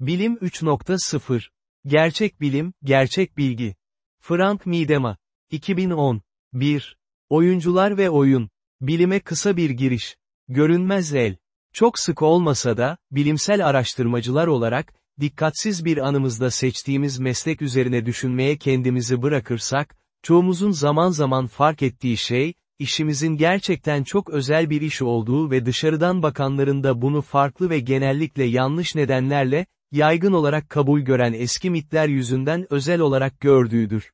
Bilim 3.0 Gerçek bilim, gerçek bilgi. Frank Miedema. 2010. 1. Oyuncular ve oyun. Bilime kısa bir giriş. Görünmez el. Çok sık olmasa da, bilimsel araştırmacılar olarak, dikkatsiz bir anımızda seçtiğimiz meslek üzerine düşünmeye kendimizi bırakırsak, çoğumuzun zaman zaman fark ettiği şey, işimizin gerçekten çok özel bir iş olduğu ve dışarıdan bakanların da bunu farklı ve genellikle yanlış nedenlerle, yaygın olarak kabul gören eski mitler yüzünden özel olarak gördüğüdür.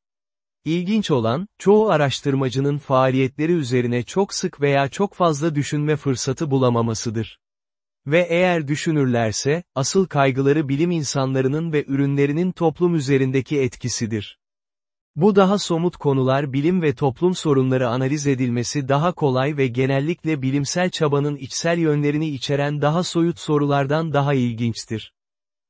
İlginç olan, çoğu araştırmacının faaliyetleri üzerine çok sık veya çok fazla düşünme fırsatı bulamamasıdır. Ve eğer düşünürlerse, asıl kaygıları bilim insanlarının ve ürünlerinin toplum üzerindeki etkisidir. Bu daha somut konular bilim ve toplum sorunları analiz edilmesi daha kolay ve genellikle bilimsel çabanın içsel yönlerini içeren daha soyut sorulardan daha ilginçtir.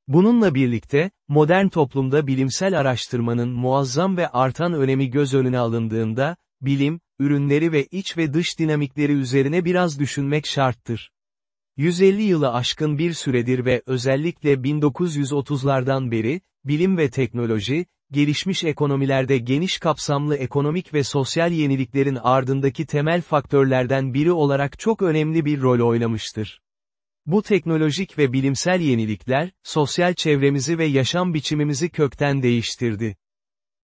Bununla birlikte, modern toplumda bilimsel araştırmanın muazzam ve artan önemi göz önüne alındığında, bilim, ürünleri ve iç ve dış dinamikleri üzerine biraz düşünmek şarttır. 150 yılı aşkın bir süredir ve özellikle 1930'lardan beri, bilim ve teknoloji, gelişmiş ekonomilerde geniş kapsamlı ekonomik ve sosyal yeniliklerin ardındaki temel faktörlerden biri olarak çok önemli bir rol oynamıştır. Bu teknolojik ve bilimsel yenilikler, sosyal çevremizi ve yaşam biçimimizi kökten değiştirdi.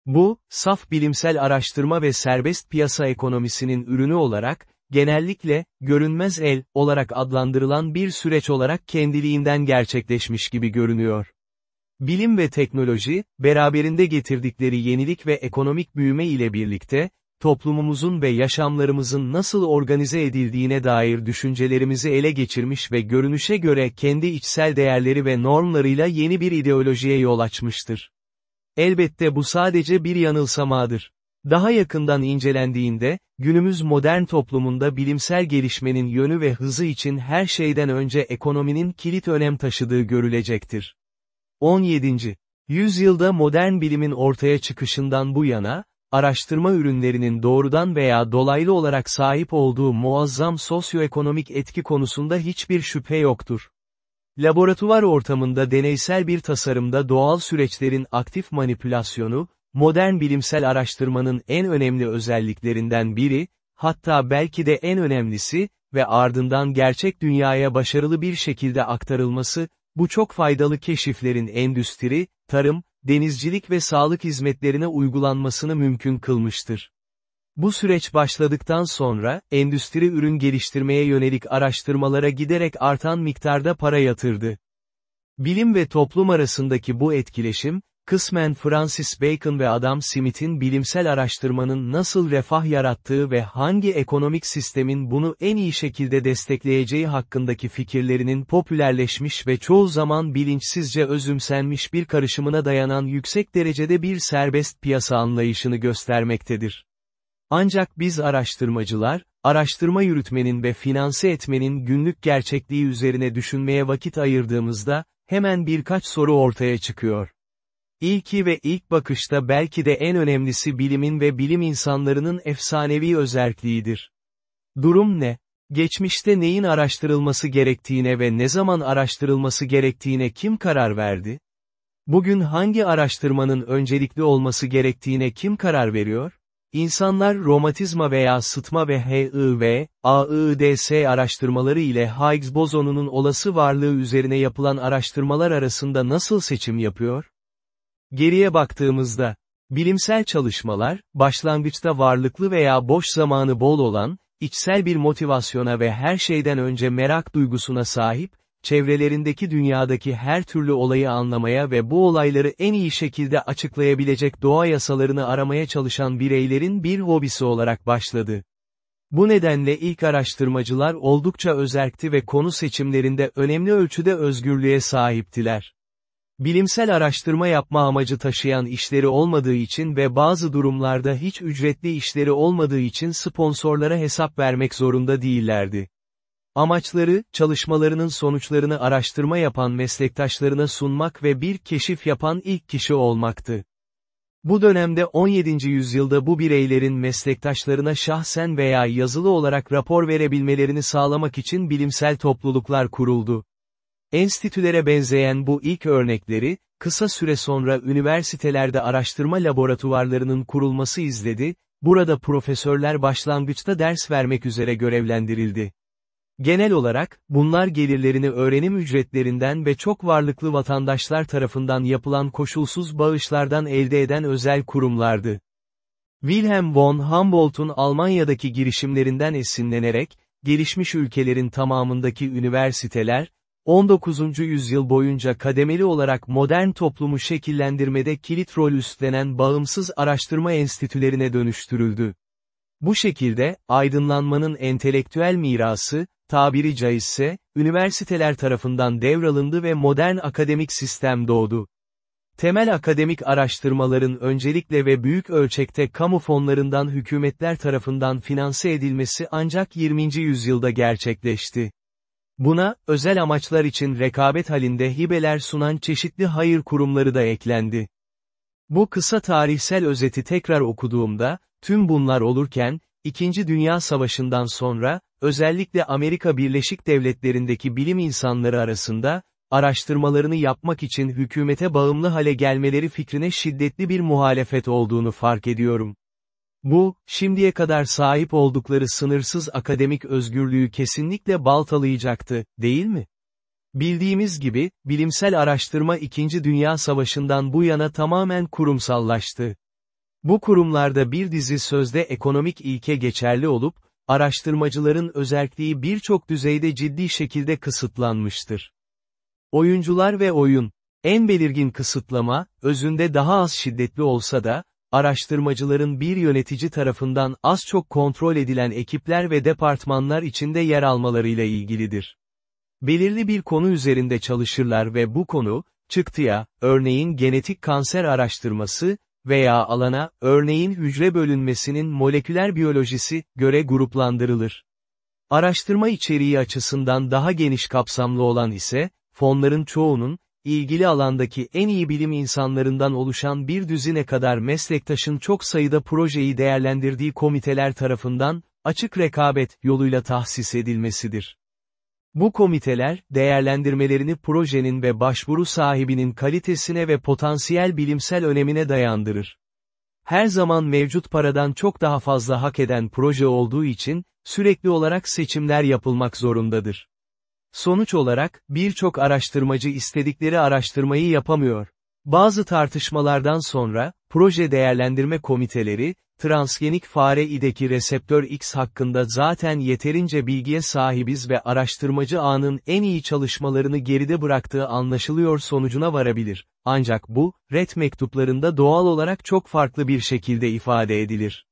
Bu, saf bilimsel araştırma ve serbest piyasa ekonomisinin ürünü olarak, genellikle, görünmez el, olarak adlandırılan bir süreç olarak kendiliğinden gerçekleşmiş gibi görünüyor. Bilim ve teknoloji, beraberinde getirdikleri yenilik ve ekonomik büyüme ile birlikte, toplumumuzun ve yaşamlarımızın nasıl organize edildiğine dair düşüncelerimizi ele geçirmiş ve görünüşe göre kendi içsel değerleri ve normlarıyla yeni bir ideolojiye yol açmıştır. Elbette bu sadece bir yanılsamadır. Daha yakından incelendiğinde, günümüz modern toplumunda bilimsel gelişmenin yönü ve hızı için her şeyden önce ekonominin kilit önem taşıdığı görülecektir. 17. Yüzyılda modern bilimin ortaya çıkışından bu yana, araştırma ürünlerinin doğrudan veya dolaylı olarak sahip olduğu muazzam sosyoekonomik etki konusunda hiçbir şüphe yoktur. Laboratuvar ortamında deneysel bir tasarımda doğal süreçlerin aktif manipülasyonu, modern bilimsel araştırmanın en önemli özelliklerinden biri, hatta belki de en önemlisi ve ardından gerçek dünyaya başarılı bir şekilde aktarılması, bu çok faydalı keşiflerin endüstri, tarım, denizcilik ve sağlık hizmetlerine uygulanmasını mümkün kılmıştır. Bu süreç başladıktan sonra, endüstri ürün geliştirmeye yönelik araştırmalara giderek artan miktarda para yatırdı. Bilim ve toplum arasındaki bu etkileşim, kısmen Francis Bacon ve Adam Smith'in bilimsel araştırmanın nasıl refah yarattığı ve hangi ekonomik sistemin bunu en iyi şekilde destekleyeceği hakkındaki fikirlerinin popülerleşmiş ve çoğu zaman bilinçsizce özümsenmiş bir karışımına dayanan yüksek derecede bir serbest piyasa anlayışını göstermektedir. Ancak biz araştırmacılar, araştırma yürütmenin ve finanse etmenin günlük gerçekliği üzerine düşünmeye vakit ayırdığımızda, hemen birkaç soru ortaya çıkıyor. İlki ve ilk bakışta belki de en önemlisi bilimin ve bilim insanlarının efsanevi özerkliğidir. Durum ne? Geçmişte neyin araştırılması gerektiğine ve ne zaman araştırılması gerektiğine kim karar verdi? Bugün hangi araştırmanın öncelikli olması gerektiğine kim karar veriyor? İnsanlar romatizma veya sıtma ve HIV, AIDS araştırmaları ile Higgs bozonunun olası varlığı üzerine yapılan araştırmalar arasında nasıl seçim yapıyor? Geriye baktığımızda, bilimsel çalışmalar, başlangıçta varlıklı veya boş zamanı bol olan, içsel bir motivasyona ve her şeyden önce merak duygusuna sahip, çevrelerindeki dünyadaki her türlü olayı anlamaya ve bu olayları en iyi şekilde açıklayabilecek doğa yasalarını aramaya çalışan bireylerin bir hobisi olarak başladı. Bu nedenle ilk araştırmacılar oldukça özerkti ve konu seçimlerinde önemli ölçüde özgürlüğe sahiptiler. Bilimsel araştırma yapma amacı taşıyan işleri olmadığı için ve bazı durumlarda hiç ücretli işleri olmadığı için sponsorlara hesap vermek zorunda değillerdi. Amaçları, çalışmalarının sonuçlarını araştırma yapan meslektaşlarına sunmak ve bir keşif yapan ilk kişi olmaktı. Bu dönemde 17. yüzyılda bu bireylerin meslektaşlarına şahsen veya yazılı olarak rapor verebilmelerini sağlamak için bilimsel topluluklar kuruldu. Enstitülere benzeyen bu ilk örnekleri, kısa süre sonra üniversitelerde araştırma laboratuvarlarının kurulması izledi, burada profesörler başlangıçta ders vermek üzere görevlendirildi. Genel olarak, bunlar gelirlerini öğrenim ücretlerinden ve çok varlıklı vatandaşlar tarafından yapılan koşulsuz bağışlardan elde eden özel kurumlardı. Wilhelm von Humboldt'un Almanya'daki girişimlerinden esinlenerek, gelişmiş ülkelerin tamamındaki üniversiteler, 19. yüzyıl boyunca kademeli olarak modern toplumu şekillendirmede kilit rol üstlenen bağımsız araştırma enstitülerine dönüştürüldü. Bu şekilde, aydınlanmanın entelektüel mirası, tabiri caizse, üniversiteler tarafından devralındı ve modern akademik sistem doğdu. Temel akademik araştırmaların öncelikle ve büyük ölçekte kamu fonlarından hükümetler tarafından finanse edilmesi ancak 20. yüzyılda gerçekleşti. Buna, özel amaçlar için rekabet halinde hibeler sunan çeşitli hayır kurumları da eklendi. Bu kısa tarihsel özeti tekrar okuduğumda, tüm bunlar olurken, İkinci Dünya Savaşı'ndan sonra, özellikle Amerika Birleşik Devletleri'ndeki bilim insanları arasında, araştırmalarını yapmak için hükümete bağımlı hale gelmeleri fikrine şiddetli bir muhalefet olduğunu fark ediyorum. Bu, şimdiye kadar sahip oldukları sınırsız akademik özgürlüğü kesinlikle baltalayacaktı, değil mi? Bildiğimiz gibi, bilimsel araştırma İkinci Dünya Savaşı'ndan bu yana tamamen kurumsallaştı. Bu kurumlarda bir dizi sözde ekonomik ilke geçerli olup, araştırmacıların özerkliği birçok düzeyde ciddi şekilde kısıtlanmıştır. Oyuncular ve oyun, en belirgin kısıtlama, özünde daha az şiddetli olsa da, araştırmacıların bir yönetici tarafından az çok kontrol edilen ekipler ve departmanlar içinde yer almalarıyla ilgilidir. Belirli bir konu üzerinde çalışırlar ve bu konu, çıktıya, örneğin genetik kanser araştırması, veya alana, örneğin hücre bölünmesinin moleküler biyolojisi, göre gruplandırılır. Araştırma içeriği açısından daha geniş kapsamlı olan ise, fonların çoğunun, ilgili alandaki en iyi bilim insanlarından oluşan bir düzine kadar meslektaşın çok sayıda projeyi değerlendirdiği komiteler tarafından, açık rekabet yoluyla tahsis edilmesidir. Bu komiteler, değerlendirmelerini projenin ve başvuru sahibinin kalitesine ve potansiyel bilimsel önemine dayandırır. Her zaman mevcut paradan çok daha fazla hak eden proje olduğu için, sürekli olarak seçimler yapılmak zorundadır. Sonuç olarak, birçok araştırmacı istedikleri araştırmayı yapamıyor. Bazı tartışmalardan sonra, proje değerlendirme komiteleri, transgenik fare ideki reseptör X hakkında zaten yeterince bilgiye sahibiz ve araştırmacı ağının en iyi çalışmalarını geride bıraktığı anlaşılıyor sonucuna varabilir. Ancak bu, red mektuplarında doğal olarak çok farklı bir şekilde ifade edilir.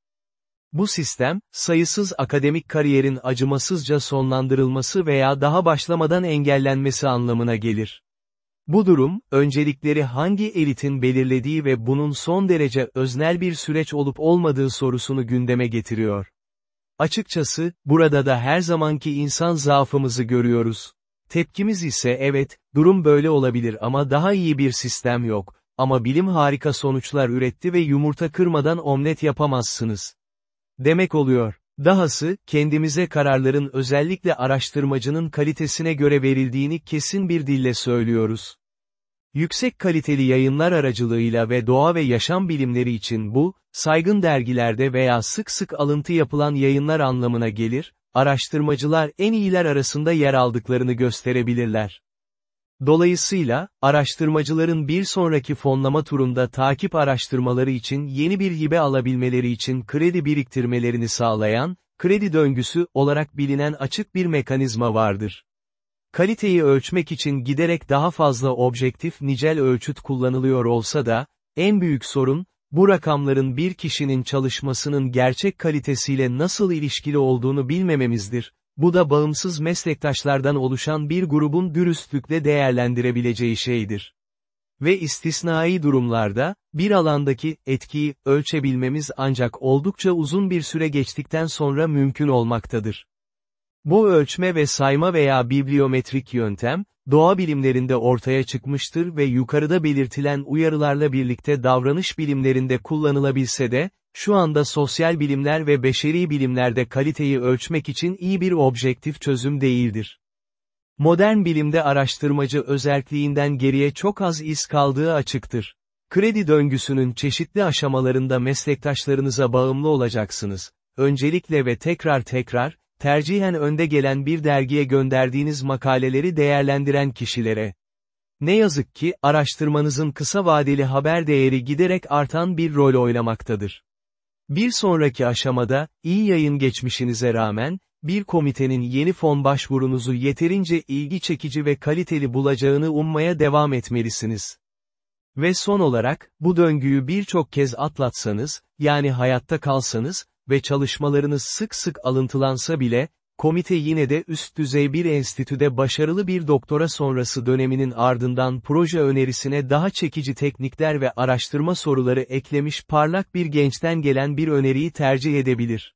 Bu sistem, sayısız akademik kariyerin acımasızca sonlandırılması veya daha başlamadan engellenmesi anlamına gelir. Bu durum, öncelikleri hangi elitin belirlediği ve bunun son derece öznel bir süreç olup olmadığı sorusunu gündeme getiriyor. Açıkçası, burada da her zamanki insan zaafımızı görüyoruz. Tepkimiz ise evet, durum böyle olabilir ama daha iyi bir sistem yok, ama bilim harika sonuçlar üretti ve yumurta kırmadan omlet yapamazsınız. Demek oluyor. Dahası, kendimize kararların özellikle araştırmacının kalitesine göre verildiğini kesin bir dille söylüyoruz. Yüksek kaliteli yayınlar aracılığıyla ve doğa ve yaşam bilimleri için bu, saygın dergilerde veya sık sık alıntı yapılan yayınlar anlamına gelir, araştırmacılar en iyiler arasında yer aldıklarını gösterebilirler. Dolayısıyla, araştırmacıların bir sonraki fonlama turunda takip araştırmaları için yeni bir hibe alabilmeleri için kredi biriktirmelerini sağlayan, kredi döngüsü olarak bilinen açık bir mekanizma vardır. Kaliteyi ölçmek için giderek daha fazla objektif nicel ölçüt kullanılıyor olsa da, en büyük sorun, bu rakamların bir kişinin çalışmasının gerçek kalitesiyle nasıl ilişkili olduğunu bilmememizdir. Bu da bağımsız meslektaşlardan oluşan bir grubun dürüstlükle değerlendirebileceği şeydir. Ve istisnai durumlarda, bir alandaki etkiyi ölçebilmemiz ancak oldukça uzun bir süre geçtikten sonra mümkün olmaktadır. Bu ölçme ve sayma veya bibliometrik yöntem, doğa bilimlerinde ortaya çıkmıştır ve yukarıda belirtilen uyarılarla birlikte davranış bilimlerinde kullanılabilse de, şu anda sosyal bilimler ve beşeri bilimlerde kaliteyi ölçmek için iyi bir objektif çözüm değildir. Modern bilimde araştırmacı özerkliğinden geriye çok az iz kaldığı açıktır. Kredi döngüsünün çeşitli aşamalarında meslektaşlarınıza bağımlı olacaksınız. Öncelikle ve tekrar tekrar, tercihen önde gelen bir dergiye gönderdiğiniz makaleleri değerlendiren kişilere. Ne yazık ki, araştırmanızın kısa vadeli haber değeri giderek artan bir rol oynamaktadır. Bir sonraki aşamada, iyi yayın geçmişinize rağmen, bir komitenin yeni fon başvurunuzu yeterince ilgi çekici ve kaliteli bulacağını ummaya devam etmelisiniz. Ve son olarak, bu döngüyü birçok kez atlatsanız, yani hayatta kalsanız ve çalışmalarınız sık sık alıntılansa bile, komite yine de üst düzey bir enstitüde başarılı bir doktora sonrası döneminin ardından proje önerisine daha çekici teknikler ve araştırma soruları eklemiş parlak bir gençten gelen bir öneriyi tercih edebilir.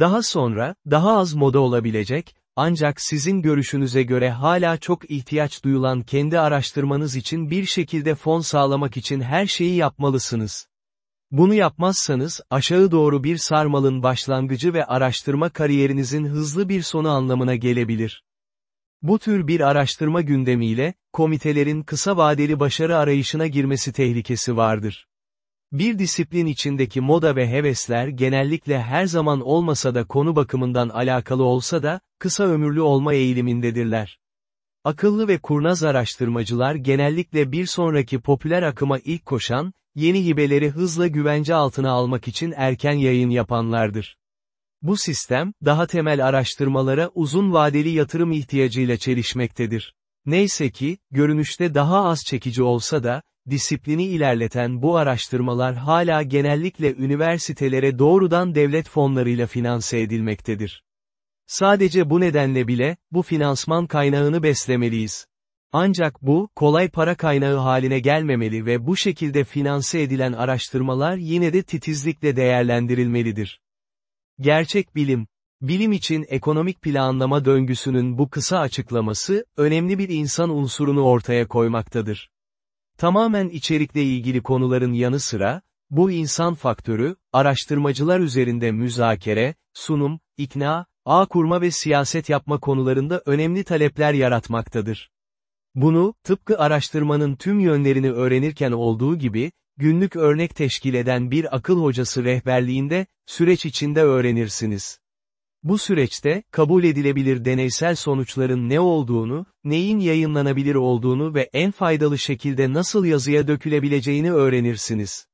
Daha sonra, daha az moda olabilecek, ancak sizin görüşünüze göre hala çok ihtiyaç duyulan kendi araştırmanız için bir şekilde fon sağlamak için her şeyi yapmalısınız. Bunu yapmazsanız, aşağı doğru bir sarmalın başlangıcı ve araştırma kariyerinizin hızlı bir sonu anlamına gelebilir. Bu tür bir araştırma gündemiyle, komitelerin kısa vadeli başarı arayışına girmesi tehlikesi vardır. Bir disiplin içindeki moda ve hevesler genellikle her zaman olmasa da konu bakımından alakalı olsa da, kısa ömürlü olma eğilimindedirler. Akıllı ve kurnaz araştırmacılar genellikle bir sonraki popüler akıma ilk koşan, yeni hibeleri hızla güvence altına almak için erken yayın yapanlardır. Bu sistem, daha temel araştırmalara uzun vadeli yatırım ihtiyacıyla çelişmektedir. Neyse ki, görünüşte daha az çekici olsa da, disiplini ilerleten bu araştırmalar hala genellikle üniversitelere doğrudan devlet fonlarıyla finanse edilmektedir. Sadece bu nedenle bile, bu finansman kaynağını beslemeliyiz. Ancak bu, kolay para kaynağı haline gelmemeli ve bu şekilde finanse edilen araştırmalar yine de titizlikle değerlendirilmelidir. Gerçek bilim, bilim için ekonomik planlama döngüsünün bu kısa açıklaması, önemli bir insan unsurunu ortaya koymaktadır. Tamamen içerikle ilgili konuların yanı sıra, bu insan faktörü, araştırmacılar üzerinde müzakere, sunum, ikna, ağ kurma ve siyaset yapma konularında önemli talepler yaratmaktadır. Bunu, tıpkı araştırmanın tüm yönlerini öğrenirken olduğu gibi, günlük örnek teşkil eden bir akıl hocası rehberliğinde, süreç içinde öğrenirsiniz. Bu süreçte, kabul edilebilir deneysel sonuçların ne olduğunu, neyin yayınlanabilir olduğunu ve en faydalı şekilde nasıl yazıya dökülebileceğini öğrenirsiniz.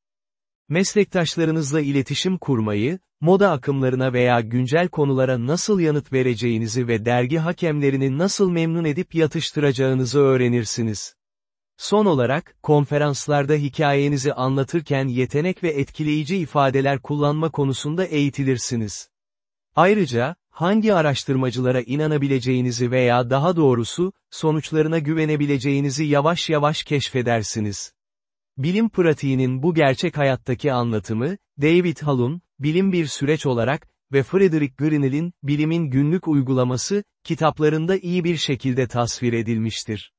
Meslektaşlarınızla iletişim kurmayı, moda akımlarına veya güncel konulara nasıl yanıt vereceğinizi ve dergi hakemlerini nasıl memnun edip yatıştıracağınızı öğrenirsiniz. Son olarak, konferanslarda hikayenizi anlatırken yetenek ve etkileyici ifadeler kullanma konusunda eğitilirsiniz. Ayrıca, hangi araştırmacılara inanabileceğinizi veya daha doğrusu, sonuçlarına güvenebileceğinizi yavaş yavaş keşfedersiniz. Bilim pratiğinin bu gerçek hayattaki anlatımı, David Hall'un, Bilim Bir Süreç olarak, ve Frederick Grinnell'in, Bilimin Günlük Uygulaması, kitaplarında iyi bir şekilde tasvir edilmiştir.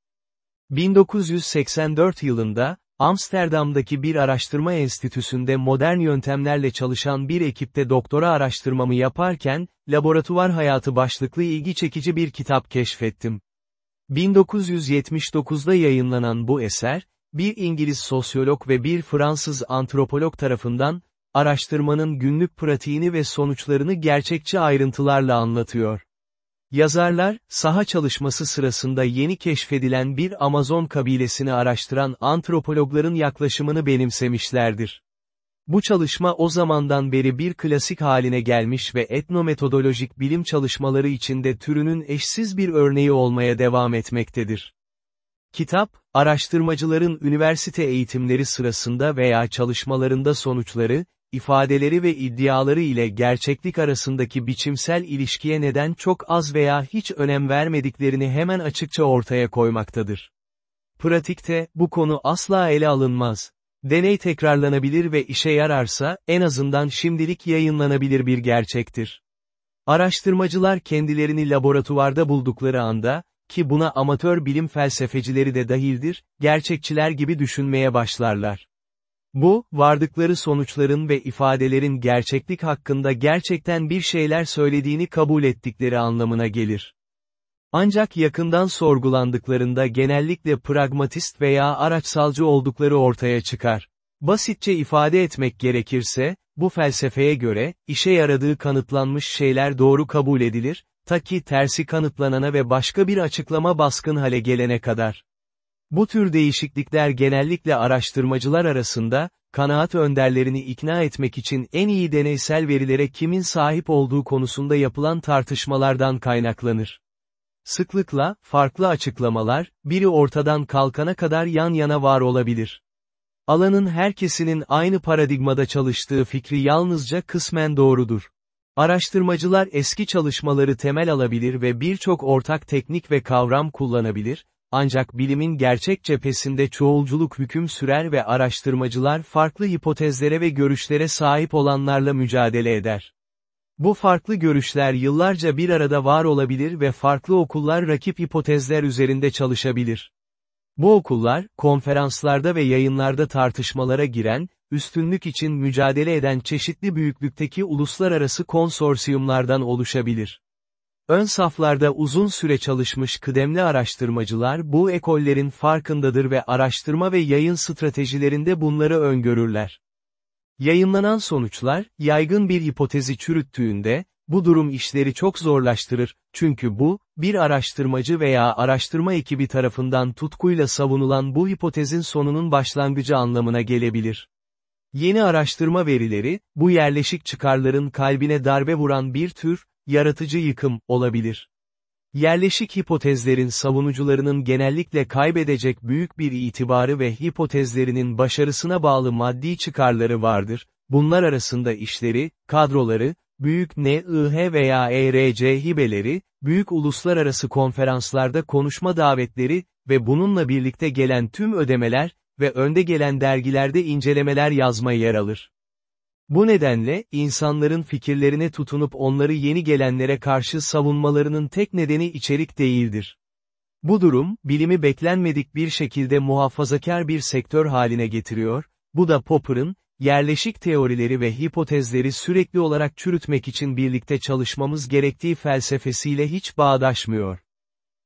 1984 yılında, Amsterdam'daki bir araştırma enstitüsünde modern yöntemlerle çalışan bir ekipte doktora araştırmamı yaparken, laboratuvar hayatı başlıklı ilgi çekici bir kitap keşfettim. 1979'da yayınlanan bu eser, bir İngiliz sosyolog ve bir Fransız antropolog tarafından, araştırmanın günlük pratiğini ve sonuçlarını gerçekçi ayrıntılarla anlatıyor. Yazarlar, saha çalışması sırasında yeni keşfedilen bir Amazon kabilesini araştıran antropologların yaklaşımını benimsemişlerdir. Bu çalışma o zamandan beri bir klasik haline gelmiş ve etnometodolojik bilim çalışmaları içinde türünün eşsiz bir örneği olmaya devam etmektedir. Kitap, araştırmacıların üniversite eğitimleri sırasında veya çalışmalarında sonuçları, ifadeleri ve iddiaları ile gerçeklik arasındaki biçimsel ilişkiye neden çok az veya hiç önem vermediklerini hemen açıkça ortaya koymaktadır. Pratikte, bu konu asla ele alınmaz. Deney tekrarlanabilir ve işe yararsa, en azından şimdilik yayınlanabilir bir gerçektir. Araştırmacılar kendilerini laboratuvarda buldukları anda, ki buna amatör bilim felsefecileri de dahildir, gerçekçiler gibi düşünmeye başlarlar. Bu, vardıkları sonuçların ve ifadelerin gerçeklik hakkında gerçekten bir şeyler söylediğini kabul ettikleri anlamına gelir. Ancak yakından sorgulandıklarında genellikle pragmatist veya araçsalcı oldukları ortaya çıkar. Basitçe ifade etmek gerekirse, bu felsefeye göre, işe yaradığı kanıtlanmış şeyler doğru kabul edilir, ta ki tersi kanıtlanana ve başka bir açıklama baskın hale gelene kadar. Bu tür değişiklikler genellikle araştırmacılar arasında, kanaat önderlerini ikna etmek için en iyi deneysel verilere kimin sahip olduğu konusunda yapılan tartışmalardan kaynaklanır. Sıklıkla, farklı açıklamalar, biri ortadan kalkana kadar yan yana var olabilir. Alanın herkesinin aynı paradigmada çalıştığı fikri yalnızca kısmen doğrudur. Araştırmacılar eski çalışmaları temel alabilir ve birçok ortak teknik ve kavram kullanabilir, ancak bilimin gerçek cephesinde çoğulculuk hüküm sürer ve araştırmacılar farklı hipotezlere ve görüşlere sahip olanlarla mücadele eder. Bu farklı görüşler yıllarca bir arada var olabilir ve farklı okullar rakip hipotezler üzerinde çalışabilir. Bu okullar, konferanslarda ve yayınlarda tartışmalara giren, üstünlük için mücadele eden çeşitli büyüklükteki uluslararası konsorsiyumlardan oluşabilir. Ön saflarda uzun süre çalışmış kıdemli araştırmacılar bu ekollerin farkındadır ve araştırma ve yayın stratejilerinde bunları öngörürler. Yayınlanan sonuçlar, yaygın bir hipotezi çürüttüğünde, bu durum işleri çok zorlaştırır, çünkü bu, bir araştırmacı veya araştırma ekibi tarafından tutkuyla savunulan bu hipotezin sonunun başlangıcı anlamına gelebilir. Yeni araştırma verileri, bu yerleşik çıkarların kalbine darbe vuran bir tür, yaratıcı yıkım, olabilir. Yerleşik hipotezlerin savunucularının genellikle kaybedecek büyük bir itibarı ve hipotezlerinin başarısına bağlı maddi çıkarları vardır, bunlar arasında işleri, kadroları, büyük NIH veya ERC hibeleri, büyük uluslararası konferanslarda konuşma davetleri ve bununla birlikte gelen tüm ödemeler ve önde gelen dergilerde incelemeler yazma yer alır. Bu nedenle, insanların fikirlerine tutunup onları yeni gelenlere karşı savunmalarının tek nedeni içerik değildir. Bu durum, bilimi beklenmedik bir şekilde muhafazakar bir sektör haline getiriyor, bu da Popper'ın, yerleşik teorileri ve hipotezleri sürekli olarak çürütmek için birlikte çalışmamız gerektiği felsefesiyle hiç bağdaşmıyor.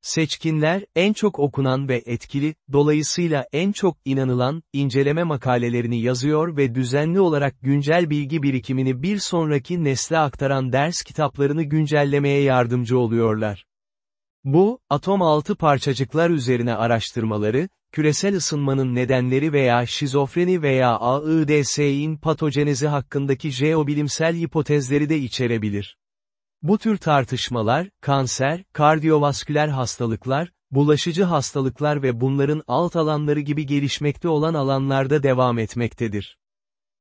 Seçkinler, en çok okunan ve etkili, dolayısıyla en çok inanılan, inceleme makalelerini yazıyor ve düzenli olarak güncel bilgi birikimini bir sonraki nesle aktaran ders kitaplarını güncellemeye yardımcı oluyorlar. Bu, atom altı parçacıklar üzerine araştırmaları, küresel ısınmanın nedenleri veya şizofreni veya AIDS'in patojenezi hakkındaki jeobilimsel hipotezleri de içerebilir. Bu tür tartışmalar, kanser, kardiyovasküler hastalıklar, bulaşıcı hastalıklar ve bunların alt alanları gibi gelişmekte olan alanlarda devam etmektedir.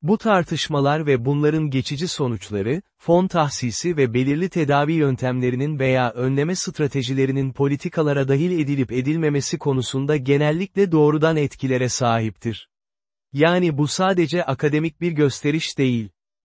Bu tartışmalar ve bunların geçici sonuçları, fon tahsisi ve belirli tedavi yöntemlerinin veya önleme stratejilerinin politikalara dahil edilip edilmemesi konusunda genellikle doğrudan etkilere sahiptir. Yani bu sadece akademik bir gösteriş değil.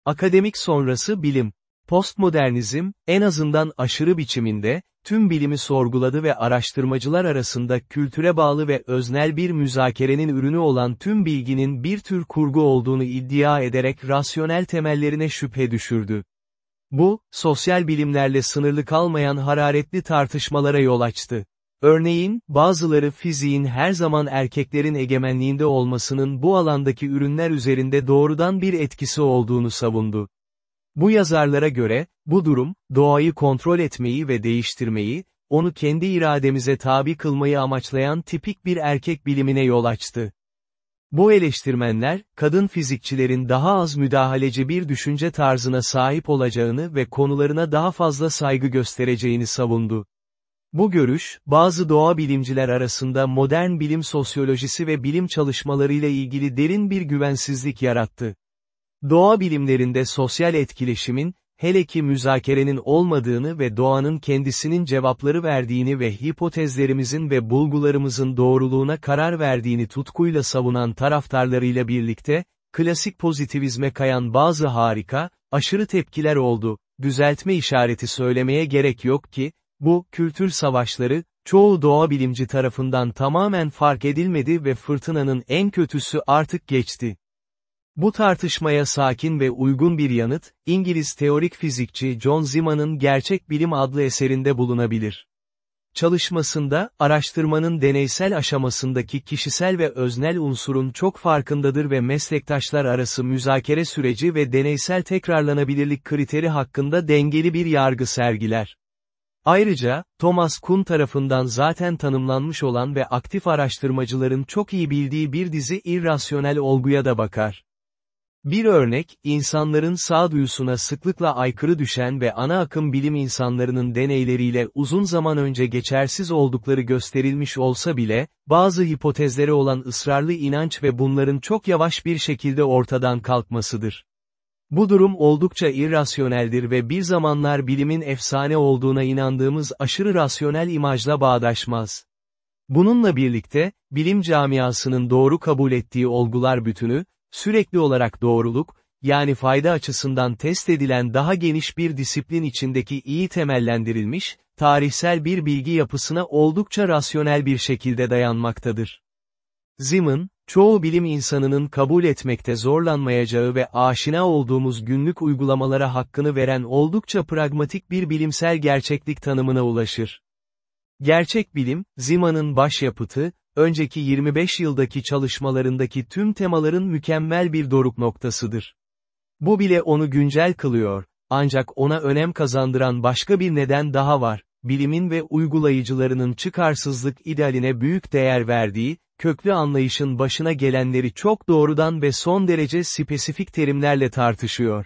Akademik sonrası bilim, Postmodernizm, en azından aşırı biçiminde, tüm bilimi sorguladı ve araştırmacılar arasında kültüre bağlı ve öznel bir müzakerenin ürünü olan tüm bilginin bir tür kurgu olduğunu iddia ederek rasyonel temellerine şüphe düşürdü. Bu, sosyal bilimlerle sınırlı kalmayan hararetli tartışmalara yol açtı. Örneğin, bazıları fiziğin her zaman erkeklerin egemenliğinde olmasının bu alandaki ürünler üzerinde doğrudan bir etkisi olduğunu savundu. Bu yazarlara göre, bu durum, doğayı kontrol etmeyi ve değiştirmeyi, onu kendi irademize tabi kılmayı amaçlayan tipik bir erkek bilimine yol açtı. Bu eleştirmenler, kadın fizikçilerin daha az müdahaleci bir düşünce tarzına sahip olacağını ve konularına daha fazla saygı göstereceğini savundu. Bu görüş, bazı doğa bilimciler arasında modern bilim sosyolojisi ve bilim çalışmalarıyla ilgili derin bir güvensizlik yarattı. Doğa bilimlerinde sosyal etkileşimin, hele ki müzakerenin olmadığını ve doğanın kendisinin cevapları verdiğini ve hipotezlerimizin ve bulgularımızın doğruluğuna karar verdiğini tutkuyla savunan taraftarlarıyla birlikte, klasik pozitivizme kayan bazı harika, aşırı tepkiler oldu, düzeltme işareti söylemeye gerek yok ki, bu, kültür savaşları, çoğu doğa bilimci tarafından tamamen fark edilmedi ve fırtınanın en kötüsü artık geçti. Bu tartışmaya sakin ve uygun bir yanıt, İngiliz teorik fizikçi John Zeeman'ın Gerçek Bilim adlı eserinde bulunabilir. Çalışmasında, araştırmanın deneysel aşamasındaki kişisel ve öznel unsurun çok farkındadır ve meslektaşlar arası müzakere süreci ve deneysel tekrarlanabilirlik kriteri hakkında dengeli bir yargı sergiler. Ayrıca, Thomas Kuhn tarafından zaten tanımlanmış olan ve aktif araştırmacıların çok iyi bildiği bir dizi irrasyonel olguya da bakar. Bir örnek, insanların sağduyusuna sıklıkla aykırı düşen ve ana akım bilim insanlarının deneyleriyle uzun zaman önce geçersiz oldukları gösterilmiş olsa bile, bazı hipotezlere olan ısrarlı inanç ve bunların çok yavaş bir şekilde ortadan kalkmasıdır. Bu durum oldukça irrasyoneldir ve bir zamanlar bilimin efsane olduğuna inandığımız aşırı rasyonel imajla bağdaşmaz. Bununla birlikte, bilim camiasının doğru kabul ettiği olgular bütünü, sürekli olarak doğruluk, yani fayda açısından test edilen daha geniş bir disiplin içindeki iyi temellendirilmiş, tarihsel bir bilgi yapısına oldukça rasyonel bir şekilde dayanmaktadır. Zeman, çoğu bilim insanının kabul etmekte zorlanmayacağı ve aşina olduğumuz günlük uygulamalara hakkını veren oldukça pragmatik bir bilimsel gerçeklik tanımına ulaşır. Gerçek bilim, Zeman'ın başyapıtı, önceki 25 yıldaki çalışmalarındaki tüm temaların mükemmel bir doruk noktasıdır. Bu bile onu güncel kılıyor, ancak ona önem kazandıran başka bir neden daha var, bilimin ve uygulayıcılarının çıkarsızlık idealine büyük değer verdiği, köklü anlayışın başına gelenleri çok doğrudan ve son derece spesifik terimlerle tartışıyor.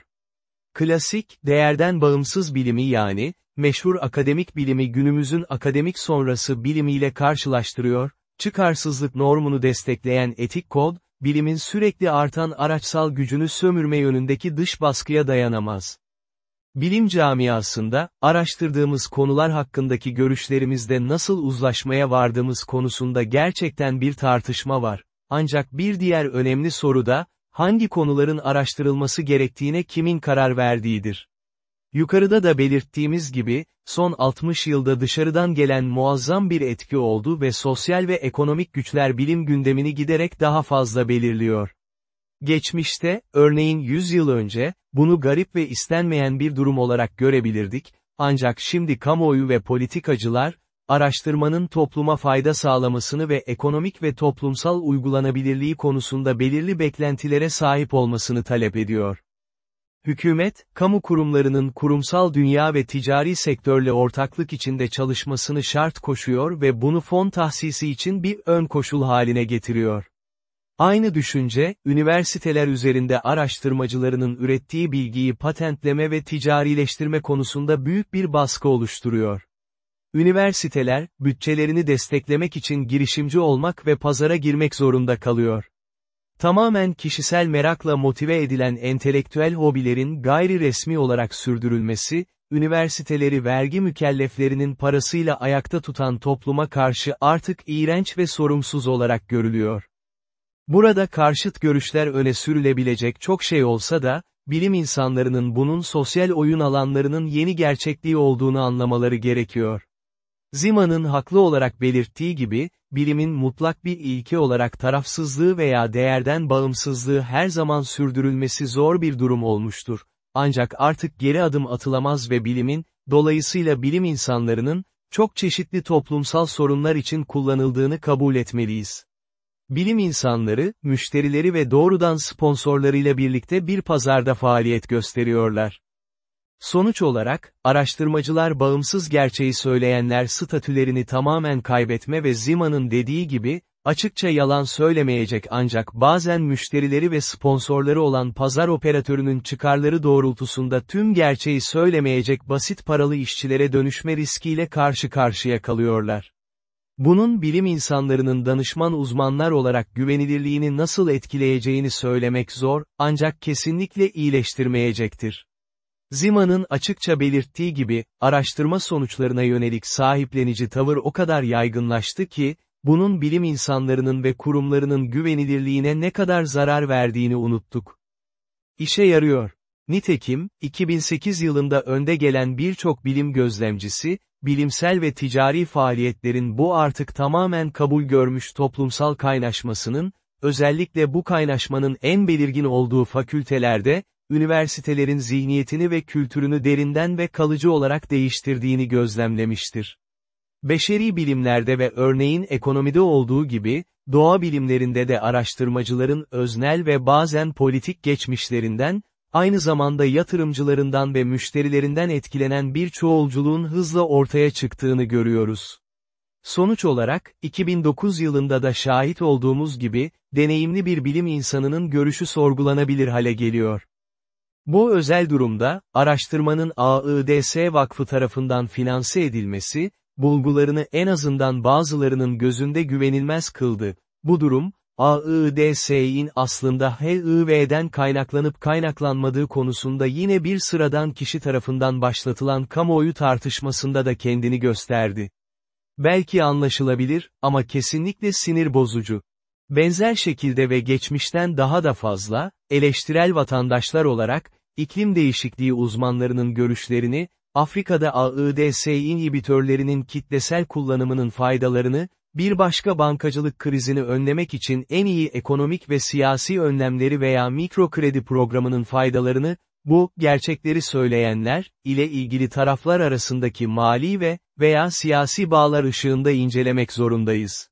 Klasik, değerden bağımsız bilimi yani, meşhur akademik bilimi günümüzün akademik sonrası bilimiyle karşılaştırıyor, çıkarsızlık normunu destekleyen etik kod, bilimin sürekli artan araçsal gücünü sömürme yönündeki dış baskıya dayanamaz. Bilim camiasında, araştırdığımız konular hakkındaki görüşlerimizde nasıl uzlaşmaya vardığımız konusunda gerçekten bir tartışma var. Ancak bir diğer önemli soru da, hangi konuların araştırılması gerektiğine kimin karar verdiğidir. Yukarıda da belirttiğimiz gibi, son 60 yılda dışarıdan gelen muazzam bir etki oldu ve sosyal ve ekonomik güçler bilim gündemini giderek daha fazla belirliyor. Geçmişte, örneğin 100 yıl önce, bunu garip ve istenmeyen bir durum olarak görebilirdik, ancak şimdi kamuoyu ve politikacılar, araştırmanın topluma fayda sağlamasını ve ekonomik ve toplumsal uygulanabilirliği konusunda belirli beklentilere sahip olmasını talep ediyor. Hükümet, kamu kurumlarının kurumsal dünya ve ticari sektörle ortaklık içinde çalışmasını şart koşuyor ve bunu fon tahsisi için bir ön koşul haline getiriyor. Aynı düşünce, üniversiteler üzerinde araştırmacılarının ürettiği bilgiyi patentleme ve ticarileştirme konusunda büyük bir baskı oluşturuyor. Üniversiteler, bütçelerini desteklemek için girişimci olmak ve pazara girmek zorunda kalıyor. Tamamen kişisel merakla motive edilen entelektüel hobilerin gayri resmi olarak sürdürülmesi, üniversiteleri vergi mükelleflerinin parasıyla ayakta tutan topluma karşı artık iğrenç ve sorumsuz olarak görülüyor. Burada karşıt görüşler öne sürülebilecek çok şey olsa da, bilim insanlarının bunun sosyal oyun alanlarının yeni gerçekliği olduğunu anlamaları gerekiyor. Zima'nın haklı olarak belirttiği gibi, bilimin mutlak bir ilke olarak tarafsızlığı veya değerden bağımsızlığı her zaman sürdürülmesi zor bir durum olmuştur. Ancak artık geri adım atılamaz ve bilimin, dolayısıyla bilim insanlarının, çok çeşitli toplumsal sorunlar için kullanıldığını kabul etmeliyiz. Bilim insanları, müşterileri ve doğrudan sponsorlarıyla birlikte bir pazarda faaliyet gösteriyorlar. Sonuç olarak, araştırmacılar bağımsız gerçeği söyleyenler statülerini tamamen kaybetme ve Zima'nın dediği gibi, açıkça yalan söylemeyecek ancak bazen müşterileri ve sponsorları olan pazar operatörünün çıkarları doğrultusunda tüm gerçeği söylemeyecek basit paralı işçilere dönüşme riskiyle karşı karşıya kalıyorlar. Bunun bilim insanlarının danışman uzmanlar olarak güvenilirliğini nasıl etkileyeceğini söylemek zor, ancak kesinlikle iyileştirmeyecektir. Zima'nın açıkça belirttiği gibi, araştırma sonuçlarına yönelik sahiplenici tavır o kadar yaygınlaştı ki, bunun bilim insanlarının ve kurumlarının güvenilirliğine ne kadar zarar verdiğini unuttuk. İşe yarıyor. Nitekim, 2008 yılında önde gelen birçok bilim gözlemcisi, bilimsel ve ticari faaliyetlerin bu artık tamamen kabul görmüş toplumsal kaynaşmasının, özellikle bu kaynaşmanın en belirgin olduğu fakültelerde, üniversitelerin zihniyetini ve kültürünü derinden ve kalıcı olarak değiştirdiğini gözlemlemiştir. Beşeri bilimlerde ve örneğin ekonomide olduğu gibi, doğa bilimlerinde de araştırmacıların öznel ve bazen politik geçmişlerinden, aynı zamanda yatırımcılarından ve müşterilerinden etkilenen bir çoğulculuğun hızla ortaya çıktığını görüyoruz. Sonuç olarak, 2009 yılında da şahit olduğumuz gibi, deneyimli bir bilim insanının görüşü sorgulanabilir hale geliyor. Bu özel durumda, araştırmanın AIDS Vakfı tarafından finanse edilmesi, bulgularını en azından bazılarının gözünde güvenilmez kıldı. Bu durum, AIDS'in aslında HIV'den kaynaklanıp kaynaklanmadığı konusunda yine bir sıradan kişi tarafından başlatılan kamuoyu tartışmasında da kendini gösterdi. Belki anlaşılabilir, ama kesinlikle sinir bozucu. Benzer şekilde ve geçmişten daha da fazla, eleştirel vatandaşlar olarak, iklim değişikliği uzmanlarının görüşlerini, Afrika'da AIDS inhibitörlerinin kitlesel kullanımının faydalarını, bir başka bankacılık krizini önlemek için en iyi ekonomik ve siyasi önlemleri veya mikro kredi programının faydalarını, bu, gerçekleri söyleyenler, ile ilgili taraflar arasındaki mali ve, veya siyasi bağlar ışığında incelemek zorundayız.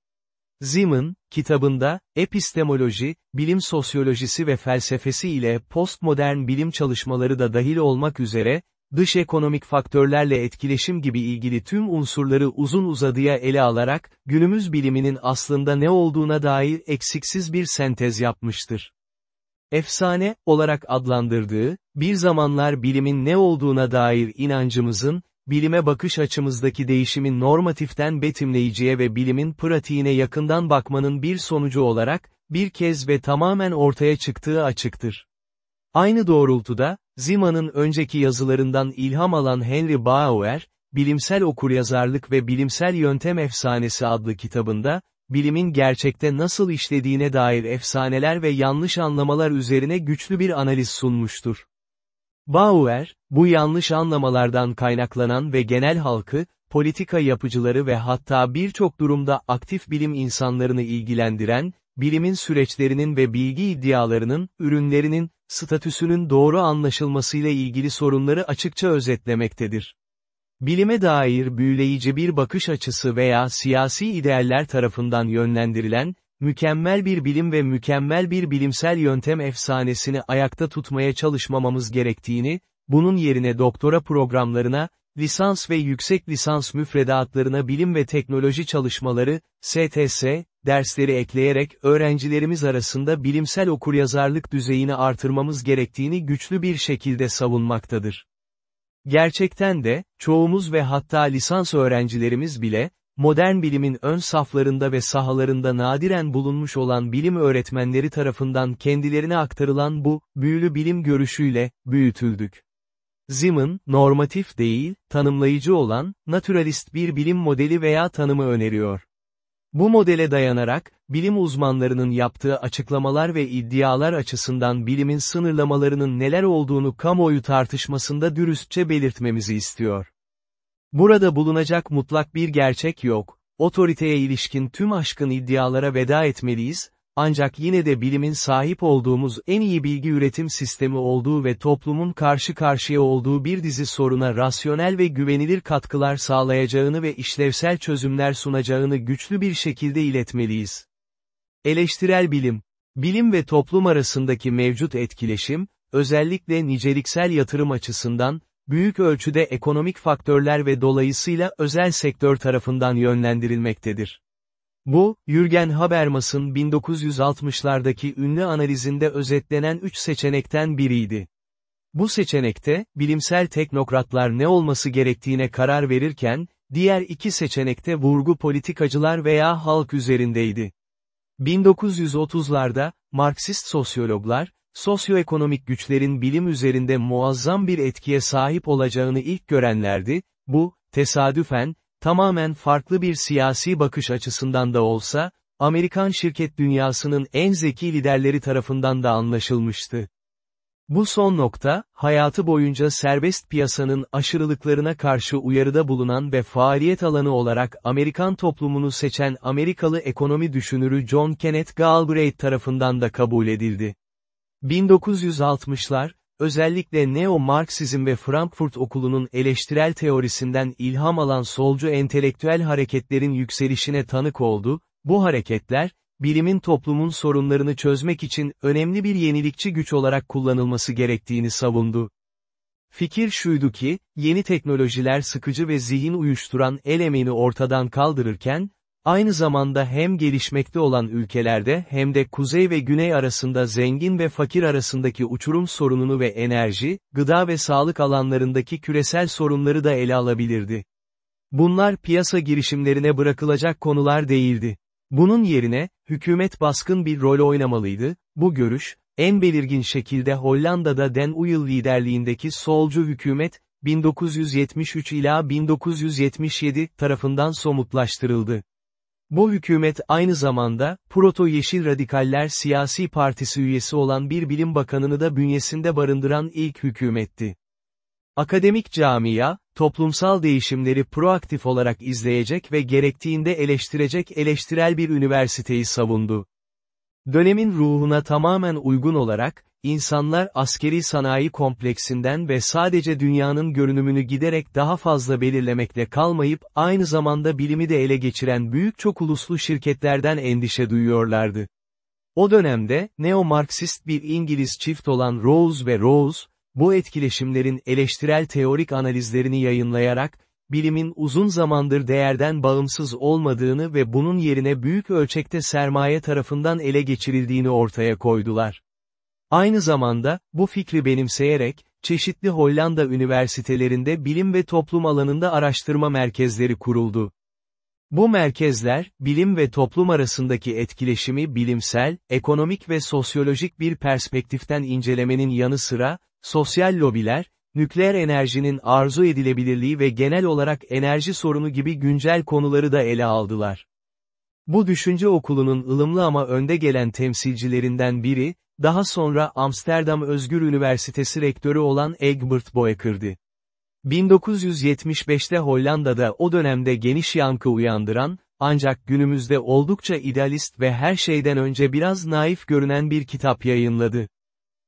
Zeman, kitabında, epistemoloji, bilim sosyolojisi ve felsefesi ile postmodern bilim çalışmaları da dahil olmak üzere, dış ekonomik faktörlerle etkileşim gibi ilgili tüm unsurları uzun uzadıya ele alarak, günümüz biliminin aslında ne olduğuna dair eksiksiz bir sentez yapmıştır. Efsane, olarak adlandırdığı, bir zamanlar bilimin ne olduğuna dair inancımızın, bilime bakış açımızdaki değişimin normatiften betimleyiciye ve bilimin pratiğine yakından bakmanın bir sonucu olarak, bir kez ve tamamen ortaya çıktığı açıktır. Aynı doğrultuda, Zima'nın önceki yazılarından ilham alan Henry Bauer, Bilimsel Okuryazarlık ve Bilimsel Yöntem Efsanesi adlı kitabında, bilimin gerçekte nasıl işlediğine dair efsaneler ve yanlış anlamalar üzerine güçlü bir analiz sunmuştur. Bauer, bu yanlış anlamalardan kaynaklanan ve genel halkı, politika yapıcıları ve hatta birçok durumda aktif bilim insanlarını ilgilendiren, bilimin süreçlerinin ve bilgi iddialarının, ürünlerinin, statüsünün doğru anlaşılmasıyla ilgili sorunları açıkça özetlemektedir. Bilime dair büyüleyici bir bakış açısı veya siyasi idealler tarafından yönlendirilen, mükemmel bir bilim ve mükemmel bir bilimsel yöntem efsanesini ayakta tutmaya çalışmamamız gerektiğini, bunun yerine doktora programlarına, lisans ve yüksek lisans müfredatlarına bilim ve teknoloji çalışmaları, STS, dersleri ekleyerek öğrencilerimiz arasında bilimsel okuryazarlık düzeyini artırmamız gerektiğini güçlü bir şekilde savunmaktadır. Gerçekten de, çoğumuz ve hatta lisans öğrencilerimiz bile, modern bilimin ön saflarında ve sahalarında nadiren bulunmuş olan bilim öğretmenleri tarafından kendilerine aktarılan bu, büyülü bilim görüşüyle, büyütüldük. Zeman, normatif değil, tanımlayıcı olan, naturalist bir bilim modeli veya tanımı öneriyor. Bu modele dayanarak, bilim uzmanlarının yaptığı açıklamalar ve iddialar açısından bilimin sınırlamalarının neler olduğunu kamuoyu tartışmasında dürüstçe belirtmemizi istiyor. Burada bulunacak mutlak bir gerçek yok, otoriteye ilişkin tüm aşkın iddialara veda etmeliyiz, ancak yine de bilimin sahip olduğumuz en iyi bilgi üretim sistemi olduğu ve toplumun karşı karşıya olduğu bir dizi soruna rasyonel ve güvenilir katkılar sağlayacağını ve işlevsel çözümler sunacağını güçlü bir şekilde iletmeliyiz. Eleştirel bilim, bilim ve toplum arasındaki mevcut etkileşim, özellikle niceliksel yatırım açısından, büyük ölçüde ekonomik faktörler ve dolayısıyla özel sektör tarafından yönlendirilmektedir. Bu, Jürgen Habermas'ın 1960'lardaki ünlü analizinde özetlenen üç seçenekten biriydi. Bu seçenekte, bilimsel teknokratlar ne olması gerektiğine karar verirken, diğer iki seçenekte vurgu politikacılar veya halk üzerindeydi. 1930'larda, Marksist sosyologlar, sosyoekonomik güçlerin bilim üzerinde muazzam bir etkiye sahip olacağını ilk görenlerdi, bu, tesadüfen, tamamen farklı bir siyasi bakış açısından da olsa, Amerikan şirket dünyasının en zeki liderleri tarafından da anlaşılmıştı. Bu son nokta, hayatı boyunca serbest piyasanın aşırılıklarına karşı uyarıda bulunan ve faaliyet alanı olarak Amerikan toplumunu seçen Amerikalı ekonomi düşünürü John Kenneth Galbraith tarafından da kabul edildi. 1960'lar, özellikle neo-Marksizm ve Frankfurt Okulu'nun eleştirel teorisinden ilham alan solcu entelektüel hareketlerin yükselişine tanık oldu, bu hareketler, bilimin toplumun sorunlarını çözmek için önemli bir yenilikçi güç olarak kullanılması gerektiğini savundu. Fikir şuydu ki, yeni teknolojiler sıkıcı ve zihin uyuşturan el emeğini ortadan kaldırırken, aynı zamanda hem gelişmekte olan ülkelerde hem de kuzey ve güney arasında zengin ve fakir arasındaki uçurum sorununu ve enerji, gıda ve sağlık alanlarındaki küresel sorunları da ele alabilirdi. Bunlar piyasa girişimlerine bırakılacak konular değildi. Bunun yerine, hükümet baskın bir rol oynamalıydı, bu görüş, en belirgin şekilde Hollanda'da Den Uyl liderliğindeki solcu hükümet, 1973 ila 1977 tarafından somutlaştırıldı. Bu hükümet aynı zamanda, Proto-Yeşil Radikaller siyasi partisi üyesi olan bir bilim bakanını da bünyesinde barındıran ilk hükümetti. Akademik camia, toplumsal değişimleri proaktif olarak izleyecek ve gerektiğinde eleştirecek eleştirel bir üniversiteyi savundu. Dönemin ruhuna tamamen uygun olarak, insanlar askeri sanayi kompleksinden ve sadece dünyanın görünümünü giderek daha fazla belirlemekle kalmayıp, aynı zamanda bilimi de ele geçiren büyük çok uluslu şirketlerden endişe duyuyorlardı. O dönemde, neo-Marksist bir İngiliz çift olan Rose ve Rose, bu etkileşimlerin eleştirel teorik analizlerini yayınlayarak, bilimin uzun zamandır değerden bağımsız olmadığını ve bunun yerine büyük ölçekte sermaye tarafından ele geçirildiğini ortaya koydular. Aynı zamanda, bu fikri benimseyerek, çeşitli Hollanda üniversitelerinde bilim ve toplum alanında araştırma merkezleri kuruldu. Bu merkezler, bilim ve toplum arasındaki etkileşimi bilimsel, ekonomik ve sosyolojik bir perspektiften incelemenin yanı sıra, sosyal lobiler, nükleer enerjinin arzu edilebilirliği ve genel olarak enerji sorunu gibi güncel konuları da ele aldılar. Bu düşünce okulunun ılımlı ama önde gelen temsilcilerinden biri, daha sonra Amsterdam Özgür Üniversitesi rektörü olan Egbert Boeker'di. 1975'te Hollanda'da o dönemde geniş yankı uyandıran, ancak günümüzde oldukça idealist ve her şeyden önce biraz naif görünen bir kitap yayınladı.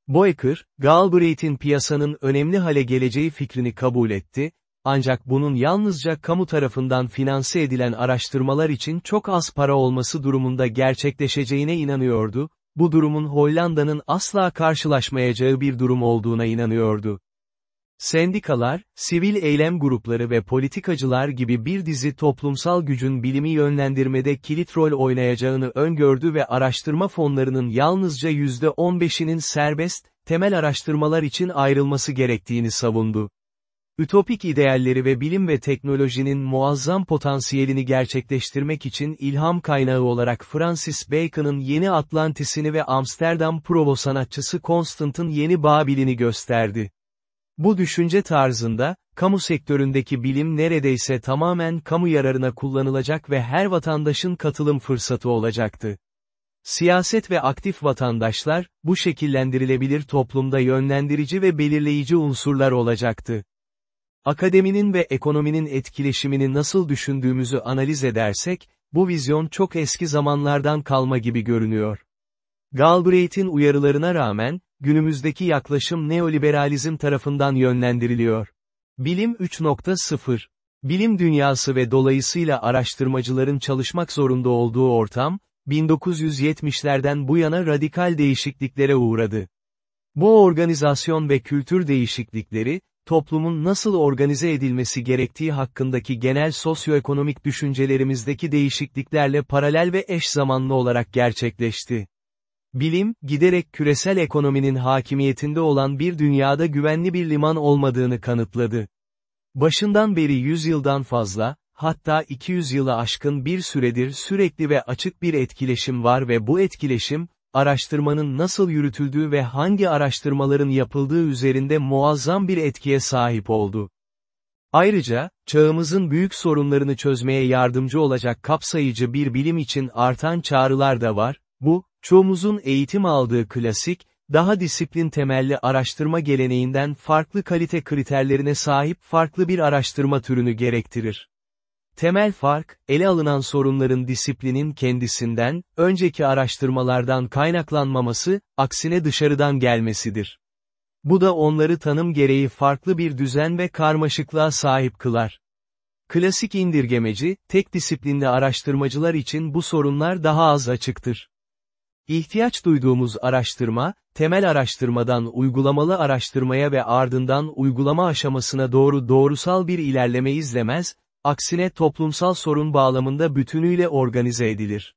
Boecker, Galbraith'in piyasanın önemli hale geleceği fikrini kabul etti, ancak bunun yalnızca kamu tarafından finanse edilen araştırmalar için çok az para olması durumunda gerçekleşeceğine inanıyordu, bu durumun Hollanda'nın asla karşılaşmayacağı bir durum olduğuna inanıyordu. Sendikalar, sivil eylem grupları ve politikacılar gibi bir dizi toplumsal gücün bilimi yönlendirmede kilit rol oynayacağını öngördü ve araştırma fonlarının yalnızca %15'inin serbest, temel araştırmalar için ayrılması gerektiğini savundu. Ütopik idealleri ve bilim ve teknolojinin muazzam potansiyelini gerçekleştirmek için ilham kaynağı olarak Francis Bacon'ın Yeni Atlantis'ini ve Amsterdam Provo sanatçısı Constant'ın Yeni Babil'ini gösterdi. Bu düşünce tarzında, kamu sektöründeki bilim neredeyse tamamen kamu yararına kullanılacak ve her vatandaşın katılım fırsatı olacaktı. Siyaset ve aktif vatandaşlar, bu şekillendirilebilir toplumda yönlendirici ve belirleyici unsurlar olacaktı. Akademinin ve ekonominin etkileşimini nasıl düşündüğümüzü analiz edersek, bu vizyon çok eski zamanlardan kalma gibi görünüyor. Galbraith'in uyarılarına rağmen, günümüzdeki yaklaşım neoliberalizm tarafından yönlendiriliyor. Bilim 3.0 Bilim dünyası ve dolayısıyla araştırmacıların çalışmak zorunda olduğu ortam, 1970'lerden bu yana radikal değişikliklere uğradı. Bu organizasyon ve kültür değişiklikleri, toplumun nasıl organize edilmesi gerektiği hakkındaki genel sosyoekonomik düşüncelerimizdeki değişikliklerle paralel ve eş zamanlı olarak gerçekleşti. Bilim, giderek küresel ekonominin hakimiyetinde olan bir dünyada güvenli bir liman olmadığını kanıtladı. Başından beri 100 yıldan fazla, hatta 200 yılı aşkın bir süredir sürekli ve açık bir etkileşim var ve bu etkileşim, araştırmanın nasıl yürütüldüğü ve hangi araştırmaların yapıldığı üzerinde muazzam bir etkiye sahip oldu. Ayrıca, çağımızın büyük sorunlarını çözmeye yardımcı olacak kapsayıcı bir bilim için artan çağrılar da var, bu, çoğumuzun eğitim aldığı klasik, daha disiplin temelli araştırma geleneğinden farklı kalite kriterlerine sahip farklı bir araştırma türünü gerektirir. Temel fark, ele alınan sorunların disiplinin kendisinden, önceki araştırmalardan kaynaklanmaması, aksine dışarıdan gelmesidir. Bu da onları tanım gereği farklı bir düzen ve karmaşıklığa sahip kılar. Klasik indirgemeci, tek disiplinli araştırmacılar için bu sorunlar daha az açıktır. İhtiyaç duyduğumuz araştırma, temel araştırmadan uygulamalı araştırmaya ve ardından uygulama aşamasına doğru doğrusal bir ilerleme izlemez, aksine toplumsal sorun bağlamında bütünüyle organize edilir.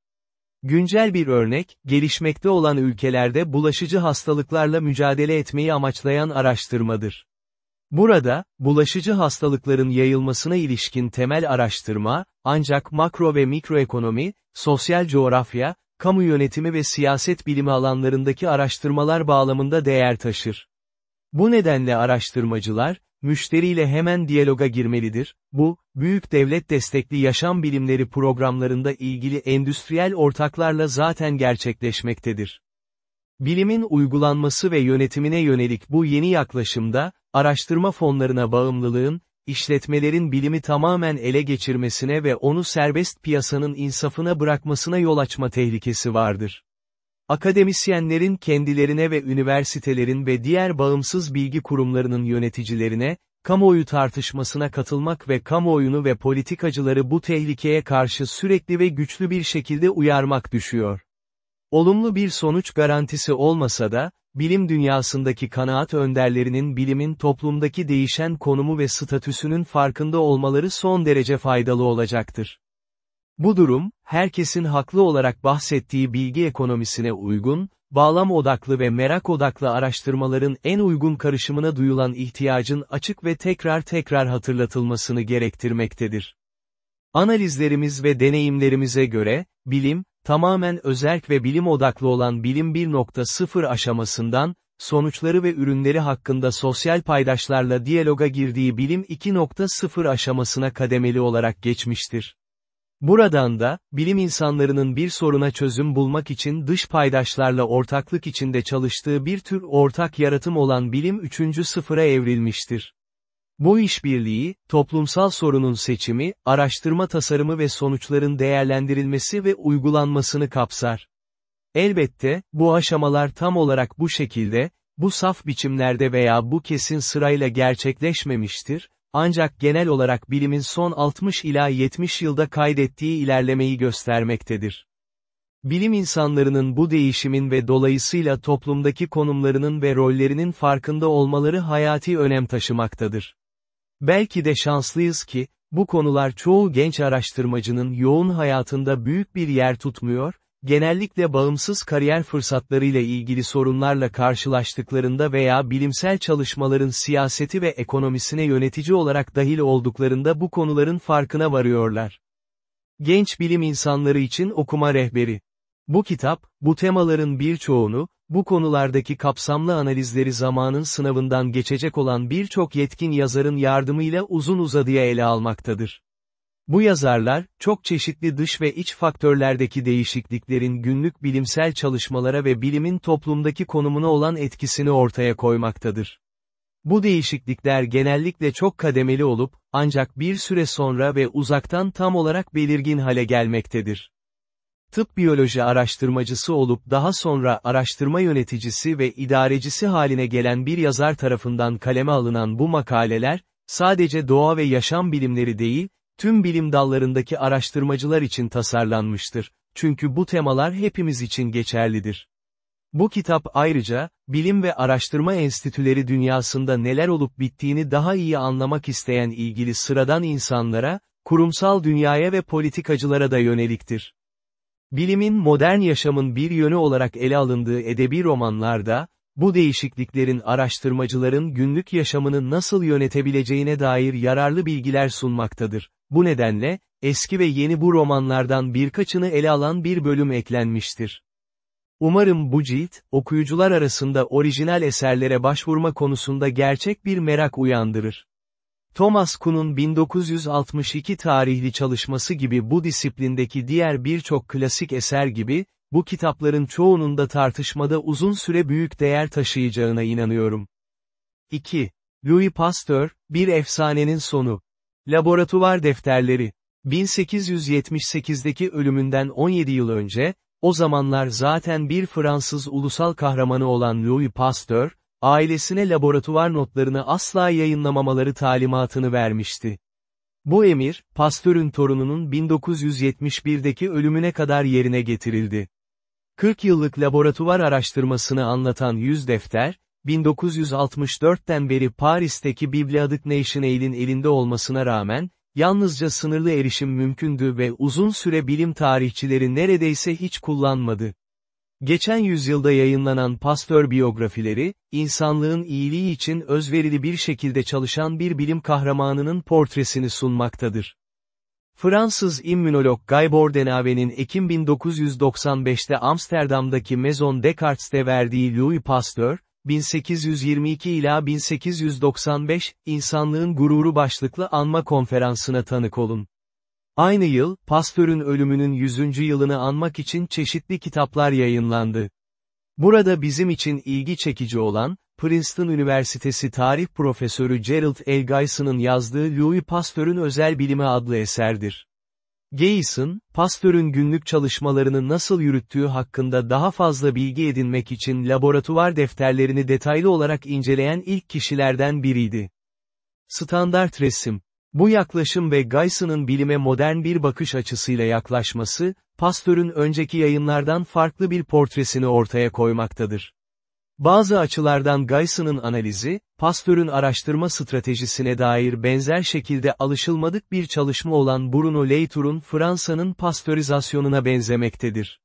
Güncel bir örnek, gelişmekte olan ülkelerde bulaşıcı hastalıklarla mücadele etmeyi amaçlayan araştırmadır. Burada, bulaşıcı hastalıkların yayılmasına ilişkin temel araştırma, ancak makro ve mikroekonomi, sosyal coğrafya, kamu yönetimi ve siyaset bilimi alanlarındaki araştırmalar bağlamında değer taşır. Bu nedenle araştırmacılar, müşteriyle hemen diyaloga girmelidir, bu, büyük devlet destekli yaşam bilimleri programlarında ilgili endüstriyel ortaklarla zaten gerçekleşmektedir. Bilimin uygulanması ve yönetimine yönelik bu yeni yaklaşımda, araştırma fonlarına bağımlılığın, işletmelerin bilimi tamamen ele geçirmesine ve onu serbest piyasanın insafına bırakmasına yol açma tehlikesi vardır. Akademisyenlerin kendilerine ve üniversitelerin ve diğer bağımsız bilgi kurumlarının yöneticilerine, kamuoyu tartışmasına katılmak ve kamuoyunu ve politikacıları bu tehlikeye karşı sürekli ve güçlü bir şekilde uyarmak düşüyor. Olumlu bir sonuç garantisi olmasa da, bilim dünyasındaki kanaat önderlerinin bilimin toplumdaki değişen konumu ve statüsünün farkında olmaları son derece faydalı olacaktır. Bu durum, herkesin haklı olarak bahsettiği bilgi ekonomisine uygun, bağlam odaklı ve merak odaklı araştırmaların en uygun karışımına duyulan ihtiyacın açık ve tekrar tekrar hatırlatılmasını gerektirmektedir. Analizlerimiz ve deneyimlerimize göre, bilim, tamamen özerk ve bilim odaklı olan bilim 1.0 aşamasından, sonuçları ve ürünleri hakkında sosyal paydaşlarla diyaloga girdiği bilim 2.0 aşamasına kademeli olarak geçmiştir. Buradan da, bilim insanlarının bir soruna çözüm bulmak için dış paydaşlarla ortaklık içinde çalıştığı bir tür ortak yaratım olan bilim 3. sıfıra evrilmiştir. Bu işbirliği, toplumsal sorunun seçimi, araştırma tasarımı ve sonuçların değerlendirilmesi ve uygulanmasını kapsar. Elbette, bu aşamalar tam olarak bu şekilde, bu saf biçimlerde veya bu kesin sırayla gerçekleşmemiştir, ancak genel olarak bilimin son 60 ila 70 yılda kaydettiği ilerlemeyi göstermektedir. Bilim insanlarının bu değişimin ve dolayısıyla toplumdaki konumlarının ve rollerinin farkında olmaları hayati önem taşımaktadır. Belki de şanslıyız ki, bu konular çoğu genç araştırmacının yoğun hayatında büyük bir yer tutmuyor, genellikle bağımsız kariyer fırsatlarıyla ilgili sorunlarla karşılaştıklarında veya bilimsel çalışmaların siyaseti ve ekonomisine yönetici olarak dahil olduklarında bu konuların farkına varıyorlar. Genç bilim insanları için okuma rehberi. Bu kitap, bu temaların birçoğunu, bu konulardaki kapsamlı analizleri zamanın sınavından geçecek olan birçok yetkin yazarın yardımıyla uzun uzadıya ele almaktadır. Bu yazarlar, çok çeşitli dış ve iç faktörlerdeki değişikliklerin günlük bilimsel çalışmalara ve bilimin toplumdaki konumuna olan etkisini ortaya koymaktadır. Bu değişiklikler genellikle çok kademeli olup, ancak bir süre sonra ve uzaktan tam olarak belirgin hale gelmektedir. Tıp biyoloji araştırmacısı olup daha sonra araştırma yöneticisi ve idarecisi haline gelen bir yazar tarafından kaleme alınan bu makaleler, sadece doğa ve yaşam bilimleri değil, tüm bilim dallarındaki araştırmacılar için tasarlanmıştır. Çünkü bu temalar hepimiz için geçerlidir. Bu kitap ayrıca, bilim ve araştırma enstitüleri dünyasında neler olup bittiğini daha iyi anlamak isteyen ilgili sıradan insanlara, kurumsal dünyaya ve politikacılara da yöneliktir. Bilimin modern yaşamın bir yönü olarak ele alındığı edebi romanlarda, bu değişikliklerin araştırmacıların günlük yaşamını nasıl yönetebileceğine dair yararlı bilgiler sunmaktadır. Bu nedenle, eski ve yeni bu romanlardan birkaçını ele alan bir bölüm eklenmiştir. Umarım bu cilt, okuyucular arasında orijinal eserlere başvurma konusunda gerçek bir merak uyandırır. Thomas Kuhn'un 1962 tarihli çalışması gibi bu disiplindeki diğer birçok klasik eser gibi, bu kitapların çoğunun da tartışmada uzun süre büyük değer taşıyacağına inanıyorum. 2. Louis Pasteur, Bir Efsanenin Sonu. Laboratuvar Defterleri. 1878'deki ölümünden 17 yıl önce, o zamanlar zaten bir Fransız ulusal kahramanı olan Louis Pasteur, ailesine laboratuvar notlarını asla yayınlamamaları talimatını vermişti. Bu emir, Pasteur'ün torununun 1971'deki ölümüne kadar yerine getirildi. 40 yıllık laboratuvar araştırmasını anlatan 100 defter, 1964'ten beri Paris'teki Bibliothèque Nationale'in elinde olmasına rağmen, yalnızca sınırlı erişim mümkündü ve uzun süre bilim tarihçileri neredeyse hiç kullanmadı. Geçen yüzyılda yayınlanan Pasteur biyografileri, insanlığın iyiliği için özverili bir şekilde çalışan bir bilim kahramanının portresini sunmaktadır. Fransız immünolog Guy Bordenave'nin Ekim 1995'te Amsterdam'daki Maison Descartes'te verdiği Louis Pasteur, 1822 ila 1895, İnsanlığın Gururu başlıklı anma konferansına tanık olun. Aynı yıl, Pasteur'ün ölümünün 100. yılını anmak için çeşitli kitaplar yayınlandı. Burada bizim için ilgi çekici olan, Princeton Üniversitesi tarih profesörü Gerald L. Geison'ın yazdığı Louis Pasteur'ün Özel Bilimi adlı eserdir. Geison, Pasteur'ün günlük çalışmalarını nasıl yürüttüğü hakkında daha fazla bilgi edinmek için laboratuvar defterlerini detaylı olarak inceleyen ilk kişilerden biriydi. Standart resim. Bu yaklaşım ve Geison'ın bilime modern bir bakış açısıyla yaklaşması, Pasteur'ün önceki yayınlardan farklı bir portresini ortaya koymaktadır. Bazı açılardan Geison'ın analizi, Pasteur'ün araştırma stratejisine dair benzer şekilde alışılmadık bir çalışma olan Bruno Latour'un Fransa'nın pastörizasyonuna benzemektedir.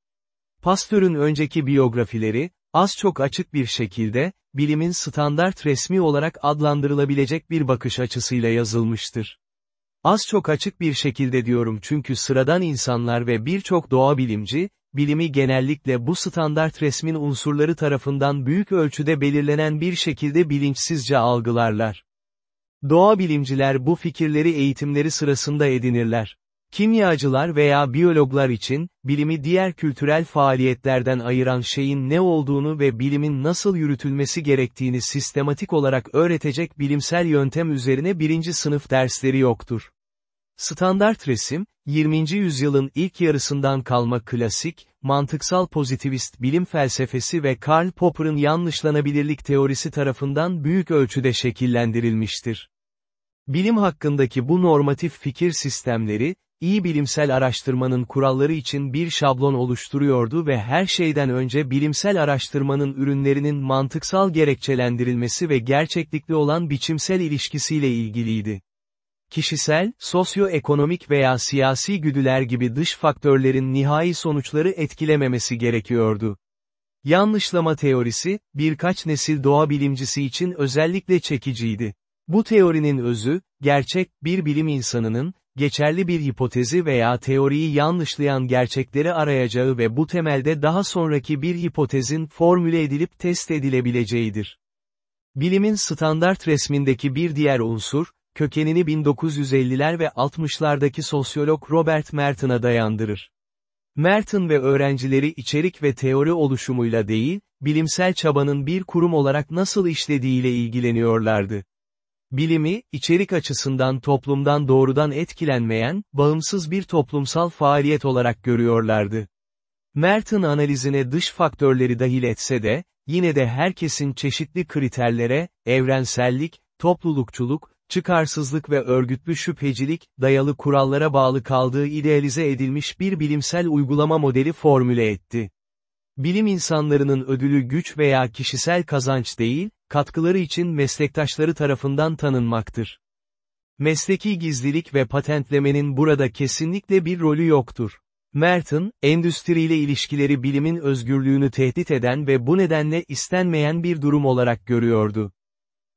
Pasteur'ün önceki biyografileri, az çok açık bir şekilde, bilimin standart resmi olarak adlandırılabilecek bir bakış açısıyla yazılmıştır. Az çok açık bir şekilde diyorum çünkü sıradan insanlar ve birçok doğa bilimci, bilimi genellikle bu standart resmin unsurları tarafından büyük ölçüde belirlenen bir şekilde bilinçsizce algılarlar. Doğa bilimciler bu fikirleri eğitimleri sırasında edinirler. Kimyacılar veya biyologlar için, bilimi diğer kültürel faaliyetlerden ayıran şeyin ne olduğunu ve bilimin nasıl yürütülmesi gerektiğini sistematik olarak öğretecek bilimsel yöntem üzerine birinci sınıf dersleri yoktur. Standart resim, 20. yüzyılın ilk yarısından kalma klasik, mantıksal pozitivist bilim felsefesi ve Karl Popper'ın yanlışlanabilirlik teorisi tarafından büyük ölçüde şekillendirilmiştir. Bilim hakkındaki bu normatif fikir sistemleri, iyi bilimsel araştırmanın kuralları için bir şablon oluşturuyordu ve her şeyden önce bilimsel araştırmanın ürünlerinin mantıksal gerekçelendirilmesi ve gerçeklikli olan biçimsel ilişkisiyle ilgiliydi. Kişisel, sosyoekonomik veya siyasi güdüler gibi dış faktörlerin nihai sonuçları etkilememesi gerekiyordu. Yanlışlama teorisi, birkaç nesil doğa bilimcisi için özellikle çekiciydi. Bu teorinin özü, gerçek, bir bilim insanının, geçerli bir hipotezi veya teoriyi yanlışlayan gerçekleri arayacağı ve bu temelde daha sonraki bir hipotezin formüle edilip test edilebileceğidir. Bilimin standart resmindeki bir diğer unsur, kökenini 1950'ler ve 60'lardaki sosyolog Robert Merton'a dayandırır. Merton ve öğrencileri içerik ve teori oluşumuyla değil, bilimsel çabanın bir kurum olarak nasıl işlediğiyle ilgileniyorlardı. Bilimi, içerik açısından toplumdan doğrudan etkilenmeyen, bağımsız bir toplumsal faaliyet olarak görüyorlardı. Merton analizine dış faktörleri dahil etse de, yine de herkesin çeşitli kriterlere, evrensellik, toplulukçuluk, çıkarsızlık ve örgütlü şüphecilik, dayalı kurallara bağlı kaldığı idealize edilmiş bir bilimsel uygulama modeli formüle etti. Bilim insanlarının ödülü güç veya kişisel kazanç değil, katkıları için meslektaşları tarafından tanınmaktır. Mesleki gizlilik ve patentlemenin burada kesinlikle bir rolü yoktur. Merton, endüstriyle ilişkileri bilimin özgürlüğünü tehdit eden ve bu nedenle istenmeyen bir durum olarak görüyordu.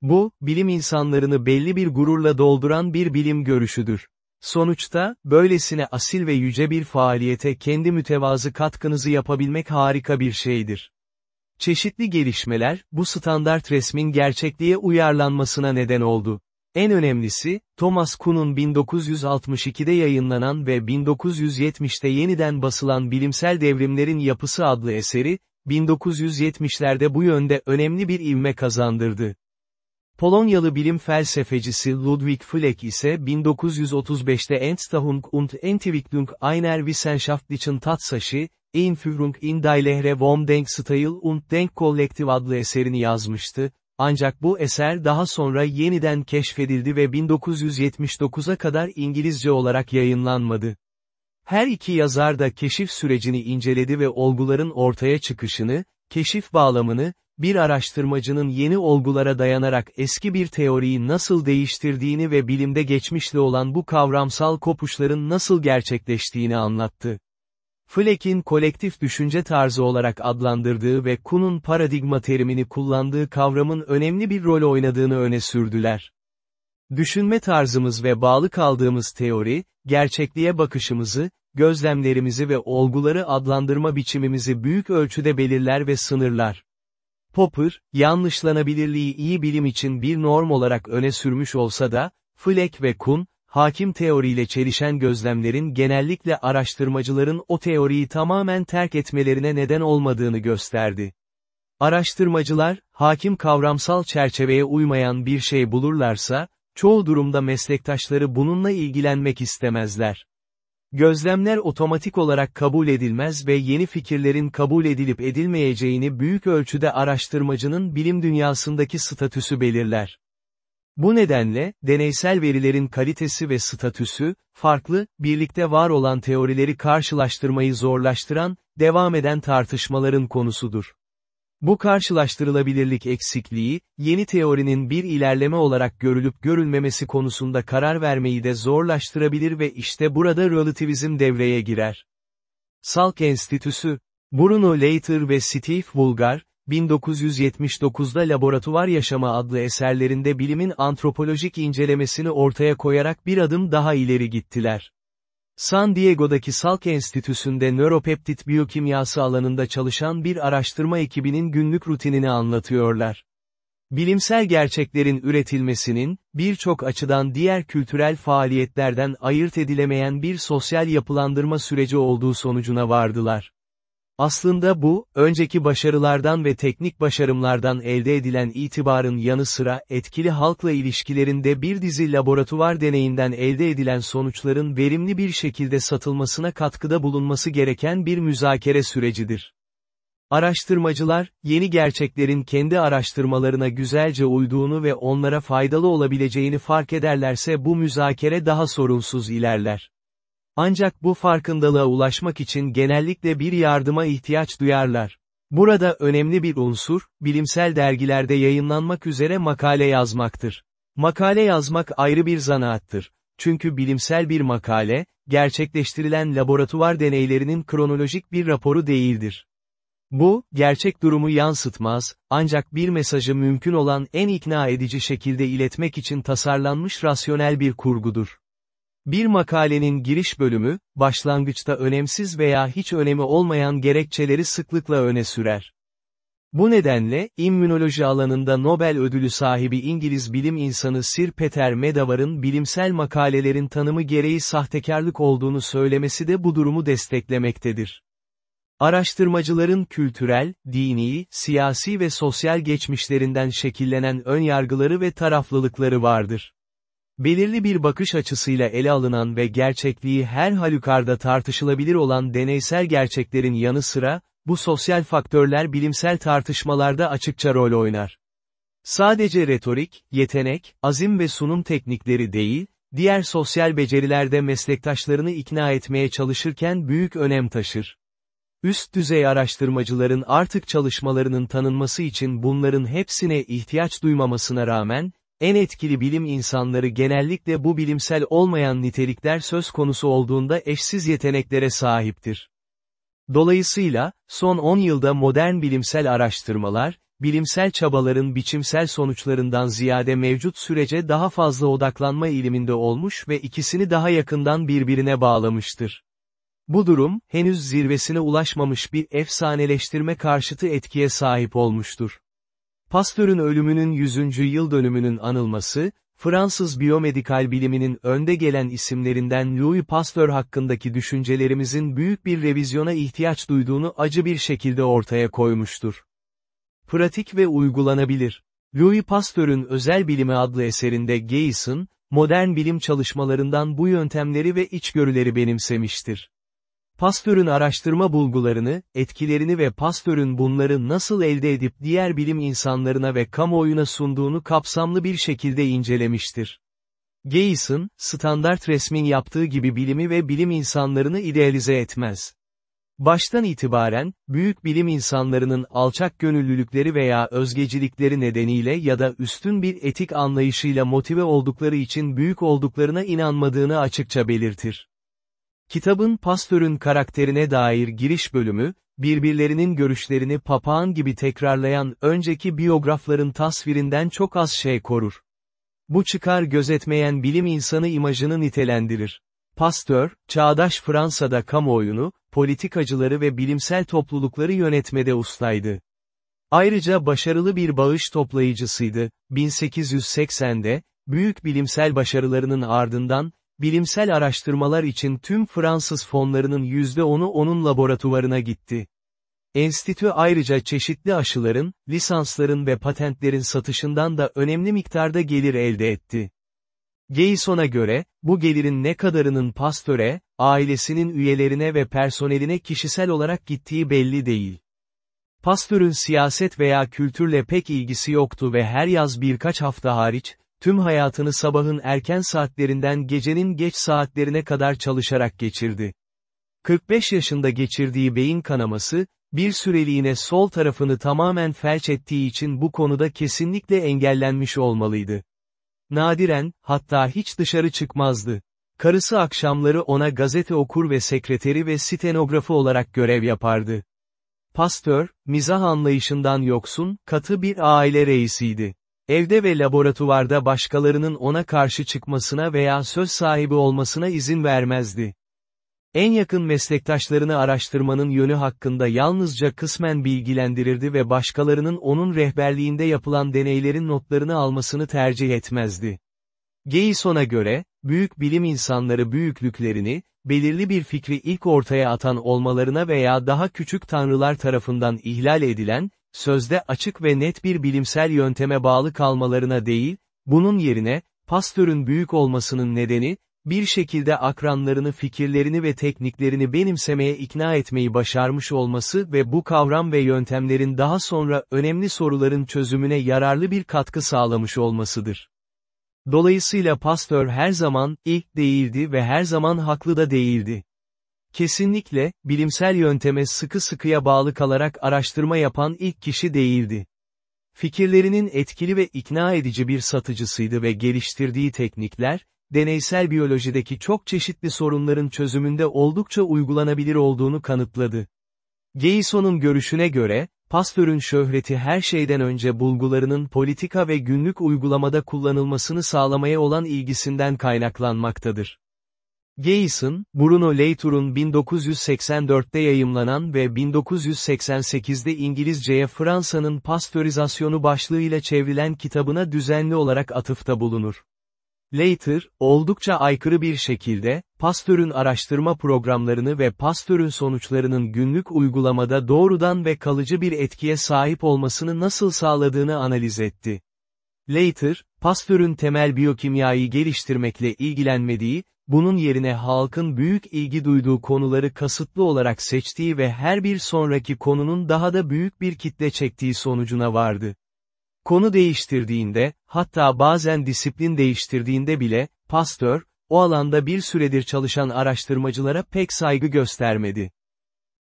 Bu, bilim insanlarını belli bir gururla dolduran bir bilim görüşüdür. Sonuçta, böylesine asil ve yüce bir faaliyete kendi mütevazı katkınızı yapabilmek harika bir şeydir. Çeşitli gelişmeler, bu standart resmin gerçekliğe uyarlanmasına neden oldu. En önemlisi, Thomas Kuhn'un 1962'de yayınlanan ve 1970'te yeniden basılan Bilimsel Devrimlerin Yapısı adlı eseri, 1970'lerde bu yönde önemli bir ivme kazandırdı. Polonyalı bilim felsefecisi Ludwig Fleck ise 1935'te Entstehung und Entwicklung einer wissenschaftlichen Tatsache, Einführung in die Lehre vom Denkstil und Denkkollektiv adlı eserini yazmıştı, ancak bu eser daha sonra yeniden keşfedildi ve 1979'a kadar İngilizce olarak yayınlanmadı. Her iki yazar da keşif sürecini inceledi ve olguların ortaya çıkışını, keşif bağlamını, bir araştırmacının yeni olgulara dayanarak eski bir teoriyi nasıl değiştirdiğini ve bilimde geçmişli olan bu kavramsal kopuşların nasıl gerçekleştiğini anlattı. Fleck'in kolektif düşünce tarzı olarak adlandırdığı ve Kuhn'un paradigma terimini kullandığı kavramın önemli bir rol oynadığını öne sürdüler. Düşünme tarzımız ve bağlı kaldığımız teori, gerçekliğe bakışımızı, gözlemlerimizi ve olguları adlandırma biçimimizi büyük ölçüde belirler ve sınırlar. Popper, yanlışlanabilirliği iyi bilim için bir norm olarak öne sürmüş olsa da, Fleck ve Kuhn, hakim teoriyle çelişen gözlemlerin genellikle araştırmacıların o teoriyi tamamen terk etmelerine neden olmadığını gösterdi. Araştırmacılar, hakim kavramsal çerçeveye uymayan bir şey bulurlarsa, çoğu durumda meslektaşları bununla ilgilenmek istemezler. Gözlemler otomatik olarak kabul edilmez ve yeni fikirlerin kabul edilip edilmeyeceğini büyük ölçüde araştırmacının bilim dünyasındaki statüsü belirler. Bu nedenle, deneysel verilerin kalitesi ve statüsü, farklı, birlikte var olan teorileri karşılaştırmayı zorlaştıran, devam eden tartışmaların konusudur. Bu karşılaştırılabilirlik eksikliği, yeni teorinin bir ilerleme olarak görülüp görülmemesi konusunda karar vermeyi de zorlaştırabilir ve işte burada relativizm devreye girer. Salk Enstitüsü, Bruno Leiter ve Steve Vulgar, 1979'da Laboratuvar Yaşamı adlı eserlerinde bilimin antropolojik incelemesini ortaya koyarak bir adım daha ileri gittiler. San Diego'daki Salk Enstitüsü'nde nöropeptit biyokimyası alanında çalışan bir araştırma ekibinin günlük rutinini anlatıyorlar. Bilimsel gerçeklerin üretilmesinin, birçok açıdan diğer kültürel faaliyetlerden ayırt edilemeyen bir sosyal yapılandırma süreci olduğu sonucuna vardılar. Aslında bu, önceki başarılardan ve teknik başarımlardan elde edilen itibarın yanı sıra etkili halkla ilişkilerinde bir dizi laboratuvar deneyinden elde edilen sonuçların verimli bir şekilde satılmasına katkıda bulunması gereken bir müzakere sürecidir. Araştırmacılar, yeni gerçeklerin kendi araştırmalarına güzelce uyduğunu ve onlara faydalı olabileceğini fark ederlerse bu müzakere daha sorunsuz ilerler. Ancak bu farkındalığa ulaşmak için genellikle bir yardıma ihtiyaç duyarlar. Burada önemli bir unsur, bilimsel dergilerde yayınlanmak üzere makale yazmaktır. Makale yazmak ayrı bir zanaattır. Çünkü bilimsel bir makale, gerçekleştirilen laboratuvar deneylerinin kronolojik bir raporu değildir. Bu, gerçek durumu yansıtmaz, ancak bir mesajı mümkün olan en ikna edici şekilde iletmek için tasarlanmış rasyonel bir kurgudur. Bir makalenin giriş bölümü, başlangıçta önemsiz veya hiç önemi olmayan gerekçeleri sıklıkla öne sürer. Bu nedenle, immünoloji alanında Nobel ödülü sahibi İngiliz bilim insanı Sir Peter Medawar'ın bilimsel makalelerin tanımı gereği sahtekarlık olduğunu söylemesi de bu durumu desteklemektedir. Araştırmacıların kültürel, dini, siyasi ve sosyal geçmişlerinden şekillenen önyargıları ve taraflılıkları vardır. Belirli bir bakış açısıyla ele alınan ve gerçekliği her halükarda tartışılabilir olan deneysel gerçeklerin yanı sıra, bu sosyal faktörler bilimsel tartışmalarda açıkça rol oynar. Sadece retorik, yetenek, azim ve sunum teknikleri değil, diğer sosyal becerilerde meslektaşlarını ikna etmeye çalışırken büyük önem taşır. Üst düzey araştırmacıların artık çalışmalarının tanınması için bunların hepsine ihtiyaç duymamasına rağmen, en etkili bilim insanları genellikle bu bilimsel olmayan nitelikler söz konusu olduğunda eşsiz yeteneklere sahiptir. Dolayısıyla, son 10 yılda modern bilimsel araştırmalar, bilimsel çabaların biçimsel sonuçlarından ziyade mevcut sürece daha fazla odaklanma eğiliminde olmuş ve ikisini daha yakından birbirine bağlamıştır. Bu durum, henüz zirvesine ulaşmamış bir efsaneleştirme karşıtı etkiye sahip olmuştur. Pasteur'ün ölümünün 100. yıl dönümünün anılması, Fransız biyomedikal biliminin önde gelen isimlerinden Louis Pasteur hakkındaki düşüncelerimizin büyük bir revizyona ihtiyaç duyduğunu acı bir şekilde ortaya koymuştur. Pratik ve uygulanabilir. Louis Pasteur'ün Özel Bilimi adlı eserinde Gayson, modern bilim çalışmalarından bu yöntemleri ve içgörüleri benimsemiştir. Pasteur'ün araştırma bulgularını, etkilerini ve Pasteur'ün bunları nasıl elde edip diğer bilim insanlarına ve kamuoyuna sunduğunu kapsamlı bir şekilde incelemiştir. Gayson, standart resmin yaptığı gibi bilimi ve bilim insanlarını idealize etmez. Baştan itibaren, büyük bilim insanlarının alçak gönüllülükleri veya özgecilikleri nedeniyle ya da üstün bir etik anlayışıyla motive oldukları için büyük olduklarına inanmadığını açıkça belirtir. Kitabın Pasteur'ün karakterine dair giriş bölümü, birbirlerinin görüşlerini papağan gibi tekrarlayan önceki biyografların tasvirinden çok az şey korur. Bu çıkar gözetmeyen bilim insanı imajını nitelendirir. Pasteur, çağdaş Fransa'da kamuoyunu, politikacıları ve bilimsel toplulukları yönetmede ustaydı. Ayrıca başarılı bir bağış toplayıcısıydı. 1880'de, büyük bilimsel başarılarının ardından, bilimsel araştırmalar için tüm Fransız fonlarının %10'u onun laboratuvarına gitti. Enstitü ayrıca çeşitli aşıların, lisansların ve patentlerin satışından da önemli miktarda gelir elde etti. Gayson'a göre, bu gelirin ne kadarının pastöre, ailesinin üyelerine ve personeline kişisel olarak gittiği belli değil. Pastör'ün siyaset veya kültürle pek ilgisi yoktu ve her yaz birkaç hafta hariç, tüm hayatını sabahın erken saatlerinden gecenin geç saatlerine kadar çalışarak geçirdi. 45 yaşında geçirdiği beyin kanaması, bir süreliğine sol tarafını tamamen felç ettiği için bu konuda kesinlikle engellenmiş olmalıydı. Nadiren, hatta hiç dışarı çıkmazdı. Karısı akşamları ona gazete okur ve sekreteri ve stenografı olarak görev yapardı. Pastör, mizah anlayışından yoksun, katı bir aile reisiydi. Evde ve laboratuvarda başkalarının ona karşı çıkmasına veya söz sahibi olmasına izin vermezdi. En yakın meslektaşlarını araştırmanın yönü hakkında yalnızca kısmen bilgilendirirdi ve başkalarının onun rehberliğinde yapılan deneylerin notlarını almasını tercih etmezdi. Geison'a göre, büyük bilim insanları büyüklüklerini, belirli bir fikri ilk ortaya atan olmalarına veya daha küçük tanrılar tarafından ihlal edilen, sözde açık ve net bir bilimsel yönteme bağlı kalmalarına değil, bunun yerine, Pasteur'ün büyük olmasının nedeni, bir şekilde akranlarını fikirlerini ve tekniklerini benimsemeye ikna etmeyi başarmış olması ve bu kavram ve yöntemlerin daha sonra önemli soruların çözümüne yararlı bir katkı sağlamış olmasıdır. Dolayısıyla Pasteur her zaman ilk değildi ve her zaman haklı da değildi. Kesinlikle, bilimsel yönteme sıkı sıkıya bağlı kalarak araştırma yapan ilk kişi değildi. Fikirlerinin etkili ve ikna edici bir satıcısıydı ve geliştirdiği teknikler, deneysel biyolojideki çok çeşitli sorunların çözümünde oldukça uygulanabilir olduğunu kanıtladı. Geison'un görüşüne göre, Pasteur'ün şöhreti her şeyden önce bulgularının politika ve günlük uygulamada kullanılmasını sağlamaya olan ilgisinden kaynaklanmaktadır. Gayson, Bruno Latour'un 1984'te yayımlanan ve 1988'de İngilizceye Fransa'nın pastörizasyonu başlığıyla çevrilen kitabına düzenli olarak atıfta bulunur. Later, oldukça aykırı bir şekilde, Pasteur'ün araştırma programlarını ve Pasteur'ün sonuçlarının günlük uygulamada doğrudan ve kalıcı bir etkiye sahip olmasını nasıl sağladığını analiz etti. Later, Pasteur'ün temel biyokimyayı geliştirmekle ilgilenmediği, bunun yerine halkın büyük ilgi duyduğu konuları kasıtlı olarak seçtiği ve her bir sonraki konunun daha da büyük bir kitle çektiği sonucuna vardı. Konu değiştirdiğinde, hatta bazen disiplin değiştirdiğinde bile, Pasteur, o alanda bir süredir çalışan araştırmacılara pek saygı göstermedi.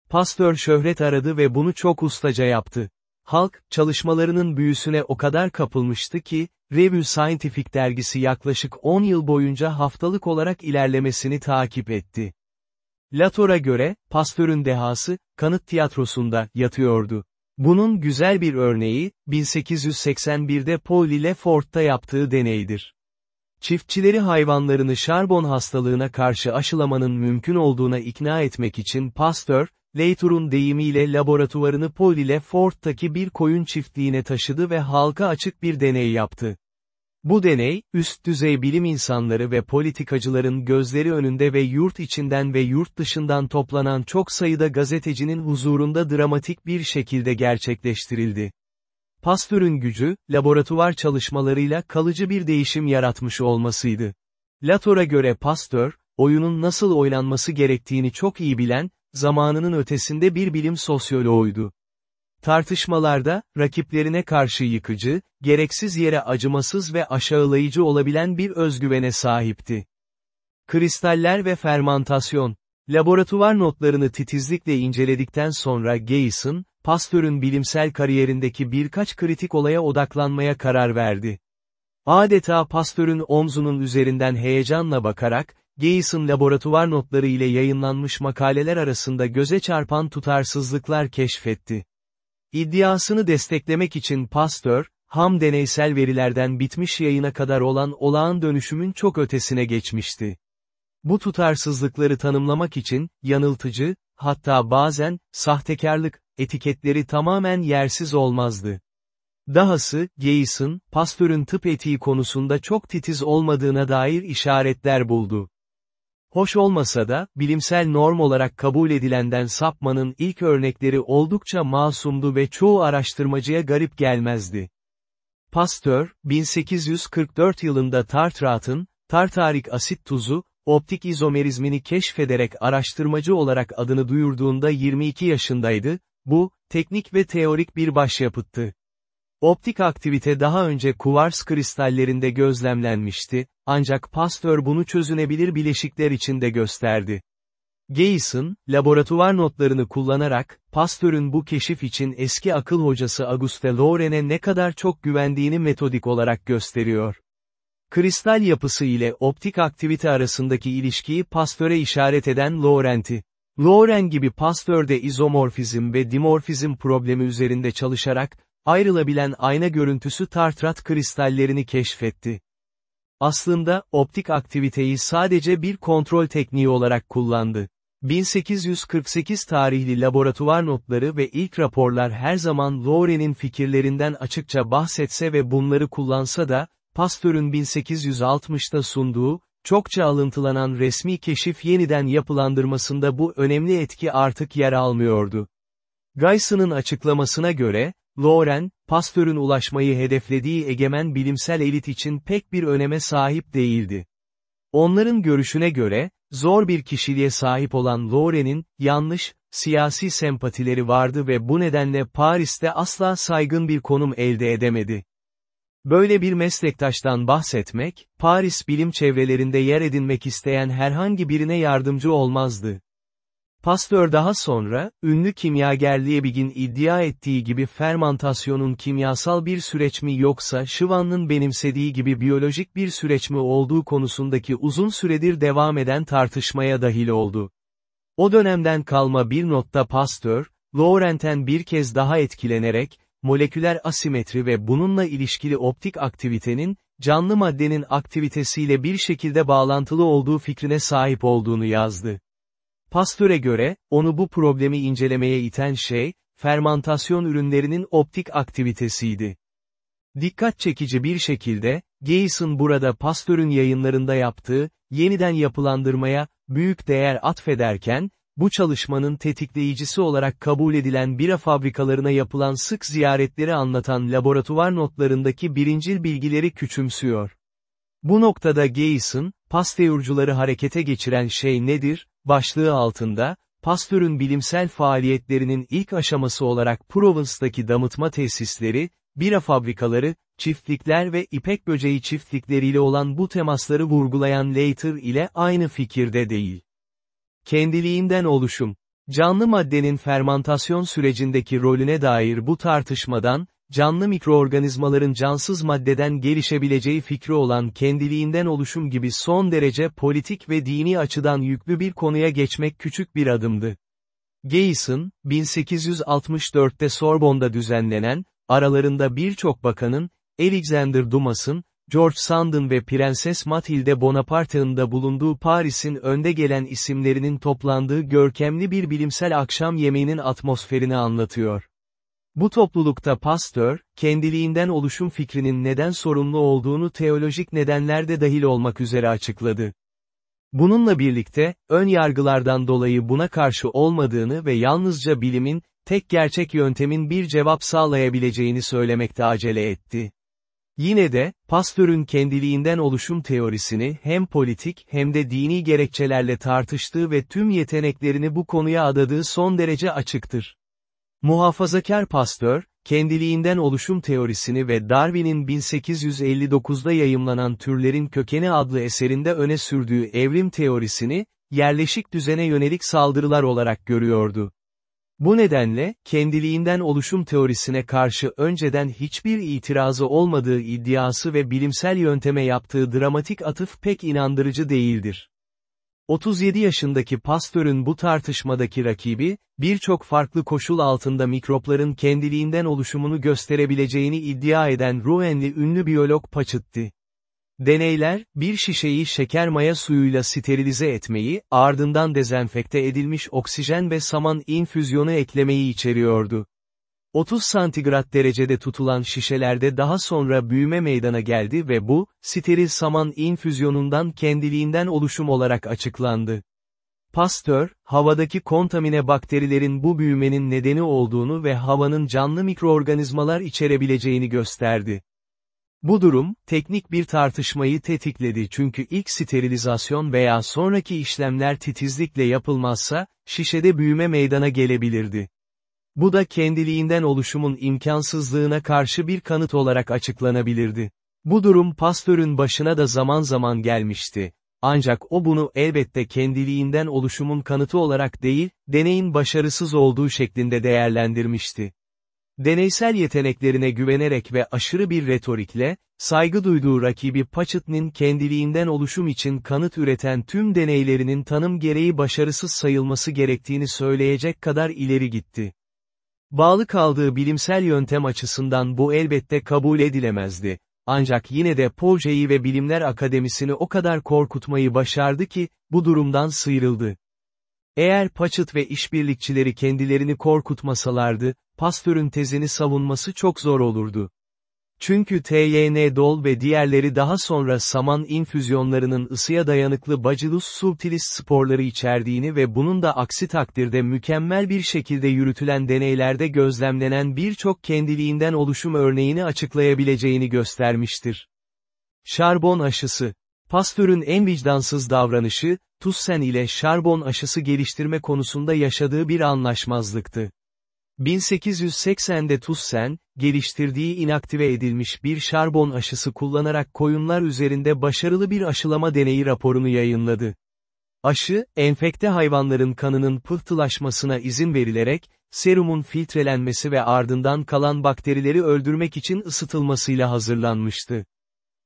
Pasteur şöhret aradı ve bunu çok ustaca yaptı. Halk, çalışmalarının büyüsüne o kadar kapılmıştı ki, Revue Scientific dergisi yaklaşık 10 yıl boyunca haftalık olarak ilerlemesini takip etti. Latour'a göre, Pasteur'ün dehası, kanıt tiyatrosunda, yatıyordu. Bunun güzel bir örneği, 1881'de Paul ile yaptığı deneydir. Çiftçileri hayvanlarını şarbon hastalığına karşı aşılamanın mümkün olduğuna ikna etmek için Pasteur, Latour'un deyimiyle laboratuvarını Paul ile Ford'taki bir koyun çiftliğine taşıdı ve halka açık bir deney yaptı. Bu deney, üst düzey bilim insanları ve politikacıların gözleri önünde ve yurt içinden ve yurt dışından toplanan çok sayıda gazetecinin huzurunda dramatik bir şekilde gerçekleştirildi. Pasteur'ün gücü, laboratuvar çalışmalarıyla kalıcı bir değişim yaratmış olmasıydı. Latour'a göre Pasteur, oyunun nasıl oynanması gerektiğini çok iyi bilen, zamanının ötesinde bir bilim sosyoloğuydu. Tartışmalarda, rakiplerine karşı yıkıcı, gereksiz yere acımasız ve aşağılayıcı olabilen bir özgüvene sahipti. Kristaller ve fermantasyon. Laboratuvar notlarını titizlikle inceledikten sonra Geyson, Pasteur'ün bilimsel kariyerindeki birkaç kritik olaya odaklanmaya karar verdi. Adeta Pasteur'ün omzunun üzerinden heyecanla bakarak, Geyson laboratuvar notları ile yayınlanmış makaleler arasında göze çarpan tutarsızlıklar keşfetti. İddiasını desteklemek için Pasteur, ham deneysel verilerden bitmiş yayına kadar olan olağan dönüşümün çok ötesine geçmişti. Bu tutarsızlıkları tanımlamak için, yanıltıcı, hatta bazen, sahtekarlık, etiketleri tamamen yersiz olmazdı. Dahası, Geyson, Pasteur'ün tıp etiği konusunda çok titiz olmadığına dair işaretler buldu. Hoş olmasa da, bilimsel norm olarak kabul edilenden sapmanın ilk örnekleri oldukça masumdu ve çoğu araştırmacıya garip gelmezdi. Pasteur, 1844 yılında tartratın, tartarik asit tuzu, optik izomerizmini keşfederek araştırmacı olarak adını duyurduğunda 22 yaşındaydı, bu, teknik ve teorik bir başyapıttı. Optik aktivite daha önce kuvars kristallerinde gözlemlenmişti, ancak Pasteur bunu çözünebilir bileşikler içinde gösterdi. Geyson, laboratuvar notlarını kullanarak, Pasteur'ün bu keşif için eski akıl hocası Auguste Lauren'e ne kadar çok güvendiğini metodik olarak gösteriyor. Kristal yapısı ile optik aktivite arasındaki ilişkiyi Pasteur'e işaret eden Laurent'i. Lauren gibi Pasteur de izomorfizm ve dimorfizm problemi üzerinde çalışarak, ayrılabilen ayna görüntüsü tartrat kristallerini keşfetti. Aslında, optik aktiviteyi sadece bir kontrol tekniği olarak kullandı. 1848 tarihli laboratuvar notları ve ilk raporlar her zaman Lauren'in fikirlerinden açıkça bahsetse ve bunları kullansa da, Pasteur'ün 1860'ta sunduğu, çokça alıntılanan resmi keşif yeniden yapılandırmasında bu önemli etki artık yer almıyordu. Geisson'ın açıklamasına göre, Lauren, Pasteur'ün ulaşmayı hedeflediği egemen bilimsel elit için pek bir öneme sahip değildi. Onların görüşüne göre, zor bir kişiliğe sahip olan Lauren'in, yanlış, siyasi sempatileri vardı ve bu nedenle Paris'te asla saygın bir konum elde edemedi. Böyle bir meslektaştan bahsetmek, Paris bilim çevrelerinde yer edinmek isteyen herhangi birine yardımcı olmazdı. Pasteur daha sonra, ünlü kimyager Liebig'in iddia ettiği gibi fermantasyonun kimyasal bir süreç mi yoksa Schwann'ın benimsediği gibi biyolojik bir süreç mi olduğu konusundaki uzun süredir devam eden tartışmaya dahil oldu. O dönemden kalma bir notta Pasteur, Laurent'en bir kez daha etkilenerek, moleküler asimetri ve bununla ilişkili optik aktivitenin, canlı maddenin aktivitesiyle bir şekilde bağlantılı olduğu fikrine sahip olduğunu yazdı. Pasteur'e göre, onu bu problemi incelemeye iten şey, fermantasyon ürünlerinin optik aktivitesiydi. Dikkat çekici bir şekilde, Geyson burada Pasteur'ün yayınlarında yaptığı, yeniden yapılandırmaya, büyük değer atfederken, bu çalışmanın tetikleyicisi olarak kabul edilen bira fabrikalarına yapılan sık ziyaretleri anlatan laboratuvar notlarındaki birincil bilgileri küçümsüyor. Bu noktada Geyson, Pasteurcuları harekete geçiren şey nedir, başlığı altında, Pasteur'ün bilimsel faaliyetlerinin ilk aşaması olarak Provence'daki damıtma tesisleri, bira fabrikaları, çiftlikler ve ipek böceği çiftlikleriyle olan bu temasları vurgulayan Leiter ile aynı fikirde değil. Kendiliğinden oluşum, canlı maddenin fermantasyon sürecindeki rolüne dair bu tartışmadan, canlı mikroorganizmaların cansız maddeden gelişebileceği fikri olan kendiliğinden oluşum gibi son derece politik ve dini açıdan yüklü bir konuya geçmek küçük bir adımdı. Geyson, 1864'te Sorbonne'da düzenlenen, aralarında birçok bakanın, Alexander Dumas'ın, George Sand'ın ve Prenses Mathilde Bonaparte'ın da bulunduğu Paris'in önde gelen isimlerinin toplandığı görkemli bir bilimsel akşam yemeğinin atmosferini anlatıyor. Bu toplulukta Pasteur, kendiliğinden oluşum fikrinin neden sorumlu olduğunu teolojik nedenlerde dahil olmak üzere açıkladı. Bununla birlikte, ön yargılardan dolayı buna karşı olmadığını ve yalnızca bilimin, tek gerçek yöntemin bir cevap sağlayabileceğini söylemekte acele etti. Yine de, Pasteur'ün kendiliğinden oluşum teorisini hem politik hem de dini gerekçelerle tartıştığı ve tüm yeteneklerini bu konuya adadığı son derece açıktır. Muhafazakar Pasteur, kendiliğinden oluşum teorisini ve Darwin'in 1859'da yayımlanan Türlerin Kökeni adlı eserinde öne sürdüğü evrim teorisini, yerleşik düzene yönelik saldırılar olarak görüyordu. Bu nedenle, kendiliğinden oluşum teorisine karşı önceden hiçbir itirazı olmadığı iddiası ve bilimsel yönteme yaptığı dramatik atıf pek inandırıcı değildir. 37 yaşındaki Pasteur'ün bu tartışmadaki rakibi, birçok farklı koşul altında mikropların kendiliğinden oluşumunu gösterebileceğini iddia eden Rouenli ünlü biyolog Paçıtti. Deneyler, bir şişeyi şeker maya suyuyla sterilize etmeyi, ardından dezenfekte edilmiş oksijen ve saman infüzyonu eklemeyi içeriyordu. 30 santigrat derecede tutulan şişelerde daha sonra büyüme meydana geldi ve bu, steril saman infüzyonundan kendiliğinden oluşum olarak açıklandı. Pasteur, havadaki kontamine bakterilerin bu büyümenin nedeni olduğunu ve havanın canlı mikroorganizmalar içerebileceğini gösterdi. Bu durum, teknik bir tartışmayı tetikledi çünkü ilk sterilizasyon veya sonraki işlemler titizlikle yapılmazsa, şişede büyüme meydana gelebilirdi. Bu da kendiliğinden oluşumun imkansızlığına karşı bir kanıt olarak açıklanabilirdi. Bu durum Pasteur'ün başına da zaman zaman gelmişti. Ancak o bunu elbette kendiliğinden oluşumun kanıtı olarak değil, deneyin başarısız olduğu şeklinde değerlendirmişti. Deneysel yeteneklerine güvenerek ve aşırı bir retorikle, saygı duyduğu rakibi Paçet'nin kendiliğinden oluşum için kanıt üreten tüm deneylerinin tanım gereği başarısız sayılması gerektiğini söyleyecek kadar ileri gitti. Bağlı kaldığı bilimsel yöntem açısından bu elbette kabul edilemezdi. Ancak yine de Polje'yi ve Bilimler Akademisi'ni o kadar korkutmayı başardı ki, bu durumdan sıyrıldı. Eğer Paçet ve işbirlikçileri kendilerini korkutmasalardı, Pasteur'ün tezini savunması çok zor olurdu. Çünkü TYN Dol ve diğerleri daha sonra saman infüzyonlarının ısıya dayanıklı Bacillus subtilis sporları içerdiğini ve bunun da aksi takdirde mükemmel bir şekilde yürütülen deneylerde gözlemlenen birçok kendiliğinden oluşum örneğini açıklayabileceğini göstermiştir. Şarbon aşısı Pasteur'ün en vicdansız davranışı, Tussen ile şarbon aşısı geliştirme konusunda yaşadığı bir anlaşmazlıktı. 1880'de Tussen, geliştirdiği inaktive edilmiş bir şarbon aşısı kullanarak koyunlar üzerinde başarılı bir aşılama deneyi raporunu yayınladı. Aşı, enfekte hayvanların kanının pıhtılaşmasına izin verilerek, serumun filtrelenmesi ve ardından kalan bakterileri öldürmek için ısıtılmasıyla hazırlanmıştı.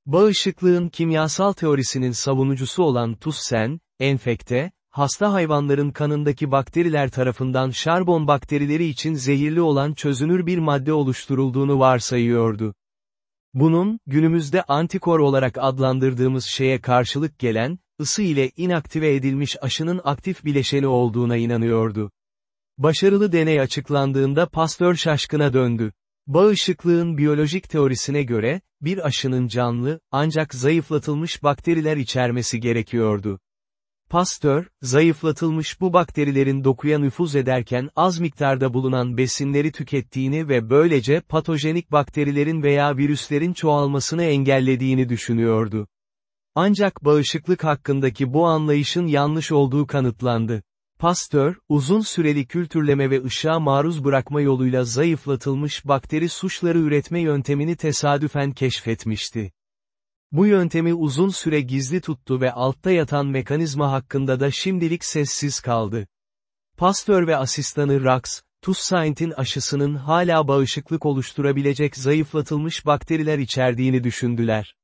Bağışıklığın kimyasal teorisinin savunucusu olan Tussen, enfekte, hasta hayvanların kanındaki bakteriler tarafından şarbon bakterileri için zehirli olan çözünür bir madde oluşturulduğunu varsayıyordu. Bunun, günümüzde antikor olarak adlandırdığımız şeye karşılık gelen, ısı ile inaktive edilmiş aşının aktif bileşeni olduğuna inanıyordu. Başarılı deney açıklandığında Pasteur şaşkına döndü. Bağışıklığın biyolojik teorisine göre, bir aşının canlı, ancak zayıflatılmış bakteriler içermesi gerekiyordu. Pasteur, zayıflatılmış bu bakterilerin dokuya nüfuz ederken az miktarda bulunan besinleri tükettiğini ve böylece patojenik bakterilerin veya virüslerin çoğalmasını engellediğini düşünüyordu. Ancak bağışıklık hakkındaki bu anlayışın yanlış olduğu kanıtlandı. Pasteur, uzun süreli kültürleme ve ışığa maruz bırakma yoluyla zayıflatılmış bakteri suçları üretme yöntemini tesadüfen keşfetmişti. Bu yöntemi uzun süre gizli tuttu ve altta yatan mekanizma hakkında da şimdilik sessiz kaldı. Pasteur ve asistanı Rax, Toussaint'in aşısının hala bağışıklık oluşturabilecek zayıflatılmış bakteriler içerdiğini düşündüler.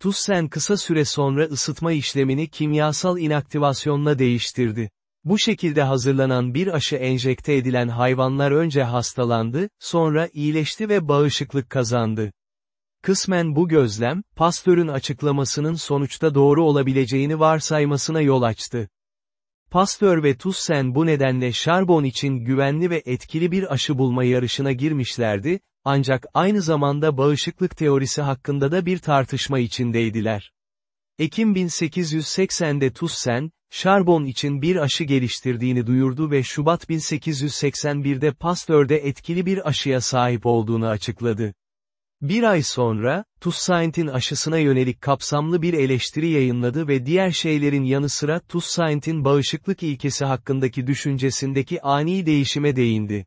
Toussaint kısa süre sonra ısıtma işlemini kimyasal inaktivasyonla değiştirdi. Bu şekilde hazırlanan bir aşı enjekte edilen hayvanlar önce hastalandı, sonra iyileşti ve bağışıklık kazandı. Kısmen bu gözlem, Pasteur'ün açıklamasının sonuçta doğru olabileceğini varsaymasına yol açtı. Pasteur ve Tussen bu nedenle şarbon için güvenli ve etkili bir aşı bulma yarışına girmişlerdi, ancak aynı zamanda bağışıklık teorisi hakkında da bir tartışma içindeydiler. Ekim 1880'de Tussen, şarbon için bir aşı geliştirdiğini duyurdu ve Şubat 1881'de Pasteur'de etkili bir aşıya sahip olduğunu açıkladı. Bir ay sonra, Toussaint'in aşısına yönelik kapsamlı bir eleştiri yayınladı ve diğer şeylerin yanı sıra Toussaint'in bağışıklık ilkesi hakkındaki düşüncesindeki ani değişime değindi.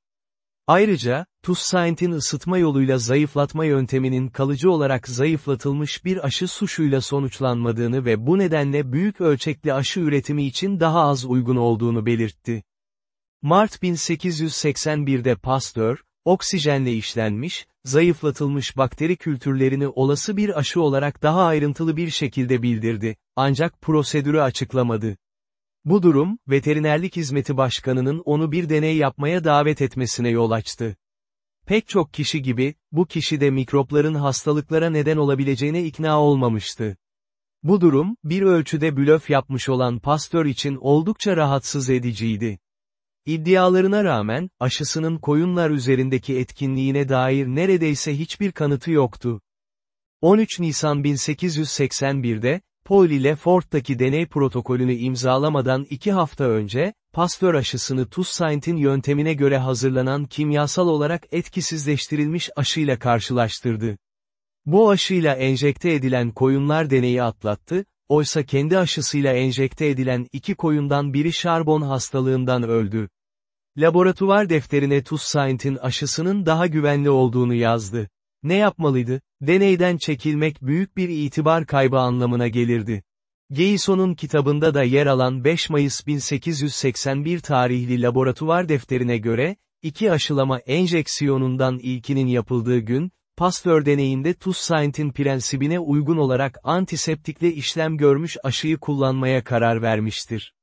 Ayrıca, Toussaint'in ısıtma yoluyla zayıflatma yönteminin kalıcı olarak zayıflatılmış bir aşı suşuyla sonuçlanmadığını ve bu nedenle büyük ölçekli aşı üretimi için daha az uygun olduğunu belirtti. Mart 1881'de Pasteur, oksijenle işlenmiş, zayıflatılmış bakteri kültürlerini olası bir aşı olarak daha ayrıntılı bir şekilde bildirdi, ancak prosedürü açıklamadı. Bu durum, veterinerlik hizmeti başkanının onu bir deney yapmaya davet etmesine yol açtı. Pek çok kişi gibi, bu kişi de mikropların hastalıklara neden olabileceğine ikna olmamıştı. Bu durum, bir ölçüde blöf yapmış olan pastör için oldukça rahatsız ediciydi. İddialarına rağmen, aşısının koyunlar üzerindeki etkinliğine dair neredeyse hiçbir kanıtı yoktu. 13 Nisan 1881'de, Paul ile Ford'daki deney protokolünü imzalamadan iki hafta önce, Pasteur aşısını Toussaint'in yöntemine göre hazırlanan kimyasal olarak etkisizleştirilmiş aşıyla karşılaştırdı. Bu aşıyla enjekte edilen koyunlar deneyi atlattı, oysa kendi aşısıyla enjekte edilen iki koyundan biri şarbon hastalığından öldü. Laboratuvar defterine Toussaint'in aşısının daha güvenli olduğunu yazdı. Ne yapmalıydı? Deneyden çekilmek büyük bir itibar kaybı anlamına gelirdi. Geison'un kitabında da yer alan 5 Mayıs 1881 tarihli laboratuvar defterine göre, iki aşılama enjeksiyonundan ilkinin yapıldığı gün, Pasteur deneyinde Toussaint'in prensibine uygun olarak antiseptikle işlem görmüş aşıyı kullanmaya karar vermiştir.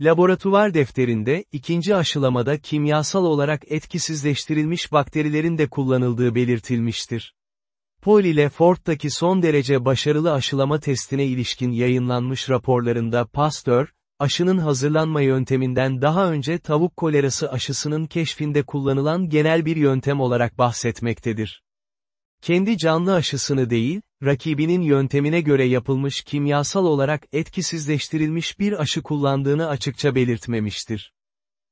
Laboratuvar defterinde, ikinci aşılamada kimyasal olarak etkisizleştirilmiş bakterilerin de kullanıldığı belirtilmiştir. Paul ile Ford'daki son derece başarılı aşılama testine ilişkin yayınlanmış raporlarında Pasteur, aşının hazırlanma yönteminden daha önce tavuk kolerası aşısının keşfinde kullanılan genel bir yöntem olarak bahsetmektedir. Kendi canlı aşısını değil, rakibinin yöntemine göre yapılmış kimyasal olarak etkisizleştirilmiş bir aşı kullandığını açıkça belirtmemiştir.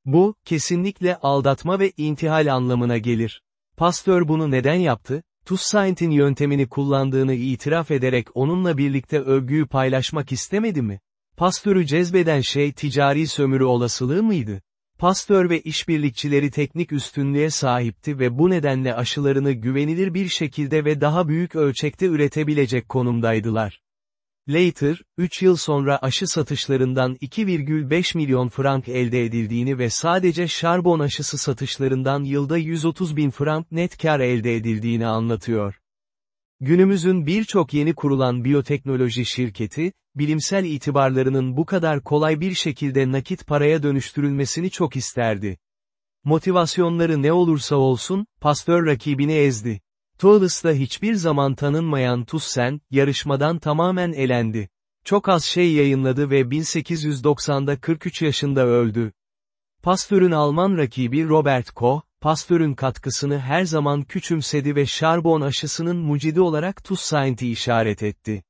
Bu, kesinlikle aldatma ve intihal anlamına gelir. Pasteur bunu neden yaptı? Toussaint'in yöntemini kullandığını itiraf ederek onunla birlikte övgüyü paylaşmak istemedi mi? Pasteur'ü cezbeden şey ticari sömürü olasılığı mıydı? Pastör ve işbirlikçileri teknik üstünlüğe sahipti ve bu nedenle aşılarını güvenilir bir şekilde ve daha büyük ölçekte üretebilecek konumdaydılar. Later, 3 yıl sonra aşı satışlarından 2,5 milyon frank elde edildiğini ve sadece şarbon aşısı satışlarından yılda 130 bin frank net kar elde edildiğini anlatıyor. Günümüzün birçok yeni kurulan biyoteknoloji şirketi, bilimsel itibarlarının bu kadar kolay bir şekilde nakit paraya dönüştürülmesini çok isterdi. Motivasyonları ne olursa olsun, pastör rakibini ezdi. Toulous'ta hiçbir zaman tanınmayan Tussen, yarışmadan tamamen elendi. Çok az şey yayınladı ve 1890'da 43 yaşında öldü. Pastör'ün Alman rakibi Robert Koch, Pastör'ün katkısını her zaman küçümsedi ve şarbon aşısının mucidi olarak Toussaint'i işaret etti.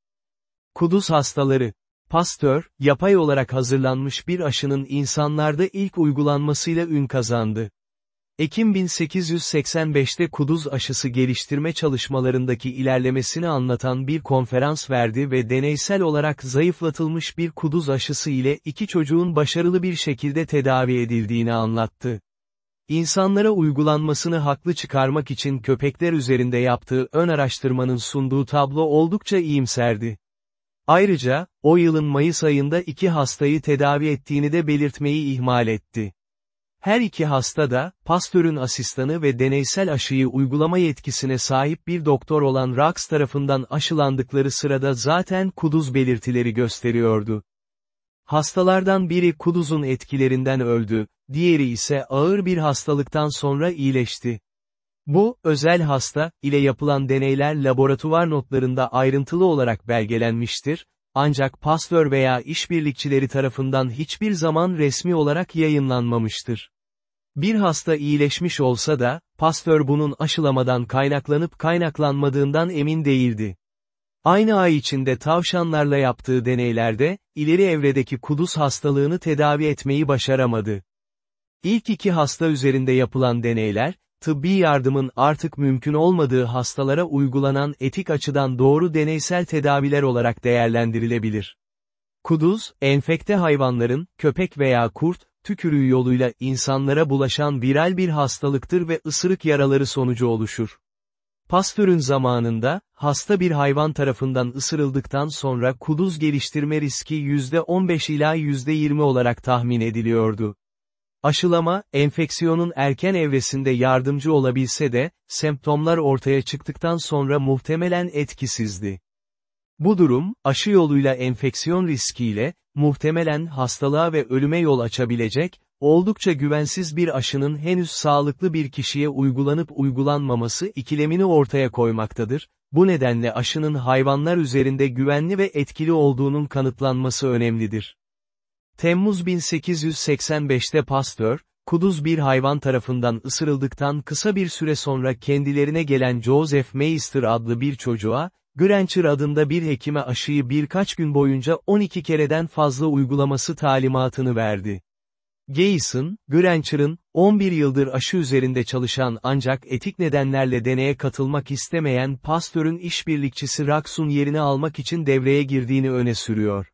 Kuduz hastaları Pastör, yapay olarak hazırlanmış bir aşının insanlarda ilk uygulanmasıyla ün kazandı. Ekim 1885'te kuduz aşısı geliştirme çalışmalarındaki ilerlemesini anlatan bir konferans verdi ve deneysel olarak zayıflatılmış bir kuduz aşısı ile iki çocuğun başarılı bir şekilde tedavi edildiğini anlattı. İnsanlara uygulanmasını haklı çıkarmak için köpekler üzerinde yaptığı ön araştırmanın sunduğu tablo oldukça iyimserdi. Ayrıca, o yılın Mayıs ayında iki hastayı tedavi ettiğini de belirtmeyi ihmal etti. Her iki hasta da, pastörün asistanı ve deneysel aşıyı uygulama yetkisine sahip bir doktor olan Rax tarafından aşılandıkları sırada zaten kuduz belirtileri gösteriyordu. Hastalardan biri kuduzun etkilerinden öldü, diğeri ise ağır bir hastalıktan sonra iyileşti. Bu, özel hasta, ile yapılan deneyler laboratuvar notlarında ayrıntılı olarak belgelenmiştir, ancak pastör veya işbirlikçileri tarafından hiçbir zaman resmi olarak yayınlanmamıştır. Bir hasta iyileşmiş olsa da, pastör bunun aşılamadan kaynaklanıp kaynaklanmadığından emin değildi. Aynı ay içinde tavşanlarla yaptığı deneylerde, ileri evredeki kuduz hastalığını tedavi etmeyi başaramadı. İlk iki hasta üzerinde yapılan deneyler, tıbbi yardımın artık mümkün olmadığı hastalara uygulanan etik açıdan doğru deneysel tedaviler olarak değerlendirilebilir. Kuduz, enfekte hayvanların, köpek veya kurt, tükürüğü yoluyla insanlara bulaşan viral bir hastalıktır ve ısırık yaraları sonucu oluşur. Pasteur'ün zamanında, hasta bir hayvan tarafından ısırıldıktan sonra kuduz geliştirme riski %15 ila %20 olarak tahmin ediliyordu. Aşılama, enfeksiyonun erken evresinde yardımcı olabilse de, semptomlar ortaya çıktıktan sonra muhtemelen etkisizdi. Bu durum, aşı yoluyla enfeksiyon riskiyle, muhtemelen hastalığa ve ölüme yol açabilecek, oldukça güvensiz bir aşının henüz sağlıklı bir kişiye uygulanıp uygulanmaması ikilemini ortaya koymaktadır, bu nedenle aşının hayvanlar üzerinde güvenli ve etkili olduğunun kanıtlanması önemlidir. Temmuz 1885'te Pasteur, kuduz bir hayvan tarafından ısırıldıktan kısa bir süre sonra kendilerine gelen Joseph Meister adlı bir çocuğa, Grancher adında bir hekime aşıyı birkaç gün boyunca 12 kereden fazla uygulaması talimatını verdi. Gayson, Grancher'ın, 11 yıldır aşı üzerinde çalışan ancak etik nedenlerle deneye katılmak istemeyen Pasteur'ün işbirlikçisi Raxun yerini almak için devreye girdiğini öne sürüyor.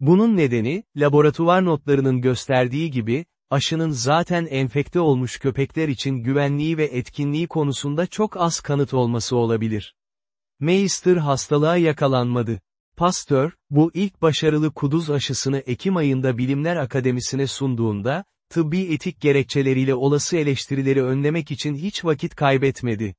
Bunun nedeni, laboratuvar notlarının gösterdiği gibi, aşının zaten enfekte olmuş köpekler için güvenliği ve etkinliği konusunda çok az kanıt olması olabilir. Meister hastalığa yakalanmadı. Pasteur, bu ilk başarılı kuduz aşısını Ekim ayında Bilimler Akademisi'ne sunduğunda, tıbbi etik gerekçeleriyle olası eleştirileri önlemek için hiç vakit kaybetmedi.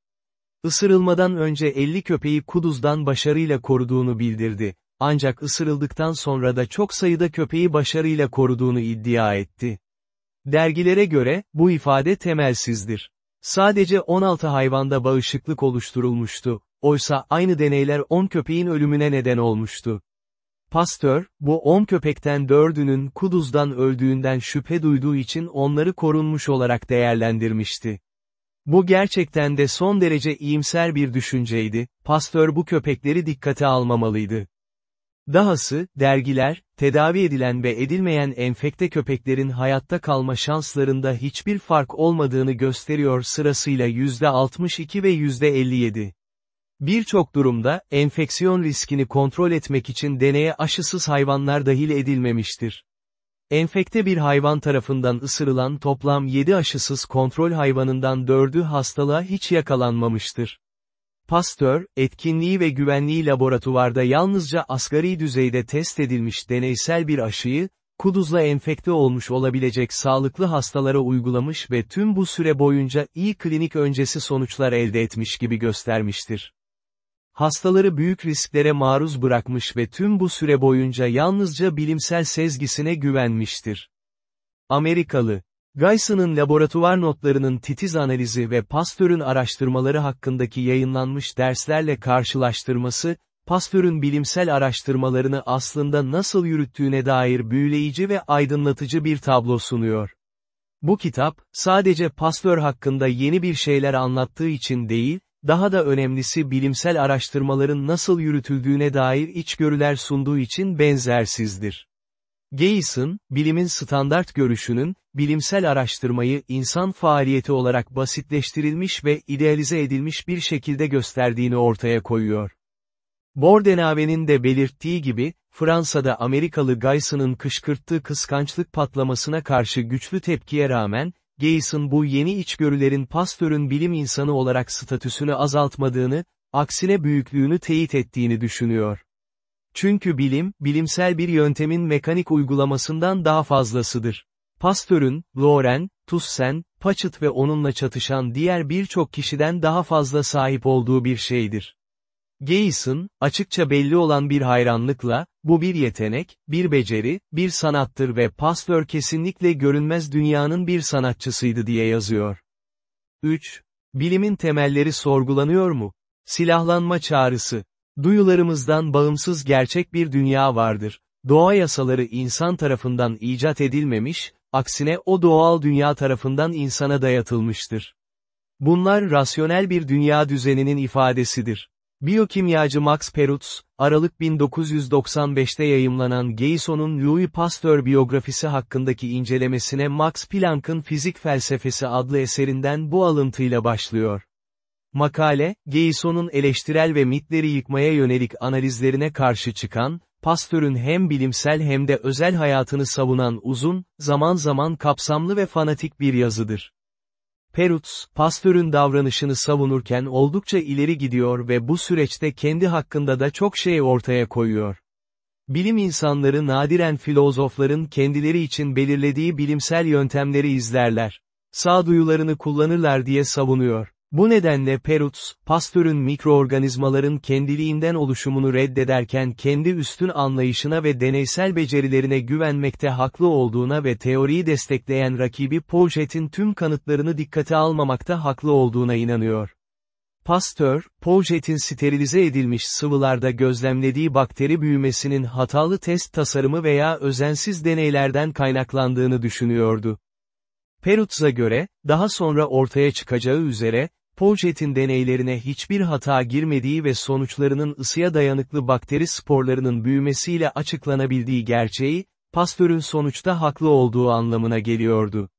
Isırılmadan önce 50 köpeği kuduzdan başarıyla koruduğunu bildirdi, ancak ısırıldıktan sonra da çok sayıda köpeği başarıyla koruduğunu iddia etti. Dergilere göre, bu ifade temelsizdir. Sadece 16 hayvanda bağışıklık oluşturulmuştu, oysa aynı deneyler 10 köpeğin ölümüne neden olmuştu. Pastör, bu 10 köpekten 4'ünün kuduzdan öldüğünden şüphe duyduğu için onları korunmuş olarak değerlendirmişti. Bu gerçekten de son derece iyimser bir düşünceydi, pastör bu köpekleri dikkate almamalıydı. Dahası, dergiler, tedavi edilen ve edilmeyen enfekte köpeklerin hayatta kalma şanslarında hiçbir fark olmadığını gösteriyor sırasıyla %62 ve %57. Birçok durumda, enfeksiyon riskini kontrol etmek için deneye aşısız hayvanlar dahil edilmemiştir. Enfekte bir hayvan tarafından ısırılan toplam 7 aşısız kontrol hayvanından 4'ü hastalığa hiç yakalanmamıştır. Pasteur, etkinliği ve güvenliği laboratuvarda yalnızca asgari düzeyde test edilmiş deneysel bir aşıyı, kuduzla enfekte olmuş olabilecek sağlıklı hastalara uygulamış ve tüm bu süre boyunca iyi klinik öncesi sonuçlar elde etmiş gibi göstermiştir. Hastaları büyük risklere maruz bırakmış ve tüm bu süre boyunca yalnızca bilimsel sezgisine güvenmiştir. Amerikalı, Geison'ın laboratuvar notlarının titiz analizi ve Pasteur'ün araştırmaları hakkındaki yayınlanmış derslerle karşılaştırması, Pasteur'ün bilimsel araştırmalarını aslında nasıl yürüttüğüne dair büyüleyici ve aydınlatıcı bir tablo sunuyor. Bu kitap, sadece Pasteur hakkında yeni bir şeyler anlattığı için değil, daha da önemlisi bilimsel araştırmaların nasıl yürütüldüğüne dair içgörüler sunduğu için benzersizdir. Gayson, bilimin standart görüşünün, bilimsel araştırmayı insan faaliyeti olarak basitleştirilmiş ve idealize edilmiş bir şekilde gösterdiğini ortaya koyuyor. Bordenave'nin de belirttiği gibi, Fransa'da Amerikalı Gayson'ın kışkırttığı kıskançlık patlamasına karşı güçlü tepkiye rağmen, Gayson bu yeni içgörülerin Pasteur'ün bilim insanı olarak statüsünü azaltmadığını, aksine büyüklüğünü teyit ettiğini düşünüyor. Çünkü bilim, bilimsel bir yöntemin mekanik uygulamasından daha fazlasıdır. Pasteur'ün, Loren, Tussen, Paget ve onunla çatışan diğer birçok kişiden daha fazla sahip olduğu bir şeydir. Gayson, açıkça belli olan bir hayranlıkla, bu bir yetenek, bir beceri, bir sanattır ve Pasteur kesinlikle görünmez dünyanın bir sanatçısıydı diye yazıyor. 3. Bilimin temelleri sorgulanıyor mu? Silahlanma çağrısı. Duyularımızdan bağımsız gerçek bir dünya vardır. Doğa yasaları insan tarafından icat edilmemiş, aksine o doğal dünya tarafından insana dayatılmıştır. Bunlar rasyonel bir dünya düzeninin ifadesidir. Biyokimyacı Max Perutz, Aralık 1995'te yayımlanan Geison'un Louis Pasteur biyografisi hakkındaki incelemesine Max Planck'ın Fizik Felsefesi adlı eserinden bu alıntıyla başlıyor. Makale, Geison'un eleştirel ve mitleri yıkmaya yönelik analizlerine karşı çıkan, Pasteur'ün hem bilimsel hem de özel hayatını savunan uzun, zaman zaman kapsamlı ve fanatik bir yazıdır. Perutz, Pasteur'ün davranışını savunurken oldukça ileri gidiyor ve bu süreçte kendi hakkında da çok şey ortaya koyuyor. Bilim insanları nadiren filozofların kendileri için belirlediği bilimsel yöntemleri izlerler. Sağduyularını kullanırlar diye savunuyor. Bu nedenle Perutz, Pasteur'ün mikroorganizmaların kendiliğinden oluşumunu reddederken kendi üstün anlayışına ve deneysel becerilerine güvenmekte haklı olduğuna ve teoriyi destekleyen rakibi Pouget'in tüm kanıtlarını dikkate almamakta haklı olduğuna inanıyor. Pasteur, Pouget'in sterilize edilmiş sıvılarda gözlemlediği bakteri büyümesinin hatalı test tasarımı veya özensiz deneylerden kaynaklandığını düşünüyordu. Perutz'a göre, daha sonra ortaya çıkacağı üzere, Pouget'in deneylerine hiçbir hata girmediği ve sonuçlarının ısıya dayanıklı bakteri sporlarının büyümesiyle açıklanabildiği gerçeği, Pasteur'ün sonuçta haklı olduğu anlamına geliyordu.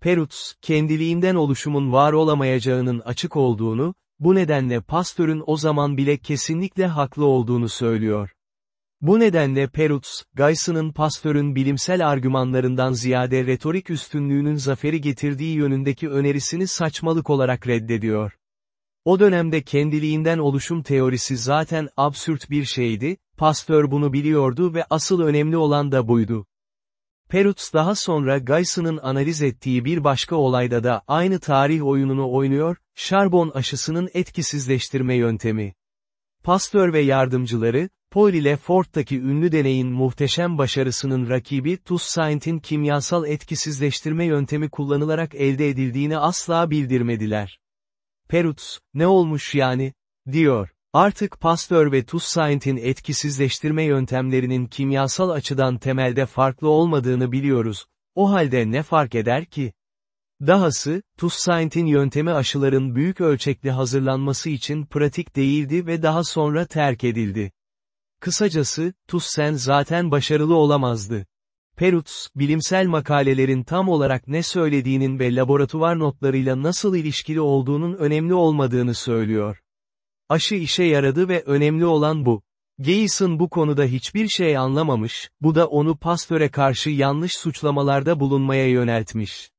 Perutz, kendiliğinden oluşumun var olamayacağının açık olduğunu, bu nedenle Pasteur'ün o zaman bile kesinlikle haklı olduğunu söylüyor. Bu nedenle Perutz, Geiss'ın Pasteur'ün bilimsel argümanlarından ziyade retorik üstünlüğünün zaferi getirdiği yönündeki önerisini saçmalık olarak reddediyor. O dönemde kendiliğinden oluşum teorisi zaten absürt bir şeydi, Pasteur bunu biliyordu ve asıl önemli olan da buydu. Perutz daha sonra Geiss'ın analiz ettiği bir başka olayda da aynı tarih oyununu oynuyor, şarbon aşısının etkisizleştirme yöntemi. Pasteur ve yardımcıları, Paul ile Ford'taki ünlü deneyin muhteşem başarısının rakibi Toussaint'in kimyasal etkisizleştirme yöntemi kullanılarak elde edildiğini asla bildirmediler. Perutz, ne olmuş yani, diyor. Artık Pasteur ve Toussaint'in etkisizleştirme yöntemlerinin kimyasal açıdan temelde farklı olmadığını biliyoruz. O halde ne fark eder ki? Dahası, Toussaint'in yöntemi aşıların büyük ölçekli hazırlanması için pratik değildi ve daha sonra terk edildi. Kısacası, Tussen zaten başarılı olamazdı. Perutz, bilimsel makalelerin tam olarak ne söylediğinin ve laboratuvar notlarıyla nasıl ilişkili olduğunun önemli olmadığını söylüyor. Aşı işe yaradı ve önemli olan bu. Geis'in bu konuda hiçbir şey anlamamış, bu da onu Pasteur'e karşı yanlış suçlamalarda bulunmaya yöneltmiş.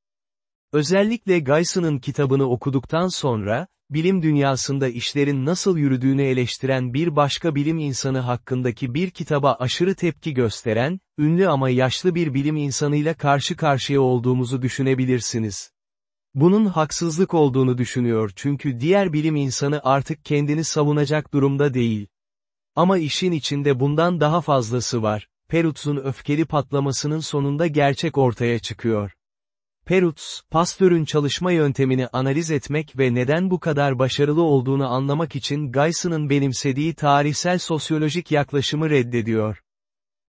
Özellikle Geis'in kitabını okuduktan sonra, bilim dünyasında işlerin nasıl yürüdüğünü eleştiren bir başka bilim insanı hakkındaki bir kitaba aşırı tepki gösteren, ünlü ama yaşlı bir bilim insanıyla karşı karşıya olduğumuzu düşünebilirsiniz. Bunun haksızlık olduğunu düşünüyor çünkü diğer bilim insanı artık kendini savunacak durumda değil. Ama işin içinde bundan daha fazlası var. Perutz'un öfkeli patlamasının sonunda gerçek ortaya çıkıyor. Perutz, Pasteur'ün çalışma yöntemini analiz etmek ve neden bu kadar başarılı olduğunu anlamak için Geiss'ın benimsediği tarihsel sosyolojik yaklaşımı reddediyor.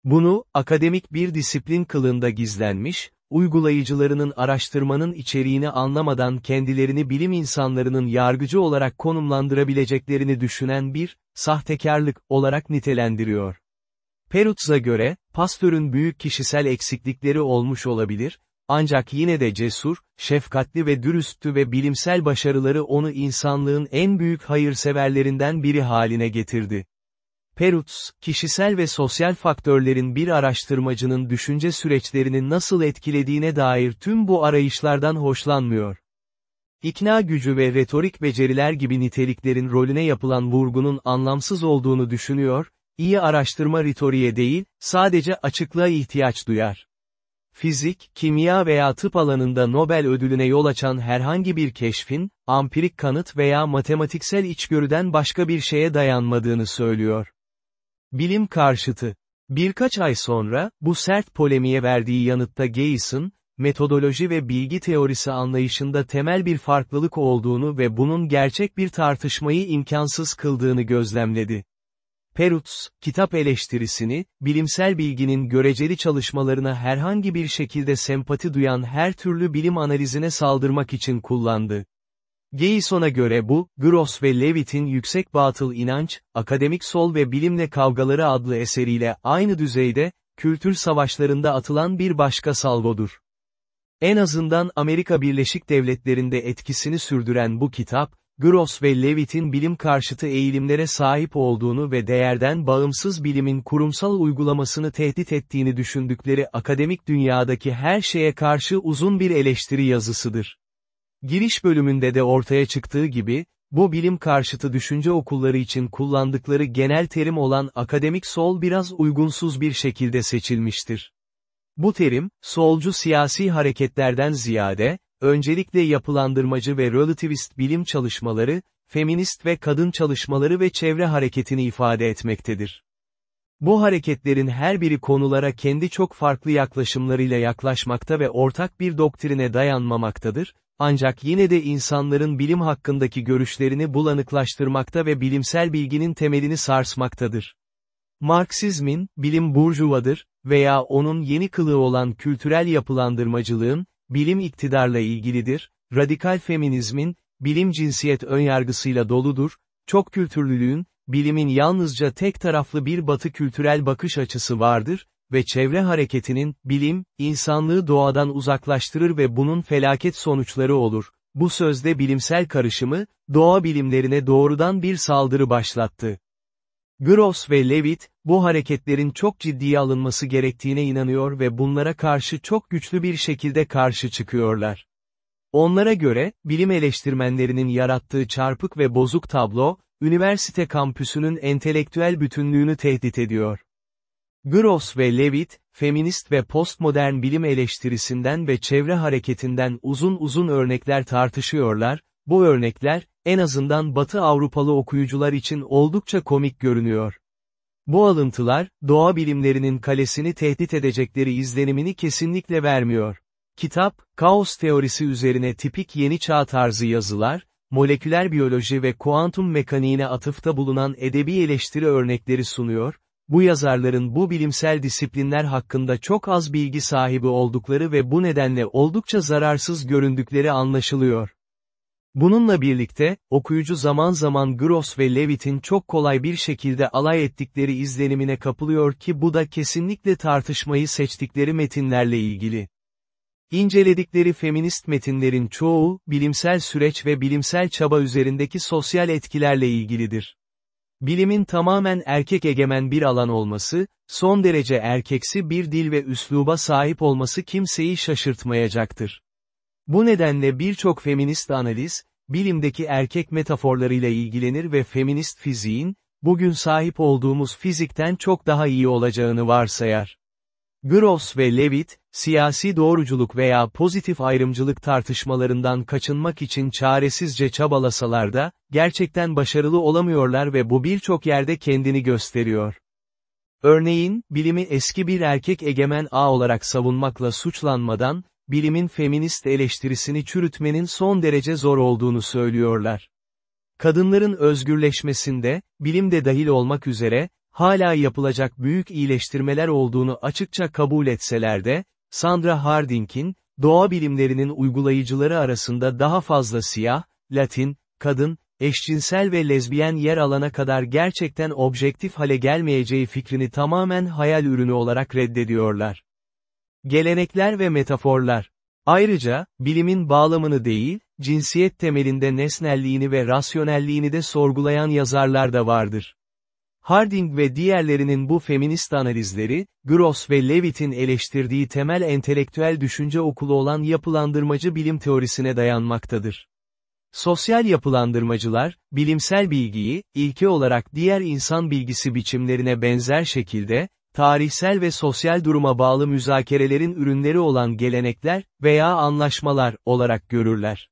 Bunu, akademik bir disiplin kılında gizlenmiş, uygulayıcılarının araştırmanın içeriğini anlamadan kendilerini bilim insanlarının yargıcı olarak konumlandırabileceklerini düşünen bir, sahtekarlık olarak nitelendiriyor. Perutz'a göre, Pasteur'ün büyük kişisel eksiklikleri olmuş olabilir, ancak yine de cesur, şefkatli ve dürüsttü ve bilimsel başarıları onu insanlığın en büyük hayırseverlerinden biri haline getirdi. Perutz, kişisel ve sosyal faktörlerin bir araştırmacının düşünce süreçlerini nasıl etkilediğine dair tüm bu arayışlardan hoşlanmıyor. İkna gücü ve retorik beceriler gibi niteliklerin rolüne yapılan vurgunun anlamsız olduğunu düşünüyor, iyi araştırma ritoriye değil, sadece açıklığa ihtiyaç duyar. Fizik, kimya veya tıp alanında Nobel ödülüne yol açan herhangi bir keşfin, ampirik kanıt veya matematiksel içgörüden başka bir şeye dayanmadığını söylüyor. Bilim karşıtı. Birkaç ay sonra, bu sert polemiğe verdiği yanıtta Geis'in, metodoloji ve bilgi teorisi anlayışında temel bir farklılık olduğunu ve bunun gerçek bir tartışmayı imkansız kıldığını gözlemledi. Perutz, kitap eleştirisini, bilimsel bilginin göreceli çalışmalarına herhangi bir şekilde sempati duyan her türlü bilim analizine saldırmak için kullandı. Geison'a göre bu, Gross ve Levitt'in Yüksek Batıl İnanç, Akademik Sol ve Bilimle Kavgaları adlı eseriyle aynı düzeyde, kültür savaşlarında atılan bir başka salvodur. En azından Amerika Birleşik Devletleri'nde etkisini sürdüren bu kitap, Gross ve Levitt'in bilim karşıtı eğilimlere sahip olduğunu ve değerden bağımsız bilimin kurumsal uygulamasını tehdit ettiğini düşündükleri akademik dünyadaki her şeye karşı uzun bir eleştiri yazısıdır. Giriş bölümünde de ortaya çıktığı gibi, bu bilim karşıtı düşünce okulları için kullandıkları genel terim olan akademik sol biraz uygunsuz bir şekilde seçilmiştir. Bu terim, solcu siyasi hareketlerden ziyade, öncelikle yapılandırmacı ve relativist bilim çalışmaları, feminist ve kadın çalışmaları ve çevre hareketini ifade etmektedir. Bu hareketlerin her biri konulara kendi çok farklı yaklaşımlarıyla yaklaşmakta ve ortak bir doktrine dayanmamaktadır, ancak yine de insanların bilim hakkındaki görüşlerini bulanıklaştırmakta ve bilimsel bilginin temelini sarsmaktadır. Marksizmin, bilim burjuvadır veya onun yeni kılığı olan kültürel yapılandırmacılığın, bilim iktidarla ilgilidir, radikal feminizmin, bilim cinsiyet önyargısıyla doludur, çok kültürlülüğün, bilimin yalnızca tek taraflı bir batı kültürel bakış açısı vardır, ve çevre hareketinin, bilim, insanlığı doğadan uzaklaştırır ve bunun felaket sonuçları olur. Bu sözde bilimsel karışımı, doğa bilimlerine doğrudan bir saldırı başlattı. Gross ve Levitt, bu hareketlerin çok ciddiye alınması gerektiğine inanıyor ve bunlara karşı çok güçlü bir şekilde karşı çıkıyorlar. Onlara göre, bilim eleştirmenlerinin yarattığı çarpık ve bozuk tablo, üniversite kampüsünün entelektüel bütünlüğünü tehdit ediyor. Gross ve Levitt, feminist ve postmodern bilim eleştirisinden ve çevre hareketinden uzun uzun örnekler tartışıyorlar, bu örnekler, en azından Batı Avrupalı okuyucular için oldukça komik görünüyor. Bu alıntılar, doğa bilimlerinin kalesini tehdit edecekleri izlenimini kesinlikle vermiyor. Kitap, kaos teorisi üzerine tipik yeni çağ tarzı yazılar, moleküler biyoloji ve kuantum mekaniğine atıfta bulunan edebi eleştiri örnekleri sunuyor, bu yazarların bu bilimsel disiplinler hakkında çok az bilgi sahibi oldukları ve bu nedenle oldukça zararsız göründükleri anlaşılıyor. Bununla birlikte, okuyucu zaman zaman Gross ve Levitt'in çok kolay bir şekilde alay ettikleri izlenimine kapılıyor ki bu da kesinlikle tartışmayı seçtikleri metinlerle ilgili. İnceledikleri feminist metinlerin çoğu, bilimsel süreç ve bilimsel çaba üzerindeki sosyal etkilerle ilgilidir. Bilimin tamamen erkek egemen bir alan olması, son derece erkeksi bir dil ve üsluba sahip olması kimseyi şaşırtmayacaktır. Bu nedenle birçok feminist analiz, bilimdeki erkek metaforlarıyla ilgilenir ve feminist fiziğin, bugün sahip olduğumuz fizikten çok daha iyi olacağını varsayar. Gross ve Levitt, siyasi doğruculuk veya pozitif ayrımcılık tartışmalarından kaçınmak için çaresizce çabalasalar da, gerçekten başarılı olamıyorlar ve bu birçok yerde kendini gösteriyor. Örneğin, bilimi eski bir erkek egemen ağ olarak savunmakla suçlanmadan, bilimin feminist eleştirisini çürütmenin son derece zor olduğunu söylüyorlar. Kadınların özgürleşmesinde, bilim de dahil olmak üzere, hala yapılacak büyük iyileştirmeler olduğunu açıkça kabul etseler de, Sandra Harding'in, doğa bilimlerinin uygulayıcıları arasında daha fazla siyah, Latin, kadın, eşcinsel ve lezbiyen yer alana kadar gerçekten objektif hale gelmeyeceği fikrini tamamen hayal ürünü olarak reddediyorlar. Gelenekler ve metaforlar. Ayrıca, bilimin bağlamını değil, cinsiyet temelinde nesnelliğini ve rasyonelliğini de sorgulayan yazarlar da vardır. Harding ve diğerlerinin bu feminist analizleri, Gross ve Levitt'in eleştirdiği temel entelektüel düşünce okulu olan yapılandırmacı bilim teorisine dayanmaktadır. Sosyal yapılandırmacılar, bilimsel bilgiyi, ilke olarak diğer insan bilgisi biçimlerine benzer şekilde, tarihsel ve sosyal duruma bağlı müzakerelerin ürünleri olan gelenekler veya anlaşmalar olarak görürler.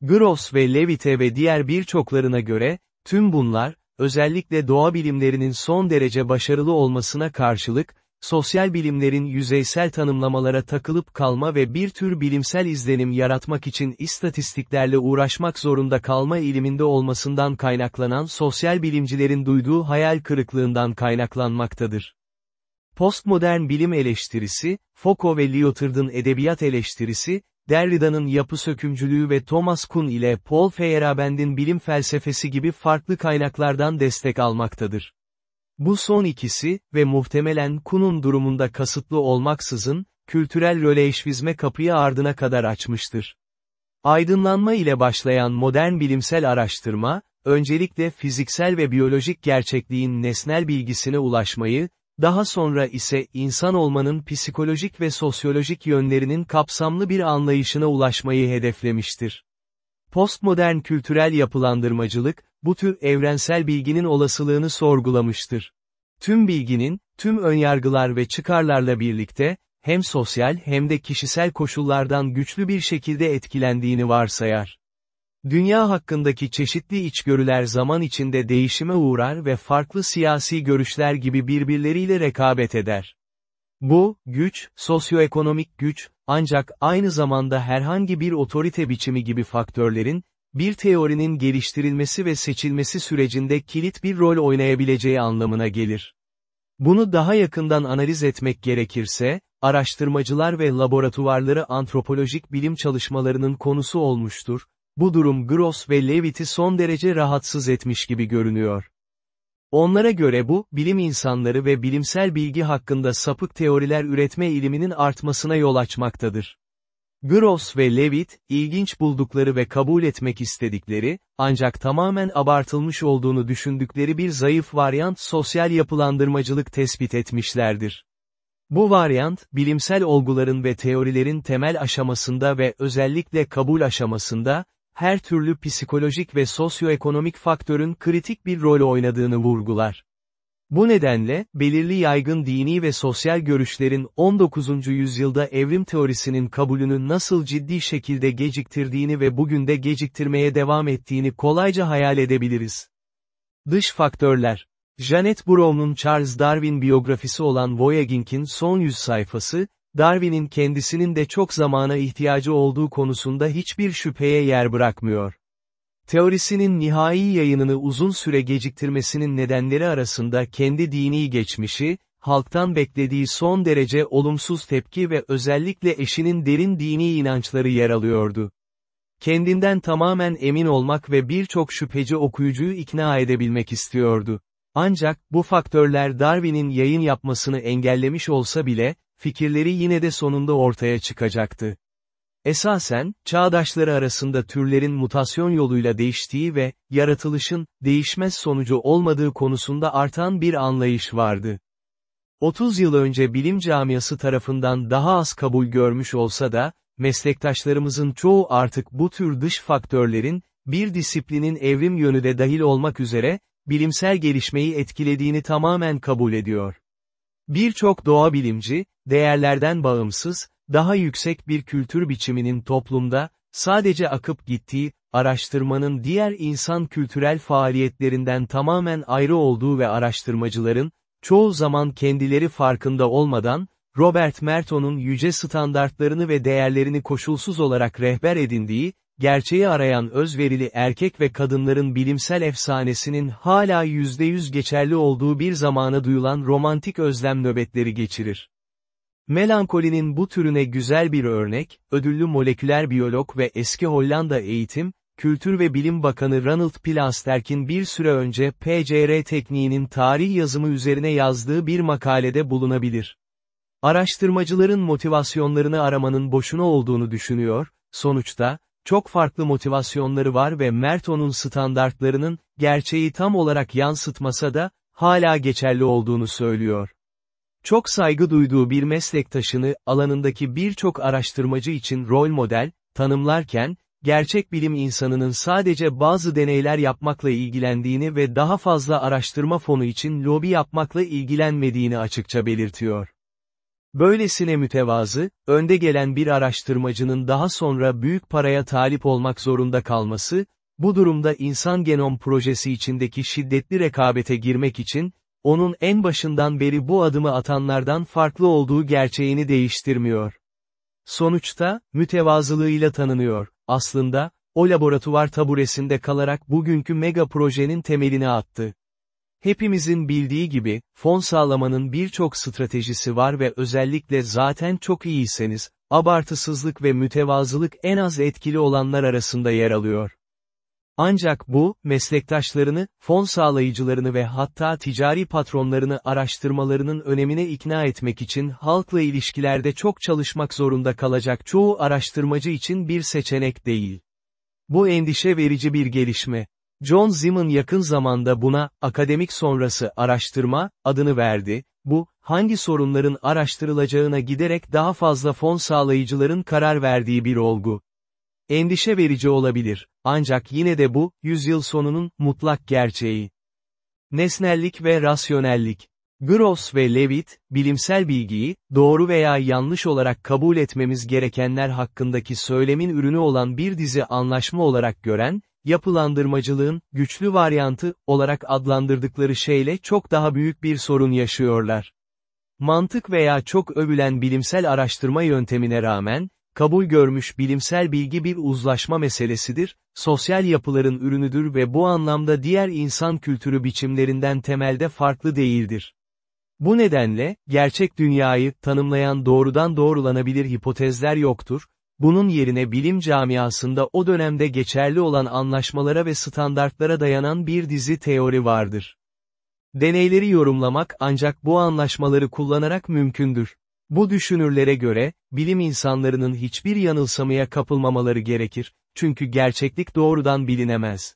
Gross ve Levitte ve diğer birçoklarına göre, tüm bunlar, özellikle doğa bilimlerinin son derece başarılı olmasına karşılık, sosyal bilimlerin yüzeysel tanımlamalara takılıp kalma ve bir tür bilimsel izlenim yaratmak için istatistiklerle uğraşmak zorunda kalma eğiliminde olmasından kaynaklanan sosyal bilimcilerin duyduğu hayal kırıklığından kaynaklanmaktadır. Postmodern bilim eleştirisi, Foucault ve Lyotard'ın edebiyat eleştirisi, Derrida'nın yapı sökümcülüğü ve Thomas Kuhn ile Paul Feyerabend'in bilim felsefesi gibi farklı kaynaklardan destek almaktadır. Bu son ikisi ve muhtemelen Kuhn'un durumunda kasıtlı olmaksızın, kültürel röleşvizme kapıyı ardına kadar açmıştır. Aydınlanma ile başlayan modern bilimsel araştırma, öncelikle fiziksel ve biyolojik gerçekliğin nesnel bilgisine ulaşmayı, daha sonra ise insan olmanın psikolojik ve sosyolojik yönlerinin kapsamlı bir anlayışına ulaşmayı hedeflemiştir. Postmodern kültürel yapılandırmacılık, bu tür evrensel bilginin olasılığını sorgulamıştır. Tüm bilginin, tüm önyargılar ve çıkarlarla birlikte, hem sosyal hem de kişisel koşullardan güçlü bir şekilde etkilendiğini varsayar. Dünya hakkındaki çeşitli içgörüler zaman içinde değişime uğrar ve farklı siyasi görüşler gibi birbirleriyle rekabet eder. Bu, güç, sosyoekonomik güç, ancak aynı zamanda herhangi bir otorite biçimi gibi faktörlerin, bir teorinin geliştirilmesi ve seçilmesi sürecinde kilit bir rol oynayabileceği anlamına gelir. Bunu daha yakından analiz etmek gerekirse, araştırmacılar ve laboratuvarları antropolojik bilim çalışmalarının konusu olmuştur, bu durum Gross ve Levitt'i son derece rahatsız etmiş gibi görünüyor. Onlara göre bu, bilim insanları ve bilimsel bilgi hakkında sapık teoriler üretme eğiliminin artmasına yol açmaktadır. Gross ve Levitt, ilginç buldukları ve kabul etmek istedikleri, ancak tamamen abartılmış olduğunu düşündükleri bir zayıf varyant sosyal yapılandırmacılık tespit etmişlerdir. Bu varyant, bilimsel olguların ve teorilerin temel aşamasında ve özellikle kabul aşamasında, her türlü psikolojik ve sosyoekonomik faktörün kritik bir rol oynadığını vurgular. Bu nedenle, belirli yaygın dini ve sosyal görüşlerin 19. yüzyılda evrim teorisinin kabulünü nasıl ciddi şekilde geciktirdiğini ve bugün de geciktirmeye devam ettiğini kolayca hayal edebiliriz. Dış faktörler Janet Brown'un Charles Darwin biyografisi olan Voyaging'in son yüz sayfası, Darwin'in kendisinin de çok zamana ihtiyacı olduğu konusunda hiçbir şüpheye yer bırakmıyor. Teorisinin nihai yayınını uzun süre geciktirmesinin nedenleri arasında kendi dini geçmişi, halktan beklediği son derece olumsuz tepki ve özellikle eşinin derin dini inançları yer alıyordu. Kendinden tamamen emin olmak ve birçok şüpheci okuyucuyu ikna edebilmek istiyordu. Ancak, bu faktörler Darwin'in yayın yapmasını engellemiş olsa bile, fikirleri yine de sonunda ortaya çıkacaktı. Esasen, çağdaşları arasında türlerin mutasyon yoluyla değiştiği ve, yaratılışın, değişmez sonucu olmadığı konusunda artan bir anlayış vardı. 30 yıl önce bilim camiası tarafından daha az kabul görmüş olsa da, meslektaşlarımızın çoğu artık bu tür dış faktörlerin, bir disiplinin evrim yönü de dahil olmak üzere, bilimsel gelişmeyi etkilediğini tamamen kabul ediyor. Birçok doğa bilimci, değerlerden bağımsız, daha yüksek bir kültür biçiminin toplumda, sadece akıp gittiği, araştırmanın diğer insan kültürel faaliyetlerinden tamamen ayrı olduğu ve araştırmacıların, çoğu zaman kendileri farkında olmadan, Robert Merton'un yüce standartlarını ve değerlerini koşulsuz olarak rehber edindiği, gerçeği arayan özverili erkek ve kadınların bilimsel efsanesinin hala yüzde yüz geçerli olduğu bir zamana duyulan romantik özlem nöbetleri geçirir. Melankolinin bu türüne güzel bir örnek, ödüllü moleküler biyolog ve eski Hollanda Eğitim, Kültür ve Bilim Bakanı Ronald Plasterk'in bir süre önce PCR tekniğinin tarih yazımı üzerine yazdığı bir makalede bulunabilir. Araştırmacıların motivasyonlarını aramanın boşuna olduğunu düşünüyor, sonuçta, çok farklı motivasyonları var ve Merton'un standartlarının, gerçeği tam olarak yansıtmasa da, hala geçerli olduğunu söylüyor. Çok saygı duyduğu bir meslektaşını, alanındaki birçok araştırmacı için rol model, tanımlarken, gerçek bilim insanının sadece bazı deneyler yapmakla ilgilendiğini ve daha fazla araştırma fonu için lobi yapmakla ilgilenmediğini açıkça belirtiyor. Böylesine mütevazı, önde gelen bir araştırmacının daha sonra büyük paraya talip olmak zorunda kalması, bu durumda insan genom projesi içindeki şiddetli rekabete girmek için, onun en başından beri bu adımı atanlardan farklı olduğu gerçeğini değiştirmiyor. Sonuçta, mütevazılığıyla tanınıyor, aslında, o laboratuvar taburesinde kalarak bugünkü mega projenin temelini attı. Hepimizin bildiği gibi, fon sağlamanın birçok stratejisi var ve özellikle zaten çok iyiyseniz, abartısızlık ve mütevazılık en az etkili olanlar arasında yer alıyor. Ancak bu, meslektaşlarını, fon sağlayıcılarını ve hatta ticari patronlarını araştırmalarının önemine ikna etmek için halkla ilişkilerde çok çalışmak zorunda kalacak çoğu araştırmacı için bir seçenek değil. Bu endişe verici bir gelişme. John Zimmon yakın zamanda buna, akademik sonrası araştırma, adını verdi, bu, hangi sorunların araştırılacağına giderek daha fazla fon sağlayıcıların karar verdiği bir olgu. Endişe verici olabilir, ancak yine de bu, yüzyıl sonunun, mutlak gerçeği. Nesnellik ve rasyonellik. Gross ve Levitt, bilimsel bilgiyi, doğru veya yanlış olarak kabul etmemiz gerekenler hakkındaki söylemin ürünü olan bir dizi anlaşma olarak gören, yapılandırmacılığın, güçlü varyantı, olarak adlandırdıkları şeyle çok daha büyük bir sorun yaşıyorlar. Mantık veya çok övülen bilimsel araştırma yöntemine rağmen, kabul görmüş bilimsel bilgi bir uzlaşma meselesidir, sosyal yapıların ürünüdür ve bu anlamda diğer insan kültürü biçimlerinden temelde farklı değildir. Bu nedenle, gerçek dünyayı tanımlayan doğrudan doğrulanabilir hipotezler yoktur, bunun yerine bilim camiasında o dönemde geçerli olan anlaşmalara ve standartlara dayanan bir dizi teori vardır. Deneyleri yorumlamak ancak bu anlaşmaları kullanarak mümkündür. Bu düşünürlere göre, bilim insanlarının hiçbir yanılsamaya kapılmamaları gerekir, çünkü gerçeklik doğrudan bilinemez.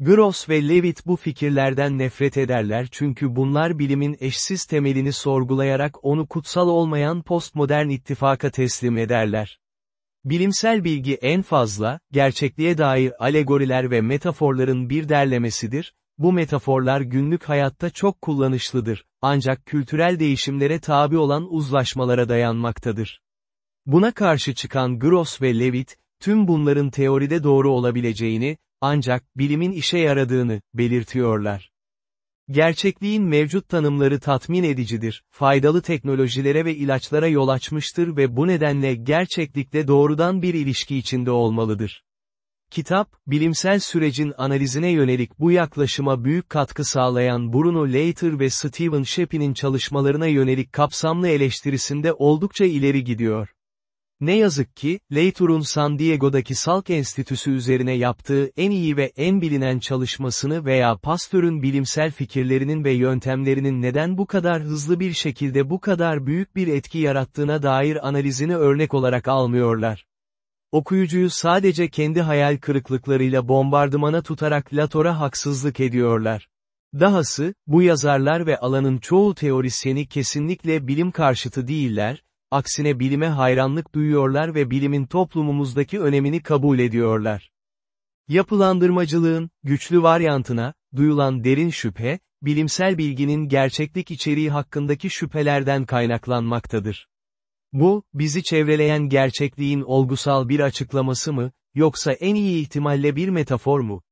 Gross ve Levitt bu fikirlerden nefret ederler çünkü bunlar bilimin eşsiz temelini sorgulayarak onu kutsal olmayan postmodern ittifaka teslim ederler. Bilimsel bilgi en fazla, gerçekliğe dair alegoriler ve metaforların bir derlemesidir, bu metaforlar günlük hayatta çok kullanışlıdır, ancak kültürel değişimlere tabi olan uzlaşmalara dayanmaktadır. Buna karşı çıkan Gross ve Levitt, tüm bunların teoride doğru olabileceğini, ancak bilimin işe yaradığını, belirtiyorlar. Gerçekliğin mevcut tanımları tatmin edicidir, faydalı teknolojilere ve ilaçlara yol açmıştır ve bu nedenle gerçeklikle doğrudan bir ilişki içinde olmalıdır. Kitap, bilimsel sürecin analizine yönelik bu yaklaşıma büyük katkı sağlayan Bruno Leiter ve Steven Shepin'in çalışmalarına yönelik kapsamlı eleştirisinde oldukça ileri gidiyor. Ne yazık ki, Leiter'un San Diego'daki Salk Enstitüsü üzerine yaptığı en iyi ve en bilinen çalışmasını veya Pasteur'ün bilimsel fikirlerinin ve yöntemlerinin neden bu kadar hızlı bir şekilde bu kadar büyük bir etki yarattığına dair analizini örnek olarak almıyorlar. Okuyucuyu sadece kendi hayal kırıklıklarıyla bombardımana tutarak Lator'a haksızlık ediyorlar. Dahası, bu yazarlar ve alanın çoğu teorisyeni kesinlikle bilim karşıtı değiller, aksine bilime hayranlık duyuyorlar ve bilimin toplumumuzdaki önemini kabul ediyorlar. Yapılandırmacılığın, güçlü varyantına, duyulan derin şüphe, bilimsel bilginin gerçeklik içeriği hakkındaki şüphelerden kaynaklanmaktadır. Bu, bizi çevreleyen gerçekliğin olgusal bir açıklaması mı, yoksa en iyi ihtimalle bir metafor mu?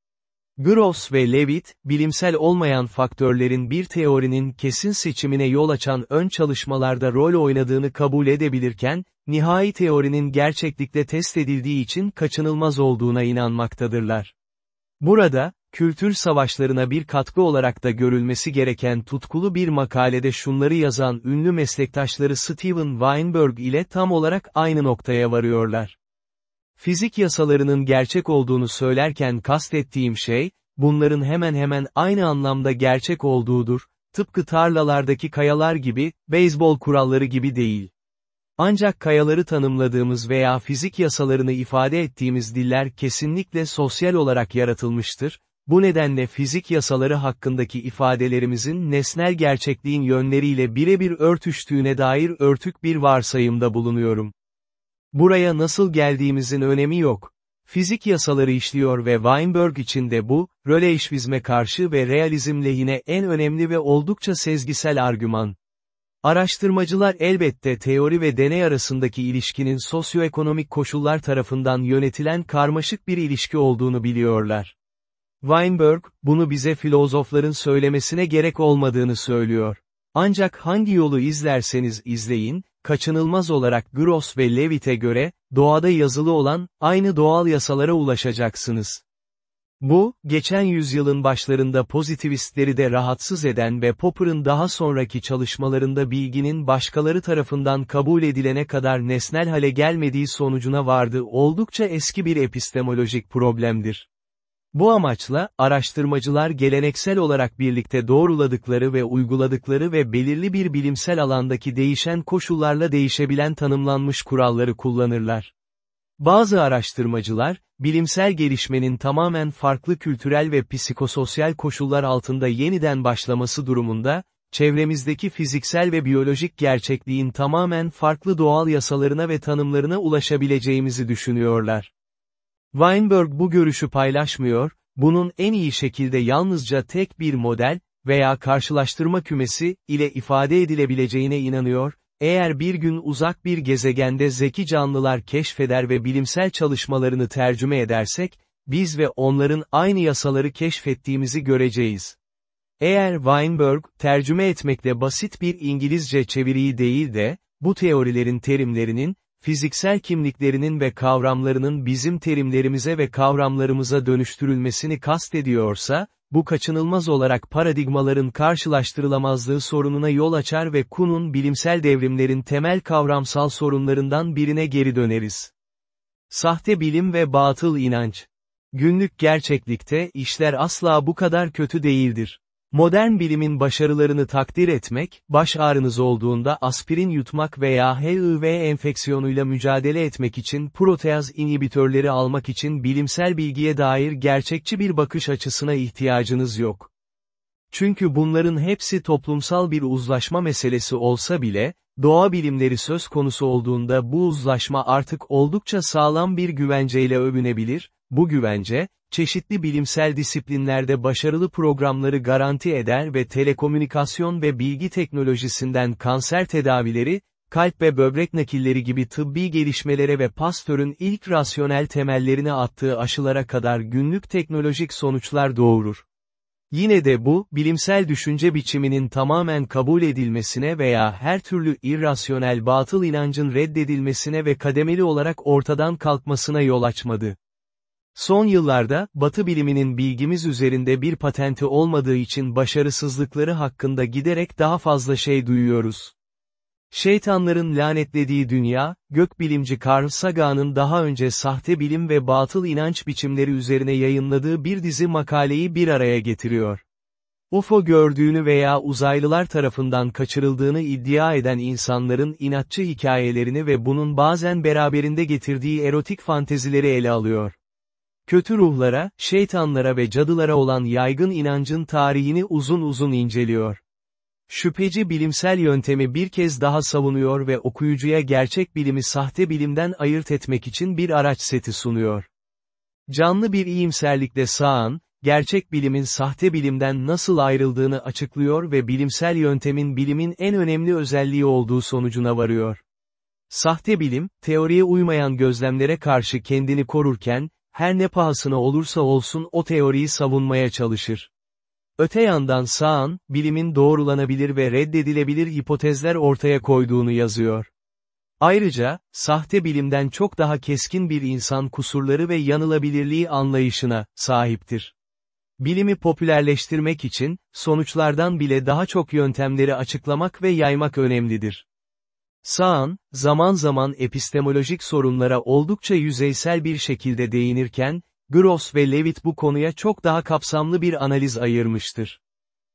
Gross ve Levitt, bilimsel olmayan faktörlerin bir teorinin kesin seçimine yol açan ön çalışmalarda rol oynadığını kabul edebilirken, nihai teorinin gerçeklikle test edildiği için kaçınılmaz olduğuna inanmaktadırlar. Burada, kültür savaşlarına bir katkı olarak da görülmesi gereken tutkulu bir makalede şunları yazan ünlü meslektaşları Steven Weinberg ile tam olarak aynı noktaya varıyorlar. Fizik yasalarının gerçek olduğunu söylerken kastettiğim şey, bunların hemen hemen aynı anlamda gerçek olduğudur, tıpkı tarlalardaki kayalar gibi, beyzbol kuralları gibi değil. Ancak kayaları tanımladığımız veya fizik yasalarını ifade ettiğimiz diller kesinlikle sosyal olarak yaratılmıştır, bu nedenle fizik yasaları hakkındaki ifadelerimizin nesnel gerçekliğin yönleriyle birebir örtüştüğüne dair örtük bir varsayımda bulunuyorum. Buraya nasıl geldiğimizin önemi yok. Fizik yasaları işliyor ve Weinberg için de bu, röleişvizme karşı ve realizm lehine en önemli ve oldukça sezgisel argüman. Araştırmacılar elbette teori ve deney arasındaki ilişkinin sosyoekonomik koşullar tarafından yönetilen karmaşık bir ilişki olduğunu biliyorlar. Weinberg, bunu bize filozofların söylemesine gerek olmadığını söylüyor. Ancak hangi yolu izlerseniz izleyin, kaçınılmaz olarak Gross ve Levitt'e göre, doğada yazılı olan, aynı doğal yasalara ulaşacaksınız. Bu, geçen yüzyılın başlarında pozitivistleri de rahatsız eden ve Popper'ın daha sonraki çalışmalarında bilginin başkaları tarafından kabul edilene kadar nesnel hale gelmediği sonucuna vardı oldukça eski bir epistemolojik problemdir. Bu amaçla, araştırmacılar geleneksel olarak birlikte doğruladıkları ve uyguladıkları ve belirli bir bilimsel alandaki değişen koşullarla değişebilen tanımlanmış kuralları kullanırlar. Bazı araştırmacılar, bilimsel gelişmenin tamamen farklı kültürel ve psikososyal koşullar altında yeniden başlaması durumunda, çevremizdeki fiziksel ve biyolojik gerçekliğin tamamen farklı doğal yasalarına ve tanımlarına ulaşabileceğimizi düşünüyorlar. Weinberg bu görüşü paylaşmıyor, bunun en iyi şekilde yalnızca tek bir model veya karşılaştırma kümesi ile ifade edilebileceğine inanıyor, eğer bir gün uzak bir gezegende zeki canlılar keşfeder ve bilimsel çalışmalarını tercüme edersek, biz ve onların aynı yasaları keşfettiğimizi göreceğiz. Eğer Weinberg, tercüme etmekle basit bir İngilizce çeviriyi değil de, bu teorilerin terimlerinin, fiziksel kimliklerinin ve kavramlarının bizim terimlerimize ve kavramlarımıza dönüştürülmesini kastediyorsa, bu kaçınılmaz olarak paradigmaların karşılaştırılamazlığı sorununa yol açar ve Kuhn'un bilimsel devrimlerin temel kavramsal sorunlarından birine geri döneriz. Sahte bilim ve batıl inanç. Günlük gerçeklikte işler asla bu kadar kötü değildir. Modern bilimin başarılarını takdir etmek, baş ağrınız olduğunda aspirin yutmak veya HIV enfeksiyonuyla mücadele etmek için proteaz inhibitörleri almak için bilimsel bilgiye dair gerçekçi bir bakış açısına ihtiyacınız yok. Çünkü bunların hepsi toplumsal bir uzlaşma meselesi olsa bile, doğa bilimleri söz konusu olduğunda bu uzlaşma artık oldukça sağlam bir güvenceyle övünebilir, bu güvence, çeşitli bilimsel disiplinlerde başarılı programları garanti eder ve telekomünikasyon ve bilgi teknolojisinden kanser tedavileri, kalp ve böbrek nakilleri gibi tıbbi gelişmelere ve Pasteur'ün ilk rasyonel temellerini attığı aşılara kadar günlük teknolojik sonuçlar doğurur. Yine de bu, bilimsel düşünce biçiminin tamamen kabul edilmesine veya her türlü irrasyonel batıl inancın reddedilmesine ve kademeli olarak ortadan kalkmasına yol açmadı. Son yıllarda, Batı biliminin bilgimiz üzerinde bir patenti olmadığı için başarısızlıkları hakkında giderek daha fazla şey duyuyoruz. Şeytanların lanetlediği dünya, gökbilimci Carl Sagan'ın daha önce sahte bilim ve batıl inanç biçimleri üzerine yayınladığı bir dizi makaleyi bir araya getiriyor. UFO gördüğünü veya uzaylılar tarafından kaçırıldığını iddia eden insanların inatçı hikayelerini ve bunun bazen beraberinde getirdiği erotik fantezileri ele alıyor. Kötü ruhlara, şeytanlara ve cadılara olan yaygın inancın tarihini uzun uzun inceliyor. Şüpheci bilimsel yöntemi bir kez daha savunuyor ve okuyucuya gerçek bilimi sahte bilimden ayırt etmek için bir araç seti sunuyor. Canlı bir iyimserlikle sağan, gerçek bilimin sahte bilimden nasıl ayrıldığını açıklıyor ve bilimsel yöntemin bilimin en önemli özelliği olduğu sonucuna varıyor. Sahte bilim, teoriye uymayan gözlemlere karşı kendini korurken, her ne pahasına olursa olsun o teoriyi savunmaya çalışır. Öte yandan Sağan, bilimin doğrulanabilir ve reddedilebilir hipotezler ortaya koyduğunu yazıyor. Ayrıca, sahte bilimden çok daha keskin bir insan kusurları ve yanılabilirliği anlayışına sahiptir. Bilimi popülerleştirmek için, sonuçlardan bile daha çok yöntemleri açıklamak ve yaymak önemlidir. Sağan, zaman zaman epistemolojik sorunlara oldukça yüzeysel bir şekilde değinirken, Gross ve Levitt bu konuya çok daha kapsamlı bir analiz ayırmıştır.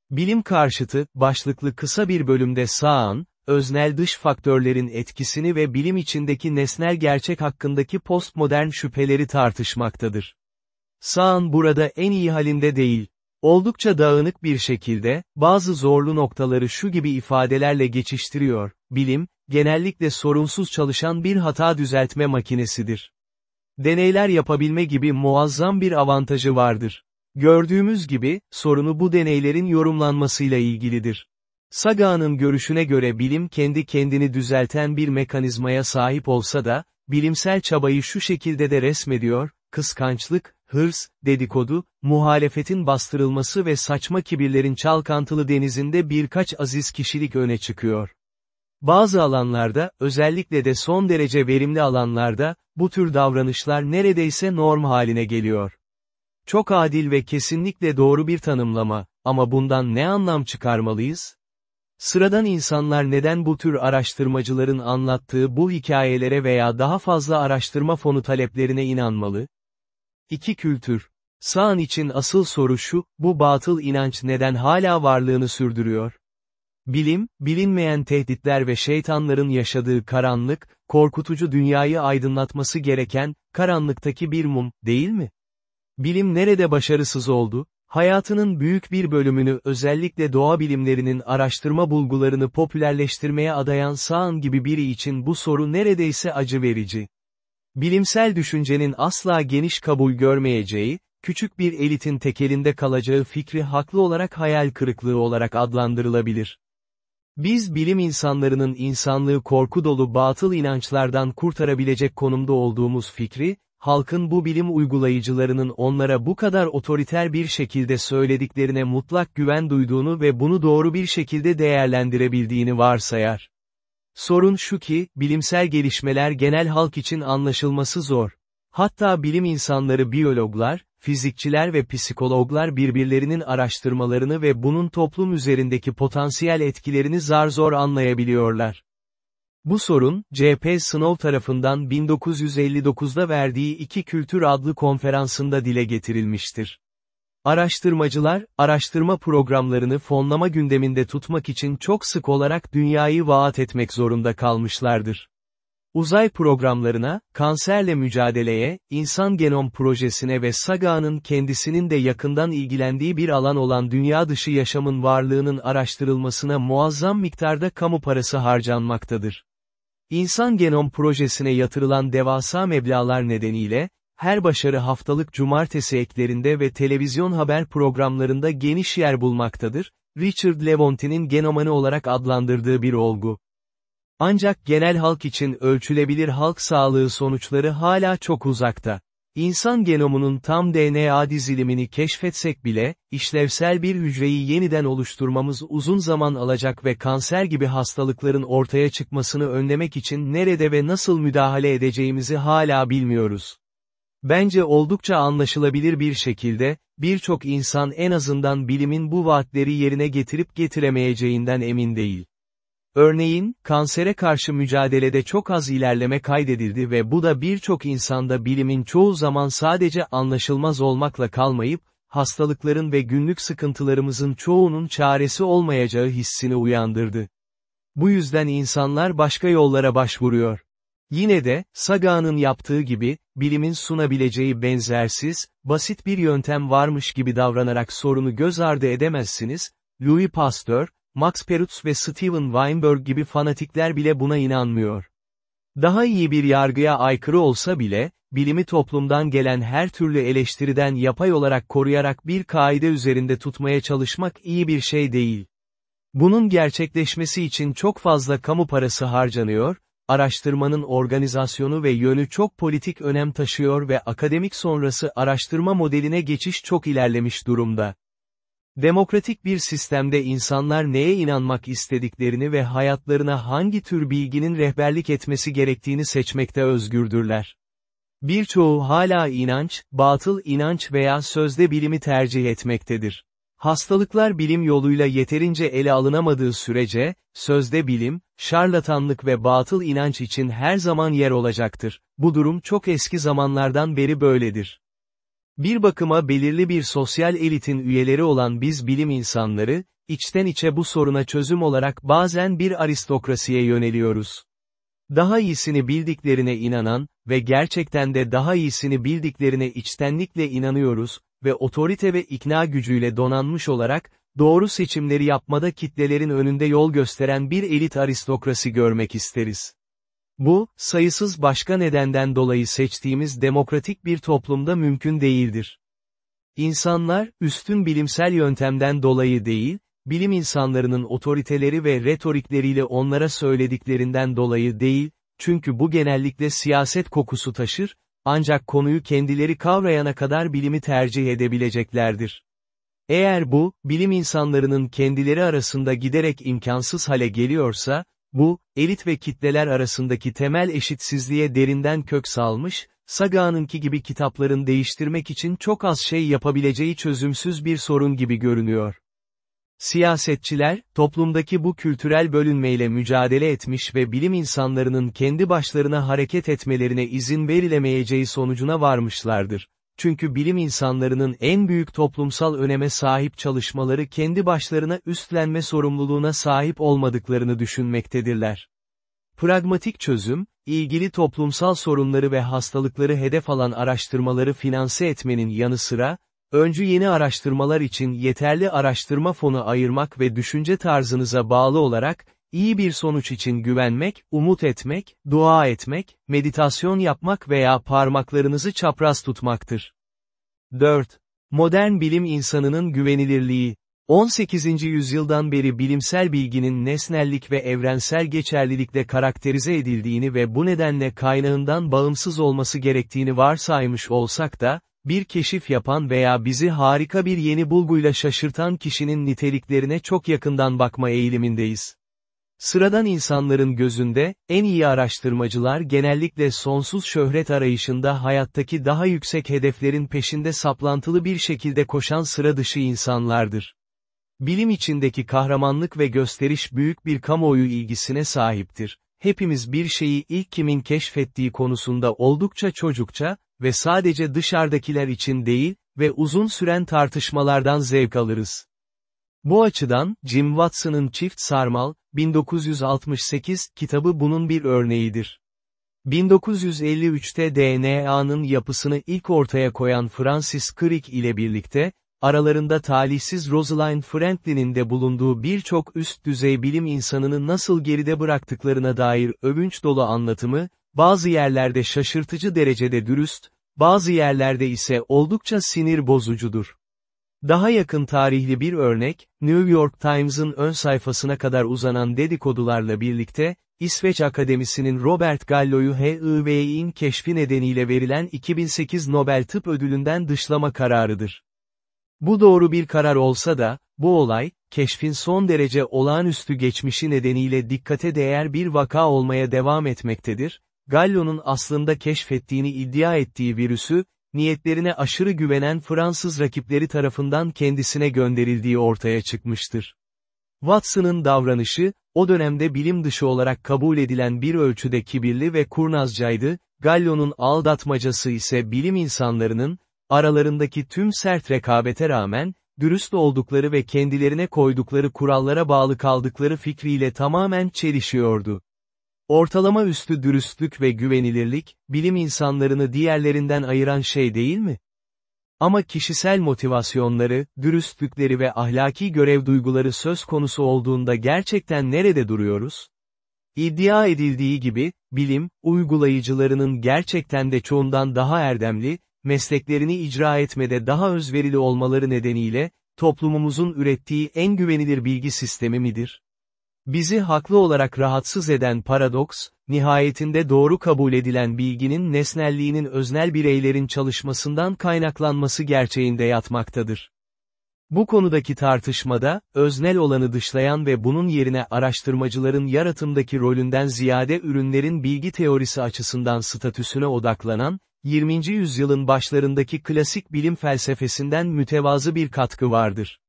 Bilim karşıtı, başlıklı kısa bir bölümde Sağan, öznel dış faktörlerin etkisini ve bilim içindeki nesnel gerçek hakkındaki postmodern şüpheleri tartışmaktadır. Sağan burada en iyi halinde değil. Oldukça dağınık bir şekilde, bazı zorlu noktaları şu gibi ifadelerle geçiştiriyor, bilim, genellikle sorunsuz çalışan bir hata düzeltme makinesidir. Deneyler yapabilme gibi muazzam bir avantajı vardır. Gördüğümüz gibi, sorunu bu deneylerin yorumlanmasıyla ilgilidir. Saga'nın görüşüne göre bilim kendi kendini düzelten bir mekanizmaya sahip olsa da, bilimsel çabayı şu şekilde de resmediyor, kıskançlık, hırs, dedikodu, muhalefetin bastırılması ve saçma kibirlerin çalkantılı denizinde birkaç aziz kişilik öne çıkıyor. Bazı alanlarda, özellikle de son derece verimli alanlarda, bu tür davranışlar neredeyse norm haline geliyor. Çok adil ve kesinlikle doğru bir tanımlama, ama bundan ne anlam çıkarmalıyız? Sıradan insanlar neden bu tür araştırmacıların anlattığı bu hikayelere veya daha fazla araştırma fonu taleplerine inanmalı? İki kültür. Sağın için asıl soru şu, bu batıl inanç neden hala varlığını sürdürüyor? Bilim, bilinmeyen tehditler ve şeytanların yaşadığı karanlık, korkutucu dünyayı aydınlatması gereken, karanlıktaki bir mum, değil mi? Bilim nerede başarısız oldu? Hayatının büyük bir bölümünü özellikle doğa bilimlerinin araştırma bulgularını popülerleştirmeye adayan Sağın gibi biri için bu soru neredeyse acı verici. Bilimsel düşüncenin asla geniş kabul görmeyeceği, küçük bir elitin tekelinde kalacağı fikri haklı olarak hayal kırıklığı olarak adlandırılabilir. Biz bilim insanlarının insanlığı korku dolu batıl inançlardan kurtarabilecek konumda olduğumuz fikri, halkın bu bilim uygulayıcılarının onlara bu kadar otoriter bir şekilde söylediklerine mutlak güven duyduğunu ve bunu doğru bir şekilde değerlendirebildiğini varsayar. Sorun şu ki, bilimsel gelişmeler genel halk için anlaşılması zor. Hatta bilim insanları biyologlar, fizikçiler ve psikologlar birbirlerinin araştırmalarını ve bunun toplum üzerindeki potansiyel etkilerini zar zor anlayabiliyorlar. Bu sorun, C.P. Snow tarafından 1959'da verdiği İki Kültür adlı konferansında dile getirilmiştir. Araştırmacılar, araştırma programlarını fonlama gündeminde tutmak için çok sık olarak dünyayı vaat etmek zorunda kalmışlardır. Uzay programlarına, kanserle mücadeleye, insan genom projesine ve SAGA'nın kendisinin de yakından ilgilendiği bir alan olan dünya dışı yaşamın varlığının araştırılmasına muazzam miktarda kamu parası harcanmaktadır. İnsan genom projesine yatırılan devasa meblalar nedeniyle, her başarı haftalık cumartesi eklerinde ve televizyon haber programlarında geniş yer bulmaktadır, Richard Lewontin'in genomanı olarak adlandırdığı bir olgu. Ancak genel halk için ölçülebilir halk sağlığı sonuçları hala çok uzakta. İnsan genomunun tam DNA dizilimini keşfetsek bile, işlevsel bir hücreyi yeniden oluşturmamız uzun zaman alacak ve kanser gibi hastalıkların ortaya çıkmasını önlemek için nerede ve nasıl müdahale edeceğimizi hala bilmiyoruz. Bence oldukça anlaşılabilir bir şekilde, birçok insan en azından bilimin bu vaatleri yerine getirip getiremeyeceğinden emin değil. Örneğin, kansere karşı mücadelede çok az ilerleme kaydedildi ve bu da birçok insanda bilimin çoğu zaman sadece anlaşılmaz olmakla kalmayıp, hastalıkların ve günlük sıkıntılarımızın çoğunun çaresi olmayacağı hissini uyandırdı. Bu yüzden insanlar başka yollara başvuruyor. Yine de, Saga'nın yaptığı gibi, bilimin sunabileceği benzersiz, basit bir yöntem varmış gibi davranarak sorunu göz ardı edemezsiniz, Louis Pasteur, Max Perutz ve Steven Weinberg gibi fanatikler bile buna inanmıyor. Daha iyi bir yargıya aykırı olsa bile, bilimi toplumdan gelen her türlü eleştiriden yapay olarak koruyarak bir kaide üzerinde tutmaya çalışmak iyi bir şey değil. Bunun gerçekleşmesi için çok fazla kamu parası harcanıyor, araştırmanın organizasyonu ve yönü çok politik önem taşıyor ve akademik sonrası araştırma modeline geçiş çok ilerlemiş durumda. Demokratik bir sistemde insanlar neye inanmak istediklerini ve hayatlarına hangi tür bilginin rehberlik etmesi gerektiğini seçmekte özgürdürler. Birçoğu hala inanç, batıl inanç veya sözde bilimi tercih etmektedir. Hastalıklar bilim yoluyla yeterince ele alınamadığı sürece, sözde bilim, şarlatanlık ve batıl inanç için her zaman yer olacaktır. Bu durum çok eski zamanlardan beri böyledir. Bir bakıma belirli bir sosyal elitin üyeleri olan biz bilim insanları, içten içe bu soruna çözüm olarak bazen bir aristokrasiye yöneliyoruz. Daha iyisini bildiklerine inanan ve gerçekten de daha iyisini bildiklerine içtenlikle inanıyoruz ve otorite ve ikna gücüyle donanmış olarak, doğru seçimleri yapmada kitlelerin önünde yol gösteren bir elit aristokrasi görmek isteriz. Bu, sayısız başka nedenden dolayı seçtiğimiz demokratik bir toplumda mümkün değildir. İnsanlar, üstün bilimsel yöntemden dolayı değil, bilim insanlarının otoriteleri ve retorikleriyle onlara söylediklerinden dolayı değil, çünkü bu genellikle siyaset kokusu taşır, ancak konuyu kendileri kavrayana kadar bilimi tercih edebileceklerdir. Eğer bu, bilim insanlarının kendileri arasında giderek imkansız hale geliyorsa, bu, elit ve kitleler arasındaki temel eşitsizliğe derinden kök salmış, Saga'nınki gibi kitapların değiştirmek için çok az şey yapabileceği çözümsüz bir sorun gibi görünüyor. Siyasetçiler, toplumdaki bu kültürel bölünmeyle mücadele etmiş ve bilim insanlarının kendi başlarına hareket etmelerine izin verilemeyeceği sonucuna varmışlardır. Çünkü bilim insanlarının en büyük toplumsal öneme sahip çalışmaları kendi başlarına üstlenme sorumluluğuna sahip olmadıklarını düşünmektedirler. Pragmatik çözüm, ilgili toplumsal sorunları ve hastalıkları hedef alan araştırmaları finanse etmenin yanı sıra, öncü yeni araştırmalar için yeterli araştırma fonu ayırmak ve düşünce tarzınıza bağlı olarak, iyi bir sonuç için güvenmek, umut etmek, dua etmek, meditasyon yapmak veya parmaklarınızı çapraz tutmaktır. 4. Modern bilim insanının güvenilirliği. 18. yüzyıldan beri bilimsel bilginin nesnellik ve evrensel geçerlilikle karakterize edildiğini ve bu nedenle kaynağından bağımsız olması gerektiğini varsaymış olsak da, bir keşif yapan veya bizi harika bir yeni bulguyla şaşırtan kişinin niteliklerine çok yakından bakma eğilimindeyiz. Sıradan insanların gözünde, en iyi araştırmacılar genellikle sonsuz şöhret arayışında hayattaki daha yüksek hedeflerin peşinde saplantılı bir şekilde koşan sıra dışı insanlardır. Bilim içindeki kahramanlık ve gösteriş büyük bir kamuoyu ilgisine sahiptir. Hepimiz bir şeyi ilk kimin keşfettiği konusunda oldukça çocukça ve sadece dışarıdakiler için değil ve uzun süren tartışmalardan zevk alırız. Bu açıdan, Jim Watson'ın Çift Sarmal, 1968 kitabı bunun bir örneğidir. 1953'te DNA'nın yapısını ilk ortaya koyan Francis Crick ile birlikte, aralarında talihsiz Rosalind Franklin'in de bulunduğu birçok üst düzey bilim insanını nasıl geride bıraktıklarına dair övünç dolu anlatımı, bazı yerlerde şaşırtıcı derecede dürüst, bazı yerlerde ise oldukça sinir bozucudur. Daha yakın tarihli bir örnek, New York Times'ın ön sayfasına kadar uzanan dedikodularla birlikte, İsveç Akademisi'nin Robert Gallo'yu HIV'in keşfi nedeniyle verilen 2008 Nobel Tıp Ödülü'nden dışlama kararıdır. Bu doğru bir karar olsa da, bu olay, keşfin son derece olağanüstü geçmişi nedeniyle dikkate değer bir vaka olmaya devam etmektedir, Gallo'nun aslında keşfettiğini iddia ettiği virüsü, niyetlerine aşırı güvenen Fransız rakipleri tarafından kendisine gönderildiği ortaya çıkmıştır. Watson'ın davranışı, o dönemde bilim dışı olarak kabul edilen bir ölçüde kibirli ve kurnazcaydı, Gallo'nun aldatmacası ise bilim insanlarının, aralarındaki tüm sert rekabete rağmen, dürüst oldukları ve kendilerine koydukları kurallara bağlı kaldıkları fikriyle tamamen çelişiyordu. Ortalama üstü dürüstlük ve güvenilirlik, bilim insanlarını diğerlerinden ayıran şey değil mi? Ama kişisel motivasyonları, dürüstlükleri ve ahlaki görev duyguları söz konusu olduğunda gerçekten nerede duruyoruz? İddia edildiği gibi, bilim, uygulayıcılarının gerçekten de çoğundan daha erdemli, mesleklerini icra etmede daha özverili olmaları nedeniyle, toplumumuzun ürettiği en güvenilir bilgi sistemi midir? Bizi haklı olarak rahatsız eden paradoks, nihayetinde doğru kabul edilen bilginin nesnelliğinin öznel bireylerin çalışmasından kaynaklanması gerçeğinde yatmaktadır. Bu konudaki tartışmada, öznel olanı dışlayan ve bunun yerine araştırmacıların yaratımdaki rolünden ziyade ürünlerin bilgi teorisi açısından statüsüne odaklanan, 20. yüzyılın başlarındaki klasik bilim felsefesinden mütevazı bir katkı vardır.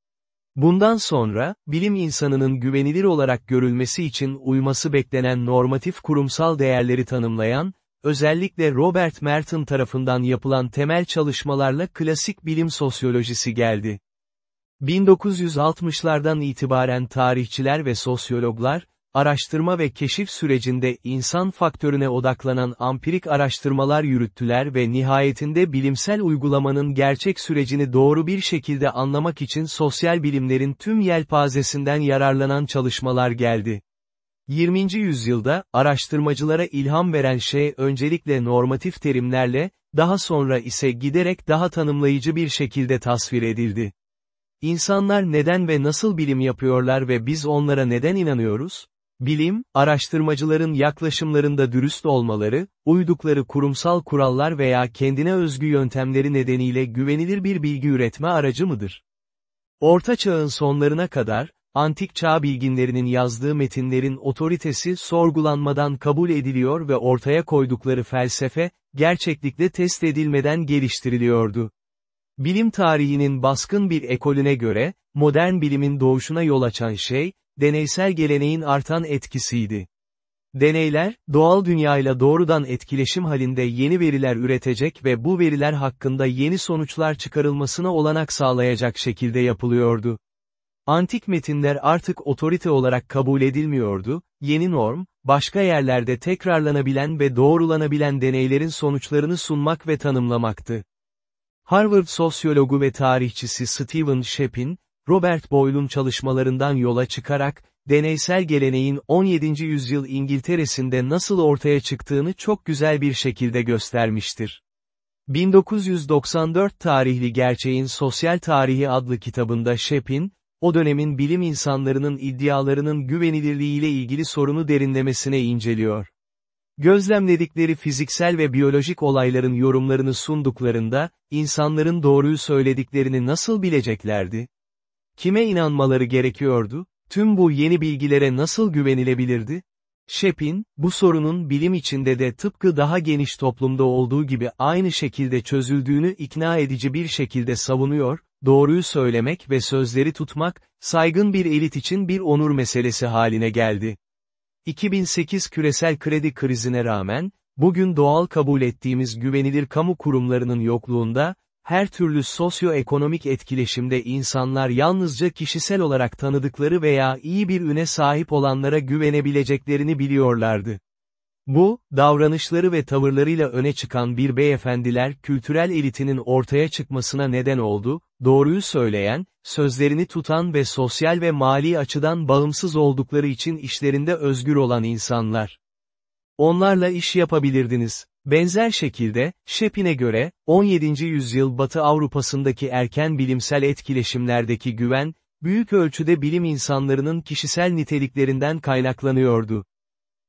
Bundan sonra, bilim insanının güvenilir olarak görülmesi için uyması beklenen normatif kurumsal değerleri tanımlayan, özellikle Robert Merton tarafından yapılan temel çalışmalarla klasik bilim sosyolojisi geldi. 1960'lardan itibaren tarihçiler ve sosyologlar, araştırma ve keşif sürecinde insan faktörüne odaklanan ampirik araştırmalar yürüttüler ve nihayetinde bilimsel uygulamanın gerçek sürecini doğru bir şekilde anlamak için sosyal bilimlerin tüm yelpazesinden yararlanan çalışmalar geldi. 20. yüzyılda, araştırmacılara ilham veren şey öncelikle normatif terimlerle, daha sonra ise giderek daha tanımlayıcı bir şekilde tasvir edildi. İnsanlar neden ve nasıl bilim yapıyorlar ve biz onlara neden inanıyoruz? Bilim, araştırmacıların yaklaşımlarında dürüst olmaları, uydukları kurumsal kurallar veya kendine özgü yöntemleri nedeniyle güvenilir bir bilgi üretme aracı mıdır? Orta çağın sonlarına kadar, antik çağ bilginlerinin yazdığı metinlerin otoritesi sorgulanmadan kabul ediliyor ve ortaya koydukları felsefe, gerçeklikle test edilmeden geliştiriliyordu. Bilim tarihinin baskın bir ekolüne göre, modern bilimin doğuşuna yol açan şey, deneysel geleneğin artan etkisiydi. Deneyler, doğal dünyayla doğrudan etkileşim halinde yeni veriler üretecek ve bu veriler hakkında yeni sonuçlar çıkarılmasına olanak sağlayacak şekilde yapılıyordu. Antik metinler artık otorite olarak kabul edilmiyordu, yeni norm, başka yerlerde tekrarlanabilen ve doğrulanabilen deneylerin sonuçlarını sunmak ve tanımlamaktı. Harvard sosyologu ve tarihçisi Stephen Shepin, Robert Boyle'un çalışmalarından yola çıkarak, deneysel geleneğin 17. yüzyıl İngiltere'sinde nasıl ortaya çıktığını çok güzel bir şekilde göstermiştir. 1994 tarihli Gerçeğin Sosyal Tarihi adlı kitabında Shepin, o dönemin bilim insanlarının iddialarının güvenilirliğiyle ilgili sorunu derinlemesine inceliyor. Gözlemledikleri fiziksel ve biyolojik olayların yorumlarını sunduklarında, insanların doğruyu söylediklerini nasıl bileceklerdi? Kime inanmaları gerekiyordu? Tüm bu yeni bilgilere nasıl güvenilebilirdi? Shepin, bu sorunun bilim içinde de tıpkı daha geniş toplumda olduğu gibi aynı şekilde çözüldüğünü ikna edici bir şekilde savunuyor, doğruyu söylemek ve sözleri tutmak, saygın bir elit için bir onur meselesi haline geldi. 2008 küresel kredi krizine rağmen, bugün doğal kabul ettiğimiz güvenilir kamu kurumlarının yokluğunda, her türlü sosyoekonomik etkileşimde insanlar yalnızca kişisel olarak tanıdıkları veya iyi bir üne sahip olanlara güvenebileceklerini biliyorlardı. Bu, davranışları ve tavırlarıyla öne çıkan bir beyefendiler kültürel elitinin ortaya çıkmasına neden oldu, doğruyu söyleyen, sözlerini tutan ve sosyal ve mali açıdan bağımsız oldukları için işlerinde özgür olan insanlar. Onlarla iş yapabilirdiniz. Benzer şekilde, Shepin'e göre, 17. yüzyıl Batı Avrupa'sındaki erken bilimsel etkileşimlerdeki güven, büyük ölçüde bilim insanlarının kişisel niteliklerinden kaynaklanıyordu.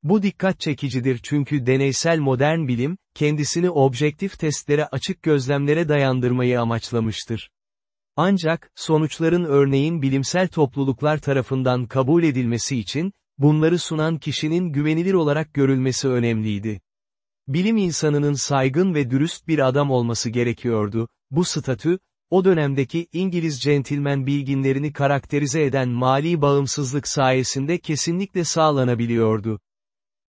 Bu dikkat çekicidir çünkü deneysel modern bilim, kendisini objektif testlere açık gözlemlere dayandırmayı amaçlamıştır. Ancak, sonuçların örneğin bilimsel topluluklar tarafından kabul edilmesi için, bunları sunan kişinin güvenilir olarak görülmesi önemliydi. Bilim insanının saygın ve dürüst bir adam olması gerekiyordu, bu statü, o dönemdeki İngiliz centilmen bilginlerini karakterize eden mali bağımsızlık sayesinde kesinlikle sağlanabiliyordu.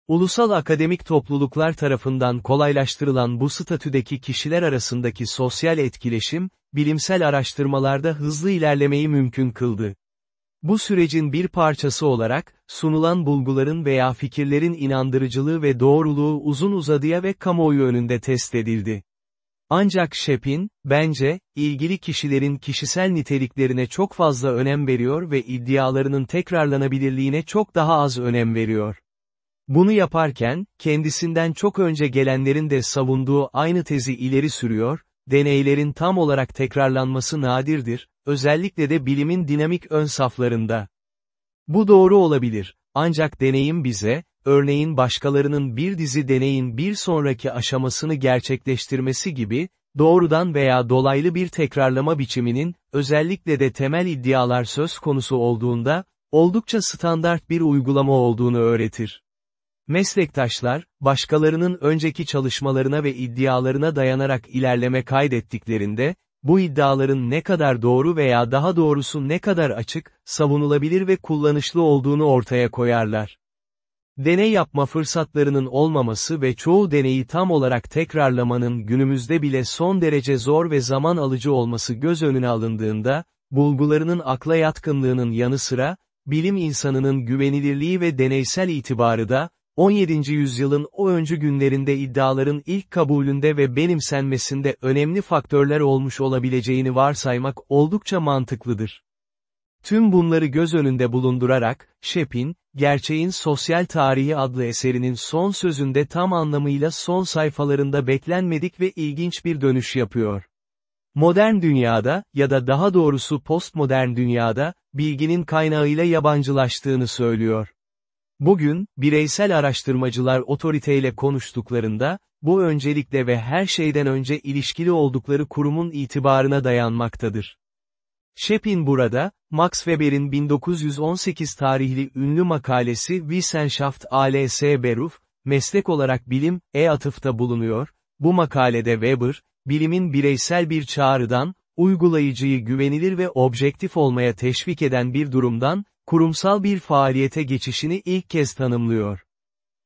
Ulusal akademik topluluklar tarafından kolaylaştırılan bu statüdeki kişiler arasındaki sosyal etkileşim, bilimsel araştırmalarda hızlı ilerlemeyi mümkün kıldı. Bu sürecin bir parçası olarak, sunulan bulguların veya fikirlerin inandırıcılığı ve doğruluğu uzun uzadıya ve kamuoyu önünde test edildi. Ancak Shepin, bence, ilgili kişilerin kişisel niteliklerine çok fazla önem veriyor ve iddialarının tekrarlanabilirliğine çok daha az önem veriyor. Bunu yaparken, kendisinden çok önce gelenlerin de savunduğu aynı tezi ileri sürüyor, deneylerin tam olarak tekrarlanması nadirdir, özellikle de bilimin dinamik ön saflarında. Bu doğru olabilir, ancak deneyim bize, örneğin başkalarının bir dizi deneyin bir sonraki aşamasını gerçekleştirmesi gibi, doğrudan veya dolaylı bir tekrarlama biçiminin, özellikle de temel iddialar söz konusu olduğunda, oldukça standart bir uygulama olduğunu öğretir. Meslektaşlar, başkalarının önceki çalışmalarına ve iddialarına dayanarak ilerleme kaydettiklerinde, bu iddiaların ne kadar doğru veya daha doğrusu ne kadar açık, savunulabilir ve kullanışlı olduğunu ortaya koyarlar. Deney yapma fırsatlarının olmaması ve çoğu deneyi tam olarak tekrarlamanın günümüzde bile son derece zor ve zaman alıcı olması göz önüne alındığında, bulgularının akla yatkınlığının yanı sıra, bilim insanının güvenilirliği ve deneysel itibarı da, 17. yüzyılın o öncü günlerinde iddiaların ilk kabulünde ve benimsenmesinde önemli faktörler olmuş olabileceğini varsaymak oldukça mantıklıdır. Tüm bunları göz önünde bulundurarak, Shepin, Gerçeğin Sosyal Tarihi adlı eserinin son sözünde tam anlamıyla son sayfalarında beklenmedik ve ilginç bir dönüş yapıyor. Modern dünyada, ya da daha doğrusu postmodern dünyada, bilginin kaynağıyla yabancılaştığını söylüyor. Bugün, bireysel araştırmacılar otoriteyle konuştuklarında, bu öncelikle ve her şeyden önce ilişkili oldukları kurumun itibarına dayanmaktadır. Shepin burada, Max Weber'in 1918 tarihli ünlü makalesi Wissenschaft als Beruf, meslek olarak bilim, e-atıfta bulunuyor, bu makalede Weber, bilimin bireysel bir çağrıdan, uygulayıcıyı güvenilir ve objektif olmaya teşvik eden bir durumdan, kurumsal bir faaliyete geçişini ilk kez tanımlıyor.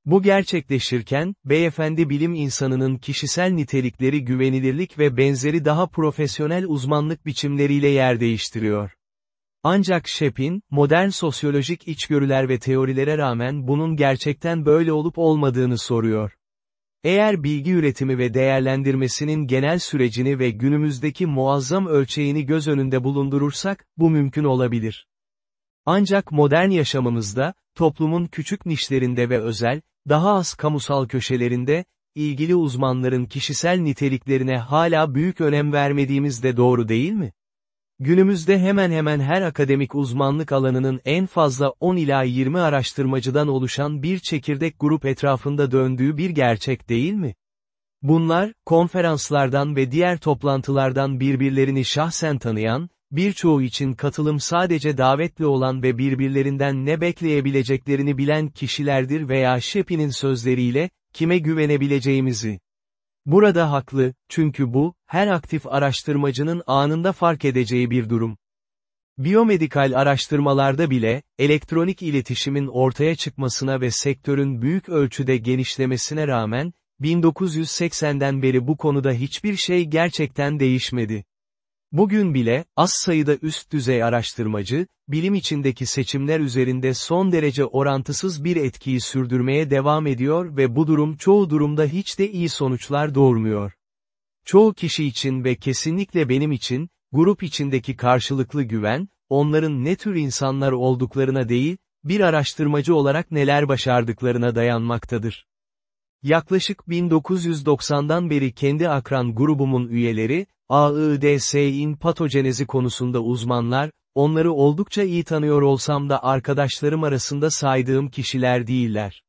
Bu gerçekleşirken, beyefendi bilim insanının kişisel nitelikleri güvenilirlik ve benzeri daha profesyonel uzmanlık biçimleriyle yer değiştiriyor. Ancak Shepin, modern sosyolojik içgörüler ve teorilere rağmen bunun gerçekten böyle olup olmadığını soruyor. Eğer bilgi üretimi ve değerlendirmesinin genel sürecini ve günümüzdeki muazzam ölçeğini göz önünde bulundurursak, bu mümkün olabilir. Ancak modern yaşamımızda, toplumun küçük nişlerinde ve özel, daha az kamusal köşelerinde, ilgili uzmanların kişisel niteliklerine hala büyük önem vermediğimiz de doğru değil mi? Günümüzde hemen hemen her akademik uzmanlık alanının en fazla 10 ila 20 araştırmacıdan oluşan bir çekirdek grup etrafında döndüğü bir gerçek değil mi? Bunlar, konferanslardan ve diğer toplantılardan birbirlerini şahsen tanıyan, birçoğu için katılım sadece davetli olan ve birbirlerinden ne bekleyebileceklerini bilen kişilerdir veya Şepi'nin sözleriyle, kime güvenebileceğimizi. Burada haklı, çünkü bu, her aktif araştırmacının anında fark edeceği bir durum. Biyomedikal araştırmalarda bile, elektronik iletişimin ortaya çıkmasına ve sektörün büyük ölçüde genişlemesine rağmen, 1980'den beri bu konuda hiçbir şey gerçekten değişmedi. Bugün bile, az sayıda üst düzey araştırmacı, bilim içindeki seçimler üzerinde son derece orantısız bir etkiyi sürdürmeye devam ediyor ve bu durum çoğu durumda hiç de iyi sonuçlar doğurmuyor. Çoğu kişi için ve kesinlikle benim için, grup içindeki karşılıklı güven, onların ne tür insanlar olduklarına değil, bir araştırmacı olarak neler başardıklarına dayanmaktadır. Yaklaşık 1990'dan beri kendi akran grubumun üyeleri, AIDS'in patojenezi konusunda uzmanlar, onları oldukça iyi tanıyor olsam da arkadaşlarım arasında saydığım kişiler değiller.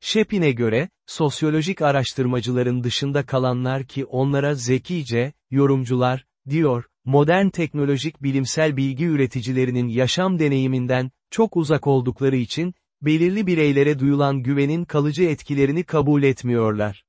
Shepin'e göre, sosyolojik araştırmacıların dışında kalanlar ki onlara zekice, yorumcular, diyor, modern teknolojik bilimsel bilgi üreticilerinin yaşam deneyiminden, çok uzak oldukları için, belirli bireylere duyulan güvenin kalıcı etkilerini kabul etmiyorlar.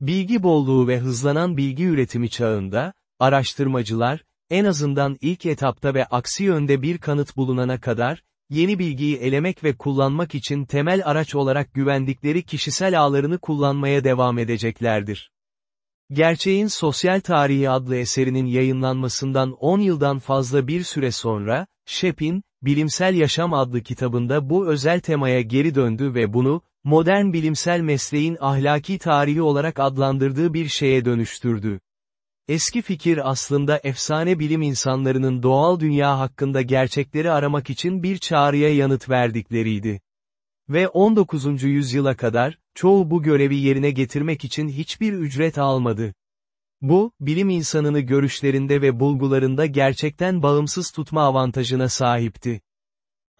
Bilgi bolluğu ve hızlanan bilgi üretimi çağında, araştırmacılar, en azından ilk etapta ve aksi yönde bir kanıt bulunana kadar, yeni bilgiyi elemek ve kullanmak için temel araç olarak güvendikleri kişisel ağlarını kullanmaya devam edeceklerdir. Gerçeğin Sosyal Tarihi adlı eserinin yayınlanmasından 10 yıldan fazla bir süre sonra, Shepin, Bilimsel Yaşam adlı kitabında bu özel temaya geri döndü ve bunu, modern bilimsel mesleğin ahlaki tarihi olarak adlandırdığı bir şeye dönüştürdü. Eski fikir aslında efsane bilim insanlarının doğal dünya hakkında gerçekleri aramak için bir çağrıya yanıt verdikleriydi. Ve 19. yüzyıla kadar, çoğu bu görevi yerine getirmek için hiçbir ücret almadı. Bu, bilim insanını görüşlerinde ve bulgularında gerçekten bağımsız tutma avantajına sahipti.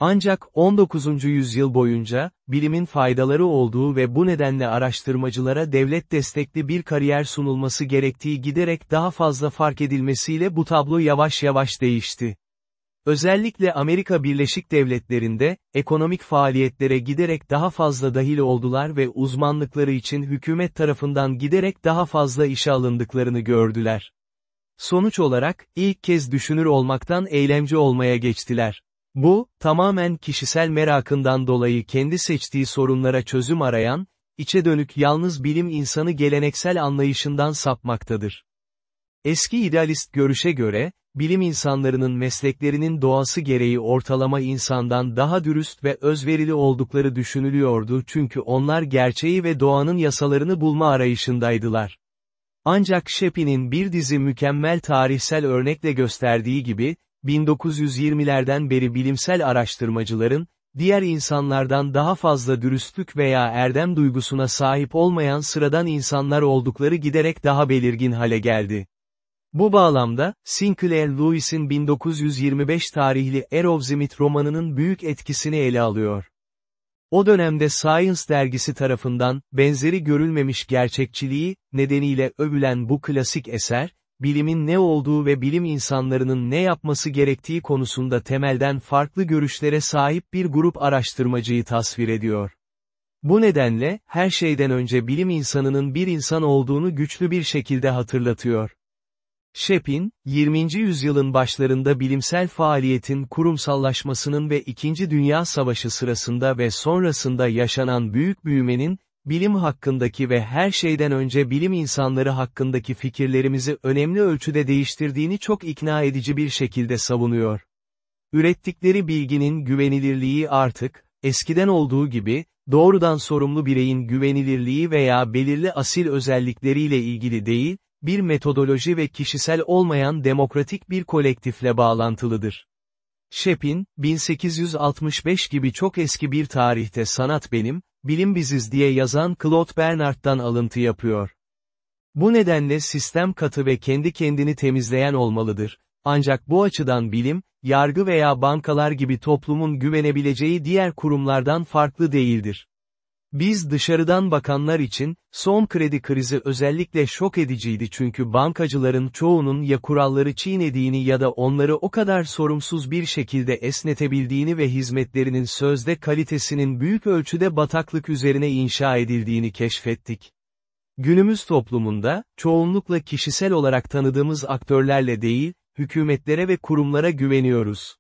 Ancak 19. yüzyıl boyunca, bilimin faydaları olduğu ve bu nedenle araştırmacılara devlet destekli bir kariyer sunulması gerektiği giderek daha fazla fark edilmesiyle bu tablo yavaş yavaş değişti. Özellikle Amerika Birleşik Devletleri'nde, ekonomik faaliyetlere giderek daha fazla dahil oldular ve uzmanlıkları için hükümet tarafından giderek daha fazla işe alındıklarını gördüler. Sonuç olarak, ilk kez düşünür olmaktan eylemci olmaya geçtiler. Bu, tamamen kişisel merakından dolayı kendi seçtiği sorunlara çözüm arayan, içe dönük yalnız bilim insanı geleneksel anlayışından sapmaktadır. Eski idealist görüşe göre, bilim insanlarının mesleklerinin doğası gereği ortalama insandan daha dürüst ve özverili oldukları düşünülüyordu çünkü onlar gerçeği ve doğanın yasalarını bulma arayışındaydılar. Ancak Shepin'in bir dizi mükemmel tarihsel örnekle gösterdiği gibi, 1920'lerden beri bilimsel araştırmacıların, diğer insanlardan daha fazla dürüstlük veya erdem duygusuna sahip olmayan sıradan insanlar oldukları giderek daha belirgin hale geldi. Bu bağlamda, Sinclair Lewis'in 1925 tarihli Aerosmith romanının büyük etkisini ele alıyor. O dönemde Science dergisi tarafından, benzeri görülmemiş gerçekçiliği, nedeniyle övülen bu klasik eser, bilimin ne olduğu ve bilim insanlarının ne yapması gerektiği konusunda temelden farklı görüşlere sahip bir grup araştırmacıyı tasvir ediyor. Bu nedenle, her şeyden önce bilim insanının bir insan olduğunu güçlü bir şekilde hatırlatıyor. Shepin, 20. yüzyılın başlarında bilimsel faaliyetin kurumsallaşmasının ve İkinci Dünya Savaşı sırasında ve sonrasında yaşanan büyük büyümenin, bilim hakkındaki ve her şeyden önce bilim insanları hakkındaki fikirlerimizi önemli ölçüde değiştirdiğini çok ikna edici bir şekilde savunuyor. Ürettikleri bilginin güvenilirliği artık, eskiden olduğu gibi, doğrudan sorumlu bireyin güvenilirliği veya belirli asil özellikleriyle ilgili değil, bir metodoloji ve kişisel olmayan demokratik bir kolektifle bağlantılıdır. Shepin, 1865 gibi çok eski bir tarihte sanat benim, bilim biziz diye yazan Claude Bernard'dan alıntı yapıyor. Bu nedenle sistem katı ve kendi kendini temizleyen olmalıdır. Ancak bu açıdan bilim, yargı veya bankalar gibi toplumun güvenebileceği diğer kurumlardan farklı değildir. Biz dışarıdan bakanlar için, son kredi krizi özellikle şok ediciydi çünkü bankacıların çoğunun ya kuralları çiğnediğini ya da onları o kadar sorumsuz bir şekilde esnetebildiğini ve hizmetlerinin sözde kalitesinin büyük ölçüde bataklık üzerine inşa edildiğini keşfettik. Günümüz toplumunda, çoğunlukla kişisel olarak tanıdığımız aktörlerle değil, hükümetlere ve kurumlara güveniyoruz.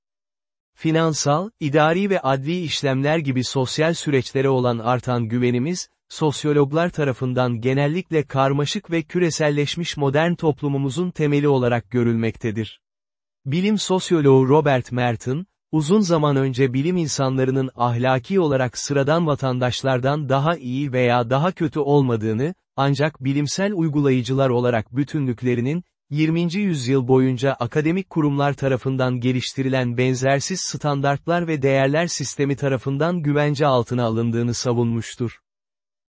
Finansal, idari ve adli işlemler gibi sosyal süreçlere olan artan güvenimiz, sosyologlar tarafından genellikle karmaşık ve küreselleşmiş modern toplumumuzun temeli olarak görülmektedir. Bilim sosyoloğu Robert Merton, uzun zaman önce bilim insanlarının ahlaki olarak sıradan vatandaşlardan daha iyi veya daha kötü olmadığını, ancak bilimsel uygulayıcılar olarak bütünlüklerinin, 20. yüzyıl boyunca akademik kurumlar tarafından geliştirilen benzersiz standartlar ve değerler sistemi tarafından güvence altına alındığını savunmuştur.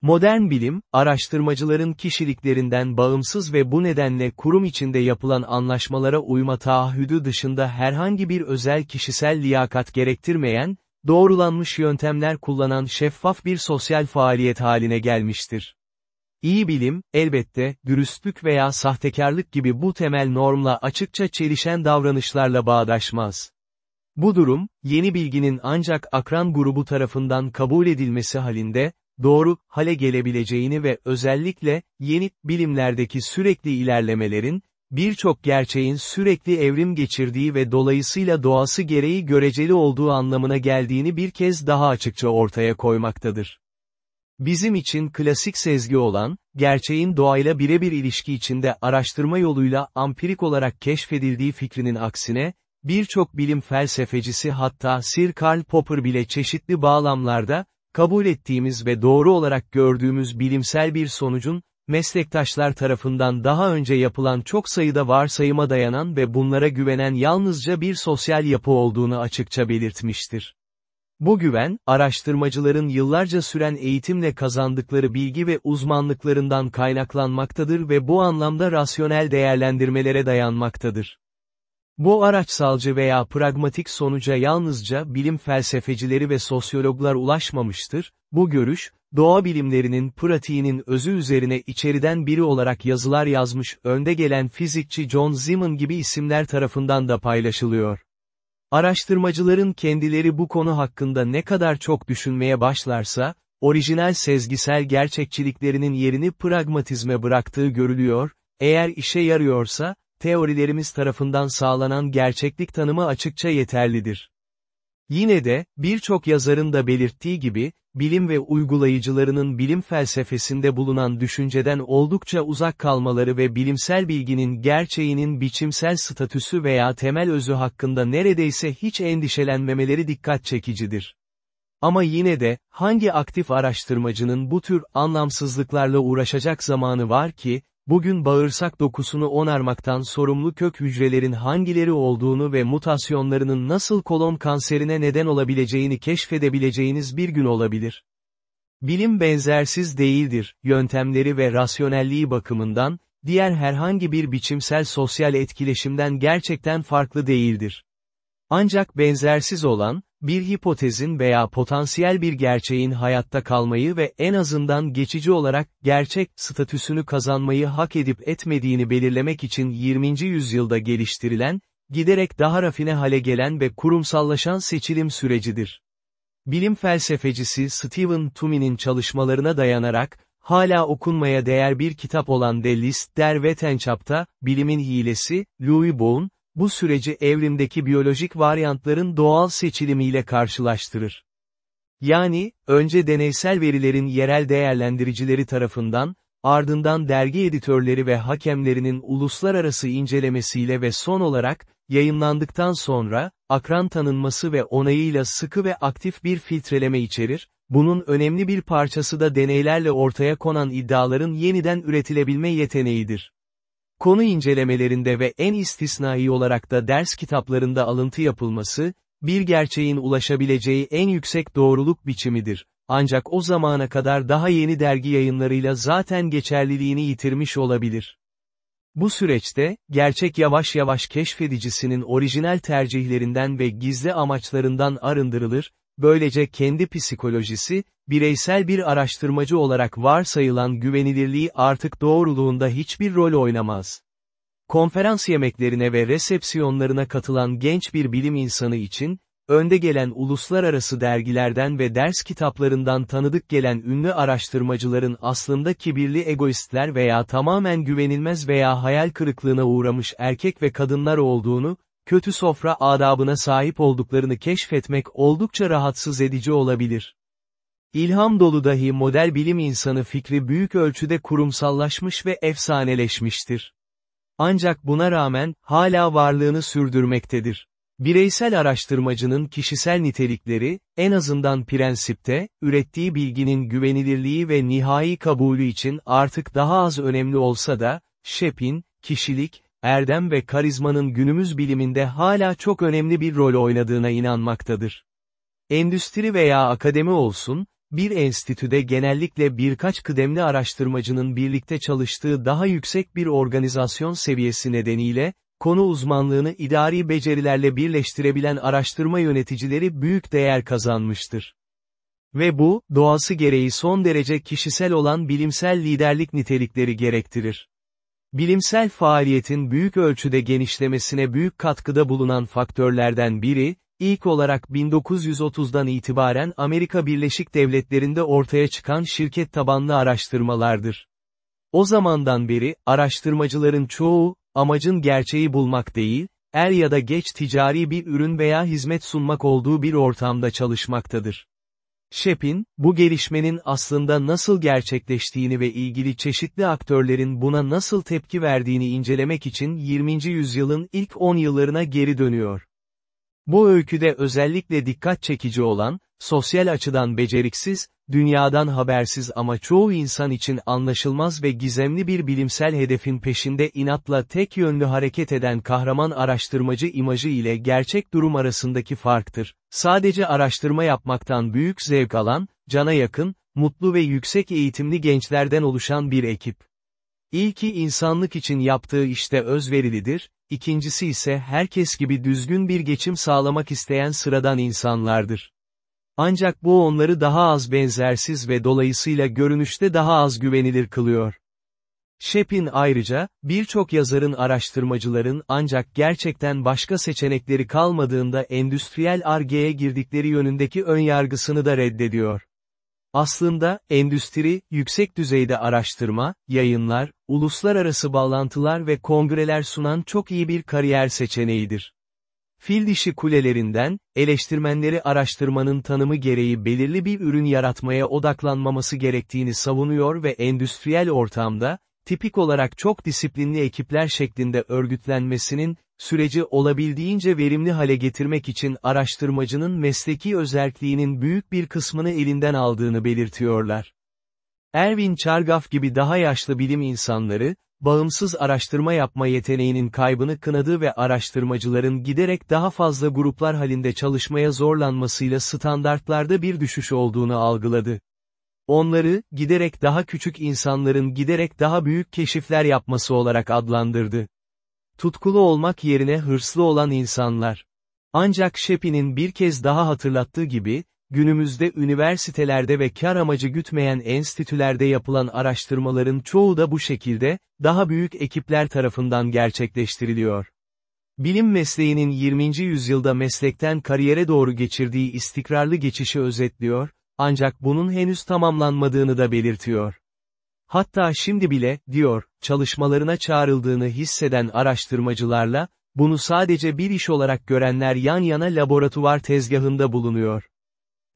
Modern bilim, araştırmacıların kişiliklerinden bağımsız ve bu nedenle kurum içinde yapılan anlaşmalara uyma taahhüdü dışında herhangi bir özel kişisel liyakat gerektirmeyen, doğrulanmış yöntemler kullanan şeffaf bir sosyal faaliyet haline gelmiştir. İyi bilim, elbette, dürüstlük veya sahtekarlık gibi bu temel normla açıkça çelişen davranışlarla bağdaşmaz. Bu durum, yeni bilginin ancak akran grubu tarafından kabul edilmesi halinde, doğru, hale gelebileceğini ve özellikle, yeni, bilimlerdeki sürekli ilerlemelerin, birçok gerçeğin sürekli evrim geçirdiği ve dolayısıyla doğası gereği göreceli olduğu anlamına geldiğini bir kez daha açıkça ortaya koymaktadır. Bizim için klasik sezgi olan, gerçeğin doğayla birebir ilişki içinde araştırma yoluyla ampirik olarak keşfedildiği fikrinin aksine, birçok bilim felsefecisi hatta Sir Karl Popper bile çeşitli bağlamlarda, kabul ettiğimiz ve doğru olarak gördüğümüz bilimsel bir sonucun, meslektaşlar tarafından daha önce yapılan çok sayıda varsayıma dayanan ve bunlara güvenen yalnızca bir sosyal yapı olduğunu açıkça belirtmiştir. Bu güven, araştırmacıların yıllarca süren eğitimle kazandıkları bilgi ve uzmanlıklarından kaynaklanmaktadır ve bu anlamda rasyonel değerlendirmelere dayanmaktadır. Bu araçsalcı veya pragmatik sonuca yalnızca bilim felsefecileri ve sosyologlar ulaşmamıştır, bu görüş, doğa bilimlerinin pratiğinin özü üzerine içeriden biri olarak yazılar yazmış önde gelen fizikçi John Zeeman gibi isimler tarafından da paylaşılıyor. Araştırmacıların kendileri bu konu hakkında ne kadar çok düşünmeye başlarsa, orijinal sezgisel gerçekçiliklerinin yerini pragmatizme bıraktığı görülüyor, eğer işe yarıyorsa, teorilerimiz tarafından sağlanan gerçeklik tanımı açıkça yeterlidir. Yine de, birçok yazarın da belirttiği gibi, bilim ve uygulayıcılarının bilim felsefesinde bulunan düşünceden oldukça uzak kalmaları ve bilimsel bilginin gerçeğinin biçimsel statüsü veya temel özü hakkında neredeyse hiç endişelenmemeleri dikkat çekicidir. Ama yine de, hangi aktif araştırmacının bu tür anlamsızlıklarla uğraşacak zamanı var ki, bugün bağırsak dokusunu onarmaktan sorumlu kök hücrelerin hangileri olduğunu ve mutasyonlarının nasıl kolon kanserine neden olabileceğini keşfedebileceğiniz bir gün olabilir. Bilim benzersiz değildir, yöntemleri ve rasyonelliği bakımından, diğer herhangi bir biçimsel sosyal etkileşimden gerçekten farklı değildir. Ancak benzersiz olan, bir hipotezin veya potansiyel bir gerçeğin hayatta kalmayı ve en azından geçici olarak gerçek statüsünü kazanmayı hak edip etmediğini belirlemek için 20. yüzyılda geliştirilen, giderek daha rafine hale gelen ve kurumsallaşan seçilim sürecidir. Bilim felsefecisi Stephen Tumin'in çalışmalarına dayanarak, hala okunmaya değer bir kitap olan The List der Wetenschaft'ta, Bilimin Hilesi, Louis Bown, bu süreci evrimdeki biyolojik varyantların doğal seçilimiyle karşılaştırır. Yani, önce deneysel verilerin yerel değerlendiricileri tarafından, ardından dergi editörleri ve hakemlerinin uluslararası incelemesiyle ve son olarak, yayınlandıktan sonra, akran tanınması ve onayıyla sıkı ve aktif bir filtreleme içerir, bunun önemli bir parçası da deneylerle ortaya konan iddiaların yeniden üretilebilme yeteneğidir. Konu incelemelerinde ve en istisnai olarak da ders kitaplarında alıntı yapılması, bir gerçeğin ulaşabileceği en yüksek doğruluk biçimidir. Ancak o zamana kadar daha yeni dergi yayınlarıyla zaten geçerliliğini yitirmiş olabilir. Bu süreçte, gerçek yavaş yavaş keşfedicisinin orijinal tercihlerinden ve gizli amaçlarından arındırılır, böylece kendi psikolojisi, bireysel bir araştırmacı olarak varsayılan güvenilirliği artık doğruluğunda hiçbir rol oynamaz. Konferans yemeklerine ve resepsiyonlarına katılan genç bir bilim insanı için, önde gelen uluslararası dergilerden ve ders kitaplarından tanıdık gelen ünlü araştırmacıların aslında kibirli egoistler veya tamamen güvenilmez veya hayal kırıklığına uğramış erkek ve kadınlar olduğunu, kötü sofra adabına sahip olduklarını keşfetmek oldukça rahatsız edici olabilir. İlham dolu dahi model bilim insanı fikri büyük ölçüde kurumsallaşmış ve efsaneleşmiştir. Ancak buna rağmen, hala varlığını sürdürmektedir. Bireysel araştırmacının kişisel nitelikleri, en azından prensipte, ürettiği bilginin güvenilirliği ve nihai kabulü için artık daha az önemli olsa da, Shepin, kişilik, erdem ve karizmanın günümüz biliminde hala çok önemli bir rol oynadığına inanmaktadır. Endüstri veya akademi olsun, bir enstitüde genellikle birkaç kıdemli araştırmacının birlikte çalıştığı daha yüksek bir organizasyon seviyesi nedeniyle, konu uzmanlığını idari becerilerle birleştirebilen araştırma yöneticileri büyük değer kazanmıştır. Ve bu, doğası gereği son derece kişisel olan bilimsel liderlik nitelikleri gerektirir. Bilimsel faaliyetin büyük ölçüde genişlemesine büyük katkıda bulunan faktörlerden biri, ilk olarak 1930'dan itibaren Amerika Birleşik Devletleri'nde ortaya çıkan şirket tabanlı araştırmalardır. O zamandan beri, araştırmacıların çoğu, amacın gerçeği bulmak değil, er ya da geç ticari bir ürün veya hizmet sunmak olduğu bir ortamda çalışmaktadır. Shepin, bu gelişmenin aslında nasıl gerçekleştiğini ve ilgili çeşitli aktörlerin buna nasıl tepki verdiğini incelemek için 20. yüzyılın ilk 10 yıllarına geri dönüyor. Bu öyküde özellikle dikkat çekici olan, sosyal açıdan beceriksiz, dünyadan habersiz ama çoğu insan için anlaşılmaz ve gizemli bir bilimsel hedefin peşinde inatla tek yönlü hareket eden kahraman araştırmacı imajı ile gerçek durum arasındaki farktır. Sadece araştırma yapmaktan büyük zevk alan, cana yakın, mutlu ve yüksek eğitimli gençlerden oluşan bir ekip. İlki insanlık için yaptığı işte özverilidir, ikincisi ise herkes gibi düzgün bir geçim sağlamak isteyen sıradan insanlardır. Ancak bu onları daha az benzersiz ve dolayısıyla görünüşte daha az güvenilir kılıyor. Shepin ayrıca, birçok yazarın araştırmacıların ancak gerçekten başka seçenekleri kalmadığında endüstriyel argeye girdikleri yönündeki önyargısını da reddediyor. Aslında, endüstri, yüksek düzeyde araştırma, yayınlar, uluslararası bağlantılar ve kongreler sunan çok iyi bir kariyer seçeneğidir. Fil dişi kulelerinden, eleştirmenleri araştırmanın tanımı gereği belirli bir ürün yaratmaya odaklanmaması gerektiğini savunuyor ve endüstriyel ortamda, tipik olarak çok disiplinli ekipler şeklinde örgütlenmesinin, süreci olabildiğince verimli hale getirmek için araştırmacının mesleki özelliğinin büyük bir kısmını elinden aldığını belirtiyorlar. Erwin Chargaff gibi daha yaşlı bilim insanları, bağımsız araştırma yapma yeteneğinin kaybını kınadı ve araştırmacıların giderek daha fazla gruplar halinde çalışmaya zorlanmasıyla standartlarda bir düşüş olduğunu algıladı. Onları, giderek daha küçük insanların giderek daha büyük keşifler yapması olarak adlandırdı. Tutkulu olmak yerine hırslı olan insanlar. Ancak Şepi'nin bir kez daha hatırlattığı gibi, günümüzde üniversitelerde ve kar amacı gütmeyen enstitülerde yapılan araştırmaların çoğu da bu şekilde, daha büyük ekipler tarafından gerçekleştiriliyor. Bilim mesleğinin 20. yüzyılda meslekten kariyere doğru geçirdiği istikrarlı geçişi özetliyor, ancak bunun henüz tamamlanmadığını da belirtiyor. Hatta şimdi bile, diyor, çalışmalarına çağrıldığını hisseden araştırmacılarla, bunu sadece bir iş olarak görenler yan yana laboratuvar tezgahında bulunuyor.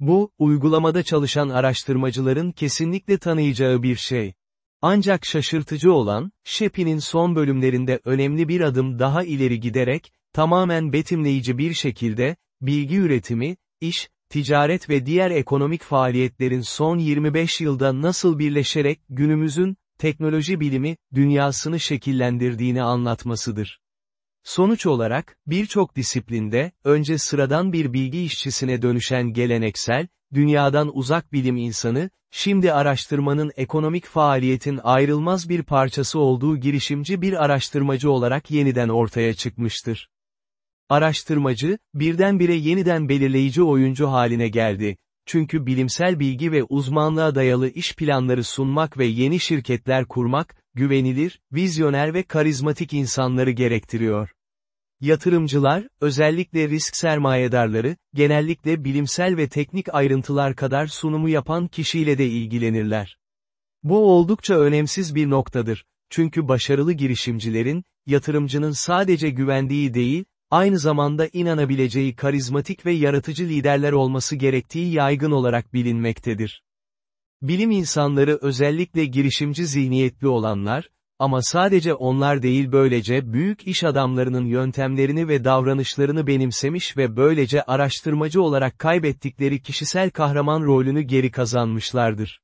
Bu, uygulamada çalışan araştırmacıların kesinlikle tanıyacağı bir şey. Ancak şaşırtıcı olan, Şepi'nin son bölümlerinde önemli bir adım daha ileri giderek, tamamen betimleyici bir şekilde, bilgi üretimi, iş, ticaret ve diğer ekonomik faaliyetlerin son 25 yılda nasıl birleşerek günümüzün, teknoloji bilimi, dünyasını şekillendirdiğini anlatmasıdır. Sonuç olarak, birçok disiplinde, önce sıradan bir bilgi işçisine dönüşen geleneksel, dünyadan uzak bilim insanı, şimdi araştırmanın ekonomik faaliyetin ayrılmaz bir parçası olduğu girişimci bir araştırmacı olarak yeniden ortaya çıkmıştır. Araştırmacı, birdenbire yeniden belirleyici oyuncu haline geldi. Çünkü bilimsel bilgi ve uzmanlığa dayalı iş planları sunmak ve yeni şirketler kurmak, güvenilir, vizyoner ve karizmatik insanları gerektiriyor. Yatırımcılar, özellikle risk sermayedarları, genellikle bilimsel ve teknik ayrıntılar kadar sunumu yapan kişiyle de ilgilenirler. Bu oldukça önemsiz bir noktadır. Çünkü başarılı girişimcilerin, yatırımcının sadece güvendiği değil, aynı zamanda inanabileceği karizmatik ve yaratıcı liderler olması gerektiği yaygın olarak bilinmektedir. Bilim insanları özellikle girişimci zihniyetli olanlar, ama sadece onlar değil böylece büyük iş adamlarının yöntemlerini ve davranışlarını benimsemiş ve böylece araştırmacı olarak kaybettikleri kişisel kahraman rolünü geri kazanmışlardır.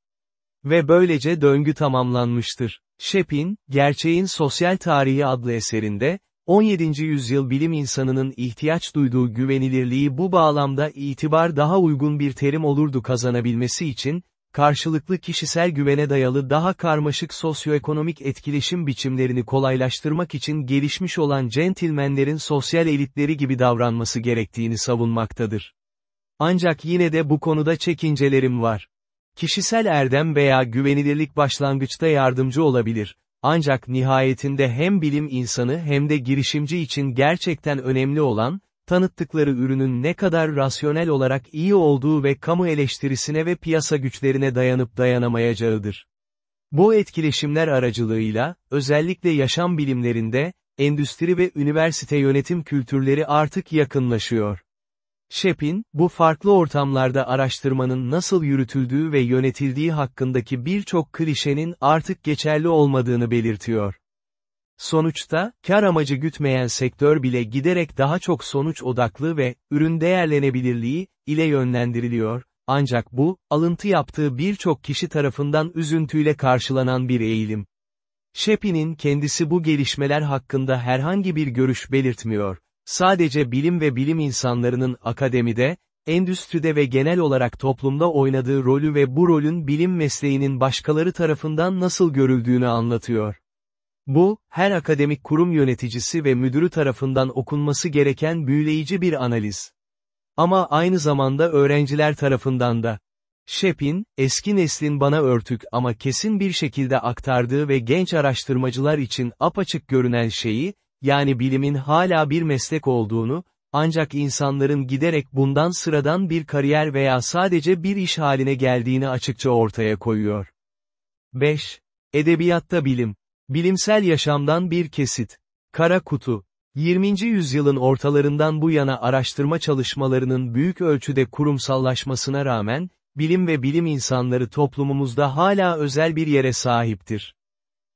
Ve böylece döngü tamamlanmıştır. Shepin, Gerçeğin Sosyal Tarihi adlı eserinde, 17. yüzyıl bilim insanının ihtiyaç duyduğu güvenilirliği bu bağlamda itibar daha uygun bir terim olurdu kazanabilmesi için, karşılıklı kişisel güvene dayalı daha karmaşık sosyoekonomik etkileşim biçimlerini kolaylaştırmak için gelişmiş olan centilmenlerin sosyal elitleri gibi davranması gerektiğini savunmaktadır. Ancak yine de bu konuda çekincelerim var. Kişisel erdem veya güvenilirlik başlangıçta yardımcı olabilir, ancak nihayetinde hem bilim insanı hem de girişimci için gerçekten önemli olan, tanıttıkları ürünün ne kadar rasyonel olarak iyi olduğu ve kamu eleştirisine ve piyasa güçlerine dayanıp dayanamayacağıdır. Bu etkileşimler aracılığıyla, özellikle yaşam bilimlerinde, endüstri ve üniversite yönetim kültürleri artık yakınlaşıyor. Shepin, bu farklı ortamlarda araştırmanın nasıl yürütüldüğü ve yönetildiği hakkındaki birçok klişenin artık geçerli olmadığını belirtiyor. Sonuçta, kar amacı gütmeyen sektör bile giderek daha çok sonuç odaklı ve, ürün değerlenebilirliği, ile yönlendiriliyor, ancak bu, alıntı yaptığı birçok kişi tarafından üzüntüyle karşılanan bir eğilim. Shepin'in kendisi bu gelişmeler hakkında herhangi bir görüş belirtmiyor, sadece bilim ve bilim insanlarının akademide, endüstride ve genel olarak toplumda oynadığı rolü ve bu rolün bilim mesleğinin başkaları tarafından nasıl görüldüğünü anlatıyor. Bu, her akademik kurum yöneticisi ve müdürü tarafından okunması gereken büyüleyici bir analiz. Ama aynı zamanda öğrenciler tarafından da. Shepin, eski neslin bana örtük ama kesin bir şekilde aktardığı ve genç araştırmacılar için apaçık görünen şeyi, yani bilimin hala bir meslek olduğunu, ancak insanların giderek bundan sıradan bir kariyer veya sadece bir iş haline geldiğini açıkça ortaya koyuyor. 5. Edebiyatta bilim. Bilimsel yaşamdan bir kesit. Kara kutu. 20. yüzyılın ortalarından bu yana araştırma çalışmalarının büyük ölçüde kurumsallaşmasına rağmen, bilim ve bilim insanları toplumumuzda hala özel bir yere sahiptir.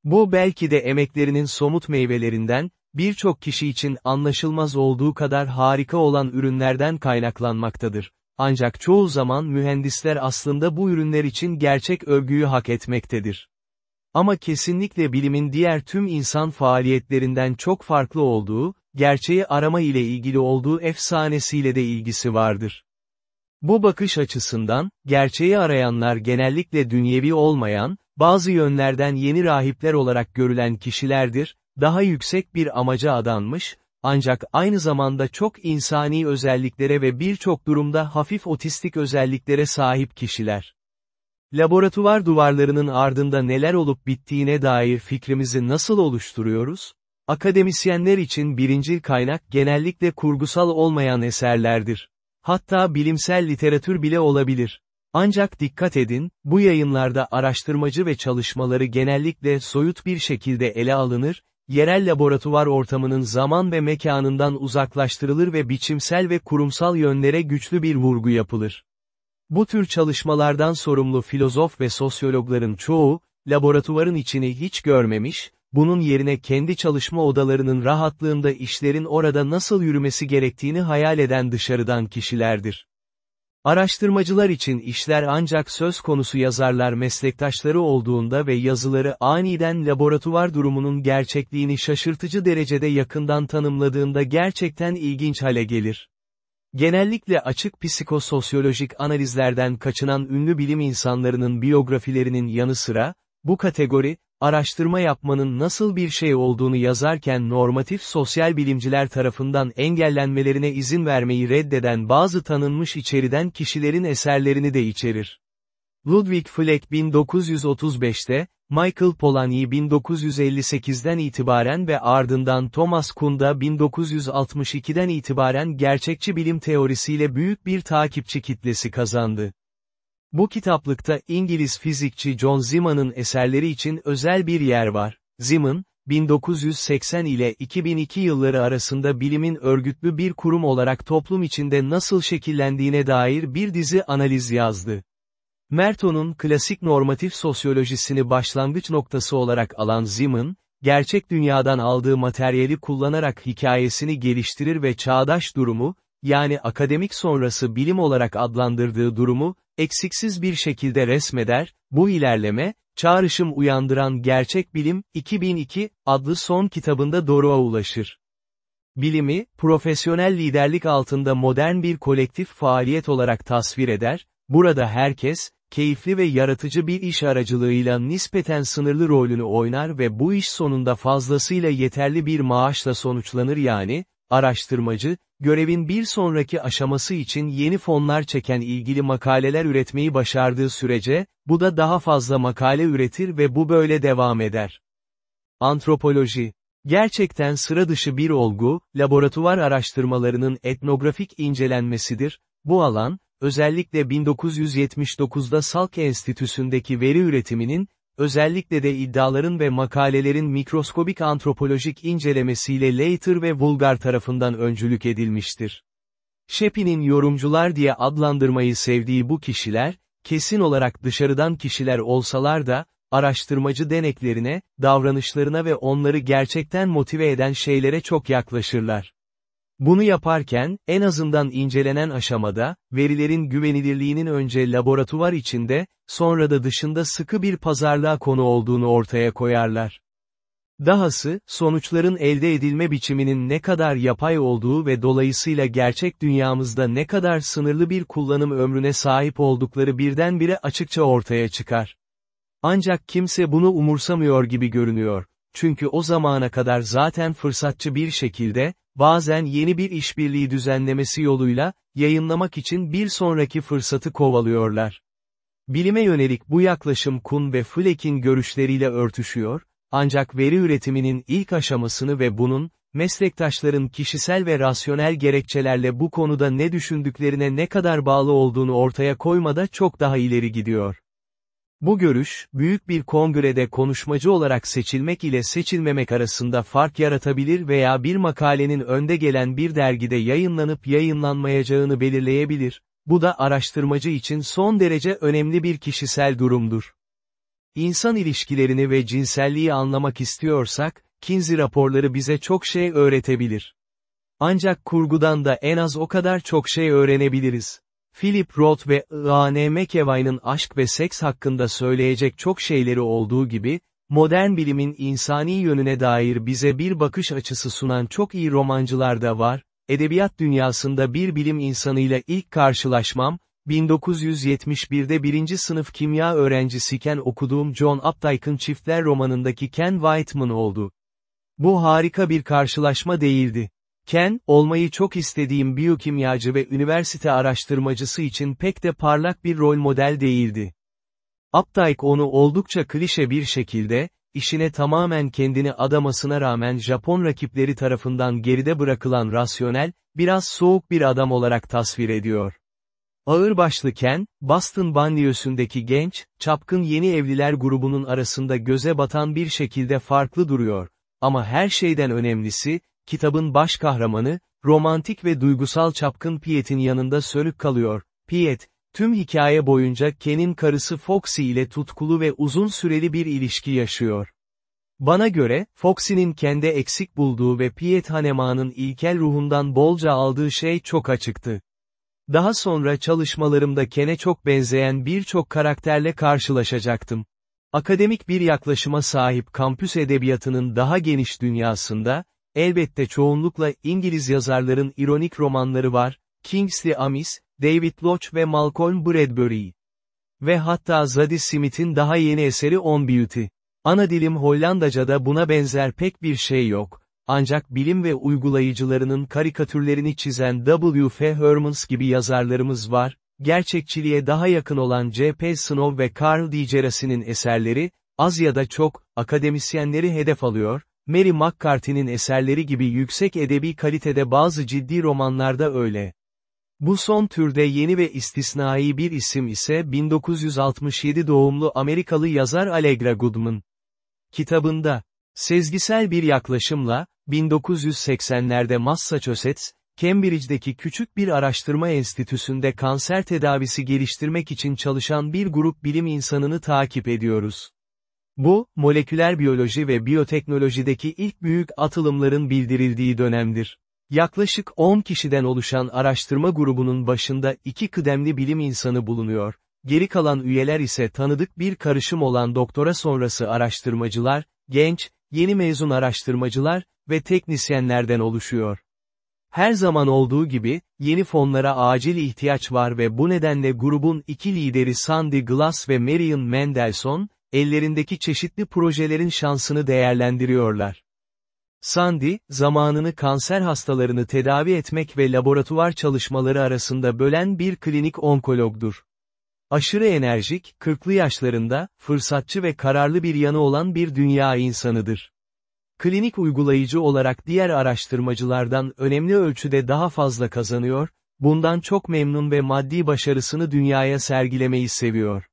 Bu belki de emeklerinin somut meyvelerinden, birçok kişi için anlaşılmaz olduğu kadar harika olan ürünlerden kaynaklanmaktadır. Ancak çoğu zaman mühendisler aslında bu ürünler için gerçek övgüyü hak etmektedir. Ama kesinlikle bilimin diğer tüm insan faaliyetlerinden çok farklı olduğu, gerçeği arama ile ilgili olduğu efsanesiyle de ilgisi vardır. Bu bakış açısından, gerçeği arayanlar genellikle dünyevi olmayan, bazı yönlerden yeni rahipler olarak görülen kişilerdir, daha yüksek bir amaca adanmış, ancak aynı zamanda çok insani özelliklere ve birçok durumda hafif otistik özelliklere sahip kişiler. Laboratuvar duvarlarının ardında neler olup bittiğine dair fikrimizi nasıl oluşturuyoruz? Akademisyenler için birincil kaynak genellikle kurgusal olmayan eserlerdir. Hatta bilimsel literatür bile olabilir. Ancak dikkat edin, bu yayınlarda araştırmacı ve çalışmaları genellikle soyut bir şekilde ele alınır, yerel laboratuvar ortamının zaman ve mekanından uzaklaştırılır ve biçimsel ve kurumsal yönlere güçlü bir vurgu yapılır. Bu tür çalışmalardan sorumlu filozof ve sosyologların çoğu, laboratuvarın içini hiç görmemiş, bunun yerine kendi çalışma odalarının rahatlığında işlerin orada nasıl yürümesi gerektiğini hayal eden dışarıdan kişilerdir. Araştırmacılar için işler ancak söz konusu yazarlar meslektaşları olduğunda ve yazıları aniden laboratuvar durumunun gerçekliğini şaşırtıcı derecede yakından tanımladığında gerçekten ilginç hale gelir. Genellikle açık psikososyolojik analizlerden kaçınan ünlü bilim insanlarının biyografilerinin yanı sıra, bu kategori, araştırma yapmanın nasıl bir şey olduğunu yazarken normatif sosyal bilimciler tarafından engellenmelerine izin vermeyi reddeden bazı tanınmış içeriden kişilerin eserlerini de içerir. Ludwig Fleck 1935'te, Michael Polanyi 1958'den itibaren ve ardından Thomas Kuhn da 1962'den itibaren gerçekçi bilim teorisiyle büyük bir takipçi kitlesi kazandı. Bu kitaplıkta İngiliz fizikçi John Zeeman'ın eserleri için özel bir yer var. Zeeman, 1980 ile 2002 yılları arasında bilimin örgütlü bir kurum olarak toplum içinde nasıl şekillendiğine dair bir dizi analiz yazdı. Merton'un klasik normatif sosyolojisini başlangıç noktası olarak alan Zeeman, gerçek dünyadan aldığı materyali kullanarak hikayesini geliştirir ve çağdaş durumu, yani akademik sonrası bilim olarak adlandırdığı durumu, eksiksiz bir şekilde resmeder, bu ilerleme, Çağrışım Uyandıran Gerçek Bilim, 2002, adlı son kitabında doruğa ulaşır. Bilimi, profesyonel liderlik altında modern bir kolektif faaliyet olarak tasvir eder, burada herkes, keyifli ve yaratıcı bir iş aracılığıyla nispeten sınırlı rolünü oynar ve bu iş sonunda fazlasıyla yeterli bir maaşla sonuçlanır yani, araştırmacı, görevin bir sonraki aşaması için yeni fonlar çeken ilgili makaleler üretmeyi başardığı sürece, bu da daha fazla makale üretir ve bu böyle devam eder. Antropoloji Gerçekten sıra dışı bir olgu, laboratuvar araştırmalarının etnografik incelenmesidir, bu alan, özellikle 1979'da Salk Enstitüsü'ndeki veri üretiminin, özellikle de iddiaların ve makalelerin mikroskobik antropolojik incelemesiyle Leiter ve Vulgar tarafından öncülük edilmiştir. Shepin'in yorumcular diye adlandırmayı sevdiği bu kişiler, kesin olarak dışarıdan kişiler olsalar da, araştırmacı deneklerine, davranışlarına ve onları gerçekten motive eden şeylere çok yaklaşırlar. Bunu yaparken, en azından incelenen aşamada, verilerin güvenilirliğinin önce laboratuvar içinde, sonra da dışında sıkı bir pazarlığa konu olduğunu ortaya koyarlar. Dahası, sonuçların elde edilme biçiminin ne kadar yapay olduğu ve dolayısıyla gerçek dünyamızda ne kadar sınırlı bir kullanım ömrüne sahip oldukları birdenbire açıkça ortaya çıkar. Ancak kimse bunu umursamıyor gibi görünüyor. Çünkü o zamana kadar zaten fırsatçı bir şekilde, bazen yeni bir işbirliği düzenlemesi yoluyla, yayınlamak için bir sonraki fırsatı kovalıyorlar. Bilime yönelik bu yaklaşım Kuhn ve Fleck'in görüşleriyle örtüşüyor, ancak veri üretiminin ilk aşamasını ve bunun, meslektaşların kişisel ve rasyonel gerekçelerle bu konuda ne düşündüklerine ne kadar bağlı olduğunu ortaya koymada çok daha ileri gidiyor. Bu görüş, büyük bir kongrede konuşmacı olarak seçilmek ile seçilmemek arasında fark yaratabilir veya bir makalenin önde gelen bir dergide yayınlanıp yayınlanmayacağını belirleyebilir, bu da araştırmacı için son derece önemli bir kişisel durumdur. İnsan ilişkilerini ve cinselliği anlamak istiyorsak, Kinsey raporları bize çok şey öğretebilir. Ancak kurgudan da en az o kadar çok şey öğrenebiliriz. Philip Roth ve I.A.N. McEwan'ın aşk ve seks hakkında söyleyecek çok şeyleri olduğu gibi, modern bilimin insani yönüne dair bize bir bakış açısı sunan çok iyi romancılar da var, edebiyat dünyasında bir bilim insanıyla ilk karşılaşmam, 1971'de birinci sınıf kimya öğrencisiyken okuduğum John Updike'ın Çiftler romanındaki Ken Whiteman oldu. Bu harika bir karşılaşma değildi. Ken, olmayı çok istediğim biyokimyacı ve üniversite araştırmacısı için pek de parlak bir rol model değildi. Updike onu oldukça klişe bir şekilde, işine tamamen kendini adamasına rağmen Japon rakipleri tarafından geride bırakılan rasyonel, biraz soğuk bir adam olarak tasvir ediyor. Ağırbaşlı Ken, Boston banliyösündeki genç, çapkın yeni evliler grubunun arasında göze batan bir şekilde farklı duruyor. Ama her şeyden önemlisi, kitabın baş kahramanı, romantik ve duygusal çapkın Piet'in yanında sönük kalıyor. Piet, tüm hikaye boyunca Ken'in karısı Foxy ile tutkulu ve uzun süreli bir ilişki yaşıyor. Bana göre, Foxy'nin kendi eksik bulduğu ve Piet Hanema'nın ilkel ruhundan bolca aldığı şey çok açıktı. Daha sonra çalışmalarımda Ken'e çok benzeyen birçok karakterle karşılaşacaktım. Akademik bir yaklaşıma sahip kampüs edebiyatının daha geniş dünyasında, elbette çoğunlukla İngiliz yazarların ironik romanları var, Kingsley Amis, David Loch ve Malcolm Bradbury. Ve hatta Zadie Smith'in daha yeni eseri On Beauty. Ana dilim Hollandaca'da buna benzer pek bir şey yok, ancak bilim ve uygulayıcılarının karikatürlerini çizen W. F. Hermans gibi yazarlarımız var, gerçekçiliğe daha yakın olan J.P. Snow ve Carl D. Geraci'nin eserleri, az ya da çok, akademisyenleri hedef alıyor, Mary McCarthy'nin eserleri gibi yüksek edebi kalitede bazı ciddi romanlarda öyle. Bu son türde yeni ve istisnai bir isim ise 1967 doğumlu Amerikalı yazar Allegra Goodman. Kitabında, sezgisel bir yaklaşımla, 1980'lerde Massachusetts, Cambridge'deki küçük bir araştırma enstitüsünde kanser tedavisi geliştirmek için çalışan bir grup bilim insanını takip ediyoruz. Bu, moleküler biyoloji ve biyoteknolojideki ilk büyük atılımların bildirildiği dönemdir. Yaklaşık 10 kişiden oluşan araştırma grubunun başında iki kıdemli bilim insanı bulunuyor, geri kalan üyeler ise tanıdık bir karışım olan doktora sonrası araştırmacılar, genç, yeni mezun araştırmacılar ve teknisyenlerden oluşuyor. Her zaman olduğu gibi, yeni fonlara acil ihtiyaç var ve bu nedenle grubun iki lideri Sandy Glass ve Marion Mendelssohn, ellerindeki çeşitli projelerin şansını değerlendiriyorlar. Sandy, zamanını kanser hastalarını tedavi etmek ve laboratuvar çalışmaları arasında bölen bir klinik onkologdur. Aşırı enerjik, 40'lı yaşlarında, fırsatçı ve kararlı bir yanı olan bir dünya insanıdır. Klinik uygulayıcı olarak diğer araştırmacılardan önemli ölçüde daha fazla kazanıyor, bundan çok memnun ve maddi başarısını dünyaya sergilemeyi seviyor.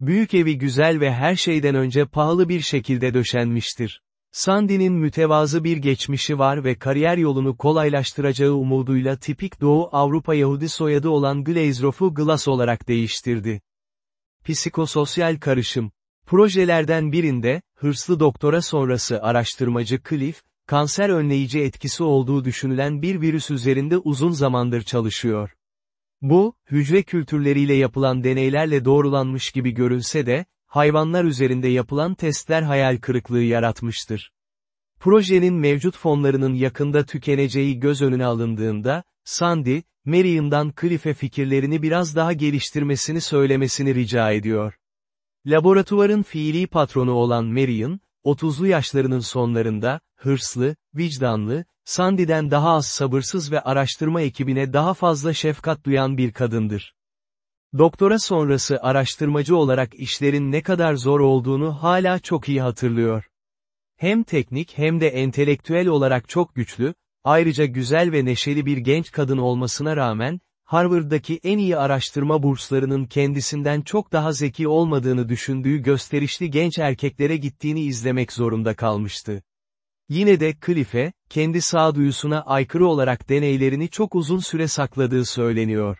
Büyük evi güzel ve her şeyden önce pahalı bir şekilde döşenmiştir. Sandy'nin mütevazı bir geçmişi var ve kariyer yolunu kolaylaştıracağı umuduyla tipik Doğu Avrupa Yahudi soyadı olan Glazerof'u Glass olarak değiştirdi. Psikososyal karışım. Projelerden birinde, hırslı doktora sonrası araştırmacı Cliff, kanser önleyici etkisi olduğu düşünülen bir virüs üzerinde uzun zamandır çalışıyor. Bu, hücre kültürleriyle yapılan deneylerle doğrulanmış gibi görünse de, hayvanlar üzerinde yapılan testler hayal kırıklığı yaratmıştır. Projenin mevcut fonlarının yakında tükeneceği göz önüne alındığında, Sandy, Marion'dan Cliff'e fikirlerini biraz daha geliştirmesini söylemesini rica ediyor. Laboratuvarın fiili patronu olan Marion, 30'lu yaşlarının sonlarında, hırslı, vicdanlı, Sandy'den daha az sabırsız ve araştırma ekibine daha fazla şefkat duyan bir kadındır. Doktora sonrası araştırmacı olarak işlerin ne kadar zor olduğunu hala çok iyi hatırlıyor. Hem teknik hem de entelektüel olarak çok güçlü, ayrıca güzel ve neşeli bir genç kadın olmasına rağmen, Harvard'daki en iyi araştırma burslarının kendisinden çok daha zeki olmadığını düşündüğü gösterişli genç erkeklere gittiğini izlemek zorunda kalmıştı. Yine de Cliff'e, kendi sağduyusuna aykırı olarak deneylerini çok uzun süre sakladığı söyleniyor.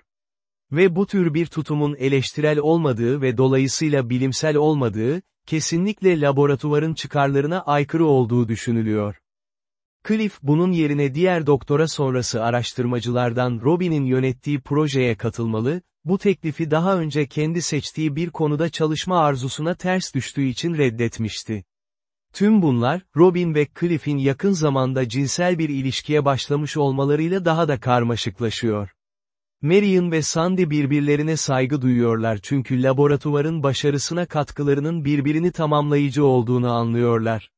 Ve bu tür bir tutumun eleştirel olmadığı ve dolayısıyla bilimsel olmadığı, kesinlikle laboratuvarın çıkarlarına aykırı olduğu düşünülüyor. Cliff bunun yerine diğer doktora sonrası araştırmacılardan Robin'in yönettiği projeye katılmalı, bu teklifi daha önce kendi seçtiği bir konuda çalışma arzusuna ters düştüğü için reddetmişti. Tüm bunlar, Robin ve Cliff'in yakın zamanda cinsel bir ilişkiye başlamış olmalarıyla daha da karmaşıklaşıyor. Marion ve Sandy birbirlerine saygı duyuyorlar çünkü laboratuvarın başarısına katkılarının birbirini tamamlayıcı olduğunu anlıyorlar.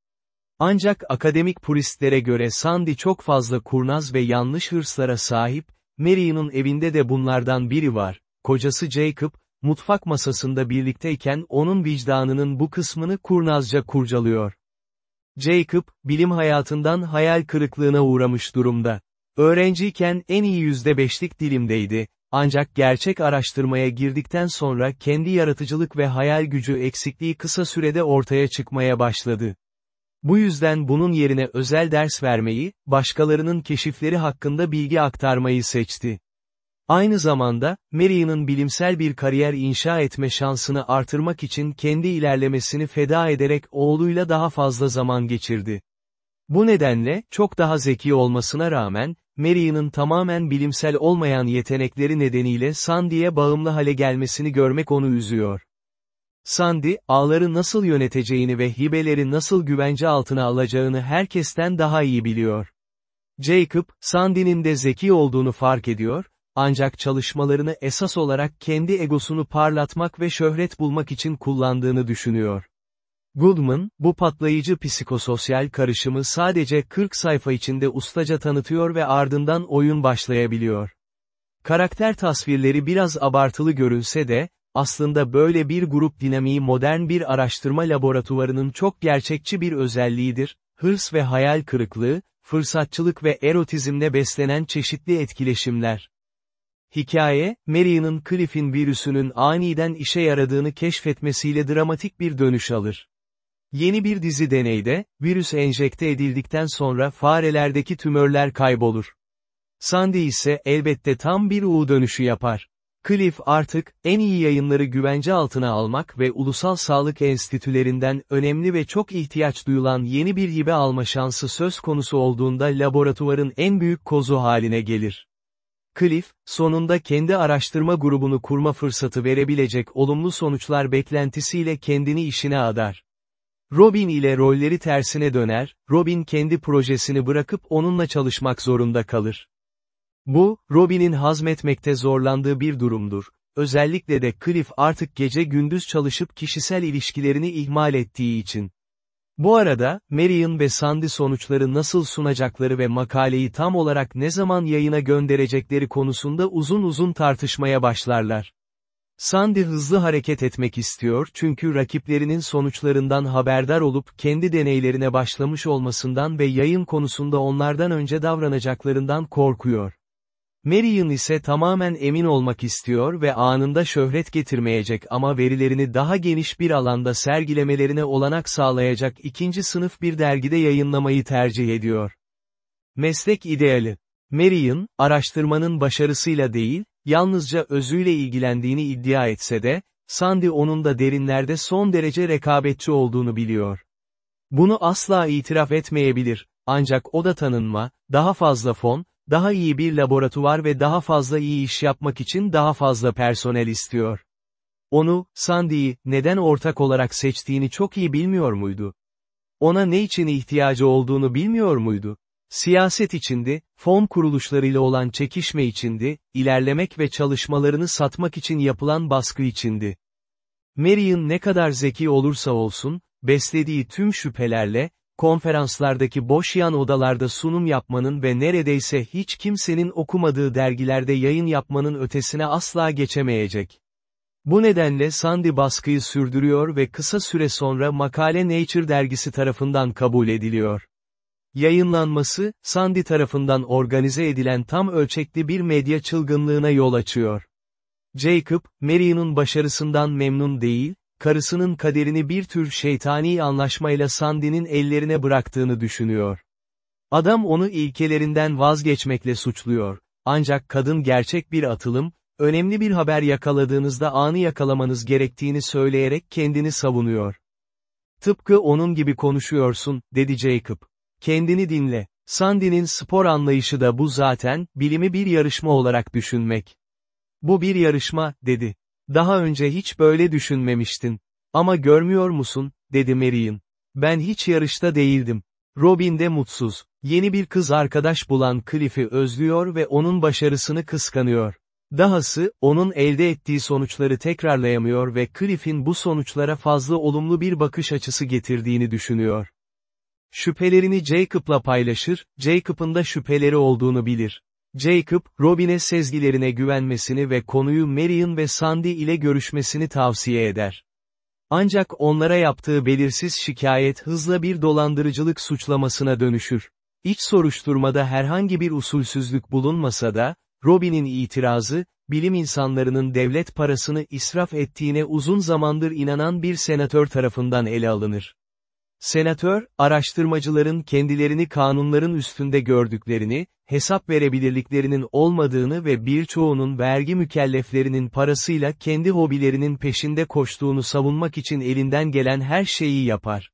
Ancak akademik puristlere göre Sandy çok fazla kurnaz ve yanlış hırslara sahip, Marion'un evinde de bunlardan biri var, kocası Jacob, mutfak masasında birlikteyken onun vicdanının bu kısmını kurnazca kurcalıyor. Jacob, bilim hayatından hayal kırıklığına uğramış durumda. Öğrenciyken en iyi yüzde beşlik dilimdeydi, ancak gerçek araştırmaya girdikten sonra kendi yaratıcılık ve hayal gücü eksikliği kısa sürede ortaya çıkmaya başladı. Bu yüzden bunun yerine özel ders vermeyi, başkalarının keşifleri hakkında bilgi aktarmayı seçti. Aynı zamanda, Marion'ın bilimsel bir kariyer inşa etme şansını artırmak için kendi ilerlemesini feda ederek oğluyla daha fazla zaman geçirdi. Bu nedenle, çok daha zeki olmasına rağmen, Marion'ın tamamen bilimsel olmayan yetenekleri nedeniyle Sandy'ye bağımlı hale gelmesini görmek onu üzüyor. Sandy, ağları nasıl yöneteceğini ve hibeleri nasıl güvence altına alacağını herkesten daha iyi biliyor. Jacob, Sandy'nin de zeki olduğunu fark ediyor, ancak çalışmalarını esas olarak kendi egosunu parlatmak ve şöhret bulmak için kullandığını düşünüyor. Goodman, bu patlayıcı psikososyal karışımı sadece 40 sayfa içinde ustaca tanıtıyor ve ardından oyun başlayabiliyor. Karakter tasvirleri biraz abartılı görünse de, aslında böyle bir grup dinamiği modern bir araştırma laboratuvarının çok gerçekçi bir özelliğidir, hırs ve hayal kırıklığı, fırsatçılık ve erotizmle beslenen çeşitli etkileşimler. Hikaye, Marion'ın Cliff'in virüsünün aniden işe yaradığını keşfetmesiyle dramatik bir dönüş alır. Yeni bir dizi deneyde, virüs enjekte edildikten sonra farelerdeki tümörler kaybolur. Sandy ise elbette tam bir U dönüşü yapar. Cliff artık, en iyi yayınları güvence altına almak ve ulusal sağlık enstitülerinden önemli ve çok ihtiyaç duyulan yeni bir hibe alma şansı söz konusu olduğunda laboratuvarın en büyük kozu haline gelir. Cliff, sonunda kendi araştırma grubunu kurma fırsatı verebilecek olumlu sonuçlar beklentisiyle kendini işine adar. Robin ile rolleri tersine döner, Robin kendi projesini bırakıp onunla çalışmak zorunda kalır. Bu, Robin'in hazmetmekte zorlandığı bir durumdur. Özellikle de Cliff artık gece gündüz çalışıp kişisel ilişkilerini ihmal ettiği için. Bu arada, Marion ve Sandy sonuçları nasıl sunacakları ve makaleyi tam olarak ne zaman yayına gönderecekleri konusunda uzun uzun tartışmaya başlarlar. Sandy hızlı hareket etmek istiyor çünkü rakiplerinin sonuçlarından haberdar olup kendi deneylerine başlamış olmasından ve yayın konusunda onlardan önce davranacaklarından korkuyor. Marion ise tamamen emin olmak istiyor ve anında şöhret getirmeyecek ama verilerini daha geniş bir alanda sergilemelerine olanak sağlayacak ikinci sınıf bir dergide yayınlamayı tercih ediyor. Meslek ideali. Marion, araştırmanın başarısıyla değil, yalnızca özüyle ilgilendiğini iddia etse de, Sandy onun da derinlerde son derece rekabetçi olduğunu biliyor. Bunu asla itiraf etmeyebilir, ancak o da tanınma, daha fazla fon, daha iyi bir laboratuvar ve daha fazla iyi iş yapmak için daha fazla personel istiyor. Onu, Sandy'yi, neden ortak olarak seçtiğini çok iyi bilmiyor muydu? Ona ne için ihtiyacı olduğunu bilmiyor muydu? Siyaset içindi, fon kuruluşlarıyla olan çekişme içindi, ilerlemek ve çalışmalarını satmak için yapılan baskı içindi. Marion ne kadar zeki olursa olsun, beslediği tüm şüphelerle, konferanslardaki boş yan odalarda sunum yapmanın ve neredeyse hiç kimsenin okumadığı dergilerde yayın yapmanın ötesine asla geçemeyecek. Bu nedenle Sandy baskıyı sürdürüyor ve kısa süre sonra makale Nature dergisi tarafından kabul ediliyor. Yayınlanması, Sandy tarafından organize edilen tam ölçekli bir medya çılgınlığına yol açıyor. Jacob, Marion'un başarısından memnun değil, karısının kaderini bir tür şeytani anlaşmayla Sandy'nin ellerine bıraktığını düşünüyor. Adam onu ilkelerinden vazgeçmekle suçluyor. Ancak kadın gerçek bir atılım, önemli bir haber yakaladığınızda anı yakalamanız gerektiğini söyleyerek kendini savunuyor. Tıpkı onun gibi konuşuyorsun, dedi Jacob. Kendini dinle. Sandy'nin spor anlayışı da bu zaten, bilimi bir yarışma olarak düşünmek. Bu bir yarışma, dedi. Daha önce hiç böyle düşünmemiştin. Ama görmüyor musun, dedi Marion. Ben hiç yarışta değildim. Robin de mutsuz. Yeni bir kız arkadaş bulan Cliff'i özlüyor ve onun başarısını kıskanıyor. Dahası, onun elde ettiği sonuçları tekrarlayamıyor ve Cliff'in bu sonuçlara fazla olumlu bir bakış açısı getirdiğini düşünüyor. Şüphelerini Jacob'la paylaşır, Jacob'ın da şüpheleri olduğunu bilir. Jacob, Robin'e sezgilerine güvenmesini ve konuyu Marion ve Sandy ile görüşmesini tavsiye eder. Ancak onlara yaptığı belirsiz şikayet hızla bir dolandırıcılık suçlamasına dönüşür. İç soruşturmada herhangi bir usulsüzlük bulunmasa da, Robin'in itirazı, bilim insanlarının devlet parasını israf ettiğine uzun zamandır inanan bir senatör tarafından ele alınır. Senatör, araştırmacıların kendilerini kanunların üstünde gördüklerini, hesap verebilirliklerinin olmadığını ve birçoğunun vergi mükelleflerinin parasıyla kendi hobilerinin peşinde koştuğunu savunmak için elinden gelen her şeyi yapar.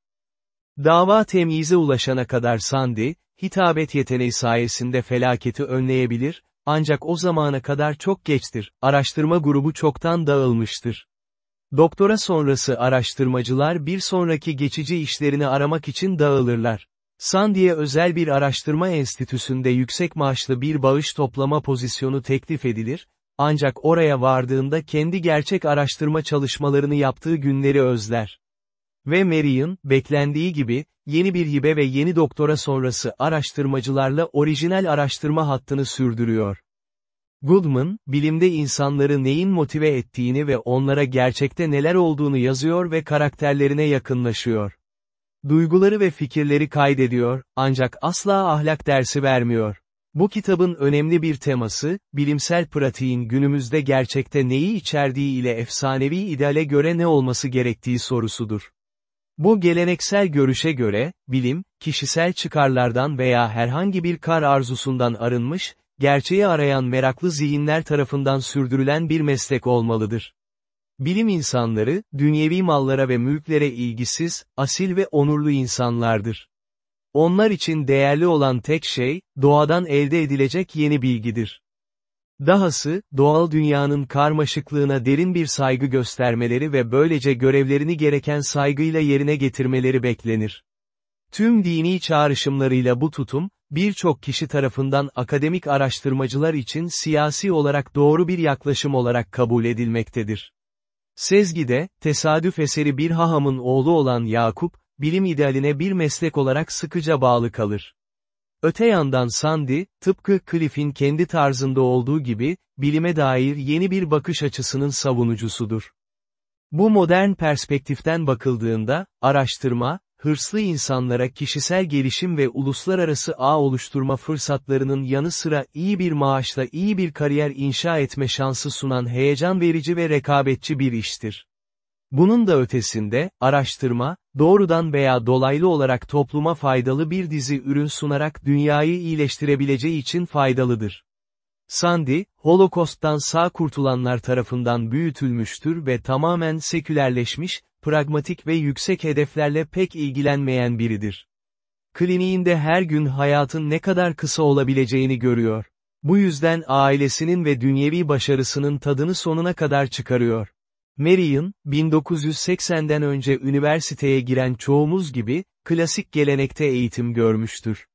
Dava temyize ulaşana kadar Sandy, hitabet yeteneği sayesinde felaketi önleyebilir, ancak o zamana kadar çok geçtir, araştırma grubu çoktan dağılmıştır. Doktora sonrası araştırmacılar bir sonraki geçici işlerini aramak için dağılırlar. Sandy'e özel bir araştırma enstitüsünde yüksek maaşlı bir bağış toplama pozisyonu teklif edilir, ancak oraya vardığında kendi gerçek araştırma çalışmalarını yaptığı günleri özler. Ve Marion, beklendiği gibi, yeni bir hibe ve yeni doktora sonrası araştırmacılarla orijinal araştırma hattını sürdürüyor. Goodman, bilimde insanları neyin motive ettiğini ve onlara gerçekte neler olduğunu yazıyor ve karakterlerine yakınlaşıyor. Duyguları ve fikirleri kaydediyor, ancak asla ahlak dersi vermiyor. Bu kitabın önemli bir teması, bilimsel pratiğin günümüzde gerçekte neyi içerdiği ile efsanevi ideale göre ne olması gerektiği sorusudur. Bu geleneksel görüşe göre, bilim, kişisel çıkarlardan veya herhangi bir kar arzusundan arınmış, gerçeği arayan meraklı zihinler tarafından sürdürülen bir meslek olmalıdır. Bilim insanları, dünyevi mallara ve mülklere ilgisiz, asil ve onurlu insanlardır. Onlar için değerli olan tek şey, doğadan elde edilecek yeni bilgidir. Dahası, doğal dünyanın karmaşıklığına derin bir saygı göstermeleri ve böylece görevlerini gereken saygıyla yerine getirmeleri beklenir. Tüm dini çağrışımlarıyla bu tutum, birçok kişi tarafından akademik araştırmacılar için siyasi olarak doğru bir yaklaşım olarak kabul edilmektedir. Sezgi'de, tesadüf eseri bir hahamın oğlu olan Yakup, bilim idealine bir meslek olarak sıkıca bağlı kalır. Öte yandan Sandy, tıpkı Cliff'in kendi tarzında olduğu gibi, bilime dair yeni bir bakış açısının savunucusudur. Bu modern perspektiften bakıldığında, araştırma, hırslı insanlara kişisel gelişim ve uluslararası ağ oluşturma fırsatlarının yanı sıra iyi bir maaşla iyi bir kariyer inşa etme şansı sunan heyecan verici ve rekabetçi bir iştir. Bunun da ötesinde, araştırma, doğrudan veya dolaylı olarak topluma faydalı bir dizi ürün sunarak dünyayı iyileştirebileceği için faydalıdır. Sandy, Holocaust'tan sağ kurtulanlar tarafından büyütülmüştür ve tamamen sekülerleşmiş, pragmatik ve yüksek hedeflerle pek ilgilenmeyen biridir. Kliniğinde her gün hayatın ne kadar kısa olabileceğini görüyor. Bu yüzden ailesinin ve dünyevi başarısının tadını sonuna kadar çıkarıyor. Marion, 1980'den önce üniversiteye giren çoğumuz gibi, klasik gelenekte eğitim görmüştür.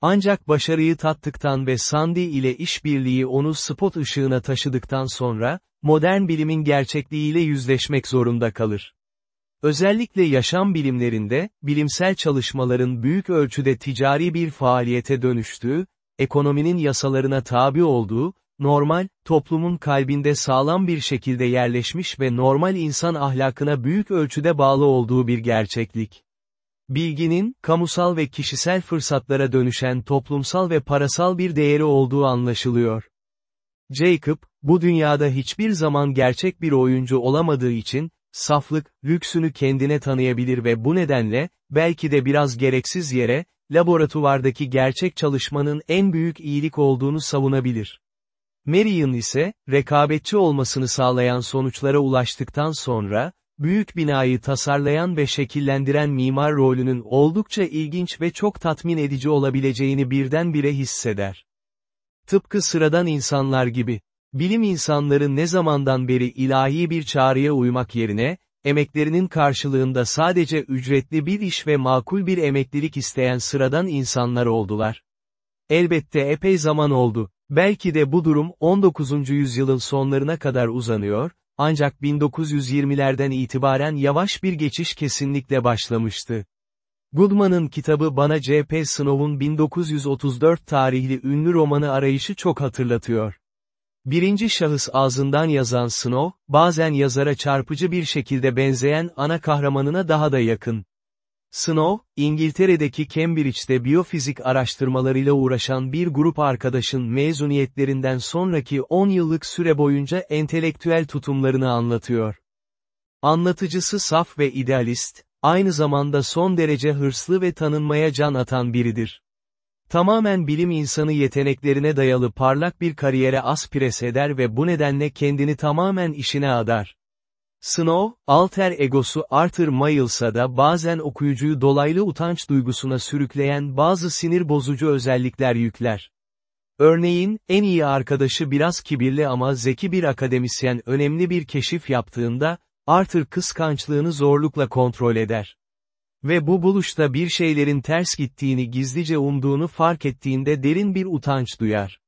Ancak başarıyı tattıktan ve Sandy ile işbirliği onu spot ışığına taşıdıktan sonra, modern bilimin gerçekliğiyle yüzleşmek zorunda kalır. Özellikle yaşam bilimlerinde, bilimsel çalışmaların büyük ölçüde ticari bir faaliyete dönüştüğü, ekonominin yasalarına tabi olduğu, normal, toplumun kalbinde sağlam bir şekilde yerleşmiş ve normal insan ahlakına büyük ölçüde bağlı olduğu bir gerçeklik. Bilginin, kamusal ve kişisel fırsatlara dönüşen toplumsal ve parasal bir değeri olduğu anlaşılıyor. Jacob, bu dünyada hiçbir zaman gerçek bir oyuncu olamadığı için, saflık, lüksünü kendine tanıyabilir ve bu nedenle, belki de biraz gereksiz yere, laboratuvardaki gerçek çalışmanın en büyük iyilik olduğunu savunabilir. Marion ise, rekabetçi olmasını sağlayan sonuçlara ulaştıktan sonra, büyük binayı tasarlayan ve şekillendiren mimar rolünün oldukça ilginç ve çok tatmin edici olabileceğini birdenbire hisseder. Tıpkı sıradan insanlar gibi, bilim insanları ne zamandan beri ilahi bir çağrıya uymak yerine, emeklerinin karşılığında sadece ücretli bir iş ve makul bir emeklilik isteyen sıradan insanlar oldular. Elbette epey zaman oldu. Belki de bu durum 19. yüzyılın sonlarına kadar uzanıyor, ancak 1920'lerden itibaren yavaş bir geçiş kesinlikle başlamıştı. Goodman'ın kitabı bana C.P. Snow'un 1934 tarihli ünlü romanı arayışı çok hatırlatıyor. Birinci şahıs ağzından yazan Snow, bazen yazara çarpıcı bir şekilde benzeyen ana kahramanına daha da yakın. Snow, İngiltere'deki Cambridge'de biyofizik araştırmalarıyla uğraşan bir grup arkadaşın mezuniyetlerinden sonraki 10 yıllık süre boyunca entelektüel tutumlarını anlatıyor. Anlatıcısı saf ve idealist, aynı zamanda son derece hırslı ve tanınmaya can atan biridir. Tamamen bilim insanı yeteneklerine dayalı parlak bir kariyere aspires eder ve bu nedenle kendini tamamen işine adar. Snow, alter egosu Arthur Miles'a da bazen okuyucuyu dolaylı utanç duygusuna sürükleyen bazı sinir bozucu özellikler yükler. Örneğin, en iyi arkadaşı biraz kibirli ama zeki bir akademisyen önemli bir keşif yaptığında, Arthur kıskançlığını zorlukla kontrol eder. Ve bu buluşta bir şeylerin ters gittiğini gizlice umduğunu fark ettiğinde derin bir utanç duyar.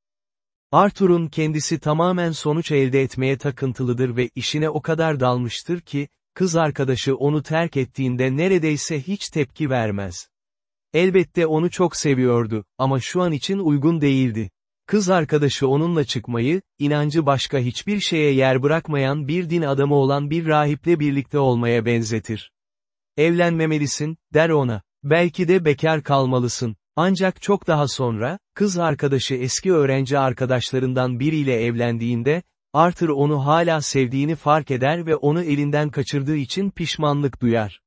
Arthur'un kendisi tamamen sonuç elde etmeye takıntılıdır ve işine o kadar dalmıştır ki, kız arkadaşı onu terk ettiğinde neredeyse hiç tepki vermez. Elbette onu çok seviyordu, ama şu an için uygun değildi. Kız arkadaşı onunla çıkmayı, inancı başka hiçbir şeye yer bırakmayan bir din adamı olan bir rahiple birlikte olmaya benzetir. Evlenmemelisin, der ona. Belki de bekar kalmalısın. Ancak çok daha sonra, kız arkadaşı eski öğrenci arkadaşlarından biriyle evlendiğinde, Arthur onu hala sevdiğini fark eder ve onu elinden kaçırdığı için pişmanlık duyar.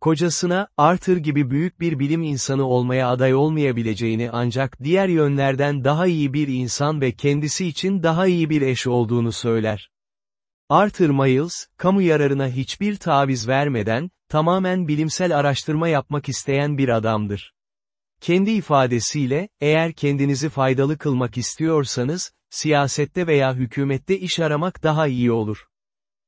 Kocasına, Arthur gibi büyük bir bilim insanı olmaya aday olmayabileceğini ancak diğer yönlerden daha iyi bir insan ve kendisi için daha iyi bir eş olduğunu söyler. Arthur Miles, kamu yararına hiçbir taviz vermeden, tamamen bilimsel araştırma yapmak isteyen bir adamdır. Kendi ifadesiyle, eğer kendinizi faydalı kılmak istiyorsanız, siyasette veya hükümette iş aramak daha iyi olur.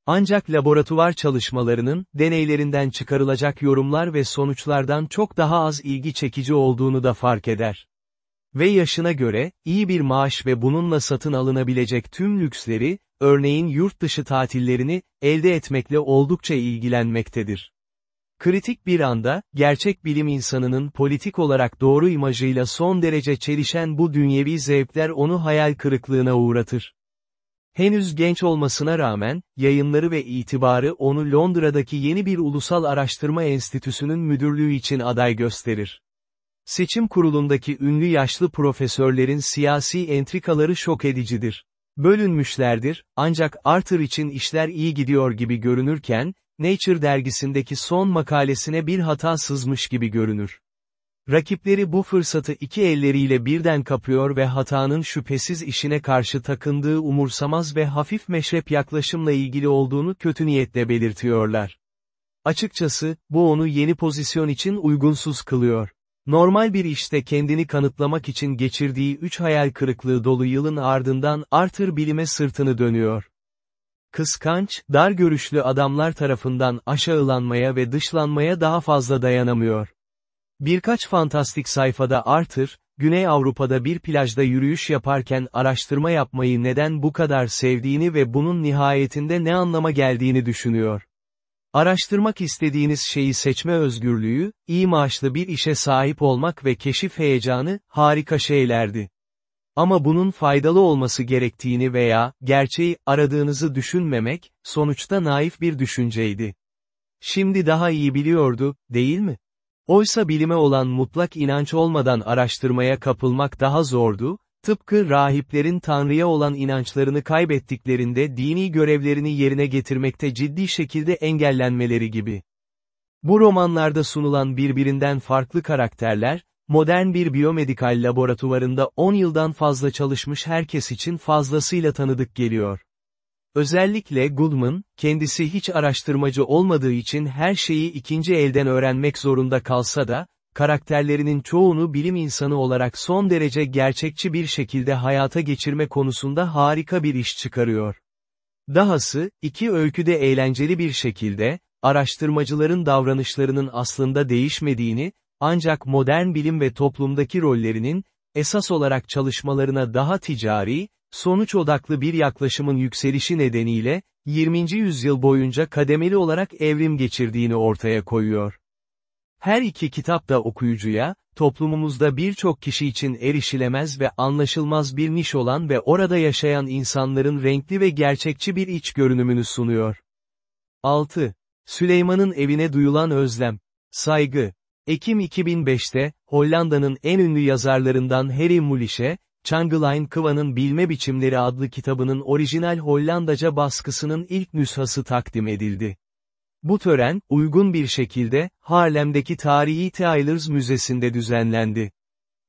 Ancak laboratuvar çalışmalarının, deneylerinden çıkarılacak yorumlar ve sonuçlardan çok daha az ilgi çekici olduğunu da fark eder. Ve yaşına göre, iyi bir maaş ve bununla satın alınabilecek tüm lüksleri, örneğin yurt dışı tatillerini, elde etmekle oldukça ilgilenmektedir. Kritik bir anda, gerçek bilim insanının politik olarak doğru imajıyla son derece çelişen bu dünyevi zevkler onu hayal kırıklığına uğratır. Henüz genç olmasına rağmen, yayınları ve itibarı onu Londra'daki yeni bir ulusal araştırma enstitüsünün müdürlüğü için aday gösterir. Seçim kurulundaki ünlü yaşlı profesörlerin siyasi entrikaları şok edicidir. Bölünmüşlerdir, ancak Arthur için işler iyi gidiyor gibi görünürken, Nature dergisindeki son makalesine bir hata sızmış gibi görünür. Rakipleri bu fırsatı iki elleriyle birden kapıyor ve hatanın şüphesiz işine karşı takındığı umursamaz ve hafif meşrep yaklaşımla ilgili olduğunu kötü niyetle belirtiyorlar. Açıkçası, bu onu yeni pozisyon için uygunsuz kılıyor. Normal bir işte kendini kanıtlamak için geçirdiği üç hayal kırıklığı dolu yılın ardından Arthur bilime sırtını dönüyor. Kıskanç, dar görüşlü adamlar tarafından aşağılanmaya ve dışlanmaya daha fazla dayanamıyor. Birkaç fantastik sayfada Arthur, Güney Avrupa'da bir plajda yürüyüş yaparken araştırma yapmayı neden bu kadar sevdiğini ve bunun nihayetinde ne anlama geldiğini düşünüyor. Araştırmak istediğiniz şeyi seçme özgürlüğü, iyi maaşlı bir işe sahip olmak ve keşif heyecanı, harika şeylerdi. Ama bunun faydalı olması gerektiğini veya, gerçeği, aradığınızı düşünmemek, sonuçta naif bir düşünceydi. Şimdi daha iyi biliyordu, değil mi? Oysa bilime olan mutlak inanç olmadan araştırmaya kapılmak daha zordu, tıpkı rahiplerin Tanrı'ya olan inançlarını kaybettiklerinde dini görevlerini yerine getirmekte ciddi şekilde engellenmeleri gibi. Bu romanlarda sunulan birbirinden farklı karakterler, modern bir biyomedikal laboratuvarında 10 yıldan fazla çalışmış herkes için fazlasıyla tanıdık geliyor. Özellikle Goodman, kendisi hiç araştırmacı olmadığı için her şeyi ikinci elden öğrenmek zorunda kalsa da, karakterlerinin çoğunu bilim insanı olarak son derece gerçekçi bir şekilde hayata geçirme konusunda harika bir iş çıkarıyor. Dahası, iki öyküde eğlenceli bir şekilde, araştırmacıların davranışlarının aslında değişmediğini, ancak modern bilim ve toplumdaki rollerinin, esas olarak çalışmalarına daha ticari, sonuç odaklı bir yaklaşımın yükselişi nedeniyle, 20. yüzyıl boyunca kademeli olarak evrim geçirdiğini ortaya koyuyor. Her iki kitap da okuyucuya, toplumumuzda birçok kişi için erişilemez ve anlaşılmaz bir niş olan ve orada yaşayan insanların renkli ve gerçekçi bir iç görünümünü sunuyor. 6. Süleyman'ın evine duyulan özlem. Saygı. Ekim 2005'te, Hollanda'nın en ünlü yazarlarından Harry Mulish'e, Changeline Kıva'nın Bilme Biçimleri adlı kitabının orijinal Hollandaca baskısının ilk nüshası takdim edildi. Bu tören, uygun bir şekilde, Harlem'deki Tarihi Teylers Müzesi'nde düzenlendi.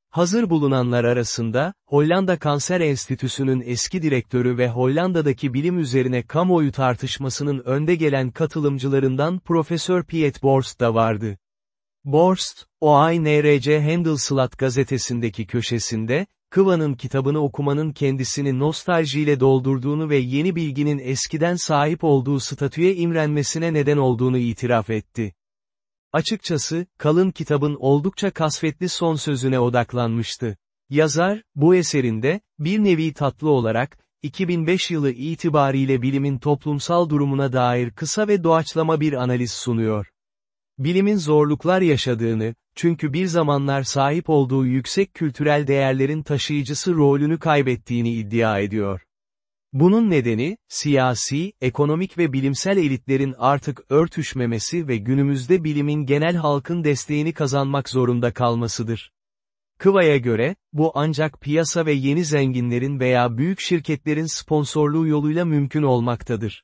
Hazır bulunanlar arasında, Hollanda Kanser Enstitüsü'nün eski direktörü ve Hollanda'daki bilim üzerine kamuoyu tartışmasının önde gelen katılımcılarından Profesör Piet Borst da vardı. Borst, o ay NRC Handelsblad gazetesindeki köşesinde, Kıva'nın kitabını okumanın kendisini nostaljiyle doldurduğunu ve yeni bilginin eskiden sahip olduğu statüye imrenmesine neden olduğunu itiraf etti. Açıkçası, kalın kitabın oldukça kasvetli son sözüne odaklanmıştı. Yazar, bu eserinde, bir nevi tatlı olarak, 2005 yılı itibariyle bilimin toplumsal durumuna dair kısa ve doğaçlama bir analiz sunuyor. Bilimin zorluklar yaşadığını, çünkü bir zamanlar sahip olduğu yüksek kültürel değerlerin taşıyıcısı rolünü kaybettiğini iddia ediyor. Bunun nedeni, siyasi, ekonomik ve bilimsel elitlerin artık örtüşmemesi ve günümüzde bilimin genel halkın desteğini kazanmak zorunda kalmasıdır. Kıva'ya göre, bu ancak piyasa ve yeni zenginlerin veya büyük şirketlerin sponsorluğu yoluyla mümkün olmaktadır.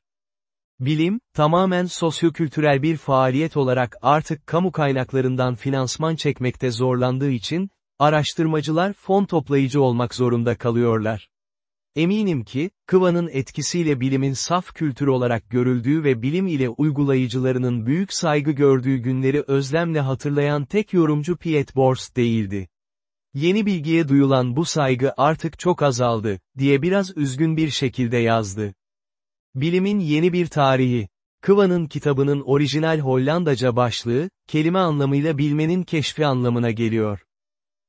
Bilim, tamamen sosyokültürel bir faaliyet olarak artık kamu kaynaklarından finansman çekmekte zorlandığı için, araştırmacılar fon toplayıcı olmak zorunda kalıyorlar. Eminim ki, Kıva'nın etkisiyle bilimin saf kültür olarak görüldüğü ve bilim ile uygulayıcılarının büyük saygı gördüğü günleri özlemle hatırlayan tek yorumcu Piet Bors değildi. Yeni bilgiye duyulan bu saygı artık çok azaldı, diye biraz üzgün bir şekilde yazdı. Bilimin yeni bir tarihi. Kıva'nın kitabının orijinal Hollandaca başlığı, kelime anlamıyla bilmenin keşfi anlamına geliyor.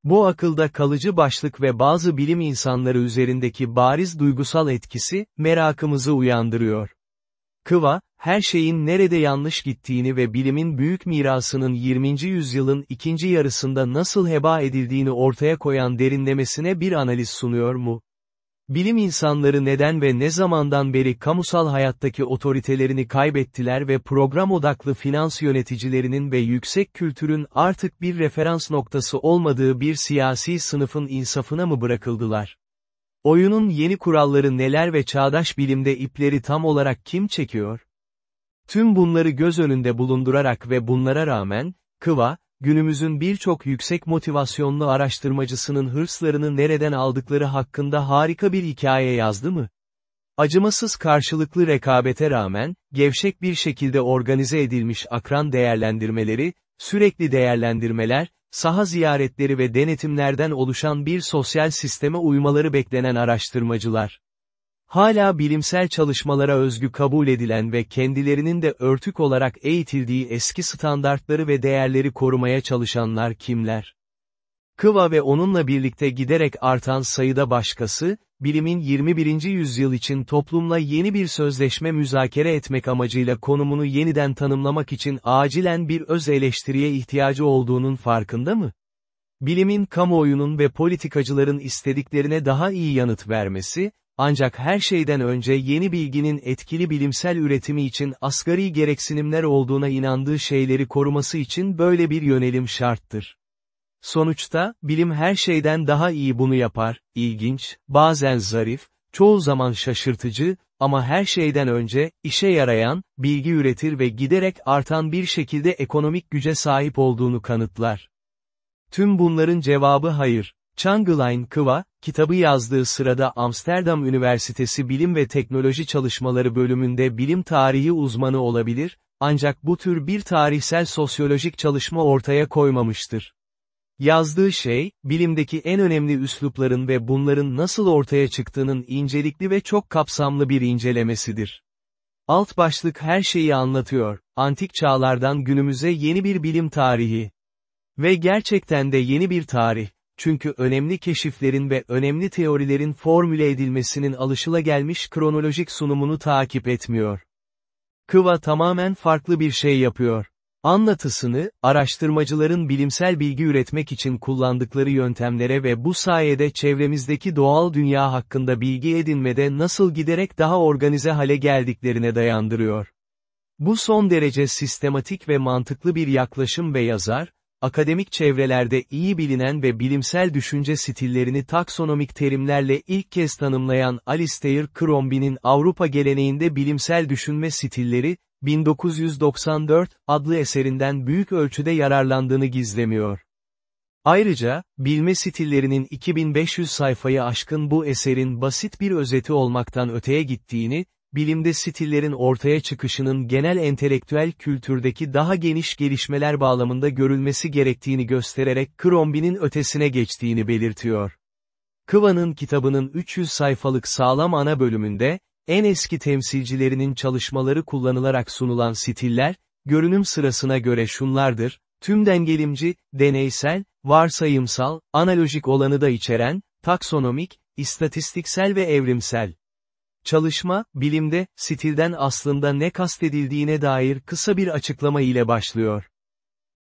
Bu akılda kalıcı başlık ve bazı bilim insanları üzerindeki bariz duygusal etkisi, merakımızı uyandırıyor. Kıva, her şeyin nerede yanlış gittiğini ve bilimin büyük mirasının 20. yüzyılın ikinci yarısında nasıl heba edildiğini ortaya koyan derinlemesine bir analiz sunuyor mu? Bilim insanları neden ve ne zamandan beri kamusal hayattaki otoritelerini kaybettiler ve program odaklı finans yöneticilerinin ve yüksek kültürün artık bir referans noktası olmadığı bir siyasi sınıfın insafına mı bırakıldılar? Oyunun yeni kuralları neler ve çağdaş bilimde ipleri tam olarak kim çekiyor? Tüm bunları göz önünde bulundurarak ve bunlara rağmen, Kıva, günümüzün birçok yüksek motivasyonlu araştırmacısının hırslarını nereden aldıkları hakkında harika bir hikaye yazdı mı? Acımasız karşılıklı rekabete rağmen, gevşek bir şekilde organize edilmiş akran değerlendirmeleri, sürekli değerlendirmeler, saha ziyaretleri ve denetimlerden oluşan bir sosyal sisteme uymaları beklenen araştırmacılar. Hala bilimsel çalışmalara özgü kabul edilen ve kendilerinin de örtük olarak eğitildiği eski standartları ve değerleri korumaya çalışanlar kimler? Kıva ve onunla birlikte giderek artan sayıda başkası, bilimin 21. yüzyıl için toplumla yeni bir sözleşme müzakere etmek amacıyla konumunu yeniden tanımlamak için acilen bir öz eleştiriye ihtiyacı olduğunun farkında mı? Bilimin kamuoyunun ve politikacıların istediklerine daha iyi yanıt vermesi, ancak her şeyden önce yeni bilginin etkili bilimsel üretimi için asgari gereksinimler olduğuna inandığı şeyleri koruması için böyle bir yönelim şarttır. Sonuçta, bilim her şeyden daha iyi bunu yapar, ilginç, bazen zarif, çoğu zaman şaşırtıcı, ama her şeyden önce, işe yarayan, bilgi üretir ve giderek artan bir şekilde ekonomik güce sahip olduğunu kanıtlar. Tüm bunların cevabı hayır. Changeline Kıva, kitabı yazdığı sırada Amsterdam Üniversitesi Bilim ve Teknoloji Çalışmaları bölümünde bilim tarihi uzmanı olabilir, ancak bu tür bir tarihsel sosyolojik çalışma ortaya koymamıştır. Yazdığı şey, bilimdeki en önemli üslupların ve bunların nasıl ortaya çıktığının incelikli ve çok kapsamlı bir incelemesidir. Alt başlık her şeyi anlatıyor, antik çağlardan günümüze yeni bir bilim tarihi. Ve gerçekten de yeni bir tarih, çünkü önemli keşiflerin ve önemli teorilerin formüle edilmesinin alışılagelmiş kronolojik sunumunu takip etmiyor. Kıva tamamen farklı bir şey yapıyor. Anlatısını, araştırmacıların bilimsel bilgi üretmek için kullandıkları yöntemlere ve bu sayede çevremizdeki doğal dünya hakkında bilgi edinmede nasıl giderek daha organize hale geldiklerine dayandırıyor. Bu son derece sistematik ve mantıklı bir yaklaşım ve yazar, akademik çevrelerde iyi bilinen ve bilimsel düşünce stillerini taksonomik terimlerle ilk kez tanımlayan Alistair Crombie'nin Avrupa geleneğinde bilimsel düşünme stilleri, 1994 adlı eserinden büyük ölçüde yararlandığını gizlemiyor. Ayrıca, bilme stillerinin 2500 sayfayı aşkın bu eserin basit bir özeti olmaktan öteye gittiğini, bilimde stillerin ortaya çıkışının genel entelektüel kültürdeki daha geniş gelişmeler bağlamında görülmesi gerektiğini göstererek Crombie'nin ötesine geçtiğini belirtiyor. Kıva'nın kitabının 300 sayfalık sağlam ana bölümünde, en eski temsilcilerinin çalışmaları kullanılarak sunulan stiller, görünüm sırasına göre şunlardır, tüm dengelimci, deneysel, varsayımsal, analojik olanı da içeren, taksonomik, istatistiksel ve evrimsel. Çalışma, bilimde, stilden aslında ne kastedildiğine dair kısa bir açıklama ile başlıyor.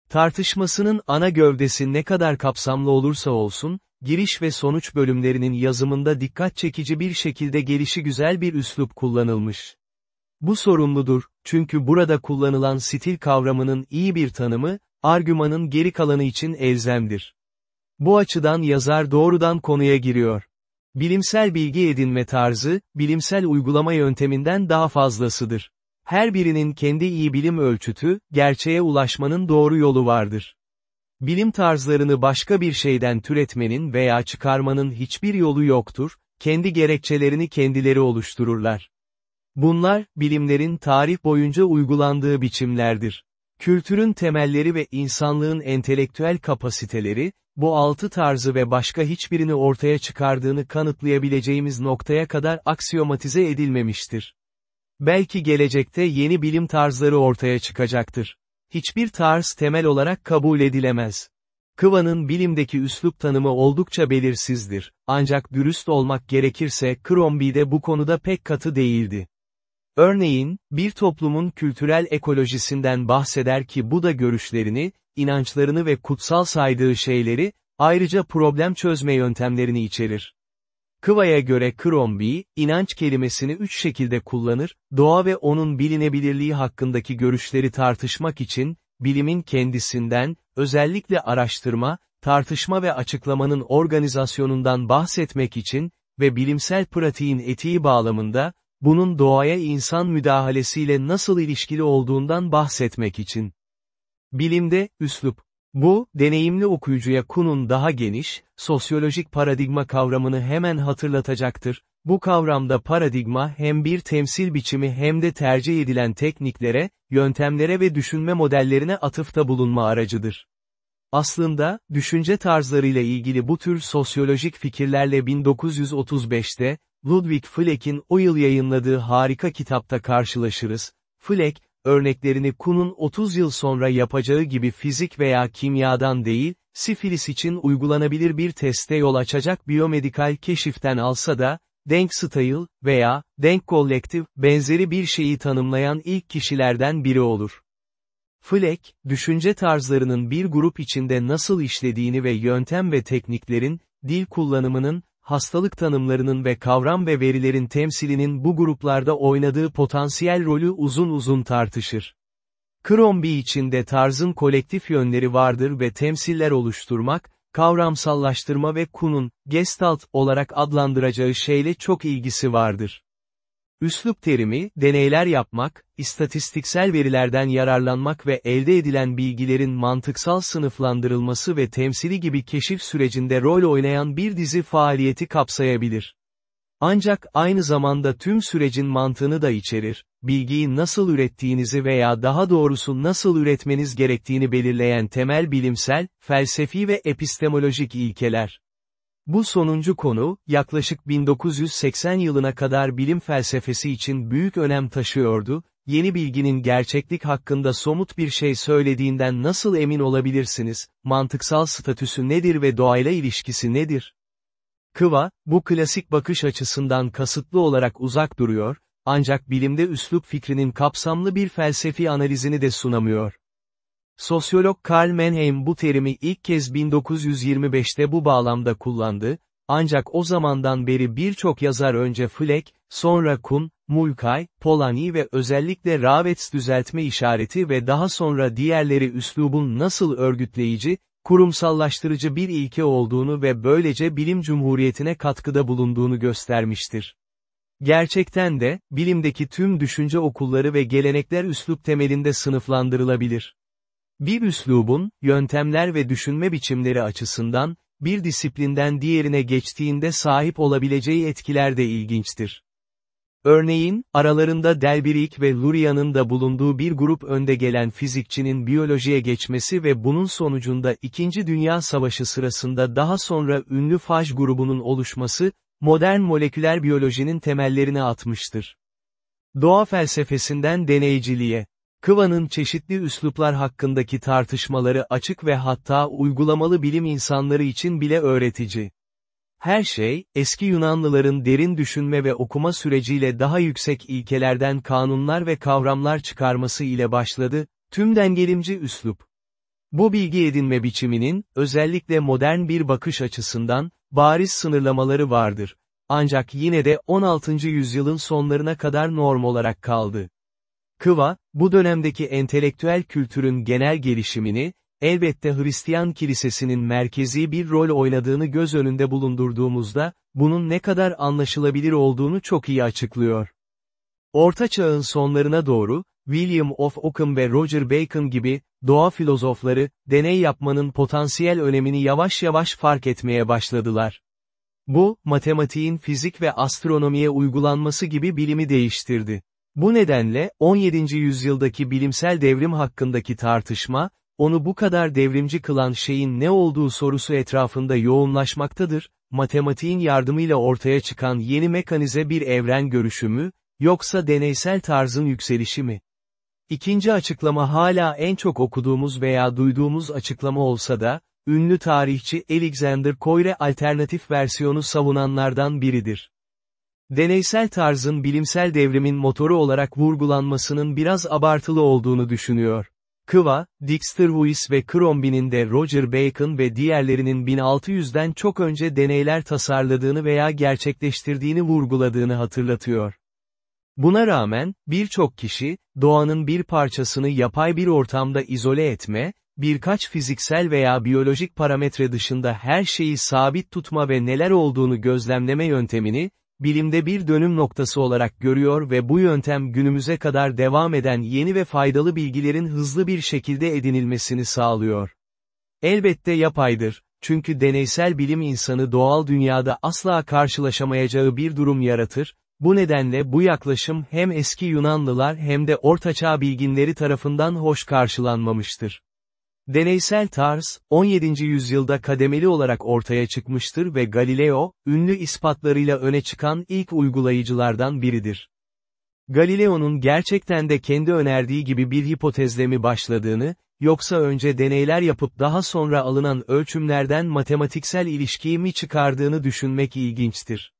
Tartışmasının ana gövdesi ne kadar kapsamlı olursa olsun, giriş ve sonuç bölümlerinin yazımında dikkat çekici bir şekilde gelişi güzel bir üslup kullanılmış. Bu sorumludur, çünkü burada kullanılan stil kavramının iyi bir tanımı, argümanın geri kalanı için elzemdir. Bu açıdan yazar doğrudan konuya giriyor. Bilimsel bilgi edinme tarzı, bilimsel uygulama yönteminden daha fazlasıdır. Her birinin kendi iyi bilim ölçütü, gerçeğe ulaşmanın doğru yolu vardır. Bilim tarzlarını başka bir şeyden türetmenin veya çıkarmanın hiçbir yolu yoktur, kendi gerekçelerini kendileri oluştururlar. Bunlar, bilimlerin tarih boyunca uygulandığı biçimlerdir. Kültürün temelleri ve insanlığın entelektüel kapasiteleri, bu altı tarzı ve başka hiçbirini ortaya çıkardığını kanıtlayabileceğimiz noktaya kadar aksiyomatize edilmemiştir. Belki gelecekte yeni bilim tarzları ortaya çıkacaktır. Hiçbir tarz temel olarak kabul edilemez. Kıva'nın bilimdeki üslup tanımı oldukça belirsizdir, ancak dürüst olmak gerekirse Crombie de bu konuda pek katı değildi. Örneğin, bir toplumun kültürel ekolojisinden bahseder ki bu da görüşlerini, inançlarını ve kutsal saydığı şeyleri, ayrıca problem çözme yöntemlerini içerir. Kıva'ya göre Crombie, inanç kelimesini üç şekilde kullanır, doğa ve onun bilinebilirliği hakkındaki görüşleri tartışmak için, bilimin kendisinden, özellikle araştırma, tartışma ve açıklamanın organizasyonundan bahsetmek için, ve bilimsel pratiğin etiği bağlamında, bunun doğaya insan müdahalesiyle nasıl ilişkili olduğundan bahsetmek için. Bilimde, üslup. Bu, deneyimli okuyucuya Kuhn'un daha geniş, sosyolojik paradigma kavramını hemen hatırlatacaktır. Bu kavramda paradigma hem bir temsil biçimi hem de tercih edilen tekniklere, yöntemlere ve düşünme modellerine atıfta bulunma aracıdır. Aslında, düşünce tarzlarıyla ilgili bu tür sosyolojik fikirlerle 1935'te, Ludwig Fleck'in o yıl yayınladığı harika kitapta karşılaşırız. Fleck, örneklerini Kuhn'un 30 yıl sonra yapacağı gibi fizik veya kimyadan değil, sifilis için uygulanabilir bir teste yol açacak biyomedikal keşiften alsa da, Denk Style veya Denk Collective benzeri bir şeyi tanımlayan ilk kişilerden biri olur. Fleck, düşünce tarzlarının bir grup içinde nasıl işlediğini ve yöntem ve tekniklerin, dil kullanımının, hastalık tanımlarının ve kavram ve verilerin temsilinin bu gruplarda oynadığı potansiyel rolü uzun uzun tartışır. Crombie içinde tarzın kolektif yönleri vardır ve temsiller oluşturmak, kavramsallaştırma ve Kuhn'un, gestalt olarak adlandıracağı şeyle çok ilgisi vardır. Üslup terimi, deneyler yapmak, istatistiksel verilerden yararlanmak ve elde edilen bilgilerin mantıksal sınıflandırılması ve temsili gibi keşif sürecinde rol oynayan bir dizi faaliyeti kapsayabilir. Ancak aynı zamanda tüm sürecin mantığını da içerir, bilgiyi nasıl ürettiğinizi veya daha doğrusu nasıl üretmeniz gerektiğini belirleyen temel bilimsel, felsefi ve epistemolojik ilkeler. Bu sonuncu konu, yaklaşık 1980 yılına kadar bilim felsefesi için büyük önem taşıyordu, yeni bilginin gerçeklik hakkında somut bir şey söylediğinden nasıl emin olabilirsiniz, mantıksal statüsü nedir ve doğayla ilişkisi nedir? Kıva, bu klasik bakış açısından kasıtlı olarak uzak duruyor, ancak bilimde üslup fikrinin kapsamlı bir felsefi analizini de sunamıyor. Sosyolog Karl Mannheim bu terimi ilk kez 1925'te bu bağlamda kullandı, ancak o zamandan beri birçok yazar önce Fleck, sonra Kuhn, Mulkay, Polanyi ve özellikle Ravets düzeltme işareti ve daha sonra diğerleri üslubun nasıl örgütleyici, kurumsallaştırıcı bir ilke olduğunu ve böylece bilim cumhuriyetine katkıda bulunduğunu göstermiştir. Gerçekten de, bilimdeki tüm düşünce okulları ve gelenekler üslup temelinde sınıflandırılabilir. Bir üslubun, yöntemler ve düşünme biçimleri açısından, bir disiplinden diğerine geçtiğinde sahip olabileceği etkiler de ilginçtir. Örneğin, aralarında Delbirick ve Luria'nın da bulunduğu bir grup önde gelen fizikçinin biyolojiye geçmesi ve bunun sonucunda İkinci Dünya Savaşı sırasında daha sonra ünlü Faj grubunun oluşması, modern moleküler biyolojinin temellerini atmıştır. Doğa felsefesinden deneyciliğe, Kıva'nın çeşitli üsluplar hakkındaki tartışmaları açık ve hatta uygulamalı bilim insanları için bile öğretici. Her şey, eski Yunanlıların derin düşünme ve okuma süreciyle daha yüksek ilkelerden kanunlar ve kavramlar çıkarması ile başladı, tüm dengelimci üslup. Bu bilgi edinme biçiminin, özellikle modern bir bakış açısından, bariz sınırlamaları vardır. Ancak yine de 16. yüzyılın sonlarına kadar norm olarak kaldı. Kıva, bu dönemdeki entelektüel kültürün genel gelişimini, elbette Hristiyan kilisesinin merkezi bir rol oynadığını göz önünde bulundurduğumuzda, bunun ne kadar anlaşılabilir olduğunu çok iyi açıklıyor. Orta Çağ'ın sonlarına doğru, William of Ockham ve Roger Bacon gibi, doğa filozofları, deney yapmanın potansiyel önemini yavaş yavaş fark etmeye başladılar. Bu, matematiğin fizik ve astronomiye uygulanması gibi bilimi değiştirdi. Bu nedenle, 17. yüzyıldaki bilimsel devrim hakkındaki tartışma, onu bu kadar devrimci kılan şeyin ne olduğu sorusu etrafında yoğunlaşmaktadır, matematiğin yardımıyla ortaya çıkan yeni mekanize bir evren görüşümü, yoksa deneysel tarzın yükselişi mi? İkinci açıklama hala en çok okuduğumuz veya duyduğumuz açıklama olsa da, ünlü tarihçi Alexander Koyre alternatif versiyonu savunanlardan biridir. Deneysel tarzın bilimsel devrimin motoru olarak vurgulanmasının biraz abartılı olduğunu düşünüyor. Kıva, Dexter Lewis ve Crombie'nin de Roger Bacon ve diğerlerinin 1600'den çok önce deneyler tasarladığını veya gerçekleştirdiğini vurguladığını hatırlatıyor. Buna rağmen, birçok kişi, doğanın bir parçasını yapay bir ortamda izole etme, birkaç fiziksel veya biyolojik parametre dışında her şeyi sabit tutma ve neler olduğunu gözlemleme yöntemini, bilimde bir dönüm noktası olarak görüyor ve bu yöntem günümüze kadar devam eden yeni ve faydalı bilgilerin hızlı bir şekilde edinilmesini sağlıyor. Elbette yapaydır, çünkü deneysel bilim insanı doğal dünyada asla karşılaşamayacağı bir durum yaratır, bu nedenle bu yaklaşım hem eski Yunanlılar hem de Ortaçağ bilginleri tarafından hoş karşılanmamıştır. Deneysel tarz, 17. yüzyılda kademeli olarak ortaya çıkmıştır ve Galileo, ünlü ispatlarıyla öne çıkan ilk uygulayıcılardan biridir. Galileo'nun gerçekten de kendi önerdiği gibi bir hipotezle mi başladığını, yoksa önce deneyler yapıp daha sonra alınan ölçümlerden matematiksel ilişkiyi mi çıkardığını düşünmek ilginçtir.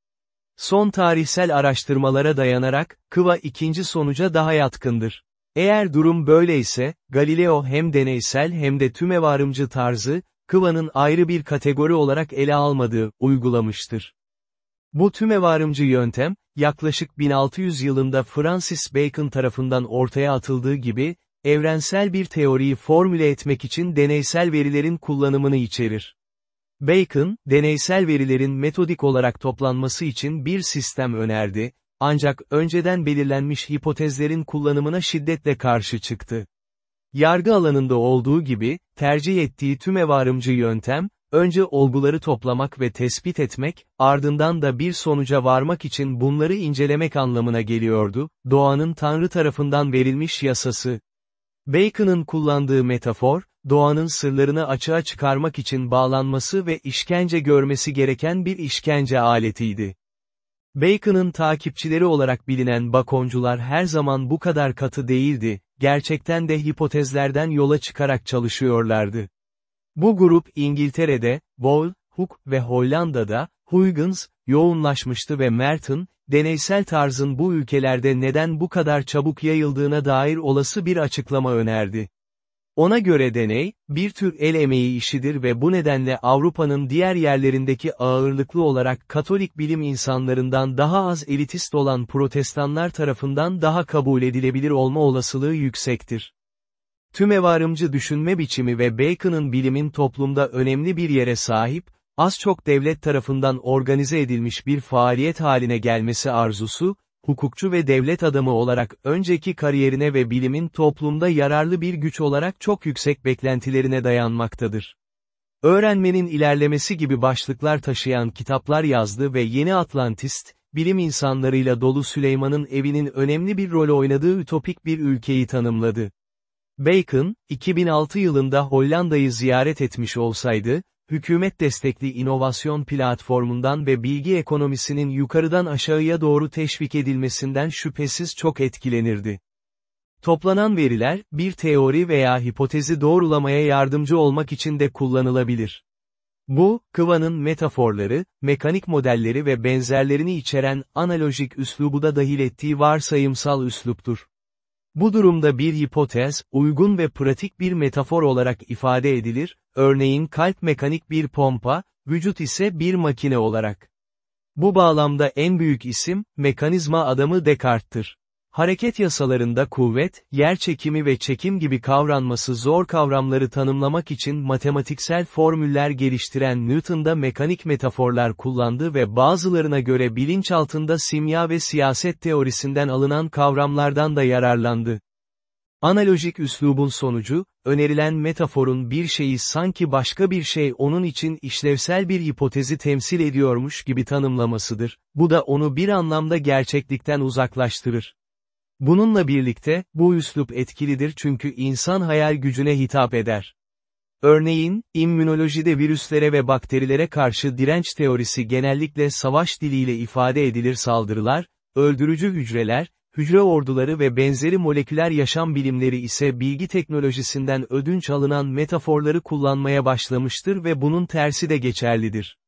Son tarihsel araştırmalara dayanarak, Kıva ikinci sonuca daha yatkındır. Eğer durum böyleyse, Galileo hem deneysel hem de tümevarımcı tarzı, Kıva'nın ayrı bir kategori olarak ele almadığı, uygulamıştır. Bu tümevarımcı yöntem, yaklaşık 1600 yılında Francis Bacon tarafından ortaya atıldığı gibi, evrensel bir teoriyi formüle etmek için deneysel verilerin kullanımını içerir. Bacon, deneysel verilerin metodik olarak toplanması için bir sistem önerdi, ancak önceden belirlenmiş hipotezlerin kullanımına şiddetle karşı çıktı. Yargı alanında olduğu gibi, tercih ettiği tümevarımcı yöntem, önce olguları toplamak ve tespit etmek, ardından da bir sonuca varmak için bunları incelemek anlamına geliyordu, doğanın Tanrı tarafından verilmiş yasası. Bacon'ın kullandığı metafor, doğanın sırlarını açığa çıkarmak için bağlanması ve işkence görmesi gereken bir işkence aletiydi. Bacon'ın takipçileri olarak bilinen bakoncular her zaman bu kadar katı değildi, gerçekten de hipotezlerden yola çıkarak çalışıyorlardı. Bu grup İngiltere'de, Boyle, Hook ve Hollanda'da, Huygens, yoğunlaşmıştı ve Merton, deneysel tarzın bu ülkelerde neden bu kadar çabuk yayıldığına dair olası bir açıklama önerdi. Ona göre deney, bir tür el emeği işidir ve bu nedenle Avrupa'nın diğer yerlerindeki ağırlıklı olarak Katolik bilim insanlarından daha az elitist olan protestanlar tarafından daha kabul edilebilir olma olasılığı yüksektir. Tümevarımcı düşünme biçimi ve Bacon'ın bilimin toplumda önemli bir yere sahip, az çok devlet tarafından organize edilmiş bir faaliyet haline gelmesi arzusu, hukukçu ve devlet adamı olarak önceki kariyerine ve bilimin toplumda yararlı bir güç olarak çok yüksek beklentilerine dayanmaktadır. Öğrenmenin ilerlemesi gibi başlıklar taşıyan kitaplar yazdı ve Yeni Atlantist, bilim insanlarıyla dolu Süleyman'ın evinin önemli bir rol oynadığı ütopik bir ülkeyi tanımladı. Bacon, 2006 yılında Hollanda'yı ziyaret etmiş olsaydı, hükümet destekli inovasyon platformundan ve bilgi ekonomisinin yukarıdan aşağıya doğru teşvik edilmesinden şüphesiz çok etkilenirdi. Toplanan veriler, bir teori veya hipotezi doğrulamaya yardımcı olmak için de kullanılabilir. Bu, Kıva'nın metaforları, mekanik modelleri ve benzerlerini içeren analojik üslubu da dahil ettiği varsayımsal üsluptur. Bu durumda bir hipotez, uygun ve pratik bir metafor olarak ifade edilir, örneğin kalp mekanik bir pompa, vücut ise bir makine olarak. Bu bağlamda en büyük isim, mekanizma adamı Descartes'tir. Hareket yasalarında kuvvet, yer çekimi ve çekim gibi kavranması zor kavramları tanımlamak için matematiksel formüller geliştiren Newton'da mekanik metaforlar kullandı ve bazılarına göre bilinçaltında simya ve siyaset teorisinden alınan kavramlardan da yararlandı. Analojik üslubun sonucu, önerilen metaforun bir şeyi sanki başka bir şey onun için işlevsel bir hipotezi temsil ediyormuş gibi tanımlamasıdır, bu da onu bir anlamda gerçeklikten uzaklaştırır. Bununla birlikte, bu üslup etkilidir çünkü insan hayal gücüne hitap eder. Örneğin, immünolojide virüslere ve bakterilere karşı direnç teorisi genellikle savaş diliyle ifade edilir saldırılar, öldürücü hücreler, hücre orduları ve benzeri moleküler yaşam bilimleri ise bilgi teknolojisinden ödünç alınan metaforları kullanmaya başlamıştır ve bunun tersi de geçerlidir.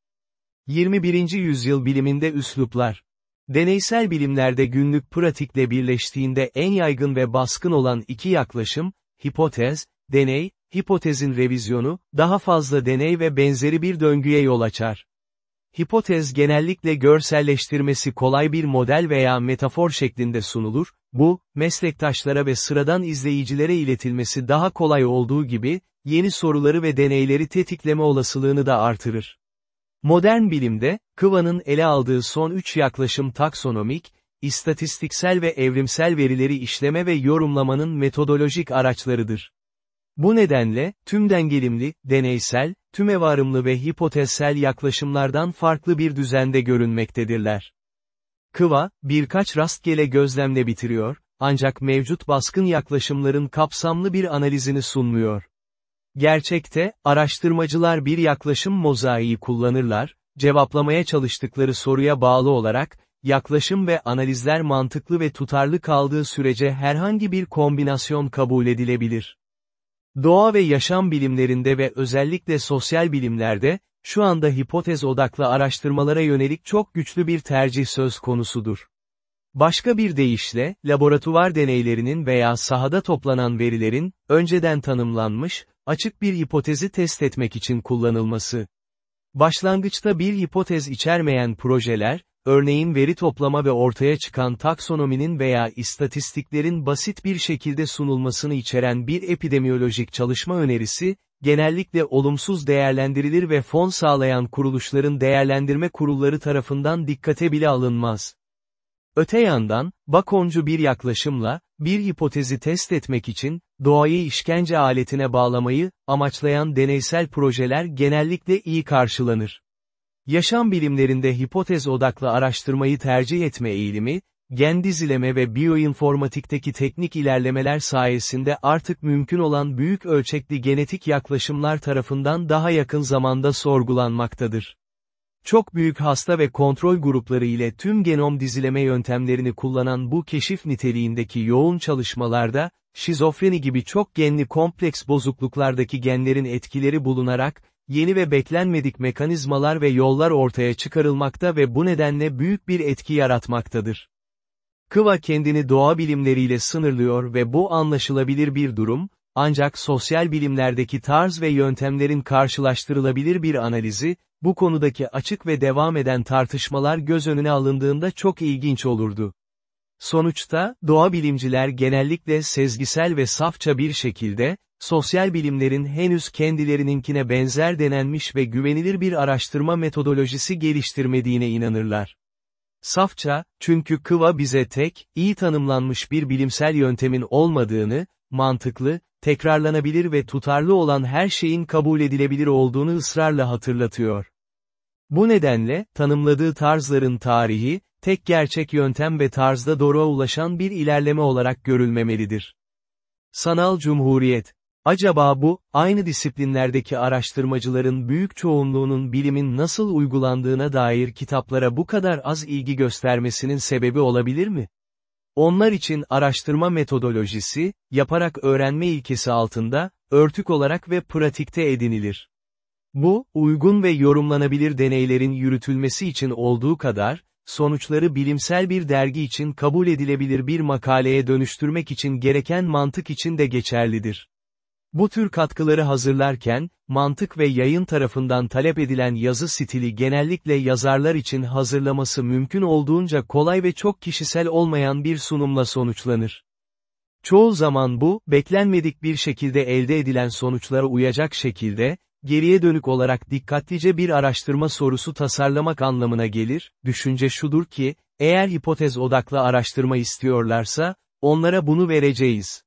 21. yüzyıl biliminde üsluplar Deneysel bilimlerde günlük pratikle birleştiğinde en yaygın ve baskın olan iki yaklaşım, hipotez, deney, hipotezin revizyonu, daha fazla deney ve benzeri bir döngüye yol açar. Hipotez genellikle görselleştirmesi kolay bir model veya metafor şeklinde sunulur, bu, meslektaşlara ve sıradan izleyicilere iletilmesi daha kolay olduğu gibi, yeni soruları ve deneyleri tetikleme olasılığını da artırır. Modern bilimde, Kıva'nın ele aldığı son üç yaklaşım taksonomik, istatistiksel ve evrimsel verileri işleme ve yorumlamanın metodolojik araçlarıdır. Bu nedenle, tüm dengelimli, deneysel, tümevarımlı ve hipotezsel yaklaşımlardan farklı bir düzende görünmektedirler. Kıva, birkaç rastgele gözlemle bitiriyor, ancak mevcut baskın yaklaşımların kapsamlı bir analizini sunmuyor. Gerçekte, araştırmacılar bir yaklaşım mozaiği kullanırlar, cevaplamaya çalıştıkları soruya bağlı olarak, yaklaşım ve analizler mantıklı ve tutarlı kaldığı sürece herhangi bir kombinasyon kabul edilebilir. Doğa ve yaşam bilimlerinde ve özellikle sosyal bilimlerde, şu anda hipotez odaklı araştırmalara yönelik çok güçlü bir tercih söz konusudur. Başka bir deyişle, laboratuvar deneylerinin veya sahada toplanan verilerin, önceden tanımlanmış, açık bir hipotezi test etmek için kullanılması. Başlangıçta bir hipotez içermeyen projeler, örneğin veri toplama ve ortaya çıkan taksonominin veya istatistiklerin basit bir şekilde sunulmasını içeren bir epidemiyolojik çalışma önerisi, genellikle olumsuz değerlendirilir ve fon sağlayan kuruluşların değerlendirme kurulları tarafından dikkate bile alınmaz. Öte yandan, Bakoncu bir yaklaşımla, bir hipotezi test etmek için, doğayı işkence aletine bağlamayı, amaçlayan deneysel projeler genellikle iyi karşılanır. Yaşam bilimlerinde hipotez odaklı araştırmayı tercih etme eğilimi, gen dizileme ve biyoinformatikteki teknik ilerlemeler sayesinde artık mümkün olan büyük ölçekli genetik yaklaşımlar tarafından daha yakın zamanda sorgulanmaktadır. Çok büyük hasta ve kontrol grupları ile tüm genom dizileme yöntemlerini kullanan bu keşif niteliğindeki yoğun çalışmalarda, şizofreni gibi çok genli kompleks bozukluklardaki genlerin etkileri bulunarak, yeni ve beklenmedik mekanizmalar ve yollar ortaya çıkarılmakta ve bu nedenle büyük bir etki yaratmaktadır. Kıva kendini doğa bilimleriyle sınırlıyor ve bu anlaşılabilir bir durum, ancak sosyal bilimlerdeki tarz ve yöntemlerin karşılaştırılabilir bir analizi, bu konudaki açık ve devam eden tartışmalar göz önüne alındığında çok ilginç olurdu. Sonuçta, doğa bilimciler genellikle sezgisel ve safça bir şekilde, sosyal bilimlerin henüz kendilerininkine benzer denenmiş ve güvenilir bir araştırma metodolojisi geliştirmediğine inanırlar. Safça, çünkü kıva bize tek, iyi tanımlanmış bir bilimsel yöntemin olmadığını, mantıklı, tekrarlanabilir ve tutarlı olan her şeyin kabul edilebilir olduğunu ısrarla hatırlatıyor. Bu nedenle, tanımladığı tarzların tarihi, tek gerçek yöntem ve tarzda doğruğa ulaşan bir ilerleme olarak görülmemelidir. Sanal Cumhuriyet Acaba bu, aynı disiplinlerdeki araştırmacıların büyük çoğunluğunun bilimin nasıl uygulandığına dair kitaplara bu kadar az ilgi göstermesinin sebebi olabilir mi? Onlar için araştırma metodolojisi, yaparak öğrenme ilkesi altında, örtük olarak ve pratikte edinilir. Bu, uygun ve yorumlanabilir deneylerin yürütülmesi için olduğu kadar, sonuçları bilimsel bir dergi için kabul edilebilir bir makaleye dönüştürmek için gereken mantık için de geçerlidir. Bu tür katkıları hazırlarken, mantık ve yayın tarafından talep edilen yazı stili genellikle yazarlar için hazırlaması mümkün olduğunca kolay ve çok kişisel olmayan bir sunumla sonuçlanır. Çoğu zaman bu, beklenmedik bir şekilde elde edilen sonuçlara uyacak şekilde, geriye dönük olarak dikkatlice bir araştırma sorusu tasarlamak anlamına gelir, düşünce şudur ki, eğer hipotez odaklı araştırma istiyorlarsa, onlara bunu vereceğiz.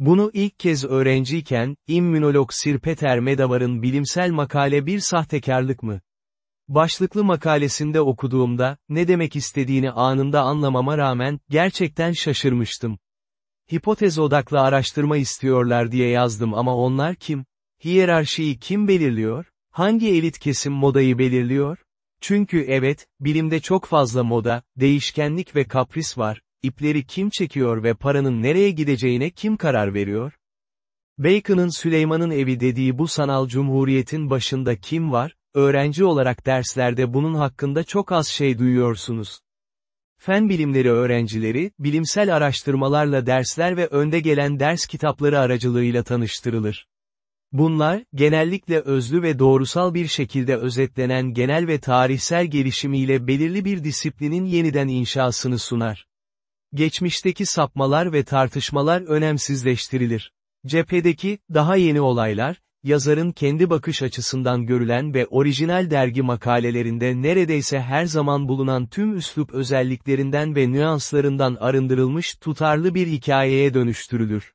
Bunu ilk kez öğrenciyken, immünolog Sir Peter Medavar'ın bilimsel makale bir sahtekarlık mı? Başlıklı makalesinde okuduğumda, ne demek istediğini anında anlamama rağmen, gerçekten şaşırmıştım. Hipotez odaklı araştırma istiyorlar diye yazdım ama onlar kim? Hiyerarşiyi kim belirliyor? Hangi elit kesim modayı belirliyor? Çünkü evet, bilimde çok fazla moda, değişkenlik ve kapris var, ipleri kim çekiyor ve paranın nereye gideceğine kim karar veriyor? Bacon'ın Süleyman'ın evi dediği bu sanal cumhuriyetin başında kim var, öğrenci olarak derslerde bunun hakkında çok az şey duyuyorsunuz. Fen bilimleri öğrencileri, bilimsel araştırmalarla dersler ve önde gelen ders kitapları aracılığıyla tanıştırılır. Bunlar, genellikle özlü ve doğrusal bir şekilde özetlenen genel ve tarihsel gelişimiyle belirli bir disiplinin yeniden inşasını sunar. Geçmişteki sapmalar ve tartışmalar önemsizleştirilir. Cephedeki, daha yeni olaylar, yazarın kendi bakış açısından görülen ve orijinal dergi makalelerinde neredeyse her zaman bulunan tüm üslup özelliklerinden ve nüanslarından arındırılmış tutarlı bir hikayeye dönüştürülür.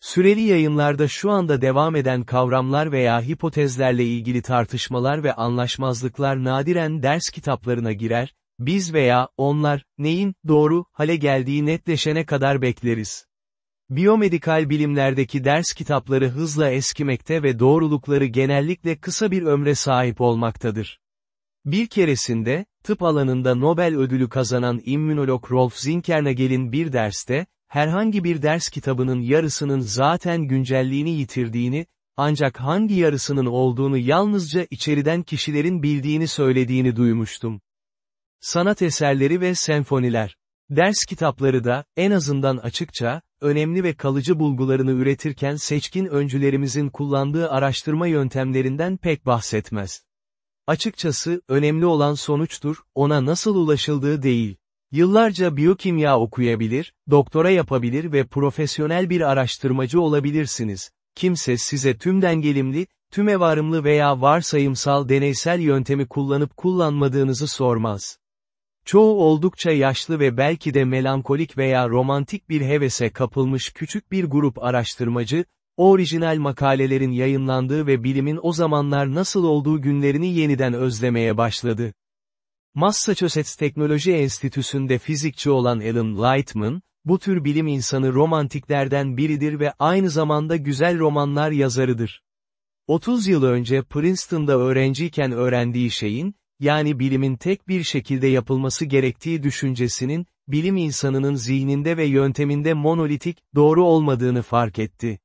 Süreli yayınlarda şu anda devam eden kavramlar veya hipotezlerle ilgili tartışmalar ve anlaşmazlıklar nadiren ders kitaplarına girer, biz veya onlar, neyin, doğru, hale geldiği netleşene kadar bekleriz. Biyomedikal bilimlerdeki ders kitapları hızla eskimekte ve doğrulukları genellikle kısa bir ömre sahip olmaktadır. Bir keresinde, tıp alanında Nobel ödülü kazanan immünolog Rolf Zinkernagel'in bir derste, herhangi bir ders kitabının yarısının zaten güncelliğini yitirdiğini, ancak hangi yarısının olduğunu yalnızca içeriden kişilerin bildiğini söylediğini duymuştum. Sanat eserleri ve senfoniler. Ders kitapları da, en azından açıkça, önemli ve kalıcı bulgularını üretirken seçkin öncülerimizin kullandığı araştırma yöntemlerinden pek bahsetmez. Açıkçası, önemli olan sonuçtur, ona nasıl ulaşıldığı değil. Yıllarca biyokimya okuyabilir, doktora yapabilir ve profesyonel bir araştırmacı olabilirsiniz. Kimse size tüm dengelimli, tümevarımlı veya varsayımsal deneysel yöntemi kullanıp kullanmadığınızı sormaz. Çoğu oldukça yaşlı ve belki de melankolik veya romantik bir hevese kapılmış küçük bir grup araştırmacı, orijinal makalelerin yayınlandığı ve bilimin o zamanlar nasıl olduğu günlerini yeniden özlemeye başladı. Massachusetts Teknoloji Enstitüsü'nde fizikçi olan Alan Lightman, bu tür bilim insanı romantiklerden biridir ve aynı zamanda güzel romanlar yazarıdır. 30 yıl önce Princeton'da öğrenciyken öğrendiği şeyin, yani bilimin tek bir şekilde yapılması gerektiği düşüncesinin, bilim insanının zihninde ve yönteminde monolitik, doğru olmadığını fark etti.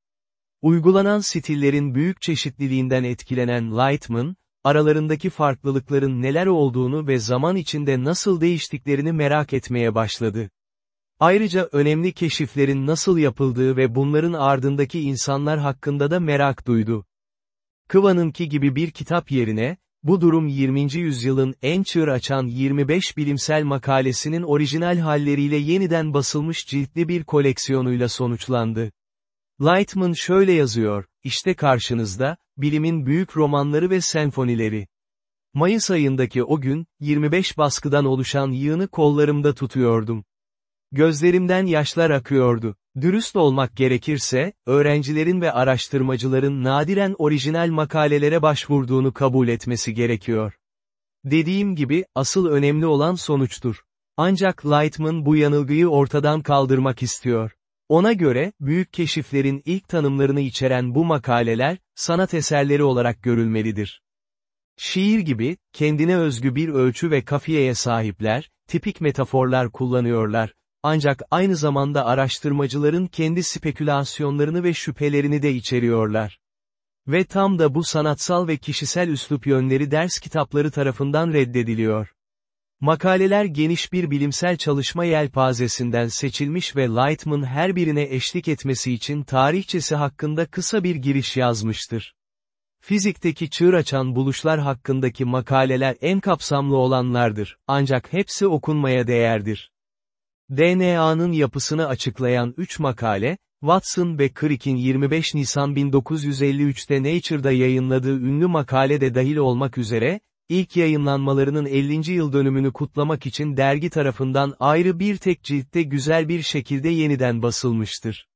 Uygulanan stillerin büyük çeşitliliğinden etkilenen Lightman, aralarındaki farklılıkların neler olduğunu ve zaman içinde nasıl değiştiklerini merak etmeye başladı. Ayrıca önemli keşiflerin nasıl yapıldığı ve bunların ardındaki insanlar hakkında da merak duydu. Kıvan'ınki gibi bir kitap yerine, bu durum 20. yüzyılın en çığır açan 25 bilimsel makalesinin orijinal halleriyle yeniden basılmış ciltli bir koleksiyonuyla sonuçlandı. Lightman şöyle yazıyor, işte karşınızda, bilimin büyük romanları ve senfonileri. Mayıs ayındaki o gün, 25 baskıdan oluşan yığını kollarımda tutuyordum. Gözlerimden yaşlar akıyordu. Dürüst olmak gerekirse, öğrencilerin ve araştırmacıların nadiren orijinal makalelere başvurduğunu kabul etmesi gerekiyor. Dediğim gibi, asıl önemli olan sonuçtur. Ancak Lightman bu yanılgıyı ortadan kaldırmak istiyor. Ona göre, büyük keşiflerin ilk tanımlarını içeren bu makaleler, sanat eserleri olarak görülmelidir. Şiir gibi, kendine özgü bir ölçü ve kafiyeye sahipler, tipik metaforlar kullanıyorlar, ancak aynı zamanda araştırmacıların kendi spekülasyonlarını ve şüphelerini de içeriyorlar. Ve tam da bu sanatsal ve kişisel üslup yönleri ders kitapları tarafından reddediliyor. Makaleler geniş bir bilimsel çalışma yelpazesinden seçilmiş ve Lightman her birine eşlik etmesi için tarihçesi hakkında kısa bir giriş yazmıştır. Fizikteki çığır açan buluşlar hakkındaki makaleler en kapsamlı olanlardır, ancak hepsi okunmaya değerdir. DNA'nın yapısını açıklayan 3 makale, Watson ve Crick'in 25 Nisan 1953'te Nature'da yayınladığı ünlü makale de dahil olmak üzere, ilk yayınlanmalarının 50. yıl dönümünü kutlamak için dergi tarafından ayrı bir tek ciltte güzel bir şekilde yeniden basılmıştır.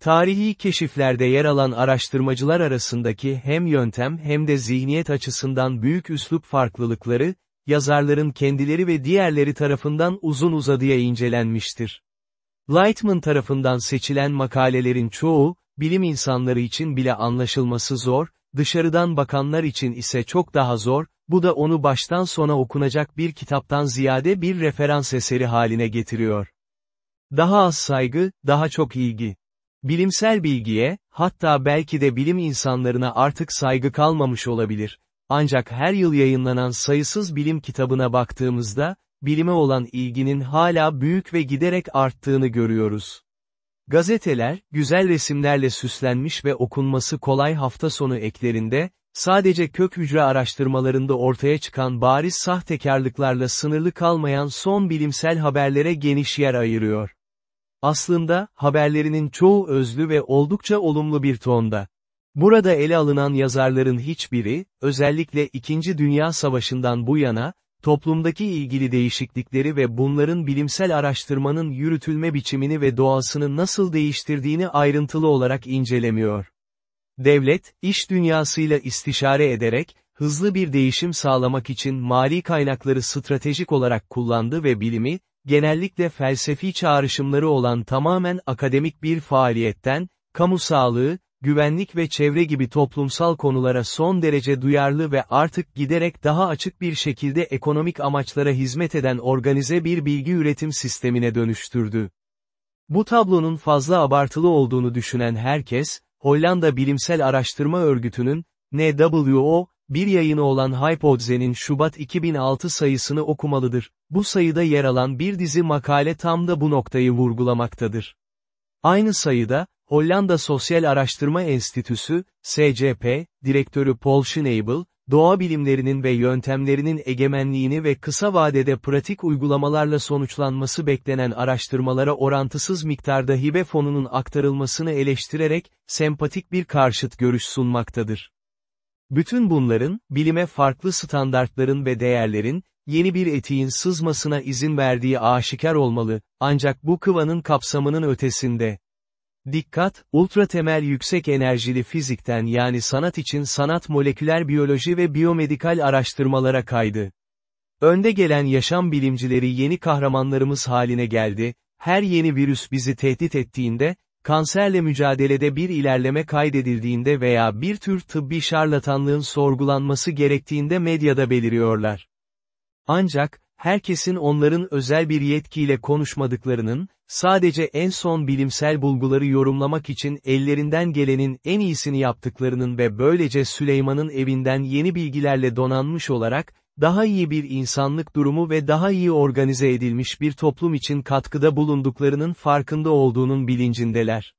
Tarihi keşiflerde yer alan araştırmacılar arasındaki hem yöntem hem de zihniyet açısından büyük üslup farklılıkları, yazarların kendileri ve diğerleri tarafından uzun uzadıya incelenmiştir. Lightman tarafından seçilen makalelerin çoğu, bilim insanları için bile anlaşılması zor, dışarıdan bakanlar için ise çok daha zor, bu da onu baştan sona okunacak bir kitaptan ziyade bir referans eseri haline getiriyor. Daha az saygı, daha çok ilgi. Bilimsel bilgiye, hatta belki de bilim insanlarına artık saygı kalmamış olabilir. Ancak her yıl yayınlanan sayısız bilim kitabına baktığımızda, bilime olan ilginin hala büyük ve giderek arttığını görüyoruz. Gazeteler, güzel resimlerle süslenmiş ve okunması kolay hafta sonu eklerinde, sadece kök hücre araştırmalarında ortaya çıkan bariz sahtekarlıklarla sınırlı kalmayan son bilimsel haberlere geniş yer ayırıyor. Aslında, haberlerinin çoğu özlü ve oldukça olumlu bir tonda. Burada ele alınan yazarların hiçbiri, özellikle İkinci Dünya Savaşı'ndan bu yana, toplumdaki ilgili değişiklikleri ve bunların bilimsel araştırmanın yürütülme biçimini ve doğasını nasıl değiştirdiğini ayrıntılı olarak incelemiyor. Devlet, iş dünyasıyla istişare ederek, hızlı bir değişim sağlamak için mali kaynakları stratejik olarak kullandı ve bilimi, genellikle felsefi çağrışımları olan tamamen akademik bir faaliyetten, kamu sağlığı, güvenlik ve çevre gibi toplumsal konulara son derece duyarlı ve artık giderek daha açık bir şekilde ekonomik amaçlara hizmet eden organize bir bilgi üretim sistemine dönüştürdü. Bu tablonun fazla abartılı olduğunu düşünen herkes, Hollanda Bilimsel Araştırma Örgütü'nün, NWO, bir yayını olan Hypothese'nin Şubat 2006 sayısını okumalıdır. Bu sayıda yer alan bir dizi makale tam da bu noktayı vurgulamaktadır. Aynı sayıda, Hollanda Sosyal Araştırma Enstitüsü, SCP, direktörü Paul Schnabel, doğa bilimlerinin ve yöntemlerinin egemenliğini ve kısa vadede pratik uygulamalarla sonuçlanması beklenen araştırmalara orantısız miktarda hibe fonunun aktarılmasını eleştirerek, sempatik bir karşıt görüş sunmaktadır. Bütün bunların, bilime farklı standartların ve değerlerin, yeni bir etiğin sızmasına izin verdiği aşikar olmalı, ancak bu kıvanın kapsamının ötesinde. Dikkat, ultra temel yüksek enerjili fizikten yani sanat için sanat moleküler biyoloji ve biyomedikal araştırmalara kaydı. Önde gelen yaşam bilimcileri yeni kahramanlarımız haline geldi, her yeni virüs bizi tehdit ettiğinde, kanserle mücadelede bir ilerleme kaydedildiğinde veya bir tür tıbbi şarlatanlığın sorgulanması gerektiğinde medyada beliriyorlar. Ancak, herkesin onların özel bir yetkiyle konuşmadıklarının, sadece en son bilimsel bulguları yorumlamak için ellerinden gelenin en iyisini yaptıklarının ve böylece Süleyman'ın evinden yeni bilgilerle donanmış olarak, daha iyi bir insanlık durumu ve daha iyi organize edilmiş bir toplum için katkıda bulunduklarının farkında olduğunun bilincindeler.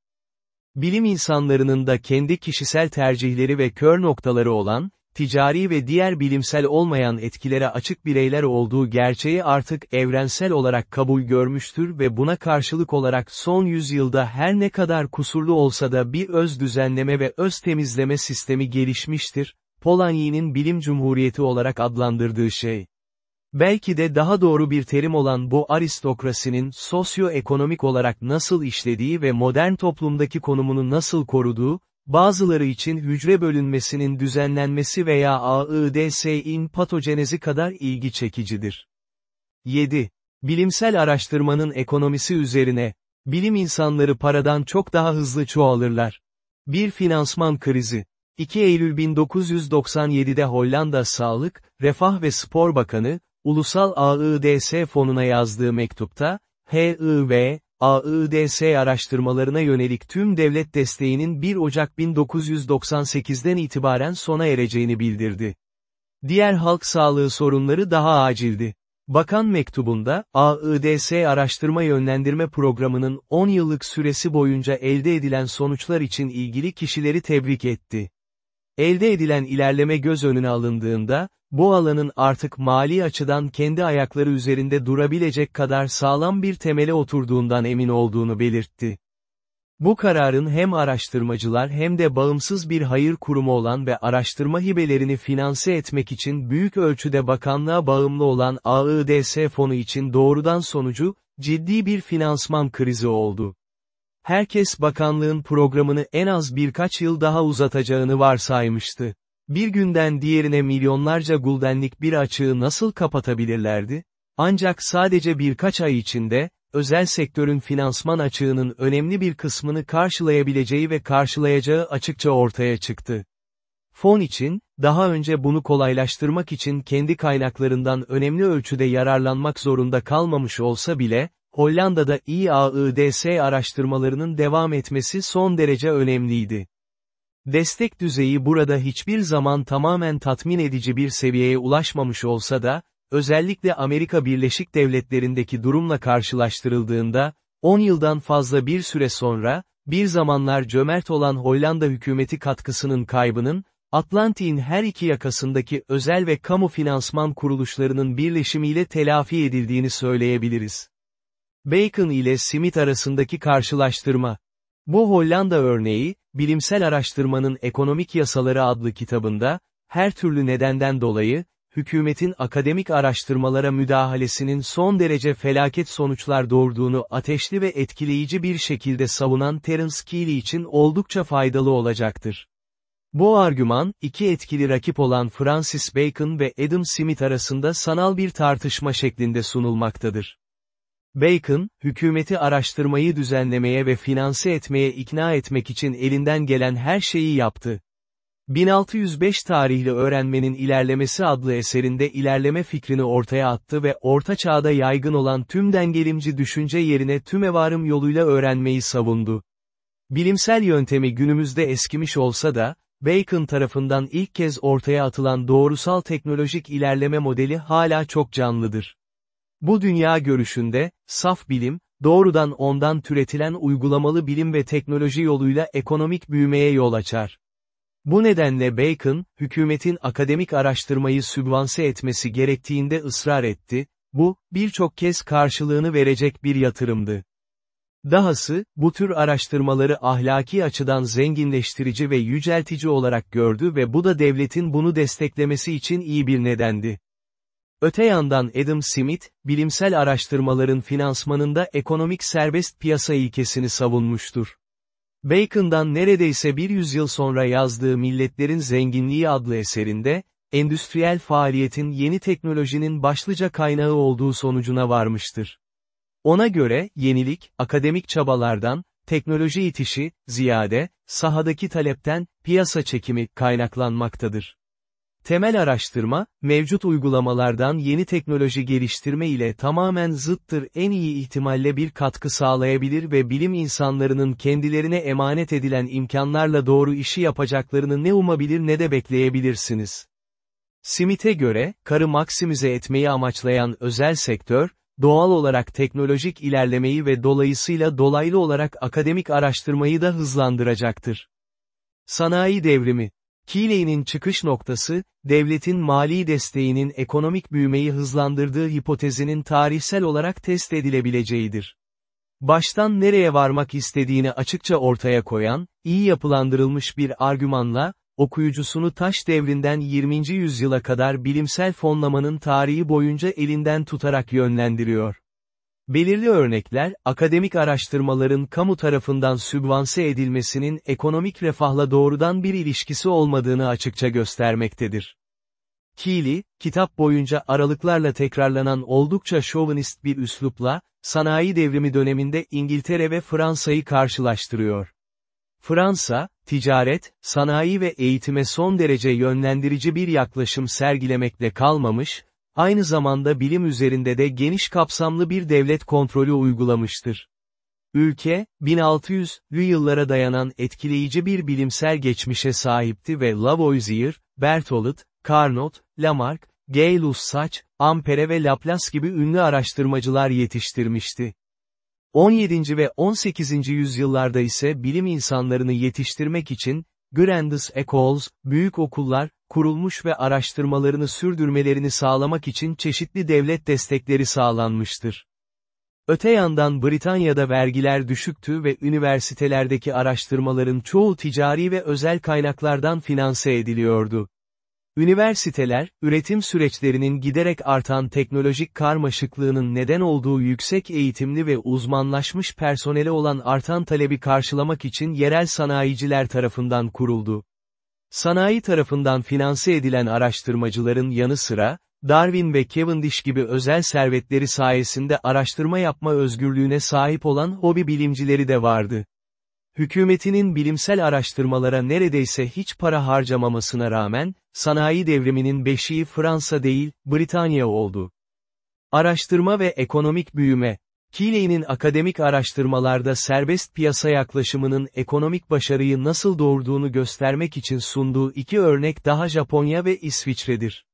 Bilim insanlarının da kendi kişisel tercihleri ve kör noktaları olan, ticari ve diğer bilimsel olmayan etkilere açık bireyler olduğu gerçeği artık evrensel olarak kabul görmüştür ve buna karşılık olarak son yüzyılda her ne kadar kusurlu olsa da bir öz düzenleme ve öz temizleme sistemi gelişmiştir, Polanyi'nin bilim cumhuriyeti olarak adlandırdığı şey. Belki de daha doğru bir terim olan bu aristokrasinin sosyoekonomik olarak nasıl işlediği ve modern toplumdaki konumunu nasıl koruduğu, bazıları için hücre bölünmesinin düzenlenmesi veya AIDS'in patojenezi kadar ilgi çekicidir. 7. Bilimsel araştırmanın ekonomisi üzerine, bilim insanları paradan çok daha hızlı çoğalırlar. Bir finansman krizi. 2 Eylül 1997'de Hollanda Sağlık, Refah ve Spor Bakanı, Ulusal AIDS fonuna yazdığı mektupta, HIV, AIDS araştırmalarına yönelik tüm devlet desteğinin 1 Ocak 1998'den itibaren sona ereceğini bildirdi. Diğer halk sağlığı sorunları daha acildi. Bakan mektubunda, AIDS araştırma yönlendirme programının 10 yıllık süresi boyunca elde edilen sonuçlar için ilgili kişileri tebrik etti. Elde edilen ilerleme göz önüne alındığında, bu alanın artık mali açıdan kendi ayakları üzerinde durabilecek kadar sağlam bir temele oturduğundan emin olduğunu belirtti. Bu kararın hem araştırmacılar hem de bağımsız bir hayır kurumu olan ve araştırma hibelerini finanse etmek için büyük ölçüde bakanlığa bağımlı olan AIDS fonu için doğrudan sonucu, ciddi bir finansman krizi oldu. Herkes bakanlığın programını en az birkaç yıl daha uzatacağını varsaymıştı. Bir günden diğerine milyonlarca guldenlik bir açığı nasıl kapatabilirlerdi? Ancak sadece birkaç ay içinde, özel sektörün finansman açığının önemli bir kısmını karşılayabileceği ve karşılayacağı açıkça ortaya çıktı. Fon için, daha önce bunu kolaylaştırmak için kendi kaynaklarından önemli ölçüde yararlanmak zorunda kalmamış olsa bile, Hollanda'da IAIDS araştırmalarının devam etmesi son derece önemliydi. Destek düzeyi burada hiçbir zaman tamamen tatmin edici bir seviyeye ulaşmamış olsa da, özellikle Amerika Birleşik Devletleri'ndeki durumla karşılaştırıldığında, 10 yıldan fazla bir süre sonra, bir zamanlar cömert olan Hollanda hükümeti katkısının kaybının, Atlantik'in her iki yakasındaki özel ve kamu finansman kuruluşlarının birleşimiyle telafi edildiğini söyleyebiliriz. Bacon ile Smith arasındaki karşılaştırma. Bu Hollanda örneği, Bilimsel Araştırmanın Ekonomik Yasaları adlı kitabında, her türlü nedenden dolayı, hükümetin akademik araştırmalara müdahalesinin son derece felaket sonuçlar doğurduğunu ateşli ve etkileyici bir şekilde savunan Terence Keeley için oldukça faydalı olacaktır. Bu argüman, iki etkili rakip olan Francis Bacon ve Adam Smith arasında sanal bir tartışma şeklinde sunulmaktadır. Bacon, hükümeti araştırmayı düzenlemeye ve finanse etmeye ikna etmek için elinden gelen her şeyi yaptı. 1605 tarihli öğrenmenin ilerlemesi adlı eserinde ilerleme fikrini ortaya attı ve orta çağda yaygın olan tüm dengelimci düşünce yerine tümevarım yoluyla öğrenmeyi savundu. Bilimsel yöntemi günümüzde eskimiş olsa da, Bacon tarafından ilk kez ortaya atılan doğrusal teknolojik ilerleme modeli hala çok canlıdır. Bu dünya görüşünde, saf bilim, doğrudan ondan türetilen uygulamalı bilim ve teknoloji yoluyla ekonomik büyümeye yol açar. Bu nedenle Bacon, hükümetin akademik araştırmayı sübvanse etmesi gerektiğinde ısrar etti, bu, birçok kez karşılığını verecek bir yatırımdı. Dahası, bu tür araştırmaları ahlaki açıdan zenginleştirici ve yüceltici olarak gördü ve bu da devletin bunu desteklemesi için iyi bir nedendi. Öte yandan Adam Smith, bilimsel araştırmaların finansmanında ekonomik serbest piyasa ilkesini savunmuştur. Bacon'dan neredeyse bir yüzyıl sonra yazdığı Milletlerin Zenginliği adlı eserinde, endüstriyel faaliyetin yeni teknolojinin başlıca kaynağı olduğu sonucuna varmıştır. Ona göre, yenilik, akademik çabalardan, teknoloji itişi, ziyade, sahadaki talepten, piyasa çekimi, kaynaklanmaktadır. Temel araştırma, mevcut uygulamalardan yeni teknoloji geliştirme ile tamamen zıttır en iyi ihtimalle bir katkı sağlayabilir ve bilim insanlarının kendilerine emanet edilen imkanlarla doğru işi yapacaklarını ne umabilir ne de bekleyebilirsiniz. Smith'e göre, karı maksimize etmeyi amaçlayan özel sektör, doğal olarak teknolojik ilerlemeyi ve dolayısıyla dolaylı olarak akademik araştırmayı da hızlandıracaktır. Sanayi devrimi Keeley'nin çıkış noktası, devletin mali desteğinin ekonomik büyümeyi hızlandırdığı hipotezinin tarihsel olarak test edilebileceğidir. Baştan nereye varmak istediğini açıkça ortaya koyan, iyi yapılandırılmış bir argümanla, okuyucusunu taş devrinden 20. yüzyıla kadar bilimsel fonlamanın tarihi boyunca elinden tutarak yönlendiriyor. Belirli örnekler, akademik araştırmaların kamu tarafından sübvanse edilmesinin ekonomik refahla doğrudan bir ilişkisi olmadığını açıkça göstermektedir. Keely, kitap boyunca aralıklarla tekrarlanan oldukça şovinist bir üslupla, sanayi devrimi döneminde İngiltere ve Fransa'yı karşılaştırıyor. Fransa, ticaret, sanayi ve eğitime son derece yönlendirici bir yaklaşım sergilemekle kalmamış, aynı zamanda bilim üzerinde de geniş kapsamlı bir devlet kontrolü uygulamıştır. Ülke, 1600'lü yıllara dayanan etkileyici bir bilimsel geçmişe sahipti ve Lavoisier, Berthollet, Carnot, Lamarck, Gay-Lussac, Ampere ve Laplace gibi ünlü araştırmacılar yetiştirmişti. 17. ve 18. yüzyıllarda ise bilim insanlarını yetiştirmek için, Grandes Écoles, büyük okullar, kurulmuş ve araştırmalarını sürdürmelerini sağlamak için çeşitli devlet destekleri sağlanmıştır. Öte yandan Britanya'da vergiler düşüktü ve üniversitelerdeki araştırmaların çoğu ticari ve özel kaynaklardan finanse ediliyordu. Üniversiteler, üretim süreçlerinin giderek artan teknolojik karmaşıklığının neden olduğu yüksek eğitimli ve uzmanlaşmış personeli olan artan talebi karşılamak için yerel sanayiciler tarafından kuruldu. Sanayi tarafından finanse edilen araştırmacıların yanı sıra, Darwin ve Cavendish gibi özel servetleri sayesinde araştırma yapma özgürlüğüne sahip olan hobi bilimcileri de vardı. Hükümetinin bilimsel araştırmalara neredeyse hiç para harcamamasına rağmen, sanayi devriminin beşiği Fransa değil, Britanya oldu. Araştırma ve ekonomik büyüme, Keeley'nin akademik araştırmalarda serbest piyasa yaklaşımının ekonomik başarıyı nasıl doğurduğunu göstermek için sunduğu iki örnek daha Japonya ve İsviçre'dir.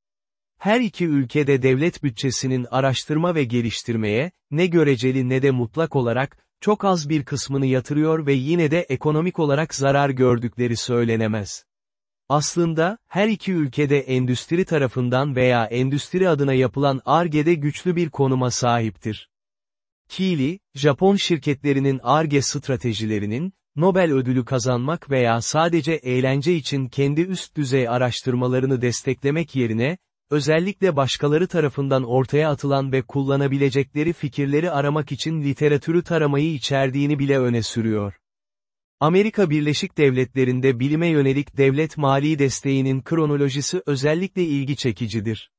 Her iki ülkede devlet bütçesinin araştırma ve geliştirmeye, ne göreceli ne de mutlak olarak, çok az bir kısmını yatırıyor ve yine de ekonomik olarak zarar gördükleri söylenemez. Aslında, her iki ülkede endüstri tarafından veya endüstri adına yapılan ARGE'de güçlü bir konuma sahiptir. Keely, Japon şirketlerinin ARGE stratejilerinin, Nobel ödülü kazanmak veya sadece eğlence için kendi üst düzey araştırmalarını desteklemek yerine, özellikle başkaları tarafından ortaya atılan ve kullanabilecekleri fikirleri aramak için literatürü taramayı içerdiğini bile öne sürüyor. Amerika Birleşik Devletleri'nde bilime yönelik devlet mali desteğinin kronolojisi özellikle ilgi çekicidir.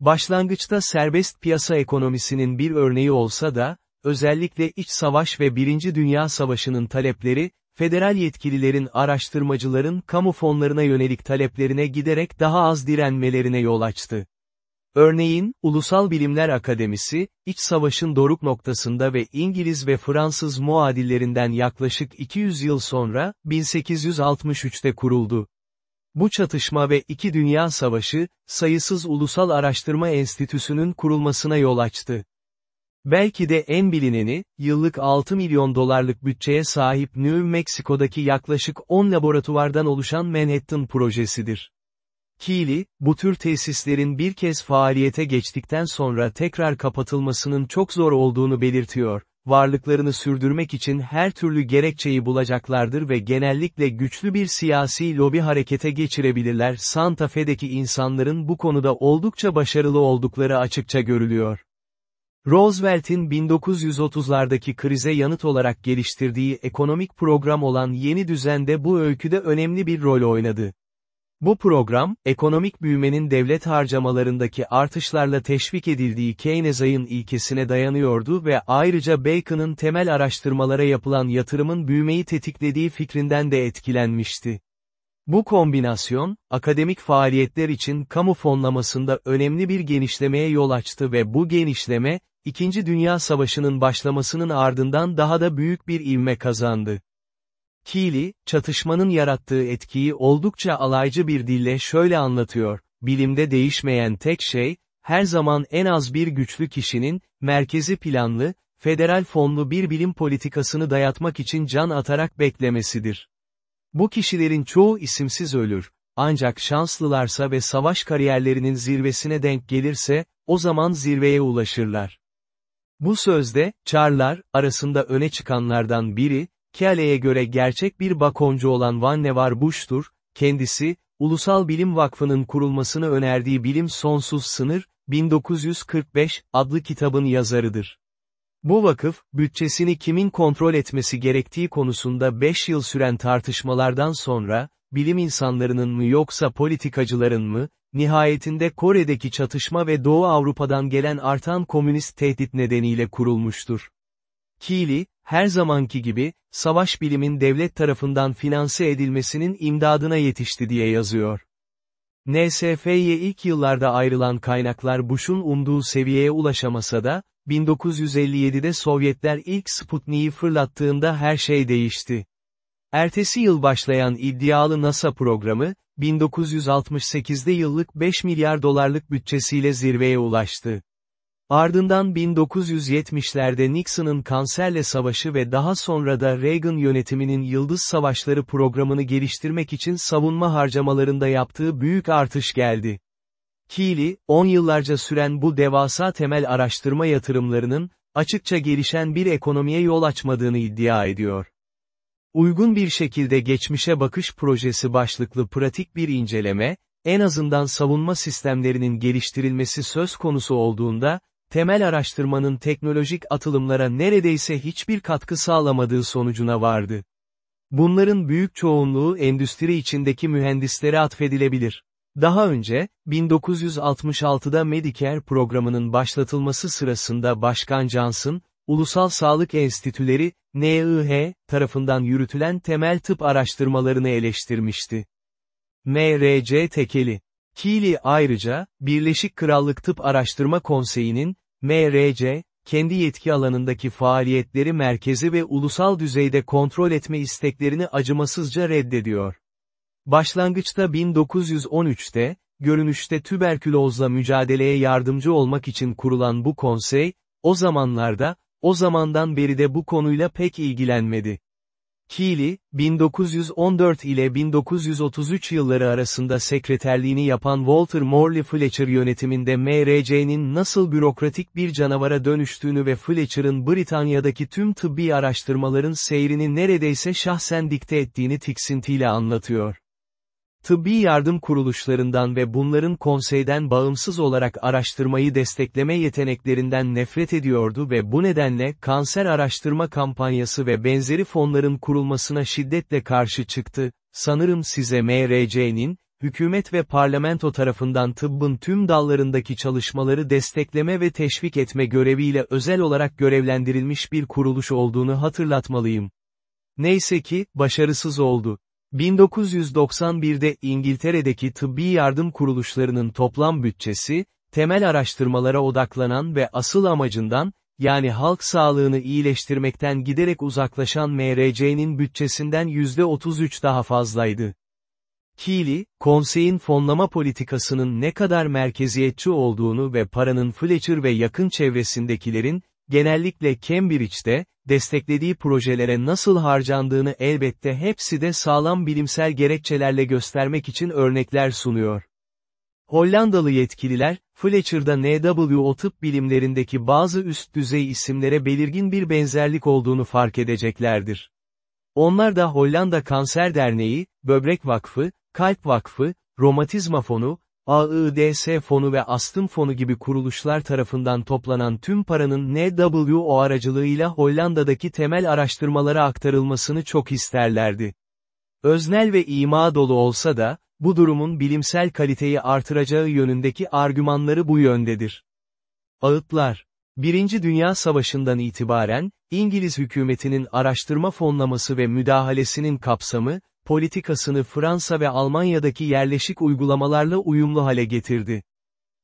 Başlangıçta serbest piyasa ekonomisinin bir örneği olsa da, özellikle iç savaş ve Birinci Dünya Savaşı'nın talepleri, federal yetkililerin araştırmacıların kamu fonlarına yönelik taleplerine giderek daha az direnmelerine yol açtı. Örneğin, Ulusal Bilimler Akademisi, iç savaşın doruk noktasında ve İngiliz ve Fransız muadillerinden yaklaşık 200 yıl sonra, 1863'te kuruldu. Bu çatışma ve iki Dünya Savaşı, sayısız ulusal araştırma enstitüsünün kurulmasına yol açtı. Belki de en bilineni, yıllık 6 milyon dolarlık bütçeye sahip New Mexico'daki yaklaşık 10 laboratuvardan oluşan Manhattan projesidir. Keely, bu tür tesislerin bir kez faaliyete geçtikten sonra tekrar kapatılmasının çok zor olduğunu belirtiyor. Varlıklarını sürdürmek için her türlü gerekçeyi bulacaklardır ve genellikle güçlü bir siyasi lobi harekete geçirebilirler. Santa Fe'deki insanların bu konuda oldukça başarılı oldukları açıkça görülüyor. Roosevelt'in 1930'lardaki krize yanıt olarak geliştirdiği ekonomik program olan yeni düzende bu öyküde önemli bir rol oynadı. Bu program, ekonomik büyümenin devlet harcamalarındaki artışlarla teşvik edildiği Keynes'ayın ilkesine dayanıyordu ve ayrıca Bacon'ın temel araştırmalara yapılan yatırımın büyümeyi tetiklediği fikrinden de etkilenmişti. Bu kombinasyon, akademik faaliyetler için kamu fonlamasında önemli bir genişlemeye yol açtı ve bu genişleme, İkinci Dünya Savaşı'nın başlamasının ardından daha da büyük bir ivme kazandı. Keely, çatışmanın yarattığı etkiyi oldukça alaycı bir dille şöyle anlatıyor, bilimde değişmeyen tek şey, her zaman en az bir güçlü kişinin, merkezi planlı, federal fonlu bir bilim politikasını dayatmak için can atarak beklemesidir. Bu kişilerin çoğu isimsiz ölür, ancak şanslılarsa ve savaş kariyerlerinin zirvesine denk gelirse, o zaman zirveye ulaşırlar. Bu sözde, Çarlar, arasında öne çıkanlardan biri, Keale'ye göre gerçek bir bakoncu olan Vannevar Bush'tur, kendisi, Ulusal Bilim Vakfı'nın kurulmasını önerdiği Bilim Sonsuz Sınır, 1945, adlı kitabın yazarıdır. Bu vakıf, bütçesini kimin kontrol etmesi gerektiği konusunda 5 yıl süren tartışmalardan sonra, bilim insanlarının mı yoksa politikacıların mı, nihayetinde Kore'deki çatışma ve Doğu Avrupa'dan gelen artan komünist tehdit nedeniyle kurulmuştur. Keely, her zamanki gibi, savaş bilimin devlet tarafından finanse edilmesinin imdadına yetişti diye yazıyor. NSF'ye ilk yıllarda ayrılan kaynaklar Bush'un umduğu seviyeye ulaşamasa da, 1957'de Sovyetler ilk Sputnik'i fırlattığında her şey değişti. Ertesi yıl başlayan iddialı NASA programı, 1968'de yıllık 5 milyar dolarlık bütçesiyle zirveye ulaştı. Ardından 1970'lerde Nixon'ın kanserle savaşı ve daha sonra da Reagan yönetiminin Yıldız Savaşları programını geliştirmek için savunma harcamalarında yaptığı büyük artış geldi. Keely, 10 yıllarca süren bu devasa temel araştırma yatırımlarının, açıkça gelişen bir ekonomiye yol açmadığını iddia ediyor. Uygun bir şekilde geçmişe bakış projesi başlıklı pratik bir inceleme, en azından savunma sistemlerinin geliştirilmesi söz konusu olduğunda, temel araştırmanın teknolojik atılımlara neredeyse hiçbir katkı sağlamadığı sonucuna vardı. Bunların büyük çoğunluğu endüstri içindeki mühendislere atfedilebilir. Daha önce, 1966'da Medicare programının başlatılması sırasında Başkan Johnson, Ulusal Sağlık Enstitüleri, NIH, tarafından yürütülen temel tıp araştırmalarını eleştirmişti. MRC tekeli. Keely ayrıca, Birleşik Krallık Tıp Araştırma Konseyi'nin, MRC, kendi yetki alanındaki faaliyetleri merkezi ve ulusal düzeyde kontrol etme isteklerini acımasızca reddediyor. Başlangıçta 1913'te, görünüşte tüberkülozla mücadeleye yardımcı olmak için kurulan bu konsey, o zamanlarda, o zamandan beri de bu konuyla pek ilgilenmedi. Keely, 1914 ile 1933 yılları arasında sekreterliğini yapan Walter Morley Fletcher yönetiminde MRC'nin nasıl bürokratik bir canavara dönüştüğünü ve Fletcher'ın Britanya'daki tüm tıbbi araştırmaların seyrini neredeyse şahsen dikte ettiğini tiksintiyle anlatıyor. Tıbbi yardım kuruluşlarından ve bunların konseyden bağımsız olarak araştırmayı destekleme yeteneklerinden nefret ediyordu ve bu nedenle kanser araştırma kampanyası ve benzeri fonların kurulmasına şiddetle karşı çıktı. Sanırım size MRC'nin, hükümet ve parlamento tarafından tıbbın tüm dallarındaki çalışmaları destekleme ve teşvik etme göreviyle özel olarak görevlendirilmiş bir kuruluş olduğunu hatırlatmalıyım. Neyse ki, başarısız oldu. 1991'de İngiltere'deki tıbbi yardım kuruluşlarının toplam bütçesi, temel araştırmalara odaklanan ve asıl amacından, yani halk sağlığını iyileştirmekten giderek uzaklaşan MRC'nin bütçesinden %33 daha fazlaydı. Keely, konseyin fonlama politikasının ne kadar merkeziyetçi olduğunu ve paranın Fletcher ve yakın çevresindekilerin, genellikle Cambridge'de, desteklediği projelere nasıl harcandığını elbette hepsi de sağlam bilimsel gerekçelerle göstermek için örnekler sunuyor. Hollandalı yetkililer, Fletcher'da NWO tıp bilimlerindeki bazı üst düzey isimlere belirgin bir benzerlik olduğunu fark edeceklerdir. Onlar da Hollanda Kanser Derneği, Böbrek Vakfı, Kalp Vakfı, Romatizma Fonu, AIDS fonu ve astım fonu gibi kuruluşlar tarafından toplanan tüm paranın NWO aracılığıyla Hollanda'daki temel araştırmalara aktarılmasını çok isterlerdi. Öznel ve ima dolu olsa da, bu durumun bilimsel kaliteyi artıracağı yönündeki argümanları bu yöndedir. Ağıtlar Birinci Dünya Savaşı'ndan itibaren, İngiliz hükümetinin araştırma fonlaması ve müdahalesinin kapsamı, politikasını Fransa ve Almanya'daki yerleşik uygulamalarla uyumlu hale getirdi.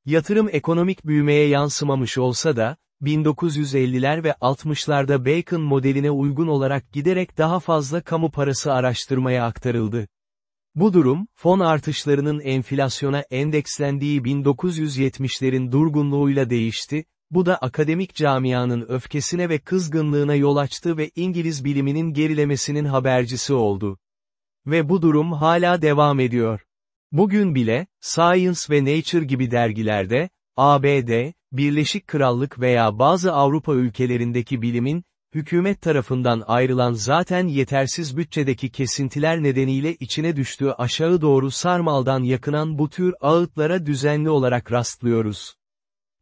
Yatırım ekonomik büyümeye yansımamış olsa da, 1950'ler ve 60'larda Bacon modeline uygun olarak giderek daha fazla kamu parası araştırmaya aktarıldı. Bu durum, fon artışlarının enflasyona endekslendiği 1970'lerin durgunluğuyla değişti, bu da akademik camianın öfkesine ve kızgınlığına yol açtı ve İngiliz biliminin gerilemesinin habercisi oldu. Ve bu durum hala devam ediyor. Bugün bile, Science ve Nature gibi dergilerde, ABD, Birleşik Krallık veya bazı Avrupa ülkelerindeki bilimin, hükümet tarafından ayrılan zaten yetersiz bütçedeki kesintiler nedeniyle içine düştüğü aşağı doğru sarmaldan yakınan bu tür ağıtlara düzenli olarak rastlıyoruz.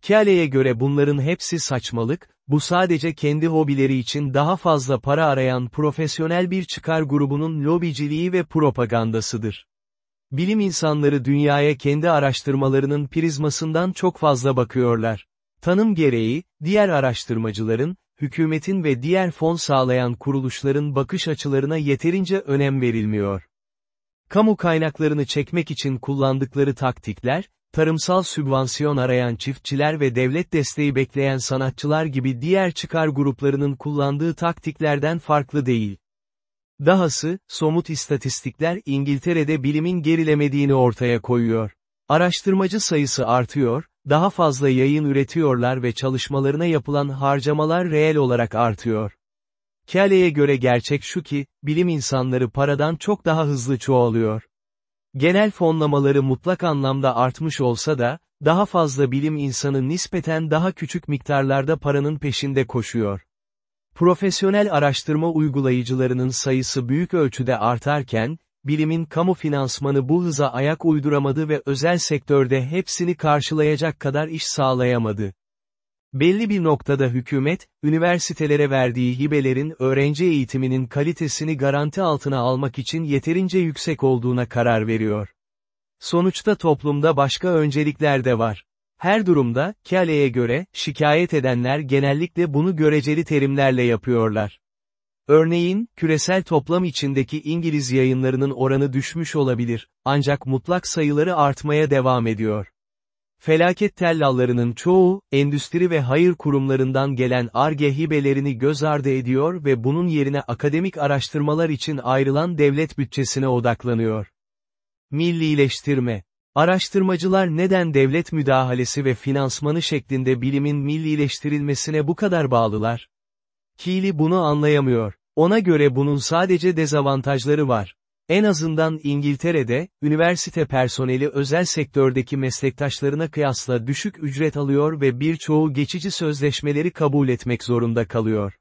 Kiale'ye göre bunların hepsi saçmalık, bu sadece kendi hobileri için daha fazla para arayan profesyonel bir çıkar grubunun lobiciliği ve propagandasıdır. Bilim insanları dünyaya kendi araştırmalarının prizmasından çok fazla bakıyorlar. Tanım gereği, diğer araştırmacıların, hükümetin ve diğer fon sağlayan kuruluşların bakış açılarına yeterince önem verilmiyor. Kamu kaynaklarını çekmek için kullandıkları taktikler, tarımsal sübvansiyon arayan çiftçiler ve devlet desteği bekleyen sanatçılar gibi diğer çıkar gruplarının kullandığı taktiklerden farklı değil. Dahası, somut istatistikler İngiltere'de bilimin gerilemediğini ortaya koyuyor. Araştırmacı sayısı artıyor, daha fazla yayın üretiyorlar ve çalışmalarına yapılan harcamalar reel olarak artıyor. Kelly'e göre gerçek şu ki, bilim insanları paradan çok daha hızlı çoğalıyor. Genel fonlamaları mutlak anlamda artmış olsa da, daha fazla bilim insanı nispeten daha küçük miktarlarda paranın peşinde koşuyor. Profesyonel araştırma uygulayıcılarının sayısı büyük ölçüde artarken, bilimin kamu finansmanı bu hıza ayak uyduramadı ve özel sektörde hepsini karşılayacak kadar iş sağlayamadı. Belli bir noktada hükümet, üniversitelere verdiği hibelerin öğrenci eğitiminin kalitesini garanti altına almak için yeterince yüksek olduğuna karar veriyor. Sonuçta toplumda başka öncelikler de var. Her durumda, Kale'ye göre, şikayet edenler genellikle bunu göreceli terimlerle yapıyorlar. Örneğin, küresel toplam içindeki İngiliz yayınlarının oranı düşmüş olabilir, ancak mutlak sayıları artmaya devam ediyor. Felaket tellallarının çoğu, endüstri ve hayır kurumlarından gelen ARGE hibelerini göz ardı ediyor ve bunun yerine akademik araştırmalar için ayrılan devlet bütçesine odaklanıyor. Millileştirme Araştırmacılar neden devlet müdahalesi ve finansmanı şeklinde bilimin millileştirilmesine bu kadar bağlılar? Keely bunu anlayamıyor. Ona göre bunun sadece dezavantajları var. En azından İngiltere'de, üniversite personeli özel sektördeki meslektaşlarına kıyasla düşük ücret alıyor ve birçoğu geçici sözleşmeleri kabul etmek zorunda kalıyor.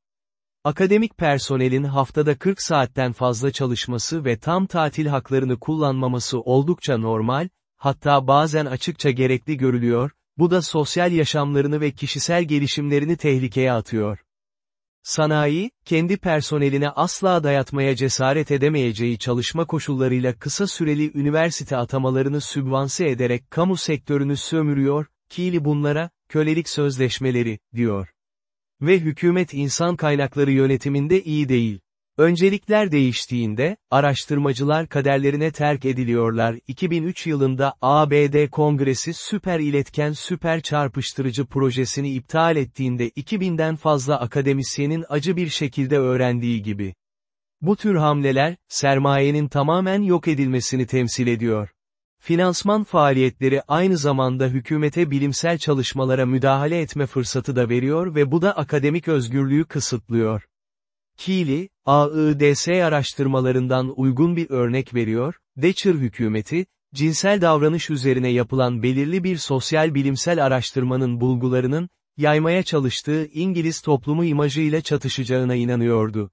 Akademik personelin haftada 40 saatten fazla çalışması ve tam tatil haklarını kullanmaması oldukça normal, hatta bazen açıkça gerekli görülüyor, bu da sosyal yaşamlarını ve kişisel gelişimlerini tehlikeye atıyor. Sanayi, kendi personeline asla dayatmaya cesaret edemeyeceği çalışma koşullarıyla kısa süreli üniversite atamalarını sübvanse ederek kamu sektörünü sömürüyor, Keely bunlara, kölelik sözleşmeleri, diyor. Ve hükümet insan kaynakları yönetiminde iyi değil. Öncelikler değiştiğinde, araştırmacılar kaderlerine terk ediliyorlar. 2003 yılında ABD Kongresi süper iletken süper çarpıştırıcı projesini iptal ettiğinde 2000'den fazla akademisyenin acı bir şekilde öğrendiği gibi. Bu tür hamleler, sermayenin tamamen yok edilmesini temsil ediyor. Finansman faaliyetleri aynı zamanda hükümete bilimsel çalışmalara müdahale etme fırsatı da veriyor ve bu da akademik özgürlüğü kısıtlıyor. Keely, AIDS araştırmalarından uygun bir örnek veriyor, Thatcher hükümeti, cinsel davranış üzerine yapılan belirli bir sosyal bilimsel araştırmanın bulgularının, yaymaya çalıştığı İngiliz toplumu imajıyla çatışacağına inanıyordu.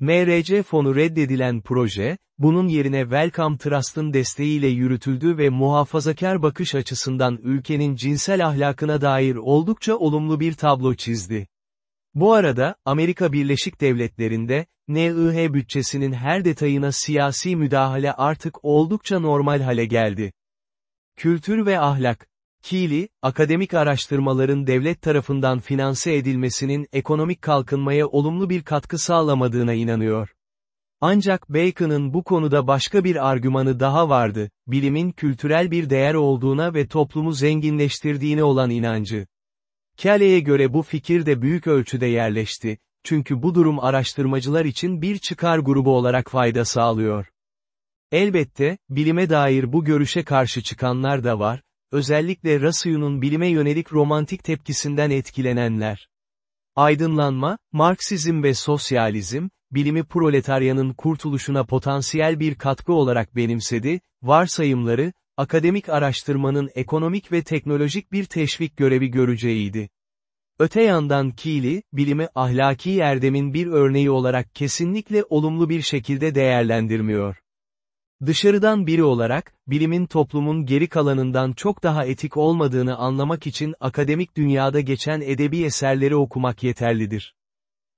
MRC fonu reddedilen proje, bunun yerine Wellcome Trust'ın desteğiyle yürütüldü ve muhafazakar bakış açısından ülkenin cinsel ahlakına dair oldukça olumlu bir tablo çizdi. Bu arada, Amerika Birleşik Devletleri'nde, NIH bütçesinin her detayına siyasi müdahale artık oldukça normal hale geldi. Kültür ve ahlak. Keely, akademik araştırmaların devlet tarafından finanse edilmesinin ekonomik kalkınmaya olumlu bir katkı sağlamadığına inanıyor. Ancak Bacon'ın bu konuda başka bir argümanı daha vardı, bilimin kültürel bir değer olduğuna ve toplumu zenginleştirdiğine olan inancı. Kelly'e göre bu fikir de büyük ölçüde yerleşti, çünkü bu durum araştırmacılar için bir çıkar grubu olarak fayda sağlıyor. Elbette, bilime dair bu görüşe karşı çıkanlar da var, özellikle Rassayu'nun bilime yönelik romantik tepkisinden etkilenenler. Aydınlanma, Marksizm ve sosyalizm, bilimi proletaryanın kurtuluşuna potansiyel bir katkı olarak benimsedi, varsayımları, akademik araştırmanın ekonomik ve teknolojik bir teşvik görevi göreceğiydi. Öte yandan Keeley, bilimi ahlaki erdemin bir örneği olarak kesinlikle olumlu bir şekilde değerlendirmiyor. Dışarıdan biri olarak, bilimin toplumun geri kalanından çok daha etik olmadığını anlamak için akademik dünyada geçen edebi eserleri okumak yeterlidir.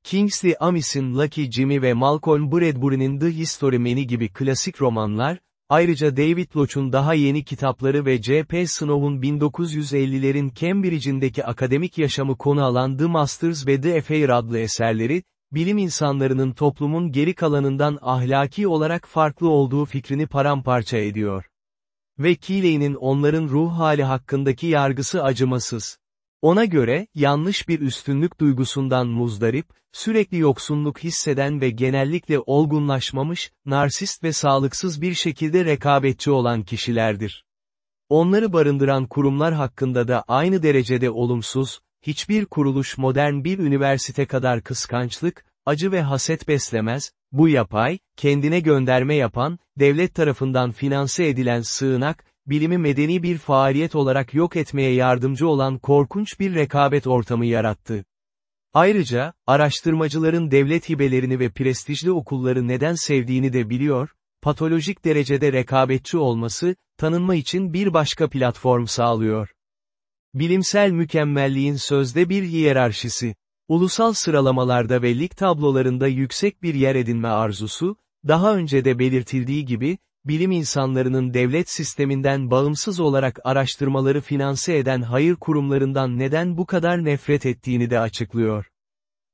Kingsley Amis'in Lucky Jimmy ve Malcolm Bradbury'nin The History Man'i gibi klasik romanlar, ayrıca David Loch'un daha yeni kitapları ve J.P. Snow'un 1950'lerin Cambridge'indeki akademik yaşamı konu alan The Masters ve The Affair adlı eserleri, bilim insanlarının toplumun geri kalanından ahlaki olarak farklı olduğu fikrini paramparça ediyor. Ve Keeley'nin onların ruh hali hakkındaki yargısı acımasız. Ona göre, yanlış bir üstünlük duygusundan muzdarip, sürekli yoksunluk hisseden ve genellikle olgunlaşmamış, narsist ve sağlıksız bir şekilde rekabetçi olan kişilerdir. Onları barındıran kurumlar hakkında da aynı derecede olumsuz, hiçbir kuruluş modern bir üniversite kadar kıskançlık, acı ve haset beslemez, bu yapay, kendine gönderme yapan, devlet tarafından finanse edilen sığınak, bilimi medeni bir faaliyet olarak yok etmeye yardımcı olan korkunç bir rekabet ortamı yarattı. Ayrıca, araştırmacıların devlet hibelerini ve prestijli okulları neden sevdiğini de biliyor, patolojik derecede rekabetçi olması, tanınma için bir başka platform sağlıyor. Bilimsel mükemmelliğin sözde bir hiyerarşisi. Ulusal sıralamalarda ve lig tablolarında yüksek bir yer edinme arzusu, daha önce de belirtildiği gibi, bilim insanlarının devlet sisteminden bağımsız olarak araştırmaları finanse eden hayır kurumlarından neden bu kadar nefret ettiğini de açıklıyor.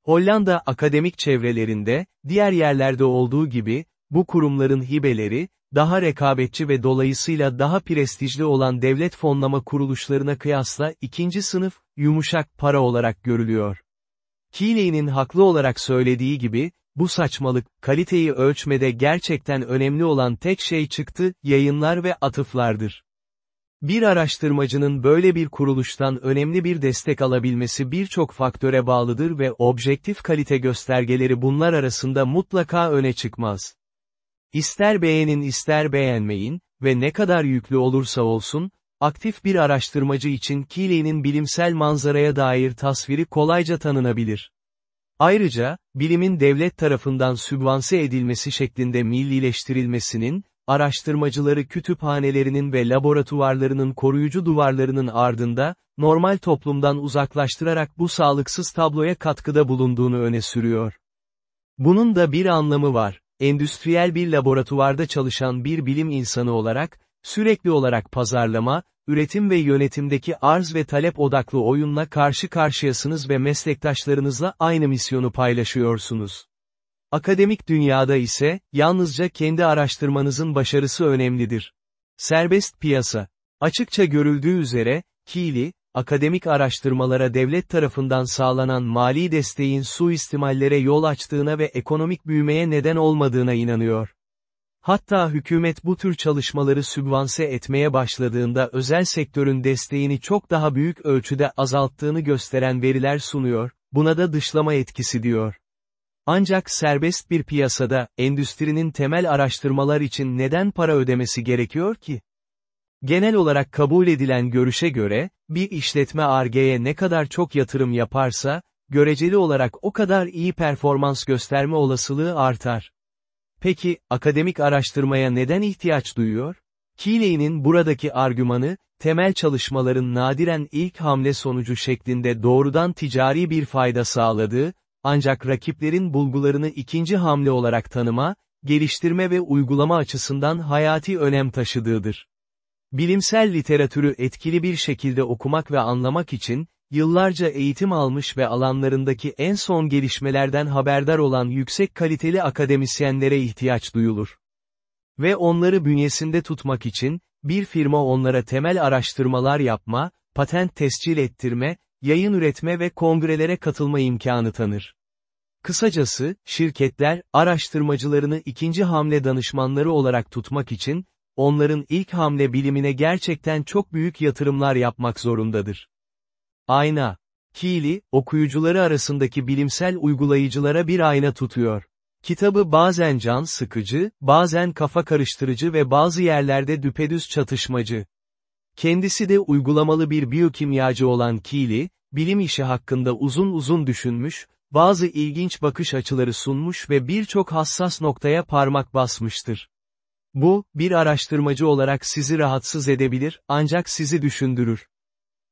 Hollanda akademik çevrelerinde, diğer yerlerde olduğu gibi, bu kurumların hibeleri, daha rekabetçi ve dolayısıyla daha prestijli olan devlet fonlama kuruluşlarına kıyasla ikinci sınıf, yumuşak para olarak görülüyor. Keeley'nin haklı olarak söylediği gibi, bu saçmalık, kaliteyi ölçmede gerçekten önemli olan tek şey çıktı, yayınlar ve atıflardır. Bir araştırmacının böyle bir kuruluştan önemli bir destek alabilmesi birçok faktöre bağlıdır ve objektif kalite göstergeleri bunlar arasında mutlaka öne çıkmaz. İster beğenin ister beğenmeyin ve ne kadar yüklü olursa olsun, aktif bir araştırmacı için Keeley'nin bilimsel manzaraya dair tasviri kolayca tanınabilir. Ayrıca, bilimin devlet tarafından sübvanse edilmesi şeklinde millileştirilmesinin, araştırmacıları kütüphanelerinin ve laboratuvarlarının koruyucu duvarlarının ardında, normal toplumdan uzaklaştırarak bu sağlıksız tabloya katkıda bulunduğunu öne sürüyor. Bunun da bir anlamı var. Endüstriyel bir laboratuvarda çalışan bir bilim insanı olarak, sürekli olarak pazarlama, üretim ve yönetimdeki arz ve talep odaklı oyunla karşı karşıyasınız ve meslektaşlarınızla aynı misyonu paylaşıyorsunuz. Akademik dünyada ise, yalnızca kendi araştırmanızın başarısı önemlidir. Serbest piyasa. Açıkça görüldüğü üzere, Keeley, akademik araştırmalara devlet tarafından sağlanan mali desteğin suistimallere yol açtığına ve ekonomik büyümeye neden olmadığına inanıyor. Hatta hükümet bu tür çalışmaları sübvanse etmeye başladığında özel sektörün desteğini çok daha büyük ölçüde azalttığını gösteren veriler sunuyor, buna da dışlama etkisi diyor. Ancak serbest bir piyasada, endüstrinin temel araştırmalar için neden para ödemesi gerekiyor ki? Genel olarak kabul edilen görüşe göre, bir işletme ARGE'ye ne kadar çok yatırım yaparsa, göreceli olarak o kadar iyi performans gösterme olasılığı artar. Peki, akademik araştırmaya neden ihtiyaç duyuyor? Keeley'nin buradaki argümanı, temel çalışmaların nadiren ilk hamle sonucu şeklinde doğrudan ticari bir fayda sağladığı, ancak rakiplerin bulgularını ikinci hamle olarak tanıma, geliştirme ve uygulama açısından hayati önem taşıdığıdır. Bilimsel literatürü etkili bir şekilde okumak ve anlamak için, yıllarca eğitim almış ve alanlarındaki en son gelişmelerden haberdar olan yüksek kaliteli akademisyenlere ihtiyaç duyulur. Ve onları bünyesinde tutmak için, bir firma onlara temel araştırmalar yapma, patent tescil ettirme, yayın üretme ve kongrelere katılma imkanı tanır. Kısacası, şirketler, araştırmacılarını ikinci hamle danışmanları olarak tutmak için, onların ilk hamle bilimine gerçekten çok büyük yatırımlar yapmak zorundadır. Ayna. Keely, okuyucuları arasındaki bilimsel uygulayıcılara bir ayna tutuyor. Kitabı bazen can sıkıcı, bazen kafa karıştırıcı ve bazı yerlerde düpedüz çatışmacı. Kendisi de uygulamalı bir biyokimyacı olan Keely, bilim işi hakkında uzun uzun düşünmüş, bazı ilginç bakış açıları sunmuş ve birçok hassas noktaya parmak basmıştır. Bu, bir araştırmacı olarak sizi rahatsız edebilir, ancak sizi düşündürür.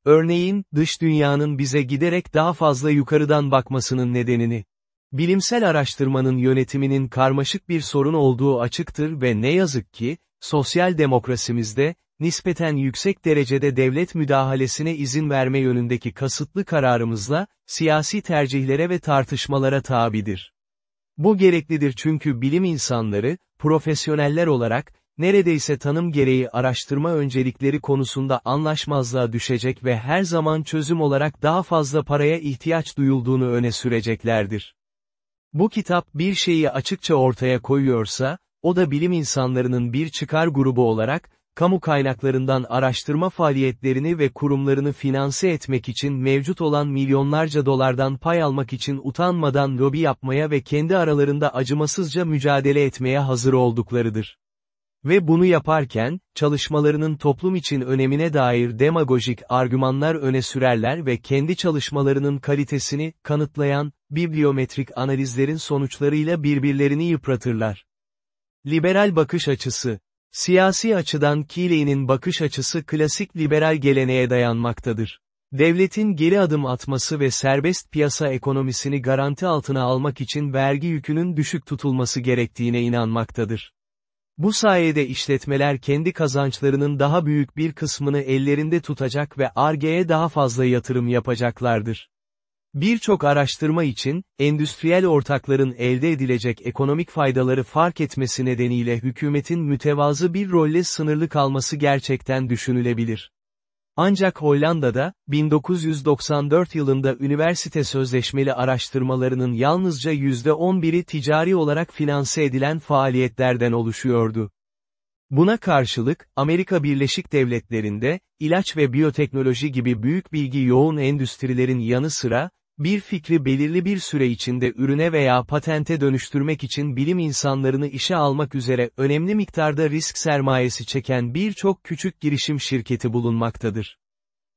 Örneğin, dış dünyanın bize giderek daha fazla yukarıdan bakmasının nedenini. Bilimsel araştırmanın yönetiminin karmaşık bir sorun olduğu açıktır ve ne yazık ki, sosyal demokrasimizde, nispeten yüksek derecede devlet müdahalesine izin verme yönündeki kasıtlı kararımızla, siyasi tercihlere ve tartışmalara tabidir. Bu gereklidir çünkü bilim insanları, profesyoneller olarak, neredeyse tanım gereği araştırma öncelikleri konusunda anlaşmazlığa düşecek ve her zaman çözüm olarak daha fazla paraya ihtiyaç duyulduğunu öne süreceklerdir. Bu kitap bir şeyi açıkça ortaya koyuyorsa, o da bilim insanlarının bir çıkar grubu olarak, kamu kaynaklarından araştırma faaliyetlerini ve kurumlarını finanse etmek için mevcut olan milyonlarca dolardan pay almak için utanmadan lobi yapmaya ve kendi aralarında acımasızca mücadele etmeye hazır olduklarıdır. Ve bunu yaparken, çalışmalarının toplum için önemine dair demagojik argümanlar öne sürerler ve kendi çalışmalarının kalitesini, kanıtlayan, bibliometrik analizlerin sonuçlarıyla birbirlerini yıpratırlar. Liberal bakış açısı Siyasi açıdan Keeley'nin bakış açısı klasik liberal geleneğe dayanmaktadır. Devletin geri adım atması ve serbest piyasa ekonomisini garanti altına almak için vergi yükünün düşük tutulması gerektiğine inanmaktadır. Bu sayede işletmeler kendi kazançlarının daha büyük bir kısmını ellerinde tutacak ve ARGE'ye daha fazla yatırım yapacaklardır. Birçok araştırma için, endüstriyel ortakların elde edilecek ekonomik faydaları fark etmesi nedeniyle hükümetin mütevazı bir rolle sınırlı kalması gerçekten düşünülebilir. Ancak Hollanda'da, 1994 yılında üniversite sözleşmeli araştırmalarının yalnızca %11'i ticari olarak finanse edilen faaliyetlerden oluşuyordu. Buna karşılık, Amerika Birleşik Devletleri'nde, ilaç ve biyoteknoloji gibi büyük bilgi yoğun endüstrilerin yanı sıra, bir fikri belirli bir süre içinde ürüne veya patente dönüştürmek için bilim insanlarını işe almak üzere önemli miktarda risk sermayesi çeken birçok küçük girişim şirketi bulunmaktadır.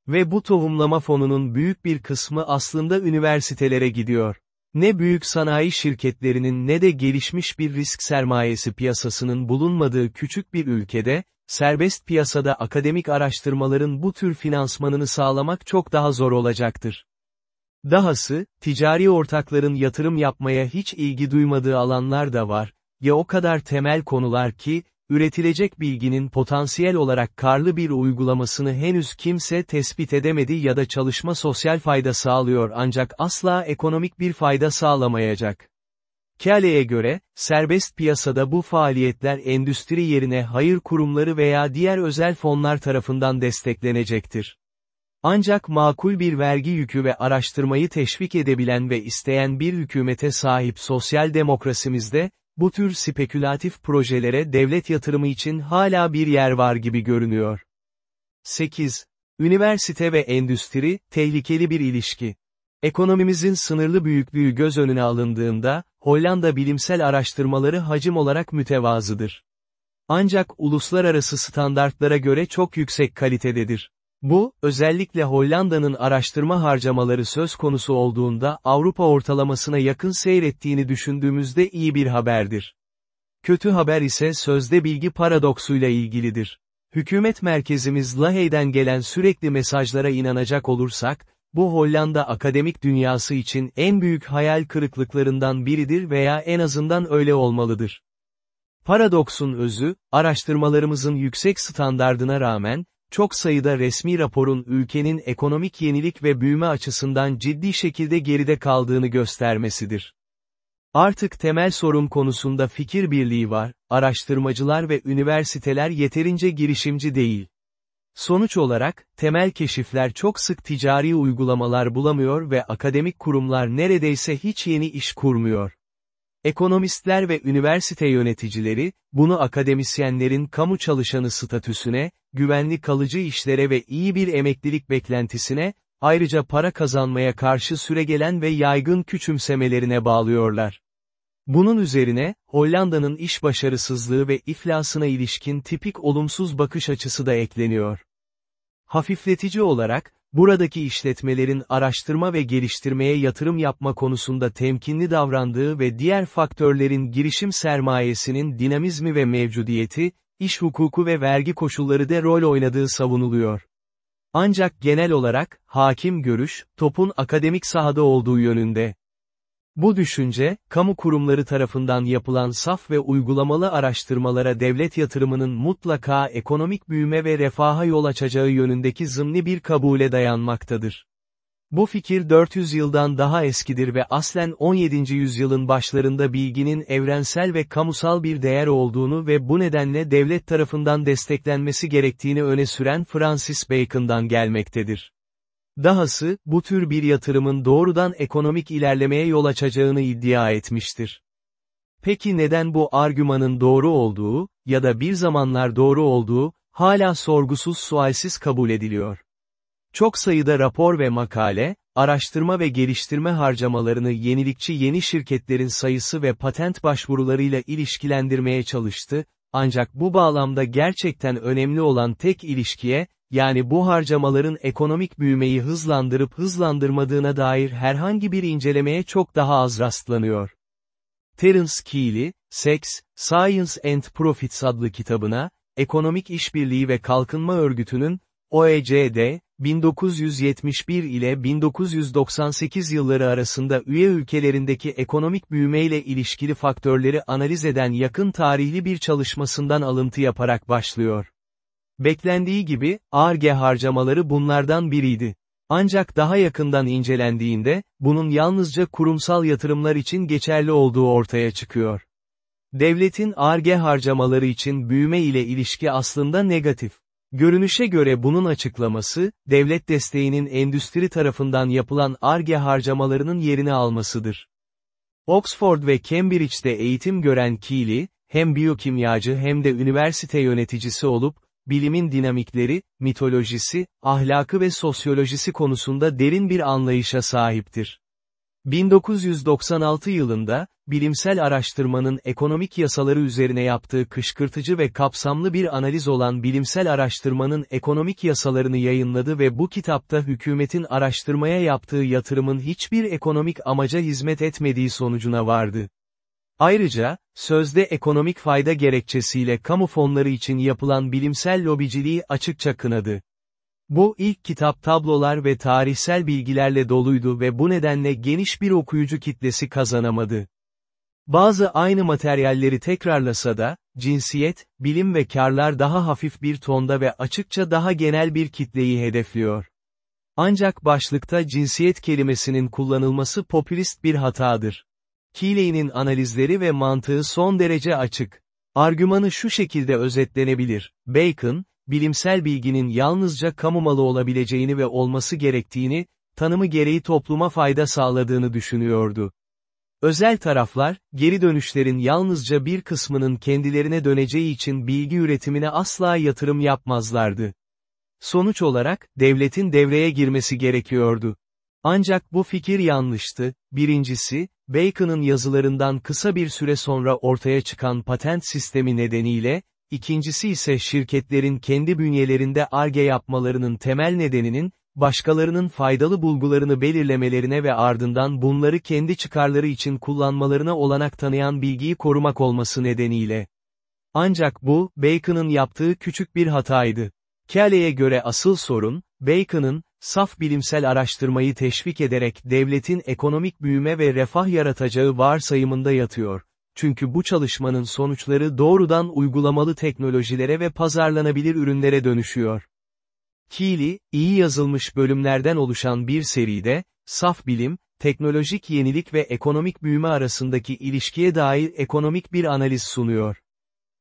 Ve bu tohumlama fonunun büyük bir kısmı aslında üniversitelere gidiyor. Ne büyük sanayi şirketlerinin ne de gelişmiş bir risk sermayesi piyasasının bulunmadığı küçük bir ülkede, serbest piyasada akademik araştırmaların bu tür finansmanını sağlamak çok daha zor olacaktır. Dahası, ticari ortakların yatırım yapmaya hiç ilgi duymadığı alanlar da var, ya o kadar temel konular ki, üretilecek bilginin potansiyel olarak karlı bir uygulamasını henüz kimse tespit edemedi ya da çalışma sosyal fayda sağlıyor ancak asla ekonomik bir fayda sağlamayacak. Kale'ye göre, serbest piyasada bu faaliyetler endüstri yerine hayır kurumları veya diğer özel fonlar tarafından desteklenecektir. Ancak makul bir vergi yükü ve araştırmayı teşvik edebilen ve isteyen bir hükümete sahip sosyal demokrasimizde, bu tür spekülatif projelere devlet yatırımı için hala bir yer var gibi görünüyor. 8. Üniversite ve endüstri, tehlikeli bir ilişki. Ekonomimizin sınırlı büyüklüğü göz önüne alındığında, Hollanda bilimsel araştırmaları hacim olarak mütevazıdır. Ancak uluslararası standartlara göre çok yüksek kalitededir. Bu, özellikle Hollanda'nın araştırma harcamaları söz konusu olduğunda Avrupa ortalamasına yakın seyrettiğini düşündüğümüzde iyi bir haberdir. Kötü haber ise sözde bilgi paradoksuyla ilgilidir. Hükümet merkezimiz Lahey'den gelen sürekli mesajlara inanacak olursak, bu Hollanda akademik dünyası için en büyük hayal kırıklıklarından biridir veya en azından öyle olmalıdır. Paradoksun özü, araştırmalarımızın yüksek standardına rağmen, çok sayıda resmi raporun ülkenin ekonomik yenilik ve büyüme açısından ciddi şekilde geride kaldığını göstermesidir. Artık temel sorun konusunda fikir birliği var, araştırmacılar ve üniversiteler yeterince girişimci değil. Sonuç olarak, temel keşifler çok sık ticari uygulamalar bulamıyor ve akademik kurumlar neredeyse hiç yeni iş kurmuyor. Ekonomistler ve üniversite yöneticileri, bunu akademisyenlerin kamu çalışanı statüsüne, güvenli kalıcı işlere ve iyi bir emeklilik beklentisine, ayrıca para kazanmaya karşı süregelen ve yaygın küçümsemelerine bağlıyorlar. Bunun üzerine, Hollanda'nın iş başarısızlığı ve iflasına ilişkin tipik olumsuz bakış açısı da ekleniyor. Hafifletici olarak, buradaki işletmelerin araştırma ve geliştirmeye yatırım yapma konusunda temkinli davrandığı ve diğer faktörlerin girişim sermayesinin dinamizmi ve mevcudiyeti, iş hukuku ve vergi koşulları da rol oynadığı savunuluyor. Ancak genel olarak, hakim görüş, topun akademik sahada olduğu yönünde. Bu düşünce, kamu kurumları tarafından yapılan saf ve uygulamalı araştırmalara devlet yatırımının mutlaka ekonomik büyüme ve refaha yol açacağı yönündeki zımni bir kabule dayanmaktadır. Bu fikir 400 yıldan daha eskidir ve aslen 17. yüzyılın başlarında bilginin evrensel ve kamusal bir değer olduğunu ve bu nedenle devlet tarafından desteklenmesi gerektiğini öne süren Francis Bacon'dan gelmektedir. Dahası, bu tür bir yatırımın doğrudan ekonomik ilerlemeye yol açacağını iddia etmiştir. Peki neden bu argümanın doğru olduğu, ya da bir zamanlar doğru olduğu, hala sorgusuz sualsiz kabul ediliyor? Çok sayıda rapor ve makale, araştırma ve geliştirme harcamalarını yenilikçi yeni şirketlerin sayısı ve patent başvurularıyla ilişkilendirmeye çalıştı, ancak bu bağlamda gerçekten önemli olan tek ilişkiye, yani bu harcamaların ekonomik büyümeyi hızlandırıp hızlandırmadığına dair herhangi bir incelemeye çok daha az rastlanıyor. Terence Keeley, Sex, Science and Profits adlı kitabına, Ekonomik İşbirliği ve Kalkınma Örgütü'nün, OECD, 1971 ile 1998 yılları arasında üye ülkelerindeki ekonomik büyümeyle ilişkili faktörleri analiz eden yakın tarihli bir çalışmasından alıntı yaparak başlıyor. Beklendiği gibi, ARGE harcamaları bunlardan biriydi. Ancak daha yakından incelendiğinde, bunun yalnızca kurumsal yatırımlar için geçerli olduğu ortaya çıkıyor. Devletin ARGE harcamaları için büyüme ile ilişki aslında negatif. Görünüşe göre bunun açıklaması, devlet desteğinin endüstri tarafından yapılan ARGE harcamalarının yerini almasıdır. Oxford ve Cambridge'de eğitim gören Keeley, hem biyokimyacı hem de üniversite yöneticisi olup, bilimin dinamikleri, mitolojisi, ahlakı ve sosyolojisi konusunda derin bir anlayışa sahiptir. 1996 yılında, bilimsel araştırmanın ekonomik yasaları üzerine yaptığı kışkırtıcı ve kapsamlı bir analiz olan bilimsel araştırmanın ekonomik yasalarını yayınladı ve bu kitapta hükümetin araştırmaya yaptığı yatırımın hiçbir ekonomik amaca hizmet etmediği sonucuna vardı. Ayrıca, sözde ekonomik fayda gerekçesiyle kamu fonları için yapılan bilimsel lobiciliği açıkça kınadı. Bu ilk kitap tablolar ve tarihsel bilgilerle doluydu ve bu nedenle geniş bir okuyucu kitlesi kazanamadı. Bazı aynı materyalleri tekrarlasa da, cinsiyet, bilim ve karlar daha hafif bir tonda ve açıkça daha genel bir kitleyi hedefliyor. Ancak başlıkta cinsiyet kelimesinin kullanılması popülist bir hatadır. Keeley'nin analizleri ve mantığı son derece açık. Argümanı şu şekilde özetlenebilir. Bacon, bilimsel bilginin yalnızca kamu malı olabileceğini ve olması gerektiğini, tanımı gereği topluma fayda sağladığını düşünüyordu. Özel taraflar, geri dönüşlerin yalnızca bir kısmının kendilerine döneceği için bilgi üretimine asla yatırım yapmazlardı. Sonuç olarak, devletin devreye girmesi gerekiyordu. Ancak bu fikir yanlıştı, birincisi, Bacon'ın yazılarından kısa bir süre sonra ortaya çıkan patent sistemi nedeniyle, ikincisi ise şirketlerin kendi bünyelerinde ARGE yapmalarının temel nedeninin, başkalarının faydalı bulgularını belirlemelerine ve ardından bunları kendi çıkarları için kullanmalarına olanak tanıyan bilgiyi korumak olması nedeniyle. Ancak bu, Bacon'ın yaptığı küçük bir hataydı. Kelly'e göre asıl sorun, Bacon'ın, saf bilimsel araştırmayı teşvik ederek devletin ekonomik büyüme ve refah yaratacağı varsayımında yatıyor. Çünkü bu çalışmanın sonuçları doğrudan uygulamalı teknolojilere ve pazarlanabilir ürünlere dönüşüyor. Keely, iyi yazılmış bölümlerden oluşan bir seride, saf bilim, teknolojik yenilik ve ekonomik büyüme arasındaki ilişkiye dair ekonomik bir analiz sunuyor.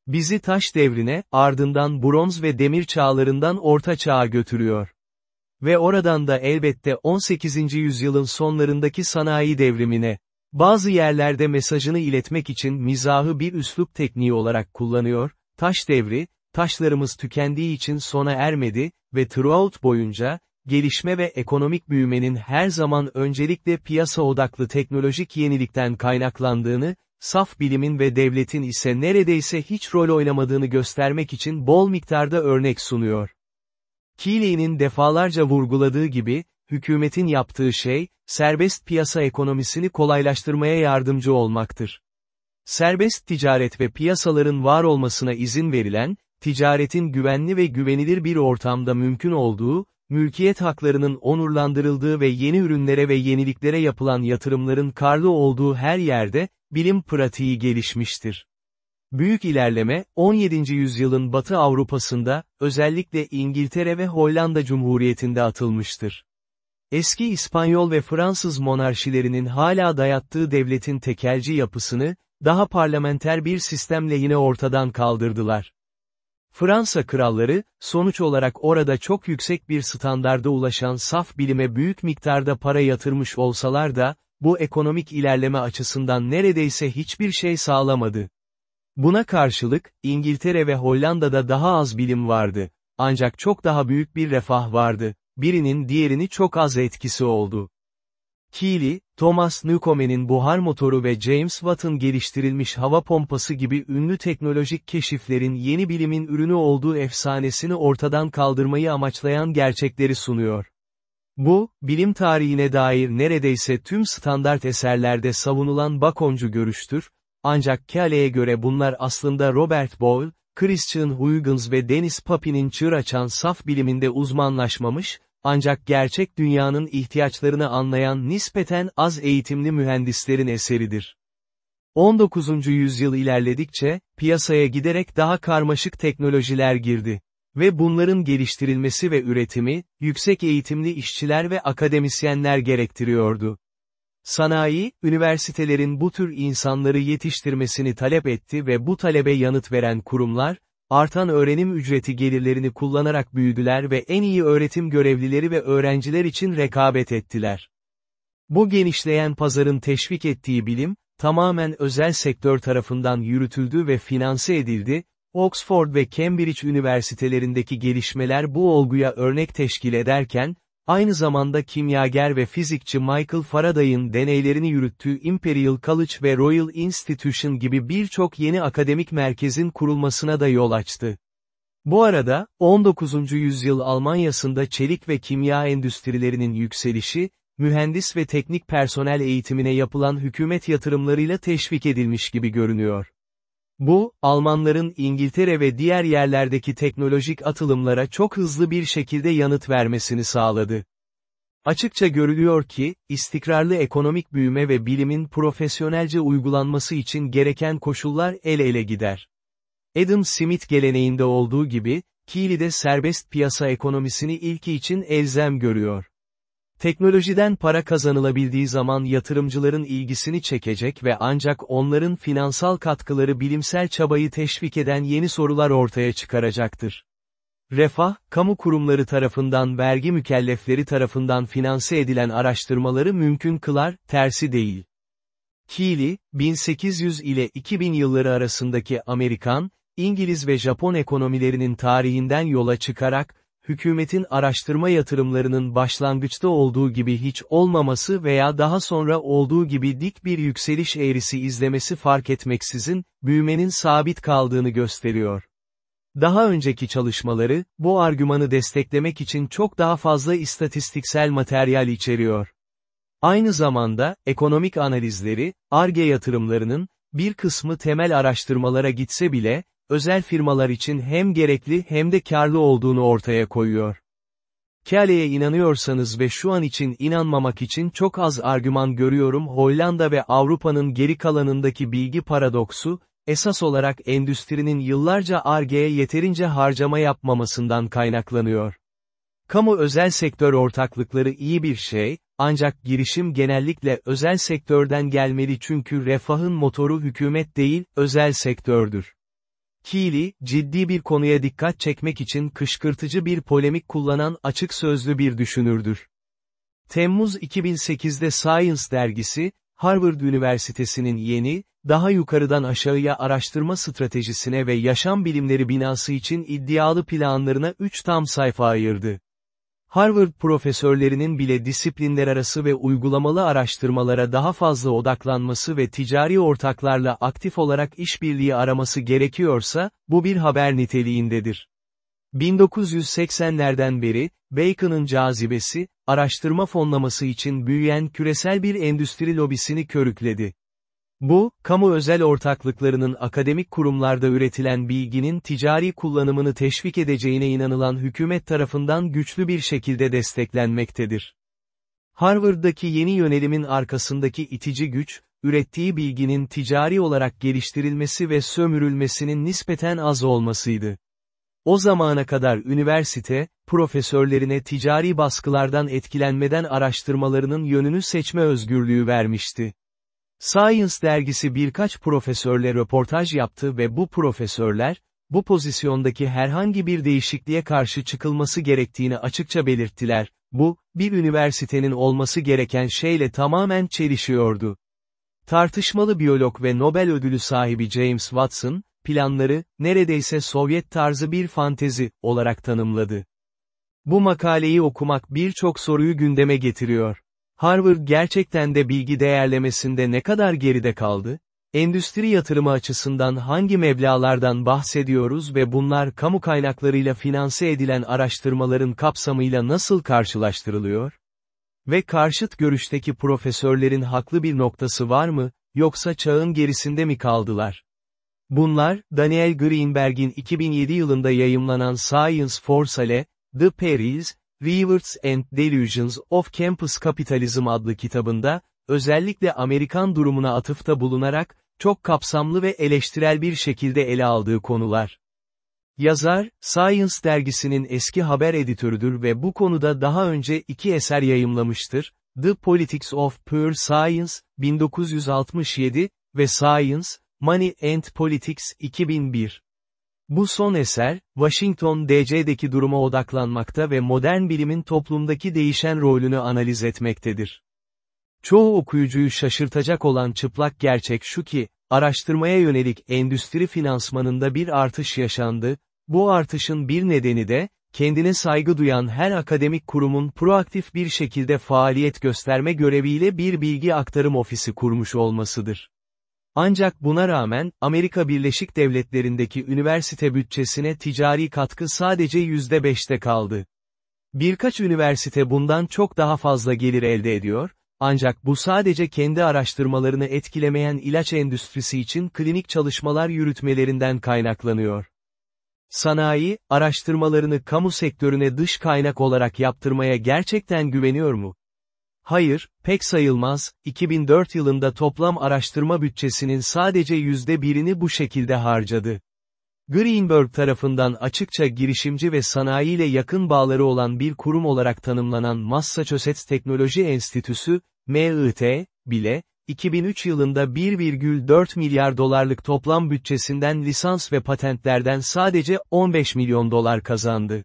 Bizi taş devrine, ardından bronz ve demir çağlarından orta çağa götürüyor. Ve oradan da elbette 18. yüzyılın sonlarındaki sanayi devrimine. Bazı yerlerde mesajını iletmek için mizahı bir üslup tekniği olarak kullanıyor, taş devri, taşlarımız tükendiği için sona ermedi ve throughout boyunca, gelişme ve ekonomik büyümenin her zaman öncelikle piyasa odaklı teknolojik yenilikten kaynaklandığını, saf bilimin ve devletin ise neredeyse hiç rol oynamadığını göstermek için bol miktarda örnek sunuyor. Keeley'nin defalarca vurguladığı gibi, hükümetin yaptığı şey, serbest piyasa ekonomisini kolaylaştırmaya yardımcı olmaktır. Serbest ticaret ve piyasaların var olmasına izin verilen, ticaretin güvenli ve güvenilir bir ortamda mümkün olduğu, mülkiyet haklarının onurlandırıldığı ve yeni ürünlere ve yeniliklere yapılan yatırımların karlı olduğu her yerde, bilim pratiği gelişmiştir. Büyük ilerleme, 17. yüzyılın Batı Avrupa'sında, özellikle İngiltere ve Hollanda Cumhuriyeti'nde atılmıştır. Eski İspanyol ve Fransız monarşilerinin hala dayattığı devletin tekelci yapısını, daha parlamenter bir sistemle yine ortadan kaldırdılar. Fransa kralları, sonuç olarak orada çok yüksek bir standarda ulaşan saf bilime büyük miktarda para yatırmış olsalar da, bu ekonomik ilerleme açısından neredeyse hiçbir şey sağlamadı. Buna karşılık, İngiltere ve Hollanda'da daha az bilim vardı. Ancak çok daha büyük bir refah vardı. Birinin diğerini çok az etkisi oldu. Keely, Thomas Newcomen'in buhar motoru ve James Watt'ın geliştirilmiş hava pompası gibi ünlü teknolojik keşiflerin yeni bilimin ürünü olduğu efsanesini ortadan kaldırmayı amaçlayan gerçekleri sunuyor. Bu, bilim tarihine dair neredeyse tüm standart eserlerde savunulan bakoncu görüştür, ancak Keeley'e göre bunlar aslında Robert Boyle, Christian Huygens ve Dennis Papin'in çığır açan saf biliminde uzmanlaşmamış, ancak gerçek dünyanın ihtiyaçlarını anlayan nispeten az eğitimli mühendislerin eseridir. 19. yüzyıl ilerledikçe, piyasaya giderek daha karmaşık teknolojiler girdi. Ve bunların geliştirilmesi ve üretimi, yüksek eğitimli işçiler ve akademisyenler gerektiriyordu. Sanayi, üniversitelerin bu tür insanları yetiştirmesini talep etti ve bu talebe yanıt veren kurumlar, artan öğrenim ücreti gelirlerini kullanarak büyüdüler ve en iyi öğretim görevlileri ve öğrenciler için rekabet ettiler. Bu genişleyen pazarın teşvik ettiği bilim, tamamen özel sektör tarafından yürütüldü ve finanse edildi, Oxford ve Cambridge üniversitelerindeki gelişmeler bu olguya örnek teşkil ederken, Aynı zamanda kimyager ve fizikçi Michael Faraday'ın deneylerini yürüttüğü Imperial College ve Royal Institution gibi birçok yeni akademik merkezin kurulmasına da yol açtı. Bu arada, 19. yüzyıl Almanya'sında çelik ve kimya endüstrilerinin yükselişi, mühendis ve teknik personel eğitimine yapılan hükümet yatırımlarıyla teşvik edilmiş gibi görünüyor. Bu, Almanların İngiltere ve diğer yerlerdeki teknolojik atılımlara çok hızlı bir şekilde yanıt vermesini sağladı. Açıkça görülüyor ki, istikrarlı ekonomik büyüme ve bilimin profesyonelce uygulanması için gereken koşullar el ele gider. Adam Smith geleneğinde olduğu gibi, Keely serbest piyasa ekonomisini ilki için elzem görüyor. Teknolojiden para kazanılabildiği zaman yatırımcıların ilgisini çekecek ve ancak onların finansal katkıları bilimsel çabayı teşvik eden yeni sorular ortaya çıkaracaktır. Refah, kamu kurumları tarafından vergi mükellefleri tarafından finanse edilen araştırmaları mümkün kılar, tersi değil. Keely, 1800 ile 2000 yılları arasındaki Amerikan, İngiliz ve Japon ekonomilerinin tarihinden yola çıkarak, hükümetin araştırma yatırımlarının başlangıçta olduğu gibi hiç olmaması veya daha sonra olduğu gibi dik bir yükseliş eğrisi izlemesi fark etmeksizin, büyümenin sabit kaldığını gösteriyor. Daha önceki çalışmaları, bu argümanı desteklemek için çok daha fazla istatistiksel materyal içeriyor. Aynı zamanda, ekonomik analizleri, ARGE yatırımlarının, bir kısmı temel araştırmalara gitse bile, özel firmalar için hem gerekli hem de karlı olduğunu ortaya koyuyor. Kale'ye inanıyorsanız ve şu an için inanmamak için çok az argüman görüyorum Hollanda ve Avrupa'nın geri kalanındaki bilgi paradoksu, esas olarak endüstrinin yıllarca ARGE'ye yeterince harcama yapmamasından kaynaklanıyor. Kamu özel sektör ortaklıkları iyi bir şey, ancak girişim genellikle özel sektörden gelmeli çünkü refahın motoru hükümet değil, özel sektördür. Keely, ciddi bir konuya dikkat çekmek için kışkırtıcı bir polemik kullanan açık sözlü bir düşünürdür. Temmuz 2008'de Science dergisi, Harvard Üniversitesi'nin yeni, daha yukarıdan aşağıya araştırma stratejisine ve yaşam bilimleri binası için iddialı planlarına 3 tam sayfa ayırdı. Harvard profesörlerinin bile disiplinler arası ve uygulamalı araştırmalara daha fazla odaklanması ve ticari ortaklarla aktif olarak işbirliği araması gerekiyorsa, bu bir haber niteliğindedir. 1980'lerden beri, Bacon'ın cazibesi, araştırma fonlaması için büyüyen küresel bir endüstri lobisini körükledi. Bu, kamu özel ortaklıklarının akademik kurumlarda üretilen bilginin ticari kullanımını teşvik edeceğine inanılan hükümet tarafından güçlü bir şekilde desteklenmektedir. Harvard'daki yeni yönelimin arkasındaki itici güç, ürettiği bilginin ticari olarak geliştirilmesi ve sömürülmesinin nispeten az olmasıydı. O zamana kadar üniversite, profesörlerine ticari baskılardan etkilenmeden araştırmalarının yönünü seçme özgürlüğü vermişti. Science dergisi birkaç profesörle röportaj yaptı ve bu profesörler, bu pozisyondaki herhangi bir değişikliğe karşı çıkılması gerektiğini açıkça belirttiler, bu, bir üniversitenin olması gereken şeyle tamamen çelişiyordu. Tartışmalı biyolog ve Nobel ödülü sahibi James Watson, planları, neredeyse Sovyet tarzı bir fantezi, olarak tanımladı. Bu makaleyi okumak birçok soruyu gündeme getiriyor. Harvard gerçekten de bilgi değerlemesinde ne kadar geride kaldı? Endüstri yatırımı açısından hangi meblalardan bahsediyoruz ve bunlar kamu kaynaklarıyla finanse edilen araştırmaların kapsamıyla nasıl karşılaştırılıyor? Ve karşıt görüşteki profesörlerin haklı bir noktası var mı, yoksa çağın gerisinde mi kaldılar? Bunlar, Daniel Greenberg'in 2007 yılında yayımlanan Science for Sale, The Perils, Rewards and Delusions of Campus Capitalism adlı kitabında, özellikle Amerikan durumuna atıfta bulunarak, çok kapsamlı ve eleştirel bir şekilde ele aldığı konular. Yazar, Science dergisinin eski haber editörüdür ve bu konuda daha önce iki eser yayımlamıştır, The Politics of Pure Science, 1967, ve Science, Money and Politics, 2001. Bu son eser, Washington DC'deki duruma odaklanmakta ve modern bilimin toplumdaki değişen rolünü analiz etmektedir. Çoğu okuyucuyu şaşırtacak olan çıplak gerçek şu ki, araştırmaya yönelik endüstri finansmanında bir artış yaşandı, bu artışın bir nedeni de, kendine saygı duyan her akademik kurumun proaktif bir şekilde faaliyet gösterme göreviyle bir bilgi aktarım ofisi kurmuş olmasıdır. Ancak buna rağmen, Amerika Birleşik Devletleri'ndeki üniversite bütçesine ticari katkı sadece %5'te kaldı. Birkaç üniversite bundan çok daha fazla gelir elde ediyor, ancak bu sadece kendi araştırmalarını etkilemeyen ilaç endüstrisi için klinik çalışmalar yürütmelerinden kaynaklanıyor. Sanayi, araştırmalarını kamu sektörüne dış kaynak olarak yaptırmaya gerçekten güveniyor mu? Hayır, pek sayılmaz, 2004 yılında toplam araştırma bütçesinin sadece yüzde birini bu şekilde harcadı. Greenberg tarafından açıkça girişimci ve sanayiyle yakın bağları olan bir kurum olarak tanımlanan Massachusetts Teknoloji Enstitüsü, MIT, bile, 2003 yılında 1,4 milyar dolarlık toplam bütçesinden lisans ve patentlerden sadece 15 milyon dolar kazandı.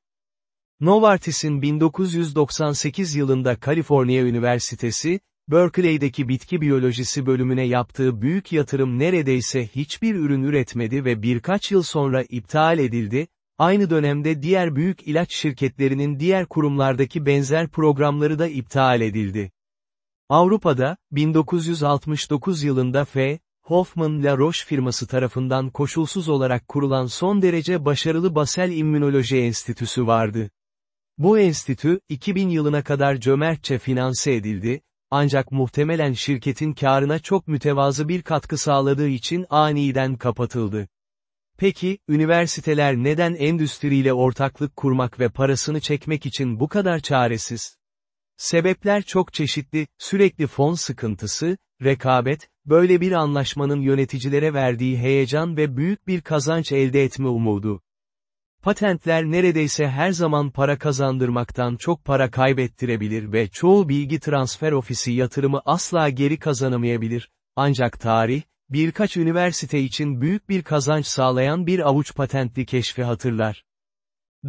Novartis'in 1998 yılında Kaliforniya Üniversitesi, Berkeley'deki bitki biyolojisi bölümüne yaptığı büyük yatırım neredeyse hiçbir ürün üretmedi ve birkaç yıl sonra iptal edildi, aynı dönemde diğer büyük ilaç şirketlerinin diğer kurumlardaki benzer programları da iptal edildi. Avrupa'da, 1969 yılında F. Hoffman La Roche firması tarafından koşulsuz olarak kurulan son derece başarılı Basel İmmünoloji Enstitüsü vardı. Bu enstitü, 2000 yılına kadar cömertçe finanse edildi, ancak muhtemelen şirketin karına çok mütevazı bir katkı sağladığı için aniden kapatıldı. Peki, üniversiteler neden endüstriyle ortaklık kurmak ve parasını çekmek için bu kadar çaresiz? Sebepler çok çeşitli, sürekli fon sıkıntısı, rekabet, böyle bir anlaşmanın yöneticilere verdiği heyecan ve büyük bir kazanç elde etme umudu. Patentler neredeyse her zaman para kazandırmaktan çok para kaybettirebilir ve çoğu bilgi transfer ofisi yatırımı asla geri kazanamayabilir, ancak tarih, birkaç üniversite için büyük bir kazanç sağlayan bir avuç patentli keşfi hatırlar.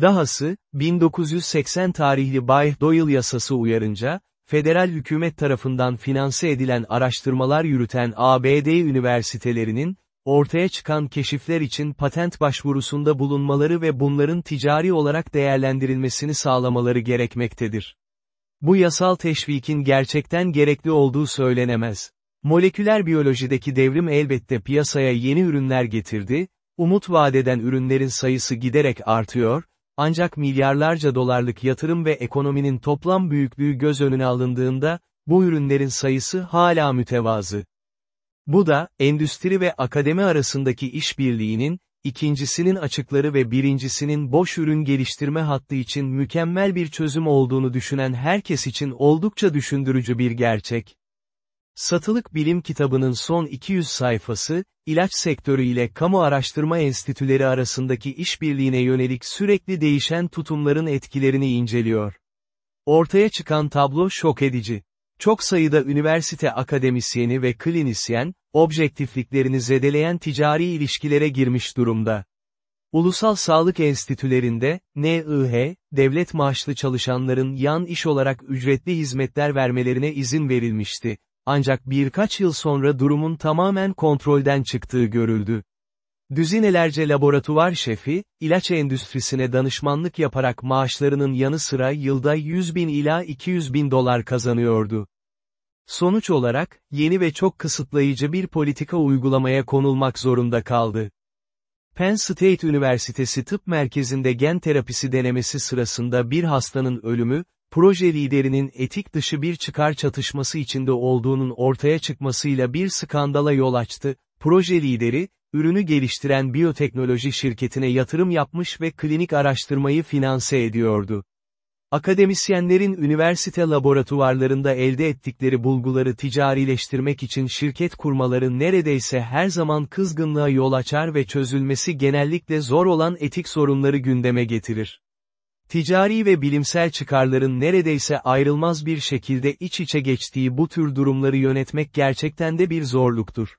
Dahası, 1980 tarihli Bay Doyle yasası uyarınca, federal hükümet tarafından finanse edilen araştırmalar yürüten ABD üniversitelerinin, ortaya çıkan keşifler için patent başvurusunda bulunmaları ve bunların ticari olarak değerlendirilmesini sağlamaları gerekmektedir. Bu yasal teşvikin gerçekten gerekli olduğu söylenemez. Moleküler biyolojideki devrim elbette piyasaya yeni ürünler getirdi, umut vadeden ürünlerin sayısı giderek artıyor, ancak milyarlarca dolarlık yatırım ve ekonominin toplam büyüklüğü göz önüne alındığında, bu ürünlerin sayısı hala mütevazı. Bu da, endüstri ve akademi arasındaki işbirliğinin, ikincisinin açıkları ve birincisinin boş ürün geliştirme hattı için mükemmel bir çözüm olduğunu düşünen herkes için oldukça düşündürücü bir gerçek. Satılık Bilim kitabının son 200 sayfası, ilaç sektörü ile kamu araştırma enstitüleri arasındaki işbirliğine yönelik sürekli değişen tutumların etkilerini inceliyor. Ortaya çıkan tablo şok edici. Çok sayıda üniversite akademisyeni ve klinisyen, objektifliklerini zedeleyen ticari ilişkilere girmiş durumda. Ulusal sağlık enstitülerinde, NIH, devlet maaşlı çalışanların yan iş olarak ücretli hizmetler vermelerine izin verilmişti. Ancak birkaç yıl sonra durumun tamamen kontrolden çıktığı görüldü. Düzinelerce laboratuvar şefi, ilaç endüstrisine danışmanlık yaparak maaşlarının yanı sıra yılda 100 bin ila 200 bin dolar kazanıyordu. Sonuç olarak, yeni ve çok kısıtlayıcı bir politika uygulamaya konulmak zorunda kaldı. Penn State Üniversitesi Tıp Merkezi'nde gen terapisi denemesi sırasında bir hastanın ölümü, proje liderinin etik dışı bir çıkar çatışması içinde olduğunun ortaya çıkmasıyla bir skandala yol açtı, proje lideri, ürünü geliştiren biyoteknoloji şirketine yatırım yapmış ve klinik araştırmayı finanse ediyordu. Akademisyenlerin üniversite laboratuvarlarında elde ettikleri bulguları ticarileştirmek için şirket kurmaları neredeyse her zaman kızgınlığa yol açar ve çözülmesi genellikle zor olan etik sorunları gündeme getirir. Ticari ve bilimsel çıkarların neredeyse ayrılmaz bir şekilde iç içe geçtiği bu tür durumları yönetmek gerçekten de bir zorluktur.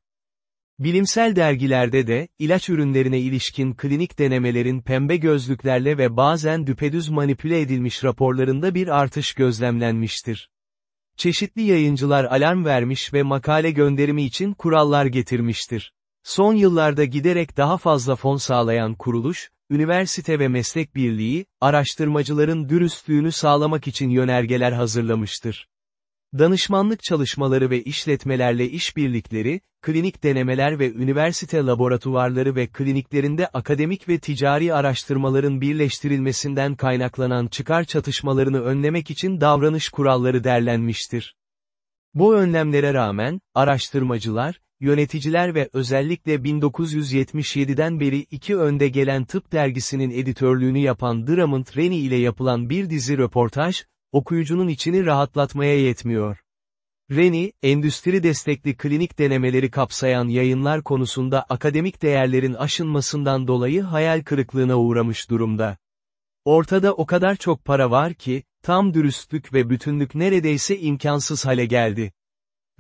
Bilimsel dergilerde de, ilaç ürünlerine ilişkin klinik denemelerin pembe gözlüklerle ve bazen düpedüz manipüle edilmiş raporlarında bir artış gözlemlenmiştir. Çeşitli yayıncılar alarm vermiş ve makale gönderimi için kurallar getirmiştir. Son yıllarda giderek daha fazla fon sağlayan kuruluş, üniversite ve meslek birliği, araştırmacıların dürüstlüğünü sağlamak için yönergeler hazırlamıştır. Danışmanlık çalışmaları ve işletmelerle işbirlikleri, klinik denemeler ve üniversite laboratuvarları ve kliniklerinde akademik ve ticari araştırmaların birleştirilmesinden kaynaklanan çıkar çatışmalarını önlemek için davranış kuralları derlenmiştir. Bu önlemlere rağmen, araştırmacılar, yöneticiler ve özellikle 1977'den beri iki önde gelen tıp dergisinin editörlüğünü yapan Drummond Rennie ile yapılan bir dizi röportaj, okuyucunun içini rahatlatmaya yetmiyor. Reni, endüstri destekli klinik denemeleri kapsayan yayınlar konusunda akademik değerlerin aşınmasından dolayı hayal kırıklığına uğramış durumda. Ortada o kadar çok para var ki, tam dürüstlük ve bütünlük neredeyse imkansız hale geldi.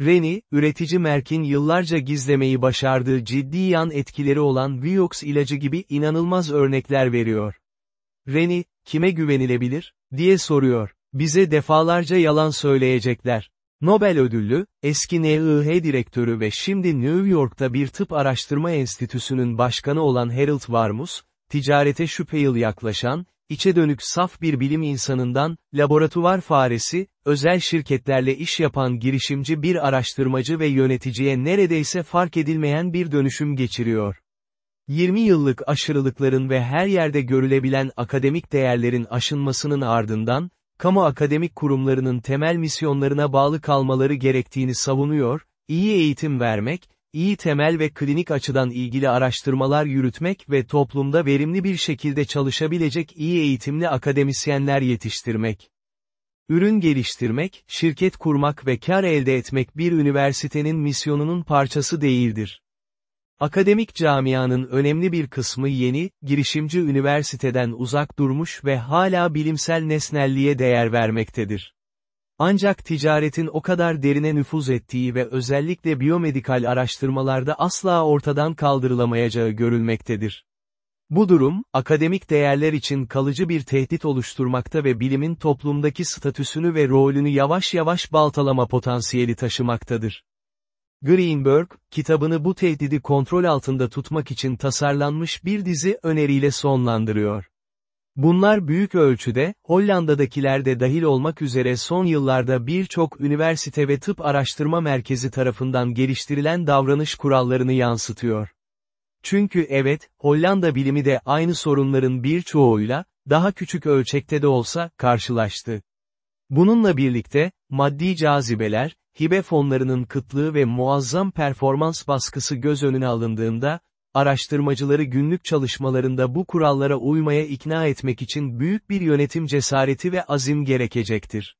Reni, üretici Merk'in yıllarca gizlemeyi başardığı ciddi yan etkileri olan Vioxx ilacı gibi inanılmaz örnekler veriyor. Reni, kime güvenilebilir, diye soruyor. Bize defalarca yalan söyleyecekler. Nobel ödüllü, eski NIH direktörü ve şimdi New York'ta bir tıp araştırma enstitüsünün başkanı olan Harold Varmus, ticarete şüpheli yaklaşan, içe dönük saf bir bilim insanından, laboratuvar faresi, özel şirketlerle iş yapan girişimci bir araştırmacı ve yöneticiye neredeyse fark edilmeyen bir dönüşüm geçiriyor. 20 yıllık aşırılıkların ve her yerde görülebilen akademik değerlerin aşınmasının ardından, kamu akademik kurumlarının temel misyonlarına bağlı kalmaları gerektiğini savunuyor, iyi eğitim vermek, iyi temel ve klinik açıdan ilgili araştırmalar yürütmek ve toplumda verimli bir şekilde çalışabilecek iyi eğitimli akademisyenler yetiştirmek. Ürün geliştirmek, şirket kurmak ve kar elde etmek bir üniversitenin misyonunun parçası değildir. Akademik camianın önemli bir kısmı yeni, girişimci üniversiteden uzak durmuş ve hala bilimsel nesnelliğe değer vermektedir. Ancak ticaretin o kadar derine nüfuz ettiği ve özellikle biyomedikal araştırmalarda asla ortadan kaldırılamayacağı görülmektedir. Bu durum, akademik değerler için kalıcı bir tehdit oluşturmakta ve bilimin toplumdaki statüsünü ve rolünü yavaş yavaş baltalama potansiyeli taşımaktadır. Greenberg, kitabını bu tehdidi kontrol altında tutmak için tasarlanmış bir dizi öneriyle sonlandırıyor. Bunlar büyük ölçüde, Hollanda'dakiler de dahil olmak üzere son yıllarda birçok üniversite ve tıp araştırma merkezi tarafından geliştirilen davranış kurallarını yansıtıyor. Çünkü evet, Hollanda bilimi de aynı sorunların birçoğuyla, daha küçük ölçekte de olsa, karşılaştı. Bununla birlikte, maddi cazibeler, hibe fonlarının kıtlığı ve muazzam performans baskısı göz önüne alındığında, araştırmacıları günlük çalışmalarında bu kurallara uymaya ikna etmek için büyük bir yönetim cesareti ve azim gerekecektir.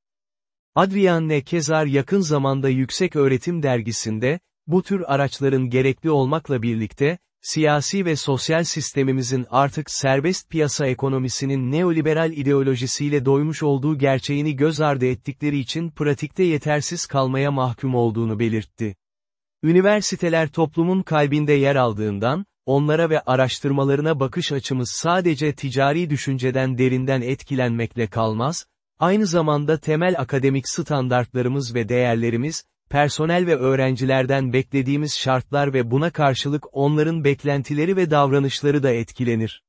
Adrian Nekezar yakın zamanda Yüksek Öğretim Dergisi'nde, bu tür araçların gerekli olmakla birlikte, siyasi ve sosyal sistemimizin artık serbest piyasa ekonomisinin neoliberal ideolojisiyle doymuş olduğu gerçeğini göz ardı ettikleri için pratikte yetersiz kalmaya mahkum olduğunu belirtti. Üniversiteler toplumun kalbinde yer aldığından, onlara ve araştırmalarına bakış açımız sadece ticari düşünceden derinden etkilenmekle kalmaz, aynı zamanda temel akademik standartlarımız ve değerlerimiz, personel ve öğrencilerden beklediğimiz şartlar ve buna karşılık onların beklentileri ve davranışları da etkilenir.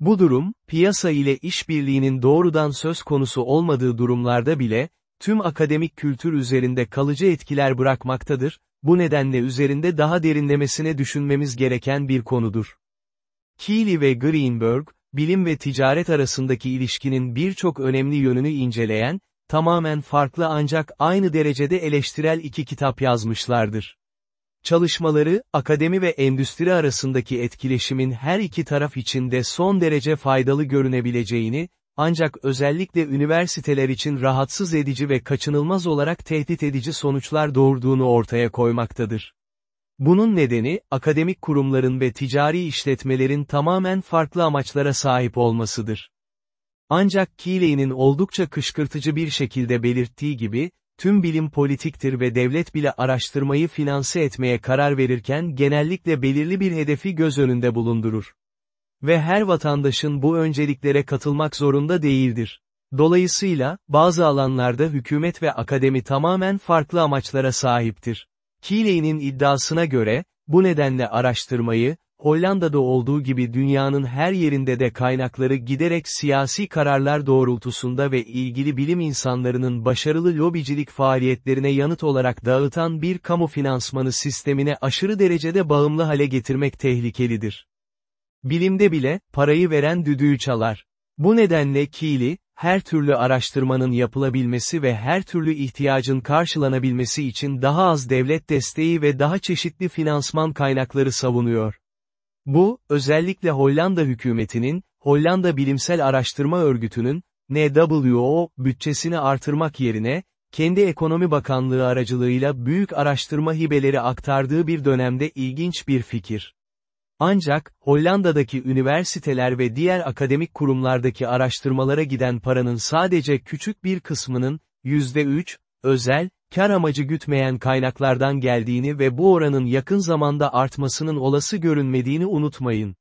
Bu durum, piyasa ile işbirliğinin doğrudan söz konusu olmadığı durumlarda bile, tüm akademik kültür üzerinde kalıcı etkiler bırakmaktadır, bu nedenle üzerinde daha derinlemesine düşünmemiz gereken bir konudur. Keeley ve Greenberg, bilim ve ticaret arasındaki ilişkinin birçok önemli yönünü inceleyen, tamamen farklı ancak aynı derecede eleştirel iki kitap yazmışlardır. Çalışmaları, akademi ve endüstri arasındaki etkileşimin her iki taraf için de son derece faydalı görünebileceğini, ancak özellikle üniversiteler için rahatsız edici ve kaçınılmaz olarak tehdit edici sonuçlar doğurduğunu ortaya koymaktadır. Bunun nedeni, akademik kurumların ve ticari işletmelerin tamamen farklı amaçlara sahip olmasıdır. Ancak Keeley'nin oldukça kışkırtıcı bir şekilde belirttiği gibi, tüm bilim politiktir ve devlet bile araştırmayı finanse etmeye karar verirken genellikle belirli bir hedefi göz önünde bulundurur. Ve her vatandaşın bu önceliklere katılmak zorunda değildir. Dolayısıyla, bazı alanlarda hükümet ve akademi tamamen farklı amaçlara sahiptir. Keeley'nin iddiasına göre, bu nedenle araştırmayı, Hollanda'da olduğu gibi dünyanın her yerinde de kaynakları giderek siyasi kararlar doğrultusunda ve ilgili bilim insanlarının başarılı lobicilik faaliyetlerine yanıt olarak dağıtan bir kamu finansmanı sistemine aşırı derecede bağımlı hale getirmek tehlikelidir. Bilimde bile, parayı veren düdüğü çalar. Bu nedenle Keeley, her türlü araştırmanın yapılabilmesi ve her türlü ihtiyacın karşılanabilmesi için daha az devlet desteği ve daha çeşitli finansman kaynakları savunuyor. Bu, özellikle Hollanda hükümetinin, Hollanda Bilimsel Araştırma Örgütü'nün, NWO, bütçesini artırmak yerine, kendi ekonomi bakanlığı aracılığıyla büyük araştırma hibeleri aktardığı bir dönemde ilginç bir fikir. Ancak, Hollanda'daki üniversiteler ve diğer akademik kurumlardaki araştırmalara giden paranın sadece küçük bir kısmının, %3, özel, kar amacı gütmeyen kaynaklardan geldiğini ve bu oranın yakın zamanda artmasının olası görünmediğini unutmayın.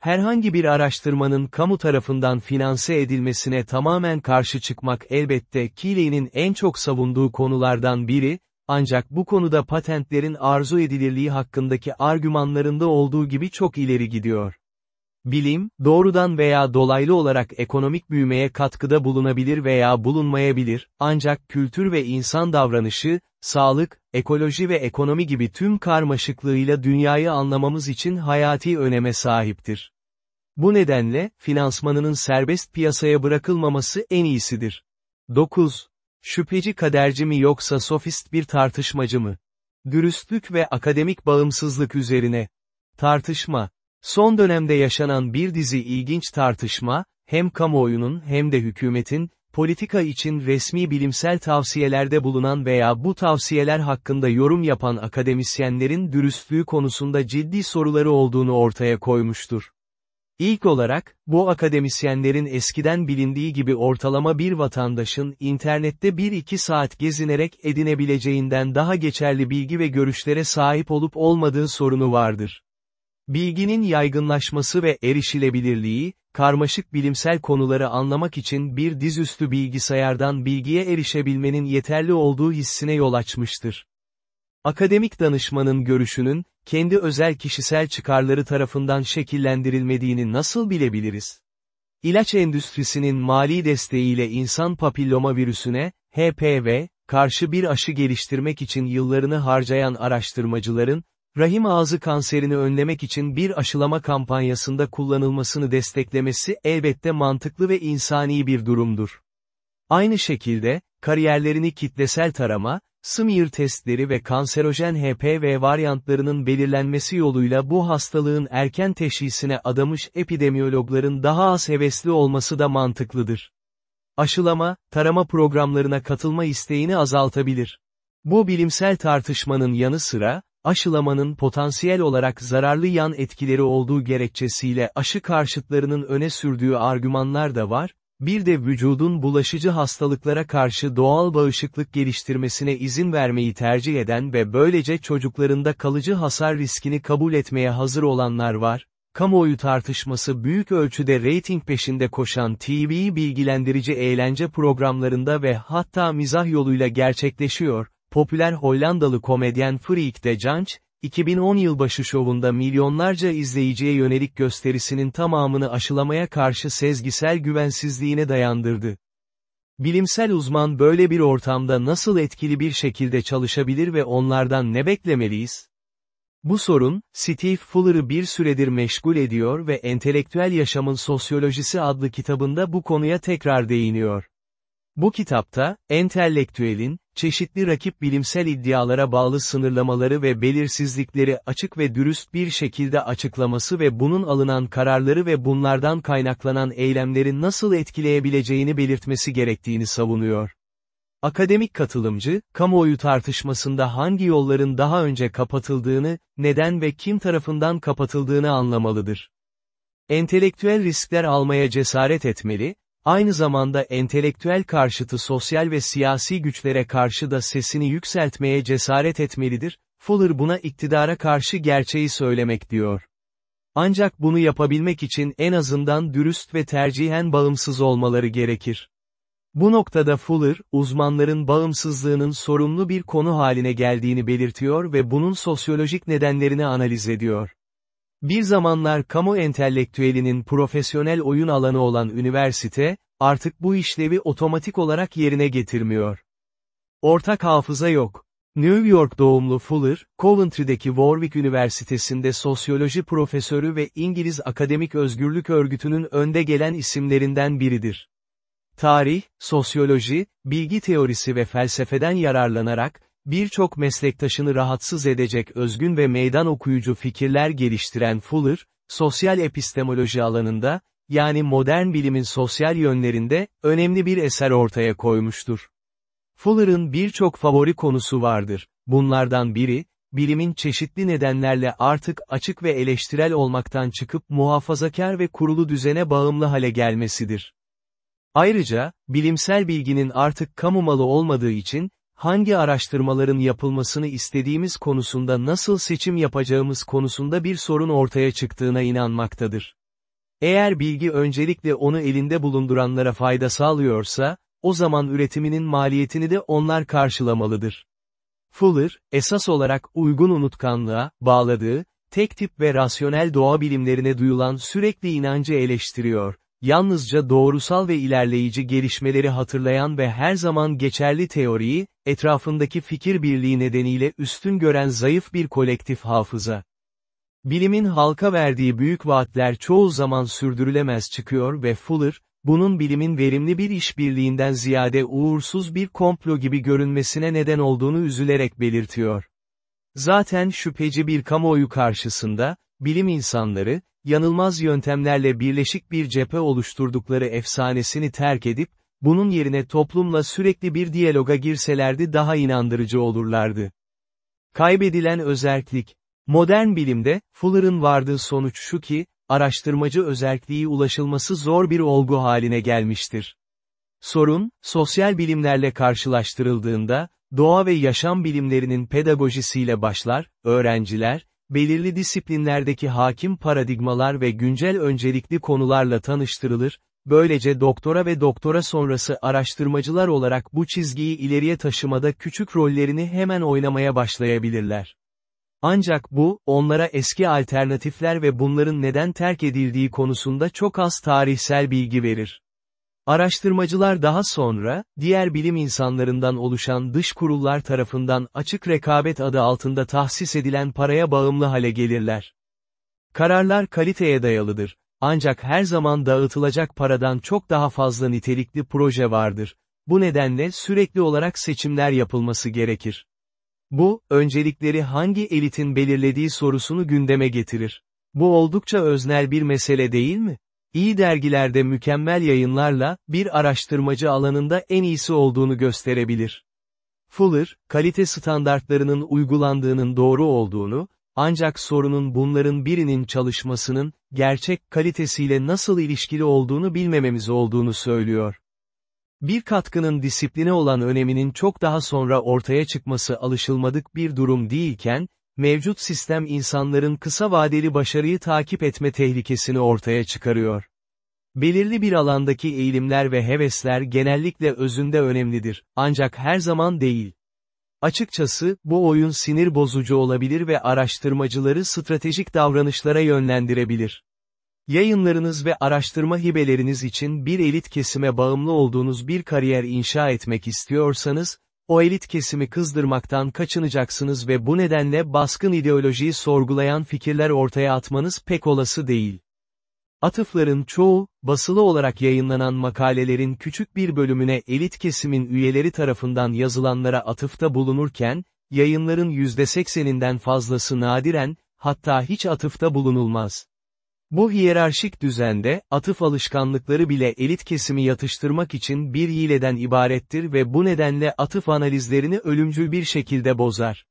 Herhangi bir araştırmanın kamu tarafından finanse edilmesine tamamen karşı çıkmak elbette Keeley'nin en çok savunduğu konulardan biri, ancak bu konuda patentlerin arzu edilirliği hakkındaki argümanlarında olduğu gibi çok ileri gidiyor. Bilim, doğrudan veya dolaylı olarak ekonomik büyümeye katkıda bulunabilir veya bulunmayabilir, ancak kültür ve insan davranışı, sağlık, ekoloji ve ekonomi gibi tüm karmaşıklığıyla dünyayı anlamamız için hayati öneme sahiptir. Bu nedenle, finansmanının serbest piyasaya bırakılmaması en iyisidir. 9. Şüpheci kaderci mi yoksa sofist bir tartışmacı mı? Dürüstlük ve akademik bağımsızlık üzerine. Tartışma. Son dönemde yaşanan bir dizi ilginç tartışma, hem kamuoyunun hem de hükümetin, politika için resmi bilimsel tavsiyelerde bulunan veya bu tavsiyeler hakkında yorum yapan akademisyenlerin dürüstlüğü konusunda ciddi soruları olduğunu ortaya koymuştur. İlk olarak, bu akademisyenlerin eskiden bilindiği gibi ortalama bir vatandaşın internette 1-2 saat gezinerek edinebileceğinden daha geçerli bilgi ve görüşlere sahip olup olmadığı sorunu vardır. Bilginin yaygınlaşması ve erişilebilirliği, karmaşık bilimsel konuları anlamak için bir dizüstü bilgisayardan bilgiye erişebilmenin yeterli olduğu hissine yol açmıştır. Akademik danışmanın görüşünün, kendi özel kişisel çıkarları tarafından şekillendirilmediğini nasıl bilebiliriz? İlaç endüstrisinin mali desteğiyle insan papilloma virüsüne, HPV, karşı bir aşı geliştirmek için yıllarını harcayan araştırmacıların, rahim ağzı kanserini önlemek için bir aşılama kampanyasında kullanılmasını desteklemesi elbette mantıklı ve insani bir durumdur. Aynı şekilde, kariyerlerini kitlesel tarama, smear testleri ve kanserojen HPV varyantlarının belirlenmesi yoluyla bu hastalığın erken teşhisine adamış epidemiyologların daha az hevesli olması da mantıklıdır. Aşılama, tarama programlarına katılma isteğini azaltabilir. Bu bilimsel tartışmanın yanı sıra, aşılamanın potansiyel olarak zararlı yan etkileri olduğu gerekçesiyle aşı karşıtlarının öne sürdüğü argümanlar da var, bir de vücudun bulaşıcı hastalıklara karşı doğal bağışıklık geliştirmesine izin vermeyi tercih eden ve böylece çocuklarında kalıcı hasar riskini kabul etmeye hazır olanlar var. Kamuoyu tartışması büyük ölçüde reyting peşinde koşan TV bilgilendirici eğlence programlarında ve hatta mizah yoluyla gerçekleşiyor. Popüler Hollandalı komedyen Freek de Janch, 2010 yılbaşı şovunda milyonlarca izleyiciye yönelik gösterisinin tamamını aşılamaya karşı sezgisel güvensizliğine dayandırdı. Bilimsel uzman böyle bir ortamda nasıl etkili bir şekilde çalışabilir ve onlardan ne beklemeliyiz? Bu sorun, Steve Fuller'ı bir süredir meşgul ediyor ve Entelektüel Yaşamın Sosyolojisi adlı kitabında bu konuya tekrar değiniyor. Bu kitapta, entelektüelin, çeşitli rakip bilimsel iddialara bağlı sınırlamaları ve belirsizlikleri açık ve dürüst bir şekilde açıklaması ve bunun alınan kararları ve bunlardan kaynaklanan eylemlerin nasıl etkileyebileceğini belirtmesi gerektiğini savunuyor. Akademik katılımcı, kamuoyu tartışmasında hangi yolların daha önce kapatıldığını, neden ve kim tarafından kapatıldığını anlamalıdır. Entelektüel riskler almaya cesaret etmeli, Aynı zamanda entelektüel karşıtı sosyal ve siyasi güçlere karşı da sesini yükseltmeye cesaret etmelidir, Fuller buna iktidara karşı gerçeği söylemek diyor. Ancak bunu yapabilmek için en azından dürüst ve tercihen bağımsız olmaları gerekir. Bu noktada Fuller, uzmanların bağımsızlığının sorumlu bir konu haline geldiğini belirtiyor ve bunun sosyolojik nedenlerini analiz ediyor. Bir zamanlar kamu entelektüelinin profesyonel oyun alanı olan üniversite, artık bu işlevi otomatik olarak yerine getirmiyor. Ortak hafıza yok. New York doğumlu Fuller, Coventry'deki Warwick Üniversitesi'nde sosyoloji profesörü ve İngiliz Akademik Özgürlük Örgütü'nün önde gelen isimlerinden biridir. Tarih, sosyoloji, bilgi teorisi ve felsefeden yararlanarak, birçok meslektaşını rahatsız edecek özgün ve meydan okuyucu fikirler geliştiren Fuller, sosyal epistemoloji alanında, yani modern bilimin sosyal yönlerinde, önemli bir eser ortaya koymuştur. Fuller'ın birçok favori konusu vardır. Bunlardan biri, bilimin çeşitli nedenlerle artık açık ve eleştirel olmaktan çıkıp muhafazakar ve kurulu düzene bağımlı hale gelmesidir. Ayrıca, bilimsel bilginin artık kamu malı olmadığı için, hangi araştırmaların yapılmasını istediğimiz konusunda nasıl seçim yapacağımız konusunda bir sorun ortaya çıktığına inanmaktadır. Eğer bilgi öncelikle onu elinde bulunduranlara fayda sağlıyorsa, o zaman üretiminin maliyetini de onlar karşılamalıdır. Fuller, esas olarak uygun unutkanlığa, bağladığı, tek tip ve rasyonel doğa bilimlerine duyulan sürekli inancı eleştiriyor, yalnızca doğrusal ve ilerleyici gelişmeleri hatırlayan ve her zaman geçerli teoriyi, etrafındaki fikir birliği nedeniyle üstün gören zayıf bir kolektif hafıza. Bilimin halka verdiği büyük vaatler çoğu zaman sürdürülemez çıkıyor ve Fuller, bunun bilimin verimli bir işbirliğinden ziyade uğursuz bir komplo gibi görünmesine neden olduğunu üzülerek belirtiyor. Zaten şüpheci bir kamuoyu karşısında, bilim insanları, yanılmaz yöntemlerle birleşik bir cephe oluşturdukları efsanesini terk edip, bunun yerine toplumla sürekli bir diyaloga girselerdi daha inandırıcı olurlardı. Kaybedilen özerklik, Modern bilimde, Fuller'ın vardığı sonuç şu ki, araştırmacı özerkliği ulaşılması zor bir olgu haline gelmiştir. Sorun, sosyal bilimlerle karşılaştırıldığında, doğa ve yaşam bilimlerinin pedagojisiyle başlar, öğrenciler, belirli disiplinlerdeki hakim paradigmalar ve güncel öncelikli konularla tanıştırılır, böylece doktora ve doktora sonrası araştırmacılar olarak bu çizgiyi ileriye taşımada küçük rollerini hemen oynamaya başlayabilirler. Ancak bu, onlara eski alternatifler ve bunların neden terk edildiği konusunda çok az tarihsel bilgi verir. Araştırmacılar daha sonra, diğer bilim insanlarından oluşan dış kurullar tarafından açık rekabet adı altında tahsis edilen paraya bağımlı hale gelirler. Kararlar kaliteye dayalıdır. Ancak her zaman dağıtılacak paradan çok daha fazla nitelikli proje vardır. Bu nedenle sürekli olarak seçimler yapılması gerekir. Bu, öncelikleri hangi elitin belirlediği sorusunu gündeme getirir. Bu oldukça öznel bir mesele değil mi? İyi dergilerde mükemmel yayınlarla, bir araştırmacı alanında en iyisi olduğunu gösterebilir. Fuller, kalite standartlarının uygulandığının doğru olduğunu, ancak sorunun bunların birinin çalışmasının, gerçek kalitesiyle nasıl ilişkili olduğunu bilmememiz olduğunu söylüyor. Bir katkının disipline olan öneminin çok daha sonra ortaya çıkması alışılmadık bir durum değilken, mevcut sistem insanların kısa vadeli başarıyı takip etme tehlikesini ortaya çıkarıyor. Belirli bir alandaki eğilimler ve hevesler genellikle özünde önemlidir, ancak her zaman değil. Açıkçası, bu oyun sinir bozucu olabilir ve araştırmacıları stratejik davranışlara yönlendirebilir. Yayınlarınız ve araştırma hibeleriniz için bir elit kesime bağımlı olduğunuz bir kariyer inşa etmek istiyorsanız, o elit kesimi kızdırmaktan kaçınacaksınız ve bu nedenle baskın ideolojiyi sorgulayan fikirler ortaya atmanız pek olası değil. Atıfların çoğu, basılı olarak yayınlanan makalelerin küçük bir bölümüne elit kesimin üyeleri tarafından yazılanlara atıfta bulunurken, yayınların %80'inden fazlası nadiren, hatta hiç atıfta bulunulmaz. Bu hiyerarşik düzende, atıf alışkanlıkları bile elit kesimi yatıştırmak için bir hileden ibarettir ve bu nedenle atıf analizlerini ölümcül bir şekilde bozar.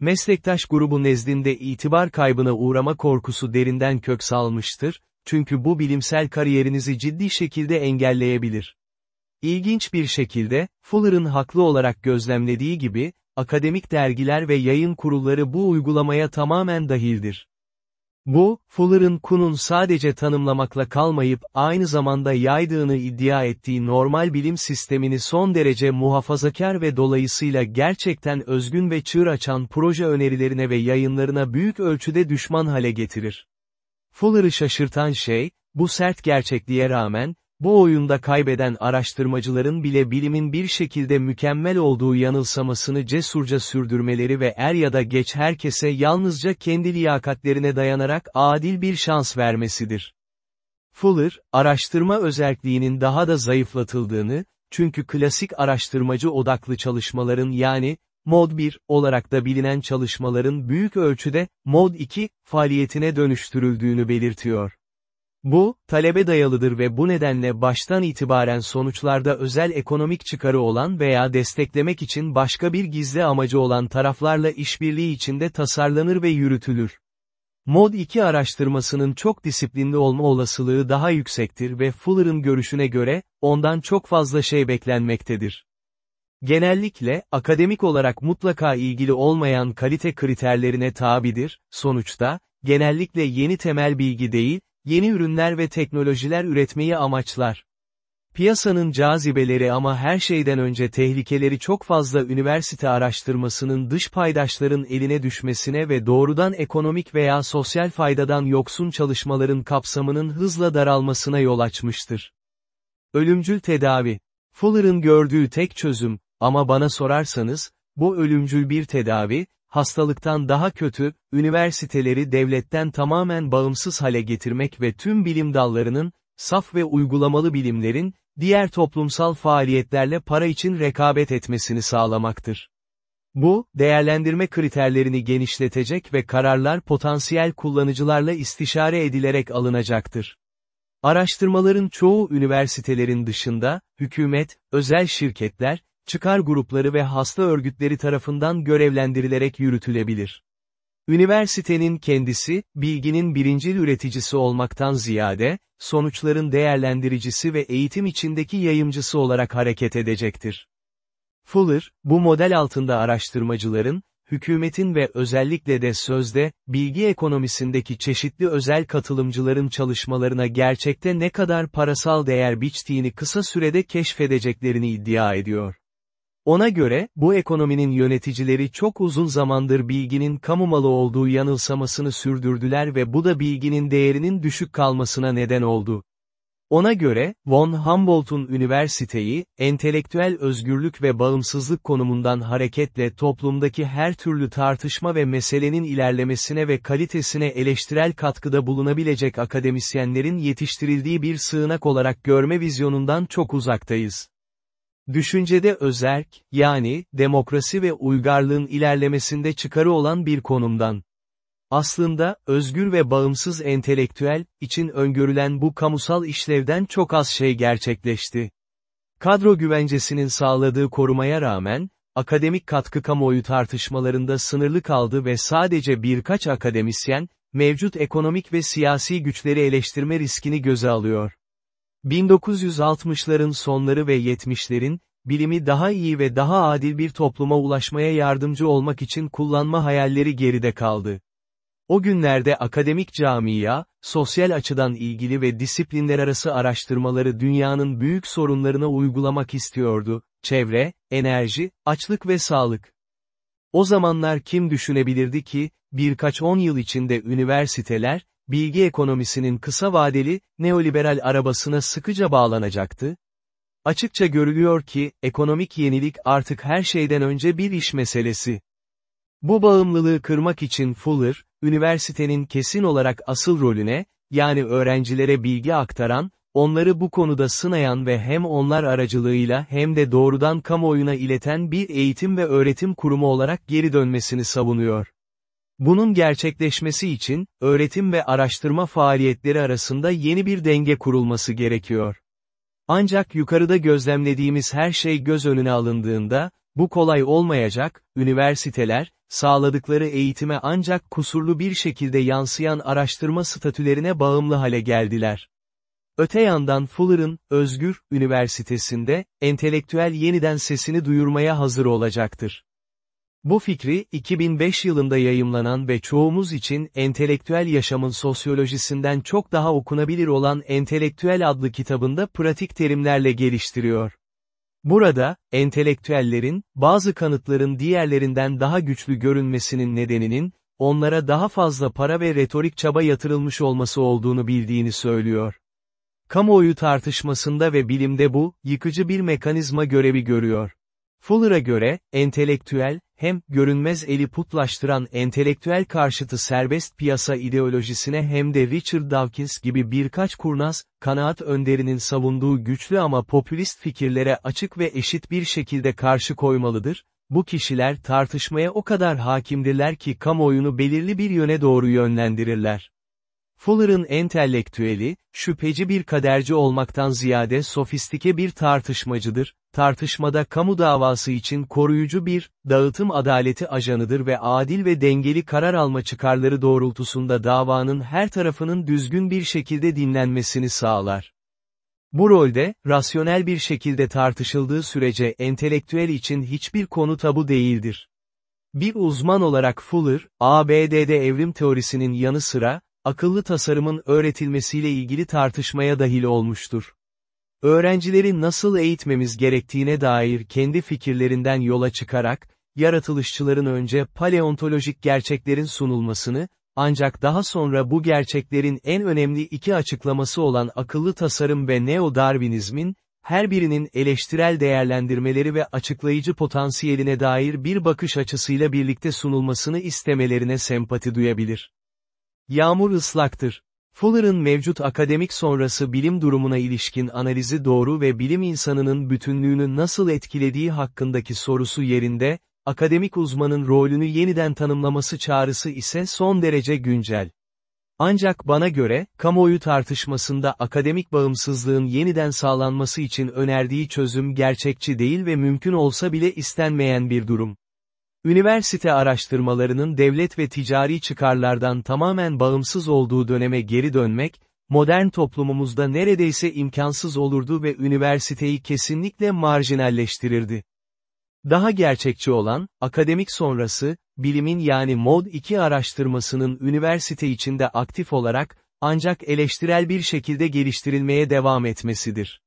Meslektaş grubu nezdinde itibar kaybına uğrama korkusu derinden kök salmıştır, çünkü bu bilimsel kariyerinizi ciddi şekilde engelleyebilir. İlginç bir şekilde, Fuller'ın haklı olarak gözlemlediği gibi, akademik dergiler ve yayın kurulları bu uygulamaya tamamen dahildir. Bu, Fuller'ın Kuhn'un sadece tanımlamakla kalmayıp aynı zamanda yaydığını iddia ettiği normal bilim sistemini son derece muhafazakar ve dolayısıyla gerçekten özgün ve çığır açan proje önerilerine ve yayınlarına büyük ölçüde düşman hale getirir. Fuller'ı şaşırtan şey, bu sert gerçekliğe rağmen, bu oyunda kaybeden araştırmacıların bile bilimin bir şekilde mükemmel olduğu yanılsamasını cesurca sürdürmeleri ve er ya da geç herkese yalnızca kendi liyakatlerine dayanarak adil bir şans vermesidir. Fuller, araştırma özelliğinin daha da zayıflatıldığını, çünkü klasik araştırmacı odaklı çalışmaların yani, Mod 1 olarak da bilinen çalışmaların büyük ölçüde, Mod 2, faaliyetine dönüştürüldüğünü belirtiyor. Bu, talebe dayalıdır ve bu nedenle baştan itibaren sonuçlarda özel ekonomik çıkarı olan veya desteklemek için başka bir gizli amacı olan taraflarla işbirliği içinde tasarlanır ve yürütülür. Mod 2 araştırmasının çok disiplinli olma olasılığı daha yüksektir ve Fuller'ın görüşüne göre, ondan çok fazla şey beklenmektedir. Genellikle, akademik olarak mutlaka ilgili olmayan kalite kriterlerine tabidir, sonuçta, genellikle yeni temel bilgi değil, yeni ürünler ve teknolojiler üretmeyi amaçlar. Piyasanın cazibeleri ama her şeyden önce tehlikeleri çok fazla üniversite araştırmasının dış paydaşların eline düşmesine ve doğrudan ekonomik veya sosyal faydadan yoksun çalışmaların kapsamının hızla daralmasına yol açmıştır. Ölümcül tedavi. Fuller'ın gördüğü tek çözüm, ama bana sorarsanız, bu ölümcül bir tedavi, hastalıktan daha kötü, üniversiteleri devletten tamamen bağımsız hale getirmek ve tüm bilim dallarının, saf ve uygulamalı bilimlerin, diğer toplumsal faaliyetlerle para için rekabet etmesini sağlamaktır. Bu, değerlendirme kriterlerini genişletecek ve kararlar potansiyel kullanıcılarla istişare edilerek alınacaktır. Araştırmaların çoğu üniversitelerin dışında, hükümet, özel şirketler, çıkar grupları ve hasta örgütleri tarafından görevlendirilerek yürütülebilir. Üniversitenin kendisi, bilginin birincil üreticisi olmaktan ziyade, sonuçların değerlendiricisi ve eğitim içindeki yayımcısı olarak hareket edecektir. Fuller, bu model altında araştırmacıların, hükümetin ve özellikle de sözde, bilgi ekonomisindeki çeşitli özel katılımcıların çalışmalarına gerçekte ne kadar parasal değer biçtiğini kısa sürede keşfedeceklerini iddia ediyor. Ona göre, bu ekonominin yöneticileri çok uzun zamandır bilginin kamu malı olduğu yanılsamasını sürdürdüler ve bu da bilginin değerinin düşük kalmasına neden oldu. Ona göre, von Humboldt'un üniversiteyi, entelektüel özgürlük ve bağımsızlık konumundan hareketle toplumdaki her türlü tartışma ve meselenin ilerlemesine ve kalitesine eleştirel katkıda bulunabilecek akademisyenlerin yetiştirildiği bir sığınak olarak görme vizyonundan çok uzaktayız. Düşüncede özerk, yani, demokrasi ve uygarlığın ilerlemesinde çıkarı olan bir konumdan. Aslında, özgür ve bağımsız entelektüel, için öngörülen bu kamusal işlevden çok az şey gerçekleşti. Kadro güvencesinin sağladığı korumaya rağmen, akademik katkı kamuoyu tartışmalarında sınırlı kaldı ve sadece birkaç akademisyen, mevcut ekonomik ve siyasi güçleri eleştirme riskini göze alıyor. 1960'ların sonları ve 70'lerin, bilimi daha iyi ve daha adil bir topluma ulaşmaya yardımcı olmak için kullanma hayalleri geride kaldı. O günlerde akademik camia, sosyal açıdan ilgili ve disiplinler arası araştırmaları dünyanın büyük sorunlarına uygulamak istiyordu, çevre, enerji, açlık ve sağlık. O zamanlar kim düşünebilirdi ki, birkaç on yıl içinde üniversiteler, bilgi ekonomisinin kısa vadeli, neoliberal arabasına sıkıca bağlanacaktı? Açıkça görülüyor ki, ekonomik yenilik artık her şeyden önce bir iş meselesi. Bu bağımlılığı kırmak için Fuller, üniversitenin kesin olarak asıl rolüne, yani öğrencilere bilgi aktaran, onları bu konuda sınayan ve hem onlar aracılığıyla hem de doğrudan kamuoyuna ileten bir eğitim ve öğretim kurumu olarak geri dönmesini savunuyor. Bunun gerçekleşmesi için, öğretim ve araştırma faaliyetleri arasında yeni bir denge kurulması gerekiyor. Ancak yukarıda gözlemlediğimiz her şey göz önüne alındığında, bu kolay olmayacak, üniversiteler, sağladıkları eğitime ancak kusurlu bir şekilde yansıyan araştırma statülerine bağımlı hale geldiler. Öte yandan Fuller'ın, Özgür, Üniversitesi'nde, entelektüel yeniden sesini duyurmaya hazır olacaktır. Bu fikri, 2005 yılında yayımlanan ve çoğumuz için entelektüel yaşamın sosyolojisinden çok daha okunabilir olan Entelektüel adlı kitabında pratik terimlerle geliştiriyor. Burada, entelektüellerin, bazı kanıtların diğerlerinden daha güçlü görünmesinin nedeninin, onlara daha fazla para ve retorik çaba yatırılmış olması olduğunu bildiğini söylüyor. Kamuoyu tartışmasında ve bilimde bu, yıkıcı bir mekanizma görevi görüyor. Fuller'a göre, entelektüel, hem görünmez eli putlaştıran entelektüel karşıtı serbest piyasa ideolojisine hem de Richard Dawkins gibi birkaç kurnaz, kanaat önderinin savunduğu güçlü ama popülist fikirlere açık ve eşit bir şekilde karşı koymalıdır, bu kişiler tartışmaya o kadar hakimdirler ki kamuoyunu belirli bir yöne doğru yönlendirirler. Fuller'ın entelektüeli, şüpheci bir kaderci olmaktan ziyade sofistike bir tartışmacıdır, tartışmada kamu davası için koruyucu bir, dağıtım adaleti ajanıdır ve adil ve dengeli karar alma çıkarları doğrultusunda davanın her tarafının düzgün bir şekilde dinlenmesini sağlar. Bu rolde, rasyonel bir şekilde tartışıldığı sürece entelektüel için hiçbir konu tabu değildir. Bir uzman olarak Fuller, ABD'de evrim teorisinin yanı sıra, akıllı tasarımın öğretilmesiyle ilgili tartışmaya dahil olmuştur. Öğrencileri nasıl eğitmemiz gerektiğine dair kendi fikirlerinden yola çıkarak, yaratılışçıların önce paleontolojik gerçeklerin sunulmasını, ancak daha sonra bu gerçeklerin en önemli iki açıklaması olan akıllı tasarım ve neo-Darwinizmin, her birinin eleştirel değerlendirmeleri ve açıklayıcı potansiyeline dair bir bakış açısıyla birlikte sunulmasını istemelerine sempati duyabilir. Yağmur ıslaktır. Fuller'ın mevcut akademik sonrası bilim durumuna ilişkin analizi doğru ve bilim insanının bütünlüğünü nasıl etkilediği hakkındaki sorusu yerinde, akademik uzmanın rolünü yeniden tanımlaması çağrısı ise son derece güncel. Ancak bana göre, kamuoyu tartışmasında akademik bağımsızlığın yeniden sağlanması için önerdiği çözüm gerçekçi değil ve mümkün olsa bile istenmeyen bir durum. Üniversite araştırmalarının devlet ve ticari çıkarlardan tamamen bağımsız olduğu döneme geri dönmek, modern toplumumuzda neredeyse imkansız olurdu ve üniversiteyi kesinlikle marjinalleştirirdi. Daha gerçekçi olan, akademik sonrası, bilimin yani MOD 2 araştırmasının üniversite içinde aktif olarak, ancak eleştirel bir şekilde geliştirilmeye devam etmesidir.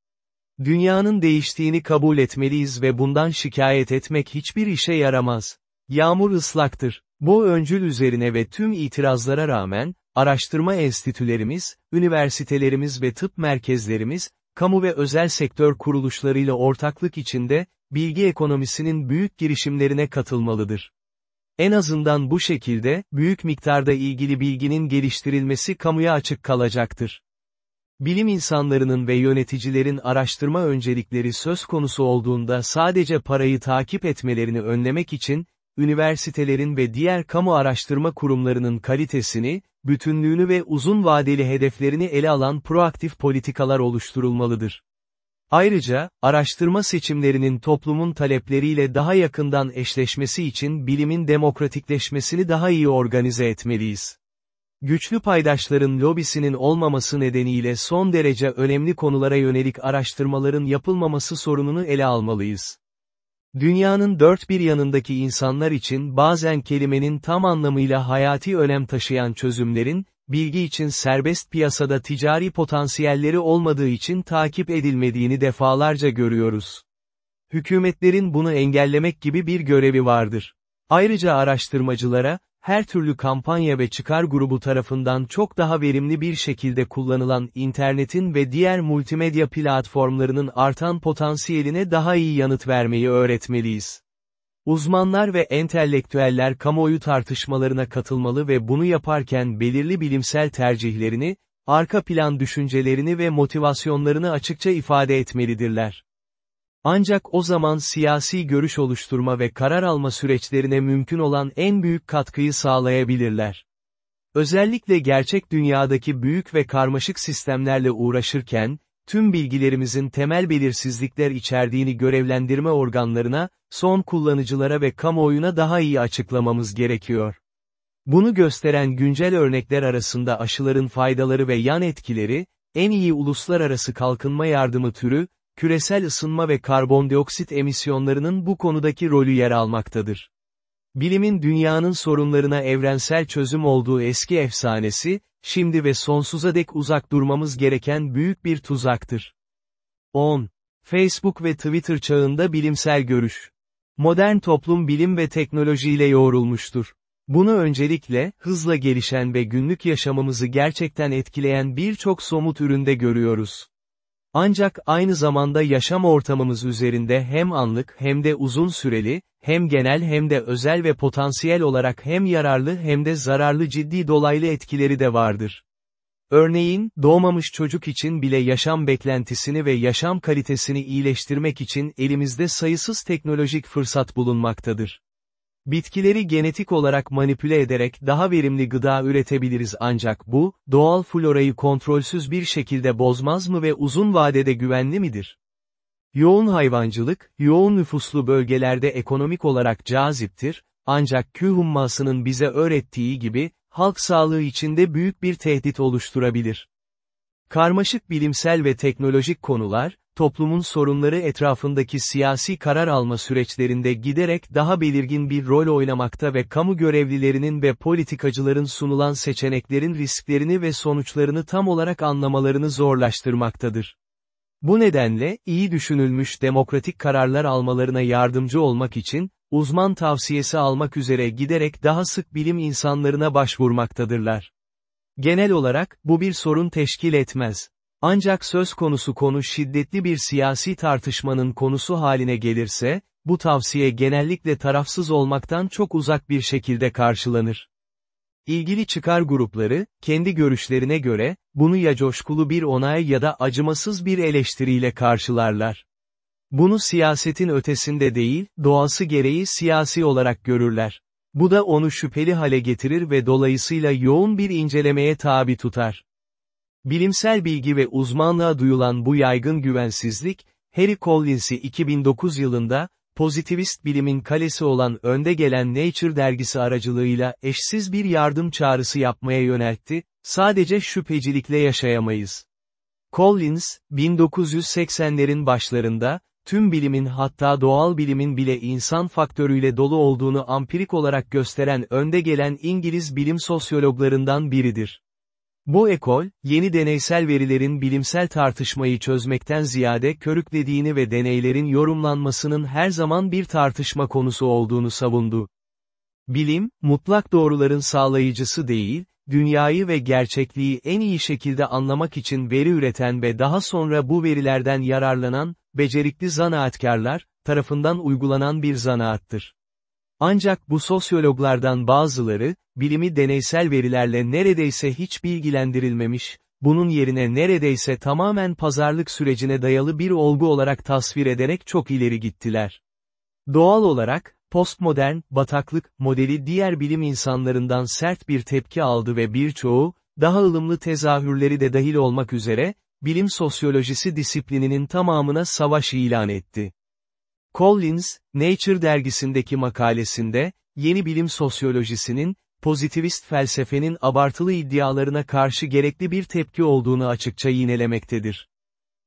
Dünyanın değiştiğini kabul etmeliyiz ve bundan şikayet etmek hiçbir işe yaramaz. Yağmur ıslaktır. Bu öncül üzerine ve tüm itirazlara rağmen, araştırma enstitülerimiz, üniversitelerimiz ve tıp merkezlerimiz, kamu ve özel sektör kuruluşlarıyla ortaklık içinde, bilgi ekonomisinin büyük girişimlerine katılmalıdır. En azından bu şekilde, büyük miktarda ilgili bilginin geliştirilmesi kamuya açık kalacaktır. Bilim insanlarının ve yöneticilerin araştırma öncelikleri söz konusu olduğunda sadece parayı takip etmelerini önlemek için, üniversitelerin ve diğer kamu araştırma kurumlarının kalitesini, bütünlüğünü ve uzun vadeli hedeflerini ele alan proaktif politikalar oluşturulmalıdır. Ayrıca, araştırma seçimlerinin toplumun talepleriyle daha yakından eşleşmesi için bilimin demokratikleşmesini daha iyi organize etmeliyiz. Güçlü paydaşların lobisinin olmaması nedeniyle son derece önemli konulara yönelik araştırmaların yapılmaması sorununu ele almalıyız. Dünyanın dört bir yanındaki insanlar için bazen kelimenin tam anlamıyla hayati önem taşıyan çözümlerin, bilgi için serbest piyasada ticari potansiyelleri olmadığı için takip edilmediğini defalarca görüyoruz. Hükümetlerin bunu engellemek gibi bir görevi vardır. Ayrıca araştırmacılara, her türlü kampanya ve çıkar grubu tarafından çok daha verimli bir şekilde kullanılan internetin ve diğer multimedya platformlarının artan potansiyeline daha iyi yanıt vermeyi öğretmeliyiz. Uzmanlar ve entelektüeller kamuoyu tartışmalarına katılmalı ve bunu yaparken belirli bilimsel tercihlerini, arka plan düşüncelerini ve motivasyonlarını açıkça ifade etmelidirler. Ancak o zaman siyasi görüş oluşturma ve karar alma süreçlerine mümkün olan en büyük katkıyı sağlayabilirler. Özellikle gerçek dünyadaki büyük ve karmaşık sistemlerle uğraşırken, tüm bilgilerimizin temel belirsizlikler içerdiğini görevlendirme organlarına, son kullanıcılara ve kamuoyuna daha iyi açıklamamız gerekiyor. Bunu gösteren güncel örnekler arasında aşıların faydaları ve yan etkileri, en iyi uluslararası kalkınma yardımı türü, küresel ısınma ve karbondioksit emisyonlarının bu konudaki rolü yer almaktadır. Bilimin dünyanın sorunlarına evrensel çözüm olduğu eski efsanesi, şimdi ve sonsuza dek uzak durmamız gereken büyük bir tuzaktır. 10. Facebook ve Twitter çağında bilimsel görüş. Modern toplum bilim ve teknolojiyle yoğrulmuştur. Bunu öncelikle, hızla gelişen ve günlük yaşamımızı gerçekten etkileyen birçok somut üründe görüyoruz. Ancak aynı zamanda yaşam ortamımız üzerinde hem anlık hem de uzun süreli, hem genel hem de özel ve potansiyel olarak hem yararlı hem de zararlı ciddi dolaylı etkileri de vardır. Örneğin, doğmamış çocuk için bile yaşam beklentisini ve yaşam kalitesini iyileştirmek için elimizde sayısız teknolojik fırsat bulunmaktadır. Bitkileri genetik olarak manipüle ederek daha verimli gıda üretebiliriz ancak bu, doğal florayı kontrolsüz bir şekilde bozmaz mı ve uzun vadede güvenli midir? Yoğun hayvancılık, yoğun nüfuslu bölgelerde ekonomik olarak caziptir, ancak kül hummasının bize öğrettiği gibi, halk sağlığı içinde büyük bir tehdit oluşturabilir. Karmaşık bilimsel ve teknolojik konular, toplumun sorunları etrafındaki siyasi karar alma süreçlerinde giderek daha belirgin bir rol oynamakta ve kamu görevlilerinin ve politikacıların sunulan seçeneklerin risklerini ve sonuçlarını tam olarak anlamalarını zorlaştırmaktadır. Bu nedenle, iyi düşünülmüş demokratik kararlar almalarına yardımcı olmak için, uzman tavsiyesi almak üzere giderek daha sık bilim insanlarına başvurmaktadırlar. Genel olarak, bu bir sorun teşkil etmez. Ancak söz konusu konu şiddetli bir siyasi tartışmanın konusu haline gelirse, bu tavsiye genellikle tarafsız olmaktan çok uzak bir şekilde karşılanır. İlgili çıkar grupları, kendi görüşlerine göre, bunu ya coşkulu bir onay ya da acımasız bir eleştiriyle karşılarlar. Bunu siyasetin ötesinde değil, doğası gereği siyasi olarak görürler. Bu da onu şüpheli hale getirir ve dolayısıyla yoğun bir incelemeye tabi tutar. Bilimsel bilgi ve uzmanlığa duyulan bu yaygın güvensizlik, Harry Collins'i 2009 yılında, pozitivist bilimin kalesi olan önde gelen Nature dergisi aracılığıyla eşsiz bir yardım çağrısı yapmaya yöneltti, sadece şüphecilikle yaşayamayız. Collins, 1980'lerin başlarında, tüm bilimin hatta doğal bilimin bile insan faktörüyle dolu olduğunu ampirik olarak gösteren önde gelen İngiliz bilim sosyologlarından biridir. Bu ekol, yeni deneysel verilerin bilimsel tartışmayı çözmekten ziyade körüklediğini ve deneylerin yorumlanmasının her zaman bir tartışma konusu olduğunu savundu. Bilim, mutlak doğruların sağlayıcısı değil, dünyayı ve gerçekliği en iyi şekilde anlamak için veri üreten ve daha sonra bu verilerden yararlanan, becerikli zanaatkarlar, tarafından uygulanan bir zanaattır. Ancak bu sosyologlardan bazıları, bilimi deneysel verilerle neredeyse hiç bilgilendirilmemiş, bunun yerine neredeyse tamamen pazarlık sürecine dayalı bir olgu olarak tasvir ederek çok ileri gittiler. Doğal olarak, postmodern, bataklık, modeli diğer bilim insanlarından sert bir tepki aldı ve birçoğu, daha ılımlı tezahürleri de dahil olmak üzere, bilim sosyolojisi disiplininin tamamına savaş ilan etti. Collins, Nature dergisindeki makalesinde, yeni bilim sosyolojisinin, pozitivist felsefenin abartılı iddialarına karşı gerekli bir tepki olduğunu açıkça yinelemektedir.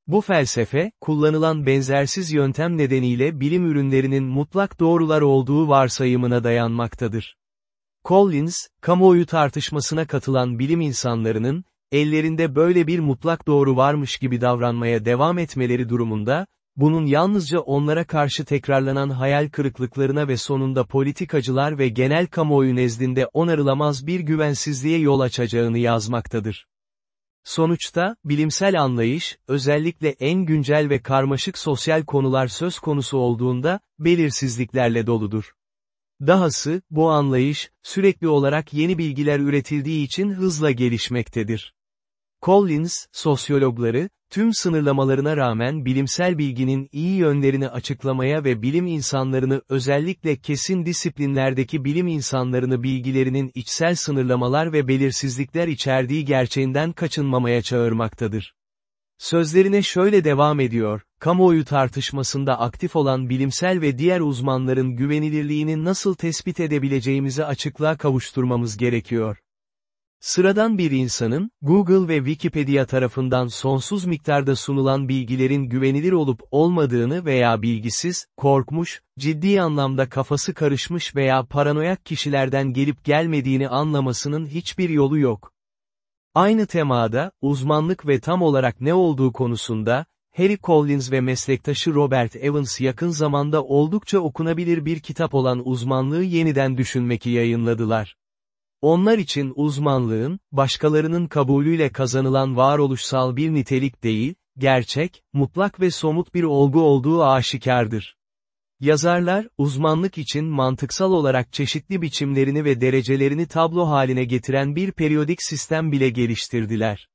Bu felsefe, kullanılan benzersiz yöntem nedeniyle bilim ürünlerinin mutlak doğrular olduğu varsayımına dayanmaktadır. Collins, kamuoyu tartışmasına katılan bilim insanlarının, ellerinde böyle bir mutlak doğru varmış gibi davranmaya devam etmeleri durumunda, bunun yalnızca onlara karşı tekrarlanan hayal kırıklıklarına ve sonunda politikacılar ve genel kamuoyu nezdinde onarılamaz bir güvensizliğe yol açacağını yazmaktadır. Sonuçta, bilimsel anlayış, özellikle en güncel ve karmaşık sosyal konular söz konusu olduğunda, belirsizliklerle doludur. Dahası, bu anlayış, sürekli olarak yeni bilgiler üretildiği için hızla gelişmektedir. Collins, sosyologları, tüm sınırlamalarına rağmen bilimsel bilginin iyi yönlerini açıklamaya ve bilim insanlarını özellikle kesin disiplinlerdeki bilim insanlarını bilgilerinin içsel sınırlamalar ve belirsizlikler içerdiği gerçeğinden kaçınmamaya çağırmaktadır. Sözlerine şöyle devam ediyor, kamuoyu tartışmasında aktif olan bilimsel ve diğer uzmanların güvenilirliğini nasıl tespit edebileceğimizi açıklığa kavuşturmamız gerekiyor. Sıradan bir insanın, Google ve Wikipedia tarafından sonsuz miktarda sunulan bilgilerin güvenilir olup olmadığını veya bilgisiz, korkmuş, ciddi anlamda kafası karışmış veya paranoyak kişilerden gelip gelmediğini anlamasının hiçbir yolu yok. Aynı temada, uzmanlık ve tam olarak ne olduğu konusunda, Harry Collins ve meslektaşı Robert Evans yakın zamanda oldukça okunabilir bir kitap olan uzmanlığı yeniden düşünmeki yayınladılar. Onlar için uzmanlığın, başkalarının kabulüyle kazanılan varoluşsal bir nitelik değil, gerçek, mutlak ve somut bir olgu olduğu aşikardır. Yazarlar, uzmanlık için mantıksal olarak çeşitli biçimlerini ve derecelerini tablo haline getiren bir periyodik sistem bile geliştirdiler.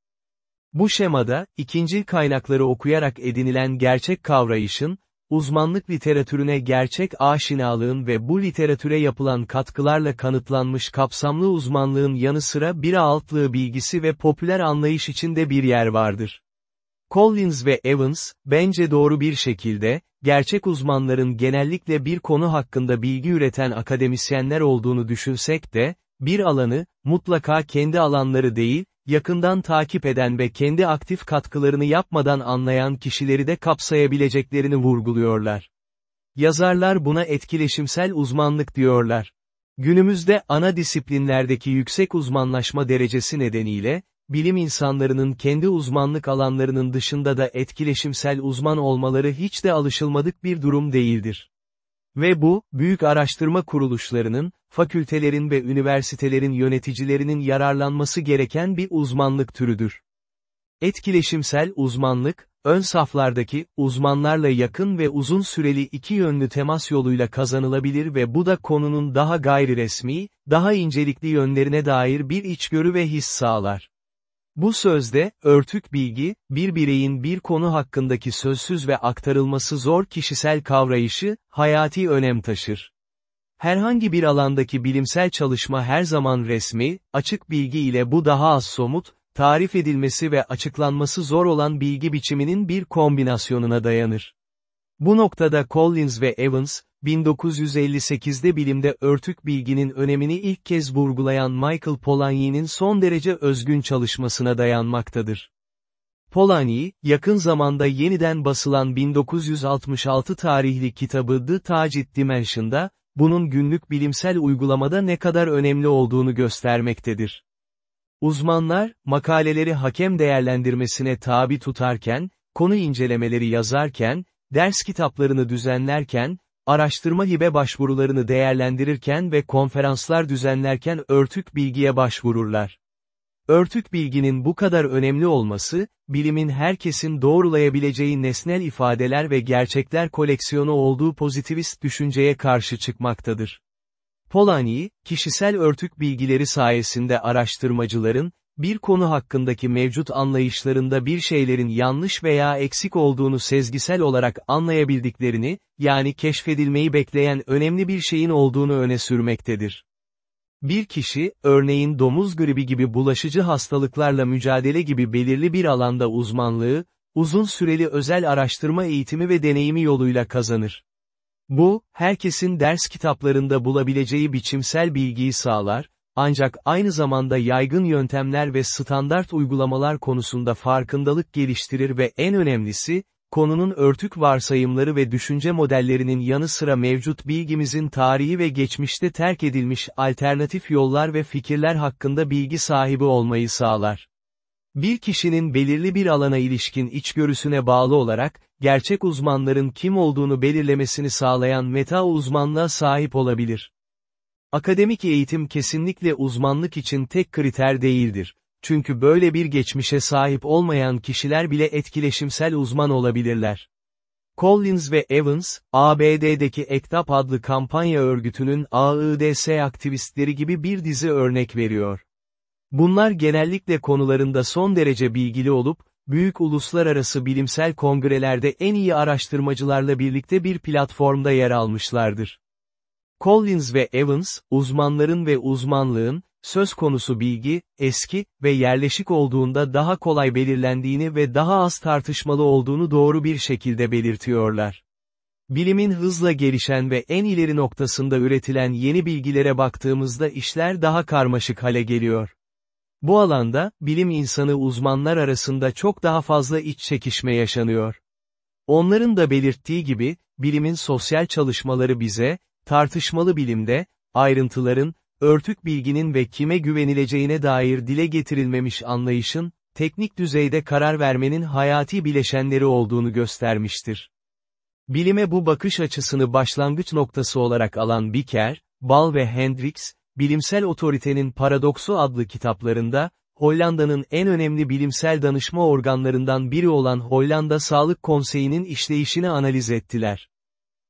Bu şemada, ikincil kaynakları okuyarak edinilen gerçek kavrayışın, uzmanlık literatürüne gerçek aşinalığın ve bu literatüre yapılan katkılarla kanıtlanmış kapsamlı uzmanlığın yanı sıra bir altlığı bilgisi ve popüler anlayış içinde bir yer vardır. Collins ve Evans, bence doğru bir şekilde, gerçek uzmanların genellikle bir konu hakkında bilgi üreten akademisyenler olduğunu düşünsek de, bir alanı, mutlaka kendi alanları değil, yakından takip eden ve kendi aktif katkılarını yapmadan anlayan kişileri de kapsayabileceklerini vurguluyorlar. Yazarlar buna etkileşimsel uzmanlık diyorlar. Günümüzde ana disiplinlerdeki yüksek uzmanlaşma derecesi nedeniyle, bilim insanlarının kendi uzmanlık alanlarının dışında da etkileşimsel uzman olmaları hiç de alışılmadık bir durum değildir. Ve bu, büyük araştırma kuruluşlarının, fakültelerin ve üniversitelerin yöneticilerinin yararlanması gereken bir uzmanlık türüdür. Etkileşimsel uzmanlık, ön saflardaki, uzmanlarla yakın ve uzun süreli iki yönlü temas yoluyla kazanılabilir ve bu da konunun daha gayri resmi, daha incelikli yönlerine dair bir içgörü ve his sağlar. Bu sözde, örtük bilgi, bir bireyin bir konu hakkındaki sözsüz ve aktarılması zor kişisel kavrayışı, hayati önem taşır. Herhangi bir alandaki bilimsel çalışma her zaman resmi, açık bilgi ile bu daha az somut, tarif edilmesi ve açıklanması zor olan bilgi biçiminin bir kombinasyonuna dayanır. Bu noktada Collins ve Evans, 1958'de bilimde örtük bilginin önemini ilk kez vurgulayan Michael Polanyi'nin son derece özgün çalışmasına dayanmaktadır. Polanyi, yakın zamanda yeniden basılan 1966 tarihli kitabı The Tacit Dimension'da, bunun günlük bilimsel uygulamada ne kadar önemli olduğunu göstermektedir. Uzmanlar, makaleleri hakem değerlendirmesine tabi tutarken, konu incelemeleri yazarken, ders kitaplarını düzenlerken, araştırma hibe başvurularını değerlendirirken ve konferanslar düzenlerken örtük bilgiye başvururlar. Örtük bilginin bu kadar önemli olması, bilimin herkesin doğrulayabileceği nesnel ifadeler ve gerçekler koleksiyonu olduğu pozitivist düşünceye karşı çıkmaktadır. Polanyi, kişisel örtük bilgileri sayesinde araştırmacıların, bir konu hakkındaki mevcut anlayışlarında bir şeylerin yanlış veya eksik olduğunu sezgisel olarak anlayabildiklerini, yani keşfedilmeyi bekleyen önemli bir şeyin olduğunu öne sürmektedir. Bir kişi, örneğin domuz gribi gibi bulaşıcı hastalıklarla mücadele gibi belirli bir alanda uzmanlığı, uzun süreli özel araştırma eğitimi ve deneyimi yoluyla kazanır. Bu, herkesin ders kitaplarında bulabileceği biçimsel bilgiyi sağlar, ancak aynı zamanda yaygın yöntemler ve standart uygulamalar konusunda farkındalık geliştirir ve en önemlisi, konunun örtük varsayımları ve düşünce modellerinin yanı sıra mevcut bilgimizin tarihi ve geçmişte terk edilmiş alternatif yollar ve fikirler hakkında bilgi sahibi olmayı sağlar. Bir kişinin belirli bir alana ilişkin içgörüsüne bağlı olarak, gerçek uzmanların kim olduğunu belirlemesini sağlayan meta uzmanlığa sahip olabilir. Akademik eğitim kesinlikle uzmanlık için tek kriter değildir. Çünkü böyle bir geçmişe sahip olmayan kişiler bile etkileşimsel uzman olabilirler. Collins ve Evans, ABD'deki EKTAP adlı kampanya örgütünün AIDS aktivistleri gibi bir dizi örnek veriyor. Bunlar genellikle konularında son derece bilgili olup, büyük uluslararası bilimsel kongrelerde en iyi araştırmacılarla birlikte bir platformda yer almışlardır. Collins ve Evans, uzmanların ve uzmanlığın, söz konusu bilgi, eski ve yerleşik olduğunda daha kolay belirlendiğini ve daha az tartışmalı olduğunu doğru bir şekilde belirtiyorlar. Bilimin hızla gelişen ve en ileri noktasında üretilen yeni bilgilere baktığımızda işler daha karmaşık hale geliyor. Bu alanda, bilim insanı uzmanlar arasında çok daha fazla iç çekişme yaşanıyor. Onların da belirttiği gibi, bilimin sosyal çalışmaları bize, tartışmalı bilimde, ayrıntıların, örtük bilginin ve kime güvenileceğine dair dile getirilmemiş anlayışın, teknik düzeyde karar vermenin hayati bileşenleri olduğunu göstermiştir. Bilime bu bakış açısını başlangıç noktası olarak alan Bicker, Ball ve Hendricks, Bilimsel Otoritenin Paradoksu adlı kitaplarında, Hollanda'nın en önemli bilimsel danışma organlarından biri olan Hollanda Sağlık Konseyi'nin işleyişini analiz ettiler.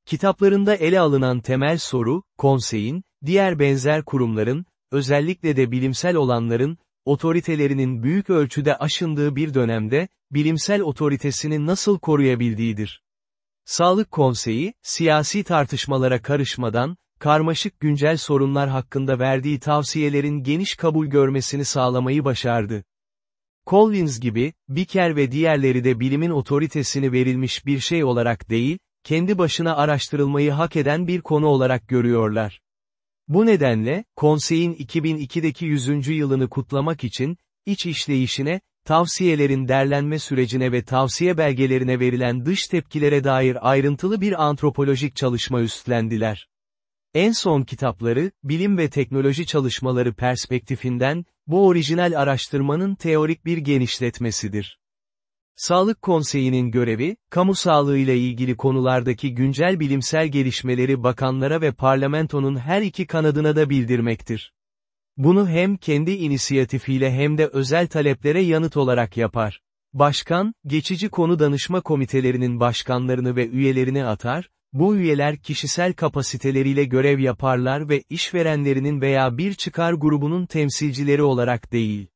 Kitaplarında ele alınan temel soru, konseyin, diğer benzer kurumların, özellikle de bilimsel olanların, otoritelerinin büyük ölçüde aşındığı bir dönemde, bilimsel otoritesini nasıl koruyabildiğidir. Sağlık Konseyi, siyasi tartışmalara karışmadan, karmaşık güncel sorunlar hakkında verdiği tavsiyelerin geniş kabul görmesini sağlamayı başardı. Collins gibi, Bicker ve diğerleri de bilimin otoritesini verilmiş bir şey olarak değil, kendi başına araştırılmayı hak eden bir konu olarak görüyorlar. Bu nedenle, konseyin 2002'deki 100. yılını kutlamak için, iç işleyişine, tavsiyelerin derlenme sürecine ve tavsiye belgelerine verilen dış tepkilere dair ayrıntılı bir antropolojik çalışma üstlendiler. En son kitapları, bilim ve teknoloji çalışmaları perspektifinden, bu orijinal araştırmanın teorik bir genişletmesidir. Sağlık Konseyi'nin görevi, kamu sağlığıyla ilgili konulardaki güncel bilimsel gelişmeleri bakanlara ve parlamentonun her iki kanadına da bildirmektir. Bunu hem kendi inisiyatifiyle hem de özel taleplere yanıt olarak yapar. Başkan, geçici konu danışma komitelerinin başkanlarını ve üyelerini atar, bu üyeler kişisel kapasiteleriyle görev yaparlar ve işverenlerinin veya bir çıkar grubunun temsilcileri olarak değil.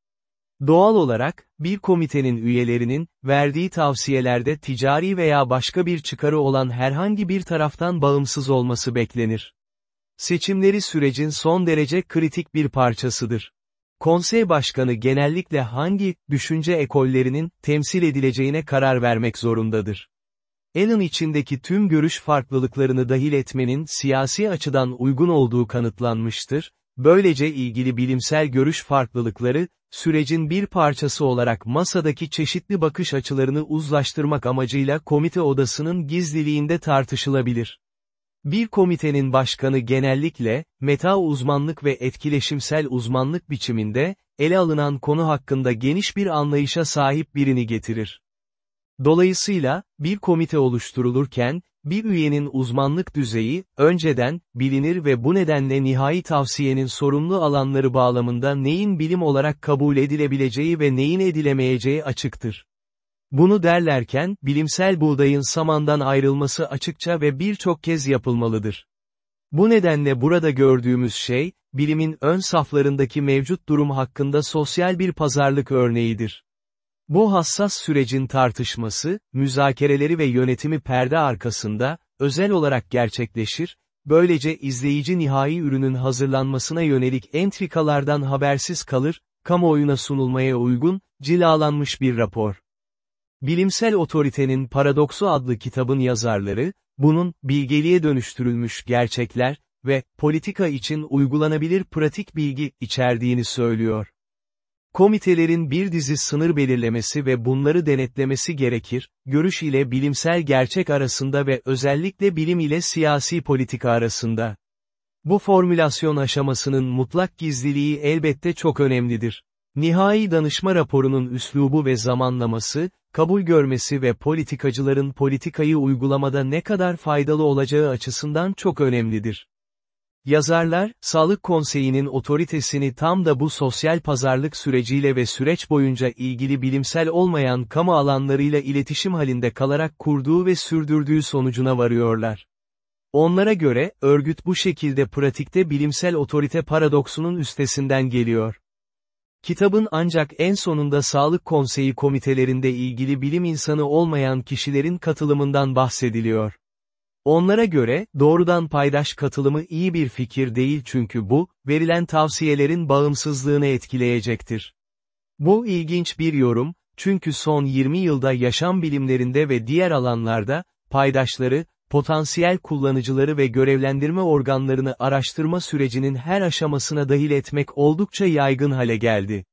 Doğal olarak, bir komitenin üyelerinin, verdiği tavsiyelerde ticari veya başka bir çıkarı olan herhangi bir taraftan bağımsız olması beklenir. Seçimleri sürecin son derece kritik bir parçasıdır. Konsey başkanı genellikle hangi, düşünce ekollerinin, temsil edileceğine karar vermek zorundadır. Allen içindeki tüm görüş farklılıklarını dahil etmenin siyasi açıdan uygun olduğu kanıtlanmıştır, böylece ilgili bilimsel görüş farklılıkları, sürecin bir parçası olarak masadaki çeşitli bakış açılarını uzlaştırmak amacıyla komite odasının gizliliğinde tartışılabilir. Bir komitenin başkanı genellikle, meta uzmanlık ve etkileşimsel uzmanlık biçiminde, ele alınan konu hakkında geniş bir anlayışa sahip birini getirir. Dolayısıyla, bir komite oluşturulurken, bir üyenin uzmanlık düzeyi, önceden, bilinir ve bu nedenle nihai tavsiyenin sorumlu alanları bağlamında neyin bilim olarak kabul edilebileceği ve neyin edilemeyeceği açıktır. Bunu derlerken, bilimsel buğdayın samandan ayrılması açıkça ve birçok kez yapılmalıdır. Bu nedenle burada gördüğümüz şey, bilimin ön saflarındaki mevcut durum hakkında sosyal bir pazarlık örneğidir. Bu hassas sürecin tartışması, müzakereleri ve yönetimi perde arkasında, özel olarak gerçekleşir, böylece izleyici nihai ürünün hazırlanmasına yönelik entrikalardan habersiz kalır, kamuoyuna sunulmaya uygun, cilalanmış bir rapor. Bilimsel Otoritenin Paradoksu adlı kitabın yazarları, bunun, bilgeliğe dönüştürülmüş gerçekler ve politika için uygulanabilir pratik bilgi içerdiğini söylüyor. Komitelerin bir dizi sınır belirlemesi ve bunları denetlemesi gerekir, görüş ile bilimsel gerçek arasında ve özellikle bilim ile siyasi politika arasında. Bu formülasyon aşamasının mutlak gizliliği elbette çok önemlidir. Nihai danışma raporunun üslubu ve zamanlaması, kabul görmesi ve politikacıların politikayı uygulamada ne kadar faydalı olacağı açısından çok önemlidir. Yazarlar, Sağlık Konseyi'nin otoritesini tam da bu sosyal pazarlık süreciyle ve süreç boyunca ilgili bilimsel olmayan kamu alanlarıyla iletişim halinde kalarak kurduğu ve sürdürdüğü sonucuna varıyorlar. Onlara göre, örgüt bu şekilde pratikte bilimsel otorite paradoksunun üstesinden geliyor. Kitabın ancak en sonunda Sağlık Konseyi komitelerinde ilgili bilim insanı olmayan kişilerin katılımından bahsediliyor. Onlara göre, doğrudan paydaş katılımı iyi bir fikir değil çünkü bu, verilen tavsiyelerin bağımsızlığını etkileyecektir. Bu ilginç bir yorum, çünkü son 20 yılda yaşam bilimlerinde ve diğer alanlarda, paydaşları, potansiyel kullanıcıları ve görevlendirme organlarını araştırma sürecinin her aşamasına dahil etmek oldukça yaygın hale geldi.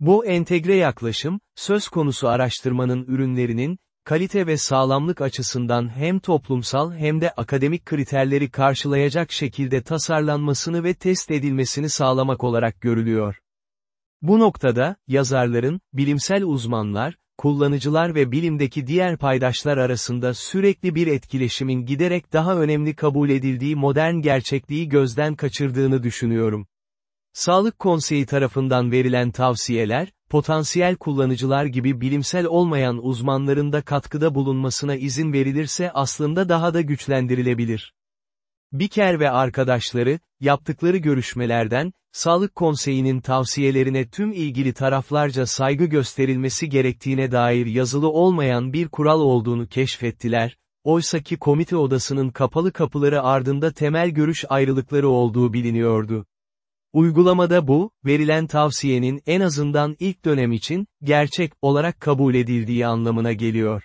Bu entegre yaklaşım, söz konusu araştırmanın ürünlerinin, kalite ve sağlamlık açısından hem toplumsal hem de akademik kriterleri karşılayacak şekilde tasarlanmasını ve test edilmesini sağlamak olarak görülüyor. Bu noktada, yazarların, bilimsel uzmanlar, kullanıcılar ve bilimdeki diğer paydaşlar arasında sürekli bir etkileşimin giderek daha önemli kabul edildiği modern gerçekliği gözden kaçırdığını düşünüyorum. Sağlık Konseyi tarafından verilen tavsiyeler, potansiyel kullanıcılar gibi bilimsel olmayan uzmanların da katkıda bulunmasına izin verilirse aslında daha da güçlendirilebilir. Biker ve arkadaşları, yaptıkları görüşmelerden, Sağlık Konseyi'nin tavsiyelerine tüm ilgili taraflarca saygı gösterilmesi gerektiğine dair yazılı olmayan bir kural olduğunu keşfettiler, oysaki komite odasının kapalı kapıları ardında temel görüş ayrılıkları olduğu biliniyordu. Uygulamada bu, verilen tavsiyenin en azından ilk dönem için, gerçek olarak kabul edildiği anlamına geliyor.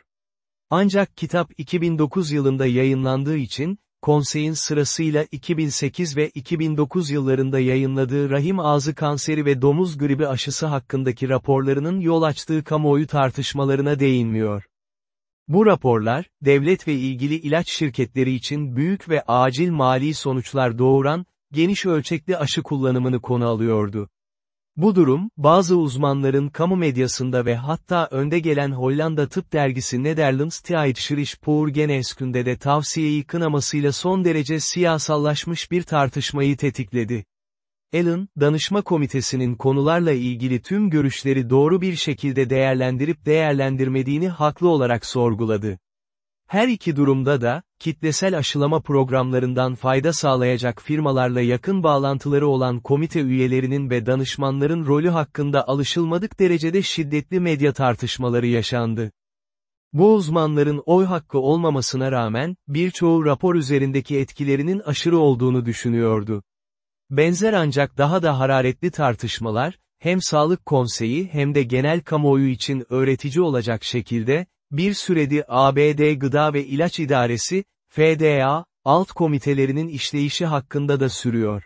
Ancak kitap 2009 yılında yayınlandığı için, konseyin sırasıyla 2008 ve 2009 yıllarında yayınladığı rahim ağzı kanseri ve domuz gribi aşısı hakkındaki raporlarının yol açtığı kamuoyu tartışmalarına değinmiyor. Bu raporlar, devlet ve ilgili ilaç şirketleri için büyük ve acil mali sonuçlar doğuran, geniş ölçekli aşı kullanımını konu alıyordu. Bu durum, bazı uzmanların kamu medyasında ve hatta önde gelen Hollanda tıp dergisi Nederlands Tijdschrift Geneeskunde de tavsiyeyi kınamasıyla son derece siyasallaşmış bir tartışmayı tetikledi. Allen, danışma komitesinin konularla ilgili tüm görüşleri doğru bir şekilde değerlendirip değerlendirmediğini haklı olarak sorguladı. Her iki durumda da, kitlesel aşılama programlarından fayda sağlayacak firmalarla yakın bağlantıları olan komite üyelerinin ve danışmanların rolü hakkında alışılmadık derecede şiddetli medya tartışmaları yaşandı. Bu uzmanların oy hakkı olmamasına rağmen, birçoğu rapor üzerindeki etkilerinin aşırı olduğunu düşünüyordu. Benzer ancak daha da hararetli tartışmalar, hem Sağlık Konseyi hem de genel kamuoyu için öğretici olacak şekilde, bir süredir ABD Gıda ve İlaç İdaresi, FDA, alt komitelerinin işleyişi hakkında da sürüyor.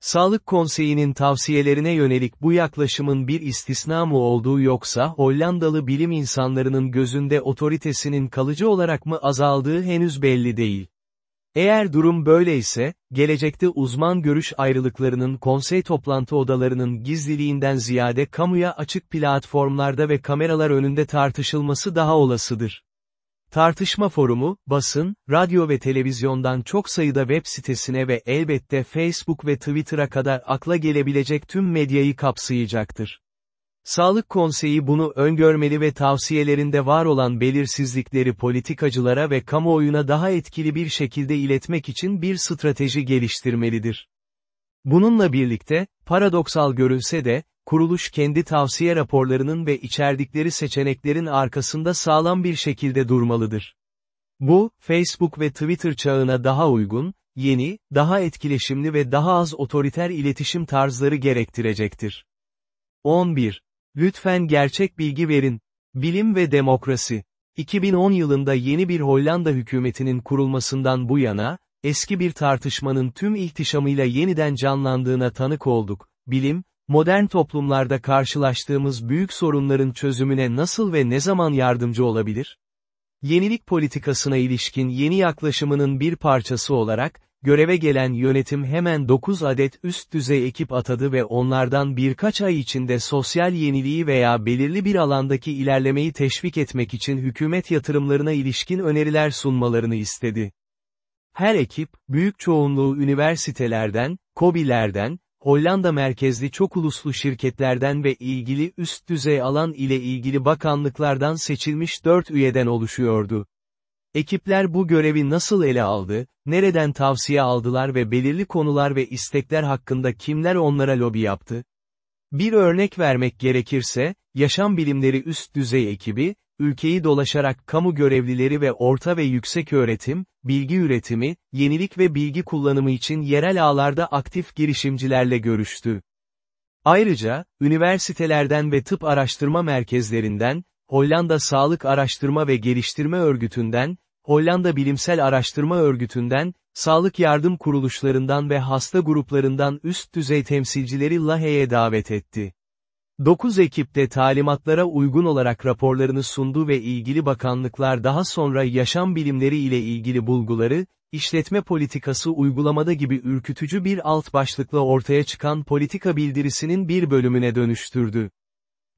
Sağlık Konseyi'nin tavsiyelerine yönelik bu yaklaşımın bir istisna mı olduğu yoksa Hollandalı bilim insanlarının gözünde otoritesinin kalıcı olarak mı azaldığı henüz belli değil. Eğer durum böyleyse, gelecekte uzman görüş ayrılıklarının konsey toplantı odalarının gizliliğinden ziyade kamuya açık platformlarda ve kameralar önünde tartışılması daha olasıdır. Tartışma forumu, basın, radyo ve televizyondan çok sayıda web sitesine ve elbette Facebook ve Twitter'a kadar akla gelebilecek tüm medyayı kapsayacaktır. Sağlık Konseyi bunu öngörmeli ve tavsiyelerinde var olan belirsizlikleri politikacılara ve kamuoyuna daha etkili bir şekilde iletmek için bir strateji geliştirmelidir. Bununla birlikte, paradoksal görünse de, kuruluş kendi tavsiye raporlarının ve içerdikleri seçeneklerin arkasında sağlam bir şekilde durmalıdır. Bu, Facebook ve Twitter çağına daha uygun, yeni, daha etkileşimli ve daha az otoriter iletişim tarzları gerektirecektir. 11. Lütfen gerçek bilgi verin. Bilim ve Demokrasi. 2010 yılında yeni bir Hollanda hükümetinin kurulmasından bu yana, eski bir tartışmanın tüm ihtişamıyla yeniden canlandığına tanık olduk. Bilim, modern toplumlarda karşılaştığımız büyük sorunların çözümüne nasıl ve ne zaman yardımcı olabilir? Yenilik politikasına ilişkin yeni yaklaşımının bir parçası olarak, göreve gelen yönetim hemen 9 adet üst düzey ekip atadı ve onlardan birkaç ay içinde sosyal yeniliği veya belirli bir alandaki ilerlemeyi teşvik etmek için hükümet yatırımlarına ilişkin öneriler sunmalarını istedi. Her ekip, büyük çoğunluğu üniversitelerden, KOBİ'lerden, Hollanda merkezli çok uluslu şirketlerden ve ilgili üst düzey alan ile ilgili bakanlıklardan seçilmiş dört üyeden oluşuyordu. Ekipler bu görevi nasıl ele aldı, nereden tavsiye aldılar ve belirli konular ve istekler hakkında kimler onlara lobi yaptı? Bir örnek vermek gerekirse, yaşam bilimleri üst düzey ekibi, ülkeyi dolaşarak kamu görevlileri ve orta ve yüksek öğretim, bilgi üretimi, yenilik ve bilgi kullanımı için yerel ağlarda aktif girişimcilerle görüştü. Ayrıca, üniversitelerden ve tıp araştırma merkezlerinden, Hollanda Sağlık Araştırma ve Geliştirme Örgütü'nden, Hollanda Bilimsel Araştırma Örgütü'nden, sağlık yardım kuruluşlarından ve hasta gruplarından üst düzey temsilcileri Lahey'e davet etti. 9 ekipte talimatlara uygun olarak raporlarını sundu ve ilgili bakanlıklar daha sonra yaşam bilimleri ile ilgili bulguları, işletme politikası uygulamada gibi ürkütücü bir alt başlıkla ortaya çıkan politika bildirisinin bir bölümüne dönüştürdü.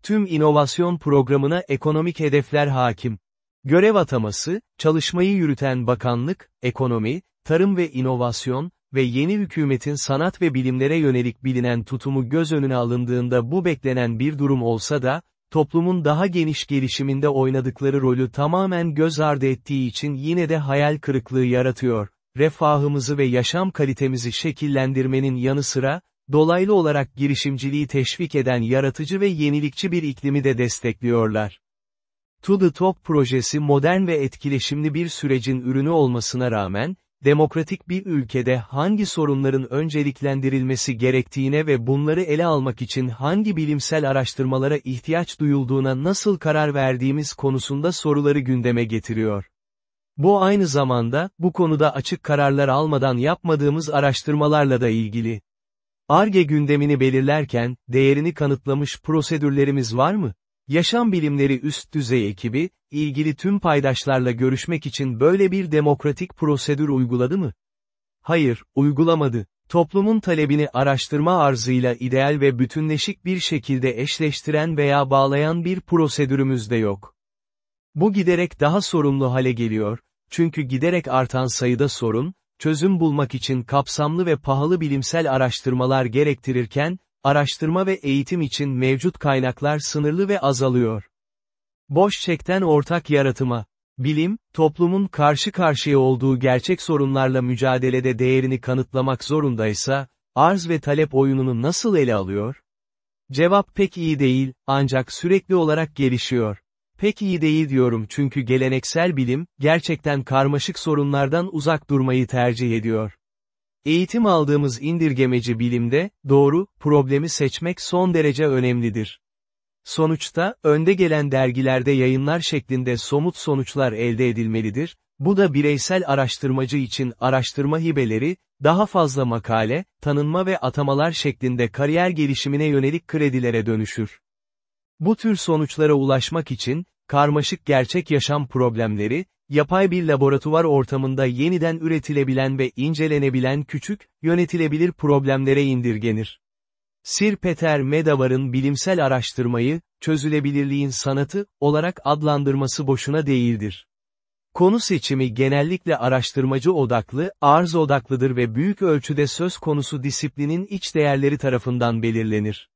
Tüm inovasyon programına ekonomik hedefler hakim. Görev ataması, çalışmayı yürüten bakanlık, ekonomi, tarım ve inovasyon, ve yeni hükümetin sanat ve bilimlere yönelik bilinen tutumu göz önüne alındığında bu beklenen bir durum olsa da, toplumun daha geniş gelişiminde oynadıkları rolü tamamen göz ardı ettiği için yine de hayal kırıklığı yaratıyor. Refahımızı ve yaşam kalitemizi şekillendirmenin yanı sıra, dolaylı olarak girişimciliği teşvik eden yaratıcı ve yenilikçi bir iklimi de destekliyorlar. To the Top projesi modern ve etkileşimli bir sürecin ürünü olmasına rağmen, demokratik bir ülkede hangi sorunların önceliklendirilmesi gerektiğine ve bunları ele almak için hangi bilimsel araştırmalara ihtiyaç duyulduğuna nasıl karar verdiğimiz konusunda soruları gündeme getiriyor. Bu aynı zamanda, bu konuda açık kararlar almadan yapmadığımız araştırmalarla da ilgili. ARGE gündemini belirlerken, değerini kanıtlamış prosedürlerimiz var mı? Yaşam bilimleri üst düzey ekibi, ilgili tüm paydaşlarla görüşmek için böyle bir demokratik prosedür uyguladı mı? Hayır, uygulamadı. Toplumun talebini araştırma arzıyla ideal ve bütünleşik bir şekilde eşleştiren veya bağlayan bir prosedürümüz de yok. Bu giderek daha sorumlu hale geliyor, çünkü giderek artan sayıda sorun, çözüm bulmak için kapsamlı ve pahalı bilimsel araştırmalar gerektirirken, araştırma ve eğitim için mevcut kaynaklar sınırlı ve azalıyor. Boş çekten ortak yaratıma. Bilim, toplumun karşı karşıya olduğu gerçek sorunlarla mücadelede değerini kanıtlamak zorundaysa, arz ve talep oyununu nasıl ele alıyor? Cevap pek iyi değil, ancak sürekli olarak gelişiyor. Pek iyi değil diyorum çünkü geleneksel bilim, gerçekten karmaşık sorunlardan uzak durmayı tercih ediyor. Eğitim aldığımız indirgemeci bilimde, doğru, problemi seçmek son derece önemlidir. Sonuçta, önde gelen dergilerde yayınlar şeklinde somut sonuçlar elde edilmelidir, bu da bireysel araştırmacı için araştırma hibeleri, daha fazla makale, tanınma ve atamalar şeklinde kariyer gelişimine yönelik kredilere dönüşür. Bu tür sonuçlara ulaşmak için, karmaşık gerçek yaşam problemleri, yapay bir laboratuvar ortamında yeniden üretilebilen ve incelenebilen küçük, yönetilebilir problemlere indirgenir. Sir Peter Medavar'ın bilimsel araştırmayı, çözülebilirliğin sanatı, olarak adlandırması boşuna değildir. Konu seçimi genellikle araştırmacı odaklı, arz odaklıdır ve büyük ölçüde söz konusu disiplinin iç değerleri tarafından belirlenir.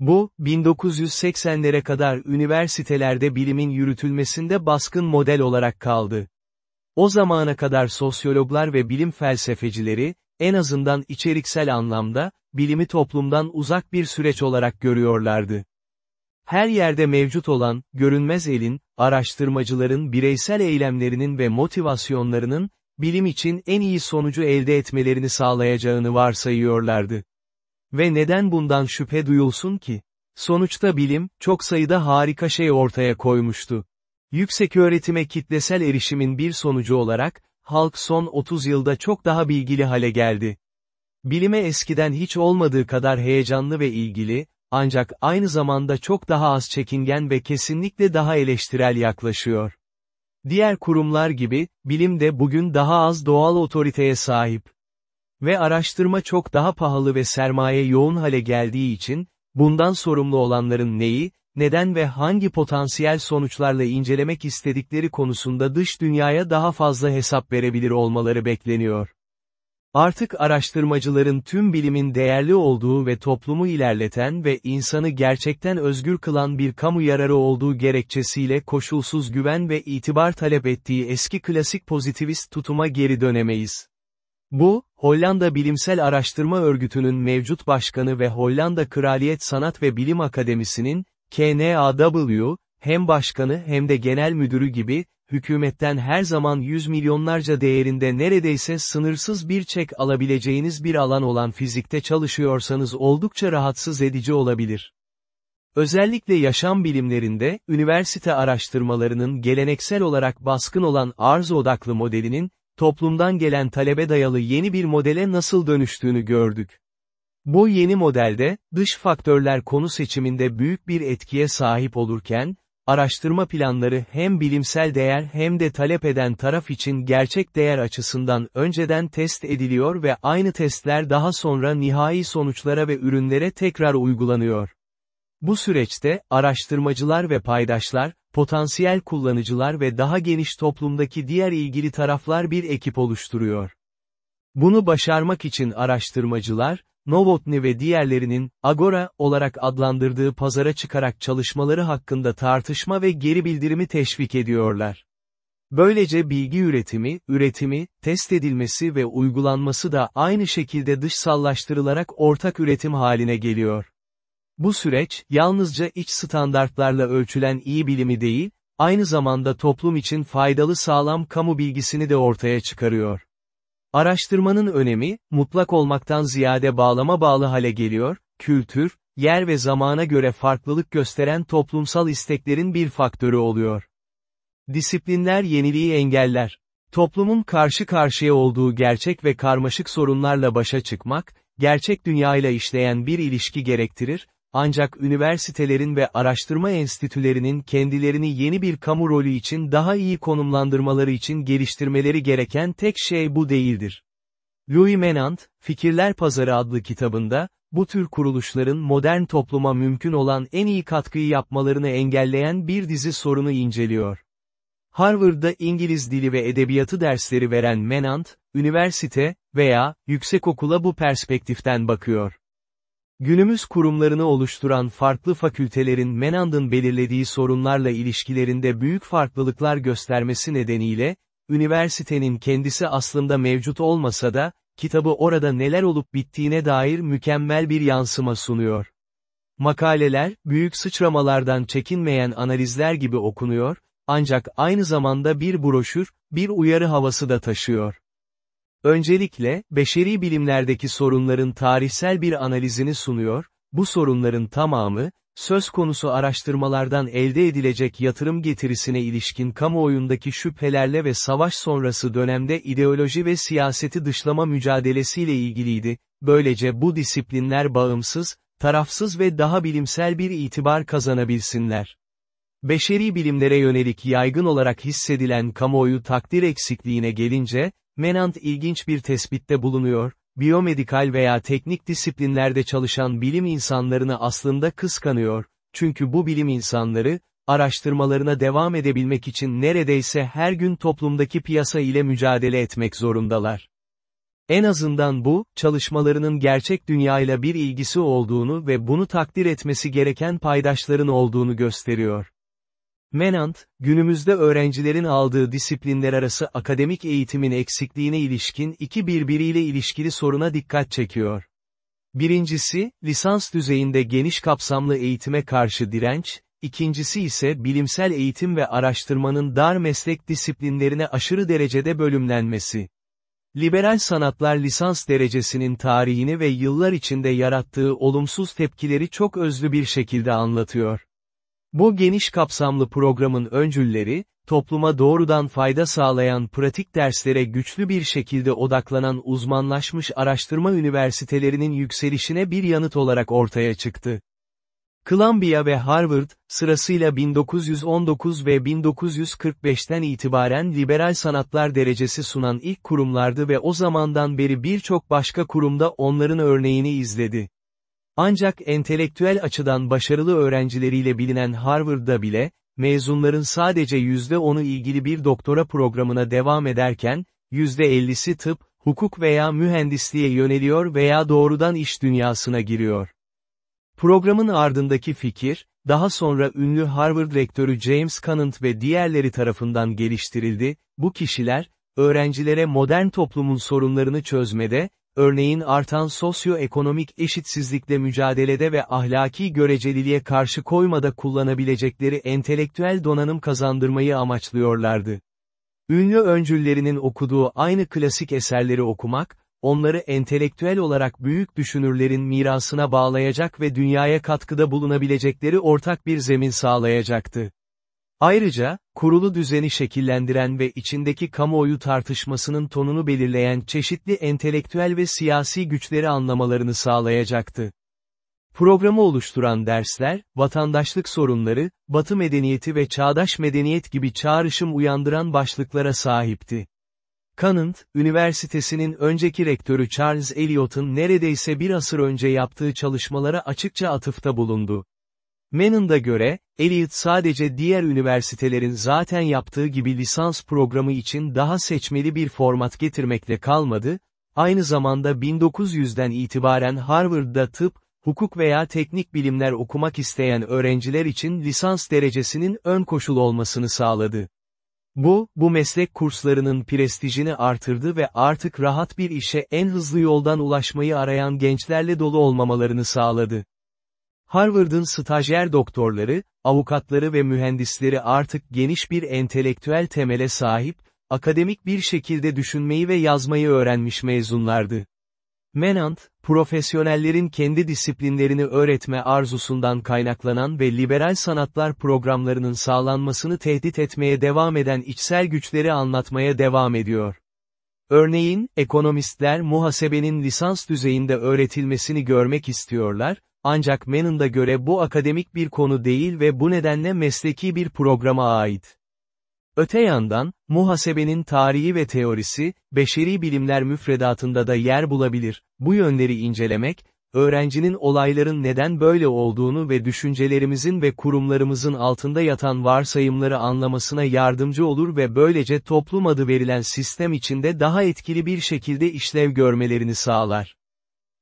Bu, 1980'lere kadar üniversitelerde bilimin yürütülmesinde baskın model olarak kaldı. O zamana kadar sosyologlar ve bilim felsefecileri, en azından içeriksel anlamda, bilimi toplumdan uzak bir süreç olarak görüyorlardı. Her yerde mevcut olan, görünmez elin, araştırmacıların bireysel eylemlerinin ve motivasyonlarının, bilim için en iyi sonucu elde etmelerini sağlayacağını varsayıyorlardı. Ve neden bundan şüphe duyulsun ki? Sonuçta bilim, çok sayıda harika şey ortaya koymuştu. Yüksek öğretime kitlesel erişimin bir sonucu olarak, halk son 30 yılda çok daha bilgili hale geldi. Bilime eskiden hiç olmadığı kadar heyecanlı ve ilgili, ancak aynı zamanda çok daha az çekingen ve kesinlikle daha eleştirel yaklaşıyor. Diğer kurumlar gibi, bilim de bugün daha az doğal otoriteye sahip. Ve araştırma çok daha pahalı ve sermaye yoğun hale geldiği için, bundan sorumlu olanların neyi, neden ve hangi potansiyel sonuçlarla incelemek istedikleri konusunda dış dünyaya daha fazla hesap verebilir olmaları bekleniyor. Artık araştırmacıların tüm bilimin değerli olduğu ve toplumu ilerleten ve insanı gerçekten özgür kılan bir kamu yararı olduğu gerekçesiyle koşulsuz güven ve itibar talep ettiği eski klasik pozitivist tutuma geri dönemeyiz. Bu, Hollanda Bilimsel Araştırma Örgütü'nün mevcut başkanı ve Hollanda Kraliyet Sanat ve Bilim Akademisi'nin, KNAW, hem başkanı hem de genel müdürü gibi, hükümetten her zaman yüz milyonlarca değerinde neredeyse sınırsız bir çek alabileceğiniz bir alan olan fizikte çalışıyorsanız oldukça rahatsız edici olabilir. Özellikle yaşam bilimlerinde, üniversite araştırmalarının geleneksel olarak baskın olan arz odaklı modelinin, toplumdan gelen talebe dayalı yeni bir modele nasıl dönüştüğünü gördük. Bu yeni modelde, dış faktörler konu seçiminde büyük bir etkiye sahip olurken, araştırma planları hem bilimsel değer hem de talep eden taraf için gerçek değer açısından önceden test ediliyor ve aynı testler daha sonra nihai sonuçlara ve ürünlere tekrar uygulanıyor. Bu süreçte, araştırmacılar ve paydaşlar, potansiyel kullanıcılar ve daha geniş toplumdaki diğer ilgili taraflar bir ekip oluşturuyor. Bunu başarmak için araştırmacılar, Novotny ve diğerlerinin, Agora, olarak adlandırdığı pazara çıkarak çalışmaları hakkında tartışma ve geri bildirimi teşvik ediyorlar. Böylece bilgi üretimi, üretimi, test edilmesi ve uygulanması da aynı şekilde dışsallaştırılarak ortak üretim haline geliyor. Bu süreç, yalnızca iç standartlarla ölçülen iyi bilimi değil, aynı zamanda toplum için faydalı sağlam kamu bilgisini de ortaya çıkarıyor. Araştırmanın önemi, mutlak olmaktan ziyade bağlama bağlı hale geliyor, kültür, yer ve zamana göre farklılık gösteren toplumsal isteklerin bir faktörü oluyor. Disiplinler yeniliği engeller. Toplumun karşı karşıya olduğu gerçek ve karmaşık sorunlarla başa çıkmak, gerçek dünyayla işleyen bir ilişki gerektirir, ancak üniversitelerin ve araştırma enstitülerinin kendilerini yeni bir kamu rolü için daha iyi konumlandırmaları için geliştirmeleri gereken tek şey bu değildir. Louis Menand, Fikirler Pazarı adlı kitabında, bu tür kuruluşların modern topluma mümkün olan en iyi katkıyı yapmalarını engelleyen bir dizi sorunu inceliyor. Harvard'da İngiliz dili ve edebiyatı dersleri veren Menand, üniversite veya yüksekokula bu perspektiften bakıyor. Günümüz kurumlarını oluşturan farklı fakültelerin Menand'ın belirlediği sorunlarla ilişkilerinde büyük farklılıklar göstermesi nedeniyle, üniversitenin kendisi aslında mevcut olmasa da, kitabı orada neler olup bittiğine dair mükemmel bir yansıma sunuyor. Makaleler, büyük sıçramalardan çekinmeyen analizler gibi okunuyor, ancak aynı zamanda bir broşür, bir uyarı havası da taşıyor. Öncelikle, beşeri bilimlerdeki sorunların tarihsel bir analizini sunuyor, bu sorunların tamamı, söz konusu araştırmalardan elde edilecek yatırım getirisine ilişkin kamuoyundaki şüphelerle ve savaş sonrası dönemde ideoloji ve siyaseti dışlama mücadelesiyle ilgiliydi, böylece bu disiplinler bağımsız, tarafsız ve daha bilimsel bir itibar kazanabilsinler. Beşeri bilimlere yönelik yaygın olarak hissedilen kamuoyu takdir eksikliğine gelince, Menant ilginç bir tespitte bulunuyor, biyomedikal veya teknik disiplinlerde çalışan bilim insanlarını aslında kıskanıyor, çünkü bu bilim insanları, araştırmalarına devam edebilmek için neredeyse her gün toplumdaki piyasa ile mücadele etmek zorundalar. En azından bu, çalışmalarının gerçek dünyayla bir ilgisi olduğunu ve bunu takdir etmesi gereken paydaşların olduğunu gösteriyor. Menant, günümüzde öğrencilerin aldığı disiplinler arası akademik eğitimin eksikliğine ilişkin iki birbiriyle ilişkili soruna dikkat çekiyor. Birincisi, lisans düzeyinde geniş kapsamlı eğitime karşı direnç, ikincisi ise bilimsel eğitim ve araştırmanın dar meslek disiplinlerine aşırı derecede bölümlenmesi. Liberal sanatlar lisans derecesinin tarihini ve yıllar içinde yarattığı olumsuz tepkileri çok özlü bir şekilde anlatıyor. Bu geniş kapsamlı programın öncülleri, topluma doğrudan fayda sağlayan pratik derslere güçlü bir şekilde odaklanan uzmanlaşmış araştırma üniversitelerinin yükselişine bir yanıt olarak ortaya çıktı. Columbia ve Harvard, sırasıyla 1919 ve 1945'ten itibaren liberal sanatlar derecesi sunan ilk kurumlardı ve o zamandan beri birçok başka kurumda onların örneğini izledi. Ancak entelektüel açıdan başarılı öğrencileriyle bilinen Harvard'da bile, mezunların sadece %10'u ilgili bir doktora programına devam ederken, %50'si tıp, hukuk veya mühendisliğe yöneliyor veya doğrudan iş dünyasına giriyor. Programın ardındaki fikir, daha sonra ünlü Harvard rektörü James Conant ve diğerleri tarafından geliştirildi, bu kişiler, öğrencilere modern toplumun sorunlarını çözmede, örneğin artan sosyoekonomik eşitsizlikle mücadelede ve ahlaki göreceliliğe karşı koymada kullanabilecekleri entelektüel donanım kazandırmayı amaçlıyorlardı. Ünlü öncüllerinin okuduğu aynı klasik eserleri okumak, onları entelektüel olarak büyük düşünürlerin mirasına bağlayacak ve dünyaya katkıda bulunabilecekleri ortak bir zemin sağlayacaktı. Ayrıca, kurulu düzeni şekillendiren ve içindeki kamuoyu tartışmasının tonunu belirleyen çeşitli entelektüel ve siyasi güçleri anlamalarını sağlayacaktı. Programı oluşturan dersler, vatandaşlık sorunları, batı medeniyeti ve çağdaş medeniyet gibi çağrışım uyandıran başlıklara sahipti. Conant, üniversitesinin önceki rektörü Charles Eliot'un neredeyse bir asır önce yaptığı çalışmalara açıkça atıfta bulundu. Mannon'a göre, Eliot sadece diğer üniversitelerin zaten yaptığı gibi lisans programı için daha seçmeli bir format getirmekle kalmadı, aynı zamanda 1900'den itibaren Harvard'da tıp, hukuk veya teknik bilimler okumak isteyen öğrenciler için lisans derecesinin ön koşul olmasını sağladı. Bu, bu meslek kurslarının prestijini artırdı ve artık rahat bir işe en hızlı yoldan ulaşmayı arayan gençlerle dolu olmamalarını sağladı. Harvard'ın stajyer doktorları, avukatları ve mühendisleri artık geniş bir entelektüel temele sahip, akademik bir şekilde düşünmeyi ve yazmayı öğrenmiş mezunlardı. Menant, profesyonellerin kendi disiplinlerini öğretme arzusundan kaynaklanan ve liberal sanatlar programlarının sağlanmasını tehdit etmeye devam eden içsel güçleri anlatmaya devam ediyor. Örneğin, ekonomistler muhasebenin lisans düzeyinde öğretilmesini görmek istiyorlar, ancak Mannon'a göre bu akademik bir konu değil ve bu nedenle mesleki bir programa ait. Öte yandan, muhasebenin tarihi ve teorisi, beşeri bilimler müfredatında da yer bulabilir, bu yönleri incelemek, öğrencinin olayların neden böyle olduğunu ve düşüncelerimizin ve kurumlarımızın altında yatan varsayımları anlamasına yardımcı olur ve böylece toplum adı verilen sistem içinde daha etkili bir şekilde işlev görmelerini sağlar.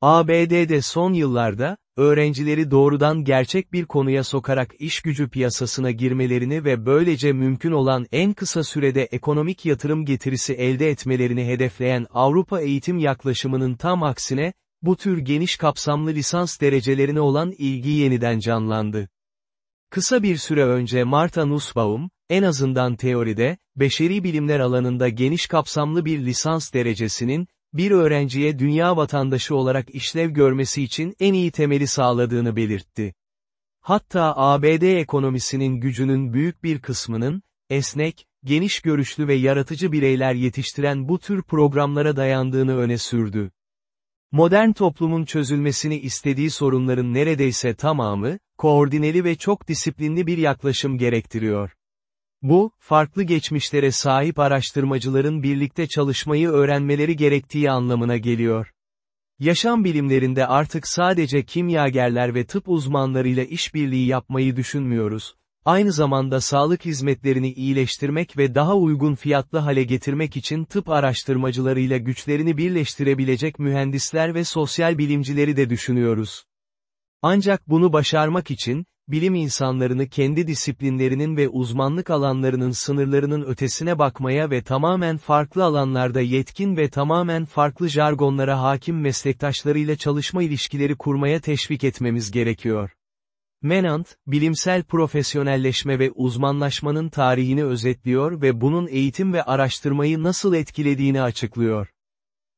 ABD'de son yıllarda, öğrencileri doğrudan gerçek bir konuya sokarak iş gücü piyasasına girmelerini ve böylece mümkün olan en kısa sürede ekonomik yatırım getirisi elde etmelerini hedefleyen Avrupa eğitim yaklaşımının tam aksine, bu tür geniş kapsamlı lisans derecelerine olan ilgi yeniden canlandı. Kısa bir süre önce Martha Nussbaum, en azından teoride, beşeri bilimler alanında geniş kapsamlı bir lisans derecesinin, bir öğrenciye dünya vatandaşı olarak işlev görmesi için en iyi temeli sağladığını belirtti. Hatta ABD ekonomisinin gücünün büyük bir kısmının, esnek, geniş görüşlü ve yaratıcı bireyler yetiştiren bu tür programlara dayandığını öne sürdü. Modern toplumun çözülmesini istediği sorunların neredeyse tamamı, koordineli ve çok disiplinli bir yaklaşım gerektiriyor. Bu, farklı geçmişlere sahip araştırmacıların birlikte çalışmayı öğrenmeleri gerektiği anlamına geliyor. Yaşam bilimlerinde artık sadece kimyagerler ve tıp uzmanlarıyla işbirliği yapmayı düşünmüyoruz. Aynı zamanda sağlık hizmetlerini iyileştirmek ve daha uygun fiyatlı hale getirmek için tıp araştırmacılarıyla güçlerini birleştirebilecek mühendisler ve sosyal bilimcileri de düşünüyoruz. Ancak bunu başarmak için, bilim insanlarını kendi disiplinlerinin ve uzmanlık alanlarının sınırlarının ötesine bakmaya ve tamamen farklı alanlarda yetkin ve tamamen farklı jargonlara hakim meslektaşlarıyla çalışma ilişkileri kurmaya teşvik etmemiz gerekiyor. Menant, bilimsel profesyonelleşme ve uzmanlaşmanın tarihini özetliyor ve bunun eğitim ve araştırmayı nasıl etkilediğini açıklıyor.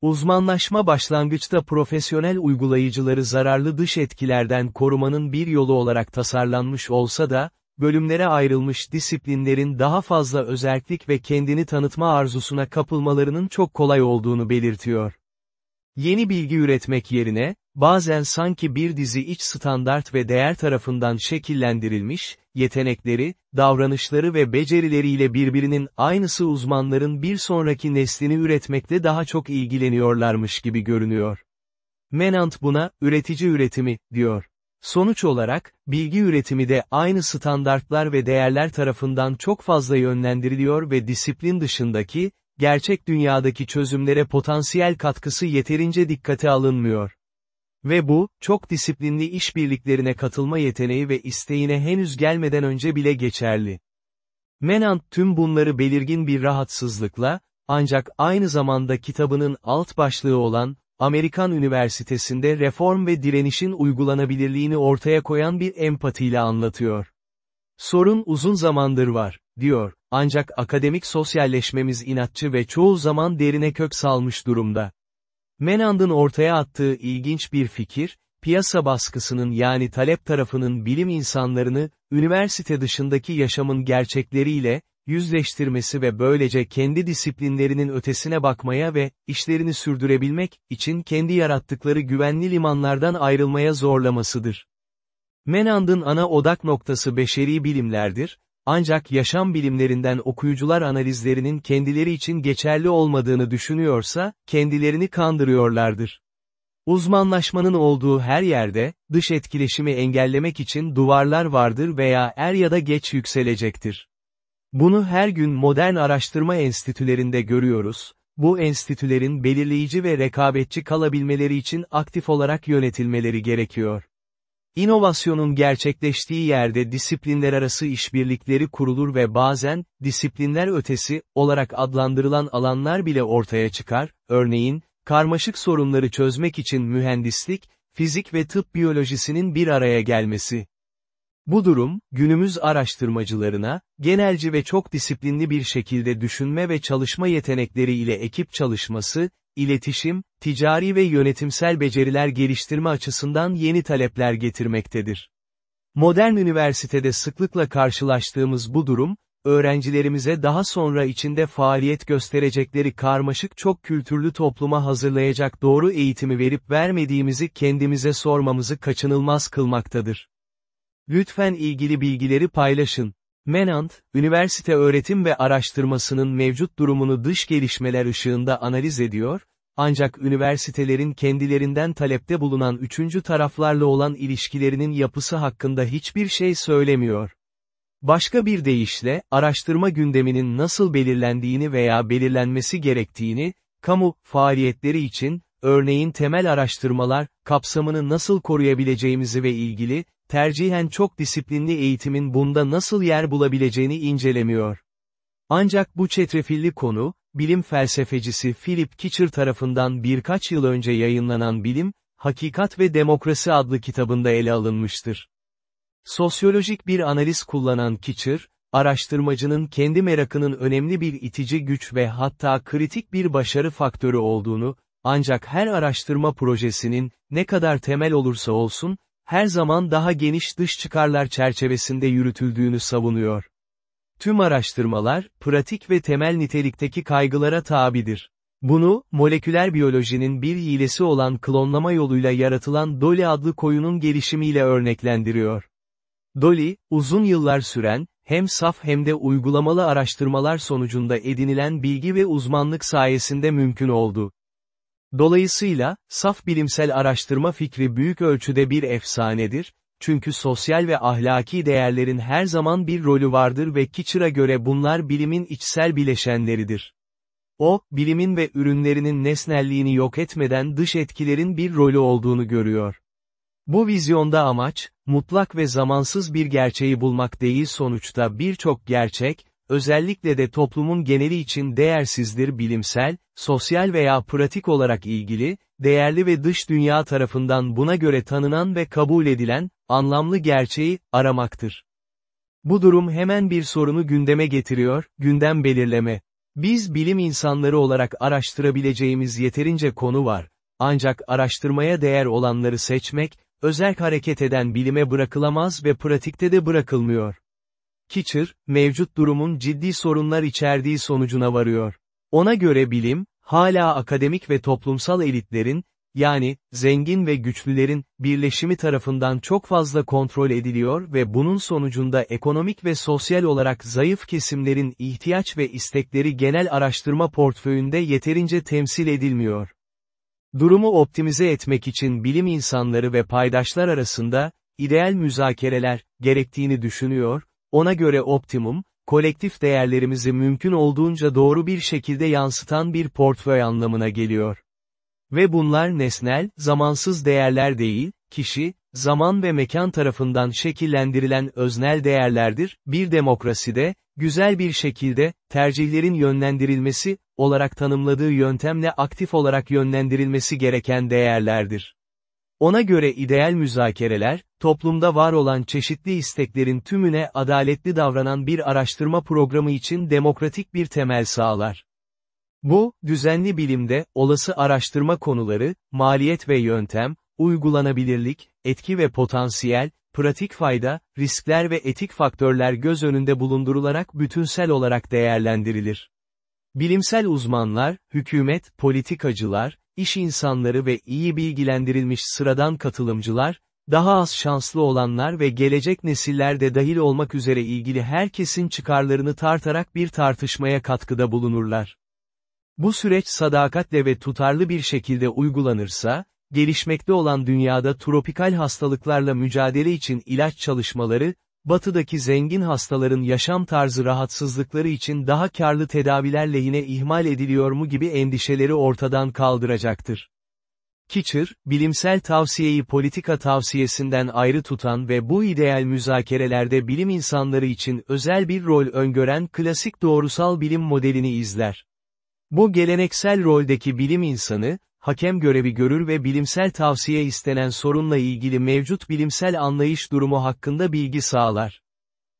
Uzmanlaşma başlangıçta profesyonel uygulayıcıları zararlı dış etkilerden korumanın bir yolu olarak tasarlanmış olsa da, bölümlere ayrılmış disiplinlerin daha fazla özellik ve kendini tanıtma arzusuna kapılmalarının çok kolay olduğunu belirtiyor. Yeni bilgi üretmek yerine, bazen sanki bir dizi iç standart ve değer tarafından şekillendirilmiş, yetenekleri, davranışları ve becerileriyle birbirinin aynısı uzmanların bir sonraki neslini üretmekle daha çok ilgileniyorlarmış gibi görünüyor. Menant buna, üretici üretimi, diyor. Sonuç olarak, bilgi üretimi de aynı standartlar ve değerler tarafından çok fazla yönlendiriliyor ve disiplin dışındaki, gerçek dünyadaki çözümlere potansiyel katkısı yeterince dikkate alınmıyor. Ve bu, çok disiplinli işbirliklerine katılma yeteneği ve isteğine henüz gelmeden önce bile geçerli. Menant tüm bunları belirgin bir rahatsızlıkla, ancak aynı zamanda kitabının alt başlığı olan, Amerikan Üniversitesi'nde reform ve direnişin uygulanabilirliğini ortaya koyan bir empatiyle anlatıyor. Sorun uzun zamandır var, diyor, ancak akademik sosyalleşmemiz inatçı ve çoğu zaman derine kök salmış durumda. Menand'ın ortaya attığı ilginç bir fikir, piyasa baskısının yani talep tarafının bilim insanlarını, üniversite dışındaki yaşamın gerçekleriyle, yüzleştirmesi ve böylece kendi disiplinlerinin ötesine bakmaya ve, işlerini sürdürebilmek, için kendi yarattıkları güvenli limanlardan ayrılmaya zorlamasıdır. Menand'ın ana odak noktası beşeri bilimlerdir, ancak yaşam bilimlerinden okuyucular analizlerinin kendileri için geçerli olmadığını düşünüyorsa, kendilerini kandırıyorlardır. Uzmanlaşmanın olduğu her yerde, dış etkileşimi engellemek için duvarlar vardır veya er ya da geç yükselecektir. Bunu her gün modern araştırma enstitülerinde görüyoruz, bu enstitülerin belirleyici ve rekabetçi kalabilmeleri için aktif olarak yönetilmeleri gerekiyor. İnovasyonun gerçekleştiği yerde disiplinler arası işbirlikleri kurulur ve bazen, disiplinler ötesi, olarak adlandırılan alanlar bile ortaya çıkar, örneğin, karmaşık sorunları çözmek için mühendislik, fizik ve tıp biyolojisinin bir araya gelmesi. Bu durum, günümüz araştırmacılarına, genelci ve çok disiplinli bir şekilde düşünme ve çalışma yetenekleri ile ekip çalışması, iletişim, ticari ve yönetimsel beceriler geliştirme açısından yeni talepler getirmektedir. Modern üniversitede sıklıkla karşılaştığımız bu durum, öğrencilerimize daha sonra içinde faaliyet gösterecekleri karmaşık çok kültürlü topluma hazırlayacak doğru eğitimi verip vermediğimizi kendimize sormamızı kaçınılmaz kılmaktadır. Lütfen ilgili bilgileri paylaşın. Menant, üniversite öğretim ve araştırmasının mevcut durumunu dış gelişmeler ışığında analiz ediyor, ancak üniversitelerin kendilerinden talepte bulunan üçüncü taraflarla olan ilişkilerinin yapısı hakkında hiçbir şey söylemiyor. Başka bir deyişle, araştırma gündeminin nasıl belirlendiğini veya belirlenmesi gerektiğini, kamu, faaliyetleri için, örneğin temel araştırmalar, kapsamını nasıl koruyabileceğimizi ve ilgili, tercihen çok disiplinli eğitimin bunda nasıl yer bulabileceğini incelemiyor. Ancak bu çetrefilli konu, bilim felsefecisi Philip Kitcher tarafından birkaç yıl önce yayınlanan Bilim, Hakikat ve Demokrasi adlı kitabında ele alınmıştır. Sosyolojik bir analiz kullanan Kitcher, araştırmacının kendi merakının önemli bir itici güç ve hatta kritik bir başarı faktörü olduğunu, ancak her araştırma projesinin, ne kadar temel olursa olsun, her zaman daha geniş dış çıkarlar çerçevesinde yürütüldüğünü savunuyor. Tüm araştırmalar, pratik ve temel nitelikteki kaygılara tabidir. Bunu, moleküler biyolojinin bir hilesi olan klonlama yoluyla yaratılan Dolly adlı koyunun gelişimiyle örneklendiriyor. Dolly, uzun yıllar süren, hem saf hem de uygulamalı araştırmalar sonucunda edinilen bilgi ve uzmanlık sayesinde mümkün oldu. Dolayısıyla, saf bilimsel araştırma fikri büyük ölçüde bir efsanedir, çünkü sosyal ve ahlaki değerlerin her zaman bir rolü vardır ve Kitcher'a göre bunlar bilimin içsel bileşenleridir. O, bilimin ve ürünlerinin nesnelliğini yok etmeden dış etkilerin bir rolü olduğunu görüyor. Bu vizyonda amaç, mutlak ve zamansız bir gerçeği bulmak değil sonuçta birçok gerçek, özellikle de toplumun geneli için değersizdir bilimsel, sosyal veya pratik olarak ilgili, değerli ve dış dünya tarafından buna göre tanınan ve kabul edilen, anlamlı gerçeği, aramaktır. Bu durum hemen bir sorunu gündeme getiriyor, gündem belirleme. Biz bilim insanları olarak araştırabileceğimiz yeterince konu var. Ancak araştırmaya değer olanları seçmek, özel hareket eden bilime bırakılamaz ve pratikte de bırakılmıyor. Kitcher, mevcut durumun ciddi sorunlar içerdiği sonucuna varıyor. Ona göre bilim, hala akademik ve toplumsal elitlerin, yani, zengin ve güçlülerin, birleşimi tarafından çok fazla kontrol ediliyor ve bunun sonucunda ekonomik ve sosyal olarak zayıf kesimlerin ihtiyaç ve istekleri genel araştırma portföyünde yeterince temsil edilmiyor. Durumu optimize etmek için bilim insanları ve paydaşlar arasında, ideal müzakereler, gerektiğini düşünüyor, ona göre optimum, kolektif değerlerimizi mümkün olduğunca doğru bir şekilde yansıtan bir portföy anlamına geliyor. Ve bunlar nesnel, zamansız değerler değil, kişi, zaman ve mekan tarafından şekillendirilen öznel değerlerdir, bir demokraside, güzel bir şekilde, tercihlerin yönlendirilmesi, olarak tanımladığı yöntemle aktif olarak yönlendirilmesi gereken değerlerdir. Ona göre ideal müzakereler, toplumda var olan çeşitli isteklerin tümüne adaletli davranan bir araştırma programı için demokratik bir temel sağlar. Bu, düzenli bilimde, olası araştırma konuları, maliyet ve yöntem, uygulanabilirlik, etki ve potansiyel, pratik fayda, riskler ve etik faktörler göz önünde bulundurularak bütünsel olarak değerlendirilir. Bilimsel uzmanlar, hükümet, politikacılar, iş insanları ve iyi bilgilendirilmiş sıradan katılımcılar, daha az şanslı olanlar ve gelecek nesiller de dahil olmak üzere ilgili herkesin çıkarlarını tartarak bir tartışmaya katkıda bulunurlar. Bu süreç sadakatle ve tutarlı bir şekilde uygulanırsa, gelişmekte olan dünyada tropikal hastalıklarla mücadele için ilaç çalışmaları, batıdaki zengin hastaların yaşam tarzı rahatsızlıkları için daha karlı tedaviler lehine ihmal ediliyor mu gibi endişeleri ortadan kaldıracaktır. Kitcher, bilimsel tavsiyeyi politika tavsiyesinden ayrı tutan ve bu ideal müzakerelerde bilim insanları için özel bir rol öngören klasik doğrusal bilim modelini izler. Bu geleneksel roldeki bilim insanı, hakem görevi görür ve bilimsel tavsiye istenen sorunla ilgili mevcut bilimsel anlayış durumu hakkında bilgi sağlar.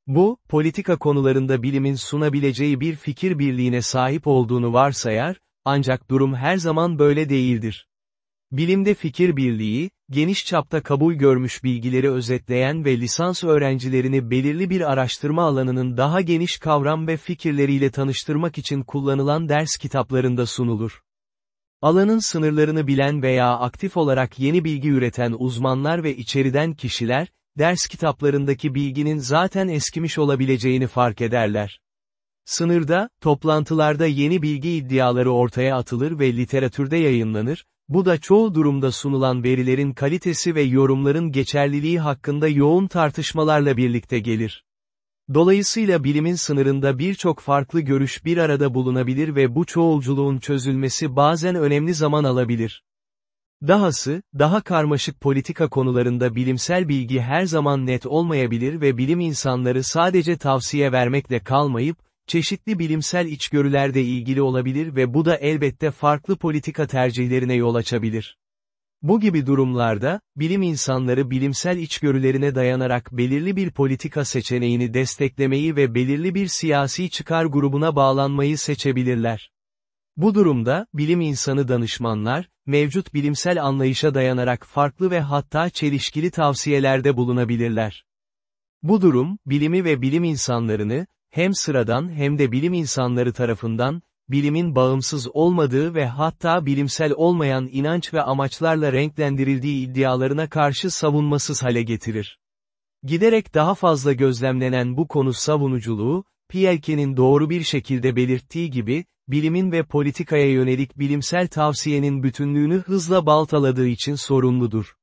Bu, politika konularında bilimin sunabileceği bir fikir birliğine sahip olduğunu varsayar, ancak durum her zaman böyle değildir. Bilimde fikir birliği, geniş çapta kabul görmüş bilgileri özetleyen ve lisans öğrencilerini belirli bir araştırma alanının daha geniş kavram ve fikirleriyle tanıştırmak için kullanılan ders kitaplarında sunulur. Alanın sınırlarını bilen veya aktif olarak yeni bilgi üreten uzmanlar ve içeriden kişiler, ders kitaplarındaki bilginin zaten eskimiş olabileceğini fark ederler. Sınırda, toplantılarda yeni bilgi iddiaları ortaya atılır ve literatürde yayınlanır, bu da çoğu durumda sunulan verilerin kalitesi ve yorumların geçerliliği hakkında yoğun tartışmalarla birlikte gelir. Dolayısıyla bilimin sınırında birçok farklı görüş bir arada bulunabilir ve bu çoğulculuğun çözülmesi bazen önemli zaman alabilir. Dahası, daha karmaşık politika konularında bilimsel bilgi her zaman net olmayabilir ve bilim insanları sadece tavsiye vermekle kalmayıp, çeşitli bilimsel içgörüler ilgili olabilir ve bu da elbette farklı politika tercihlerine yol açabilir. Bu gibi durumlarda, bilim insanları bilimsel içgörülerine dayanarak belirli bir politika seçeneğini desteklemeyi ve belirli bir siyasi çıkar grubuna bağlanmayı seçebilirler. Bu durumda, bilim insanı danışmanlar, mevcut bilimsel anlayışa dayanarak farklı ve hatta çelişkili tavsiyelerde bulunabilirler. Bu durum, bilimi ve bilim insanlarını, hem sıradan hem de bilim insanları tarafından, bilimin bağımsız olmadığı ve hatta bilimsel olmayan inanç ve amaçlarla renklendirildiği iddialarına karşı savunmasız hale getirir. Giderek daha fazla gözlemlenen bu konu savunuculuğu, Pielke'nin doğru bir şekilde belirttiği gibi, bilimin ve politikaya yönelik bilimsel tavsiyenin bütünlüğünü hızla baltaladığı için sorumludur.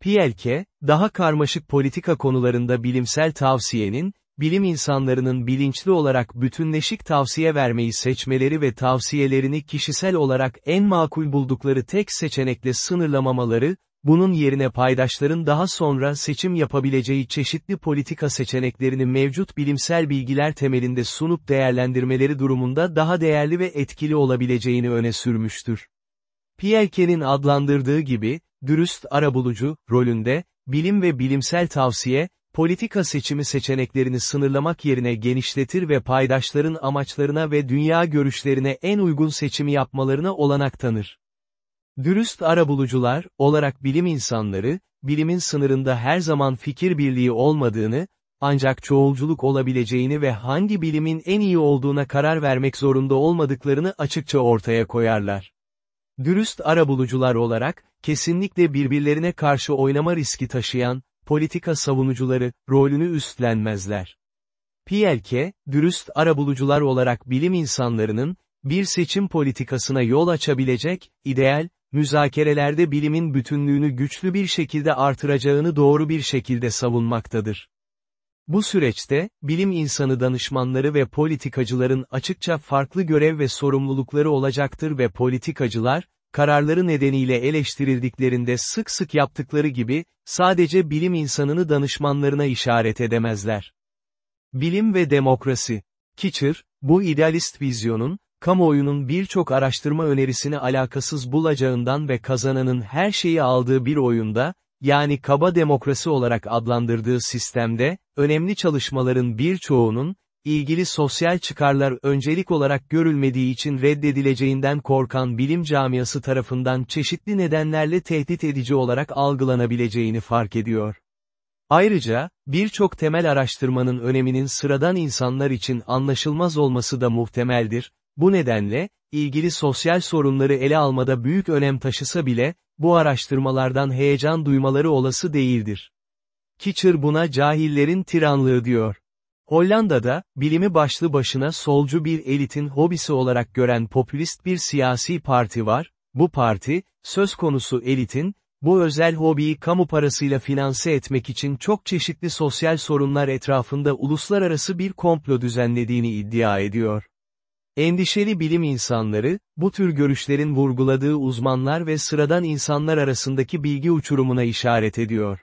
Pielke, daha karmaşık politika konularında bilimsel tavsiyenin, bilim insanlarının bilinçli olarak bütünleşik tavsiye vermeyi seçmeleri ve tavsiyelerini kişisel olarak en makul buldukları tek seçenekle sınırlamamaları, bunun yerine paydaşların daha sonra seçim yapabileceği çeşitli politika seçeneklerini mevcut bilimsel bilgiler temelinde sunup değerlendirmeleri durumunda daha değerli ve etkili olabileceğini öne sürmüştür. Pielke'nin adlandırdığı gibi, dürüst arabulucu, rolünde, bilim ve bilimsel tavsiye, politika seçimi seçeneklerini sınırlamak yerine genişletir ve paydaşların amaçlarına ve dünya görüşlerine en uygun seçimi yapmalarına olanak tanır. Dürüst arabulucular, olarak bilim insanları, bilimin sınırında her zaman fikir birliği olmadığını, ancak çoğulculuk olabileceğini ve hangi bilimin en iyi olduğuna karar vermek zorunda olmadıklarını açıkça ortaya koyarlar. Dürüst arabulucular olarak, kesinlikle birbirlerine karşı oynama riski taşıyan, politika savunucuları, rolünü üstlenmezler. Pielke, dürüst arabulucular olarak bilim insanlarının, bir seçim politikasına yol açabilecek, ideal, müzakerelerde bilimin bütünlüğünü güçlü bir şekilde artıracağını doğru bir şekilde savunmaktadır. Bu süreçte, bilim insanı danışmanları ve politikacıların açıkça farklı görev ve sorumlulukları olacaktır ve politikacılar, kararları nedeniyle eleştirildiklerinde sık sık yaptıkları gibi, sadece bilim insanını danışmanlarına işaret edemezler. Bilim ve demokrasi. Kitcher, bu idealist vizyonun, kamuoyunun birçok araştırma önerisini alakasız bulacağından ve kazananın her şeyi aldığı bir oyunda, yani kaba demokrasi olarak adlandırdığı sistemde, önemli çalışmaların birçoğunun, ilgili sosyal çıkarlar öncelik olarak görülmediği için reddedileceğinden korkan bilim camiası tarafından çeşitli nedenlerle tehdit edici olarak algılanabileceğini fark ediyor. Ayrıca, birçok temel araştırmanın öneminin sıradan insanlar için anlaşılmaz olması da muhtemeldir, bu nedenle, ilgili sosyal sorunları ele almada büyük önem taşısa bile, bu araştırmalardan heyecan duymaları olası değildir. Kitcher buna cahillerin tiranlığı diyor. Hollanda'da, bilimi başlı başına solcu bir elitin hobisi olarak gören popülist bir siyasi parti var, bu parti, söz konusu elitin, bu özel hobiyi kamu parasıyla finanse etmek için çok çeşitli sosyal sorunlar etrafında uluslararası bir komplo düzenlediğini iddia ediyor. Endişeli bilim insanları, bu tür görüşlerin vurguladığı uzmanlar ve sıradan insanlar arasındaki bilgi uçurumuna işaret ediyor.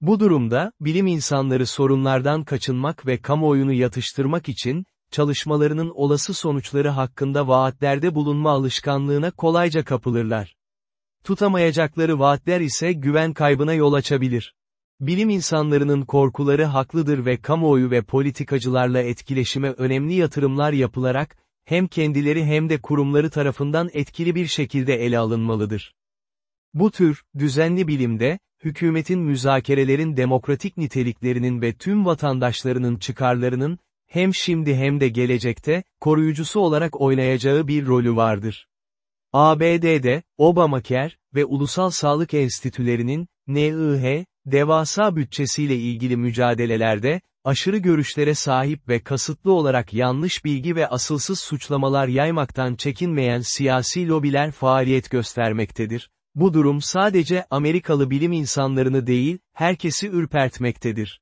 Bu durumda, bilim insanları sorunlardan kaçınmak ve kamuoyunu yatıştırmak için, çalışmalarının olası sonuçları hakkında vaatlerde bulunma alışkanlığına kolayca kapılırlar. Tutamayacakları vaatler ise güven kaybına yol açabilir. Bilim insanlarının korkuları haklıdır ve kamuoyu ve politikacılarla etkileşime önemli yatırımlar yapılarak, hem kendileri hem de kurumları tarafından etkili bir şekilde ele alınmalıdır. Bu tür, düzenli bilimde, hükümetin müzakerelerin demokratik niteliklerinin ve tüm vatandaşlarının çıkarlarının, hem şimdi hem de gelecekte, koruyucusu olarak oynayacağı bir rolü vardır. ABD'de, Obamacare ve Ulusal Sağlık Enstitülerinin, NIH, devasa bütçesiyle ilgili mücadelelerde, aşırı görüşlere sahip ve kasıtlı olarak yanlış bilgi ve asılsız suçlamalar yaymaktan çekinmeyen siyasi lobiler faaliyet göstermektedir. Bu durum sadece Amerikalı bilim insanlarını değil, herkesi ürpertmektedir.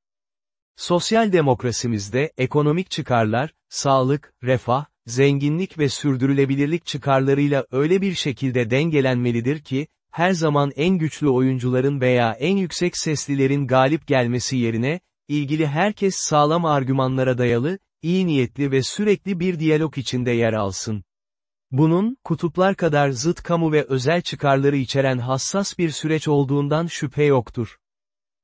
Sosyal demokrasimizde, ekonomik çıkarlar, sağlık, refah, zenginlik ve sürdürülebilirlik çıkarlarıyla öyle bir şekilde dengelenmelidir ki, her zaman en güçlü oyuncuların veya en yüksek seslilerin galip gelmesi yerine, ilgili herkes sağlam argümanlara dayalı, iyi niyetli ve sürekli bir diyalog içinde yer alsın. Bunun, kutuplar kadar zıt kamu ve özel çıkarları içeren hassas bir süreç olduğundan şüphe yoktur.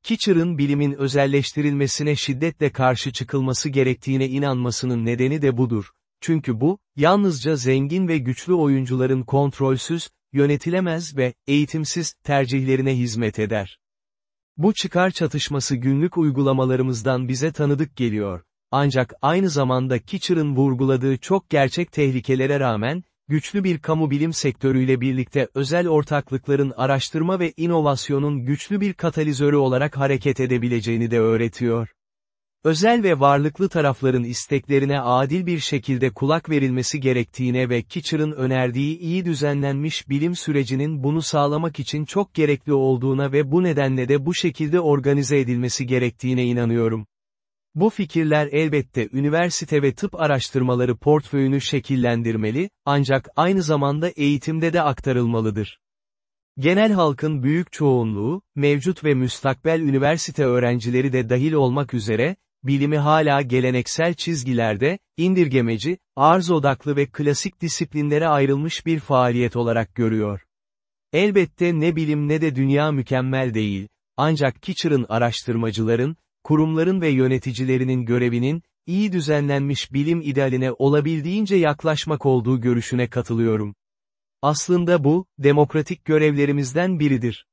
Kitcher'ın bilimin özelleştirilmesine şiddetle karşı çıkılması gerektiğine inanmasının nedeni de budur. çünkü bu, yalnızca zengin ve güçlü oyuncuların kontrolsüz, yönetilemez ve eğitimsiz tercihlerine hizmet eder. Bu çıkar çatışması günlük uygulamalarımızdan bize tanıdık geliyor. Ancak aynı zamanda Kitcher'ın vurguladığı çok gerçek tehlikelere rağmen, güçlü bir kamu bilim sektörüyle birlikte özel ortaklıkların araştırma ve inovasyonun güçlü bir katalizörü olarak hareket edebileceğini de öğretiyor. Özel ve varlıklı tarafların isteklerine adil bir şekilde kulak verilmesi gerektiğine ve Kitcher'ın önerdiği iyi düzenlenmiş bilim sürecinin bunu sağlamak için çok gerekli olduğuna ve bu nedenle de bu şekilde organize edilmesi gerektiğine inanıyorum. Bu fikirler elbette üniversite ve tıp araştırmaları portföyünü şekillendirmeli, ancak aynı zamanda eğitimde de aktarılmalıdır. Genel halkın büyük çoğunluğu, mevcut ve müstakbel üniversite öğrencileri de dahil olmak üzere, bilimi hala geleneksel çizgilerde, indirgemeci, arz odaklı ve klasik disiplinlere ayrılmış bir faaliyet olarak görüyor. Elbette ne bilim ne de dünya mükemmel değil, ancak Kitcher'ın araştırmacıların, kurumların ve yöneticilerinin görevinin, iyi düzenlenmiş bilim idealine olabildiğince yaklaşmak olduğu görüşüne katılıyorum. Aslında bu, demokratik görevlerimizden biridir.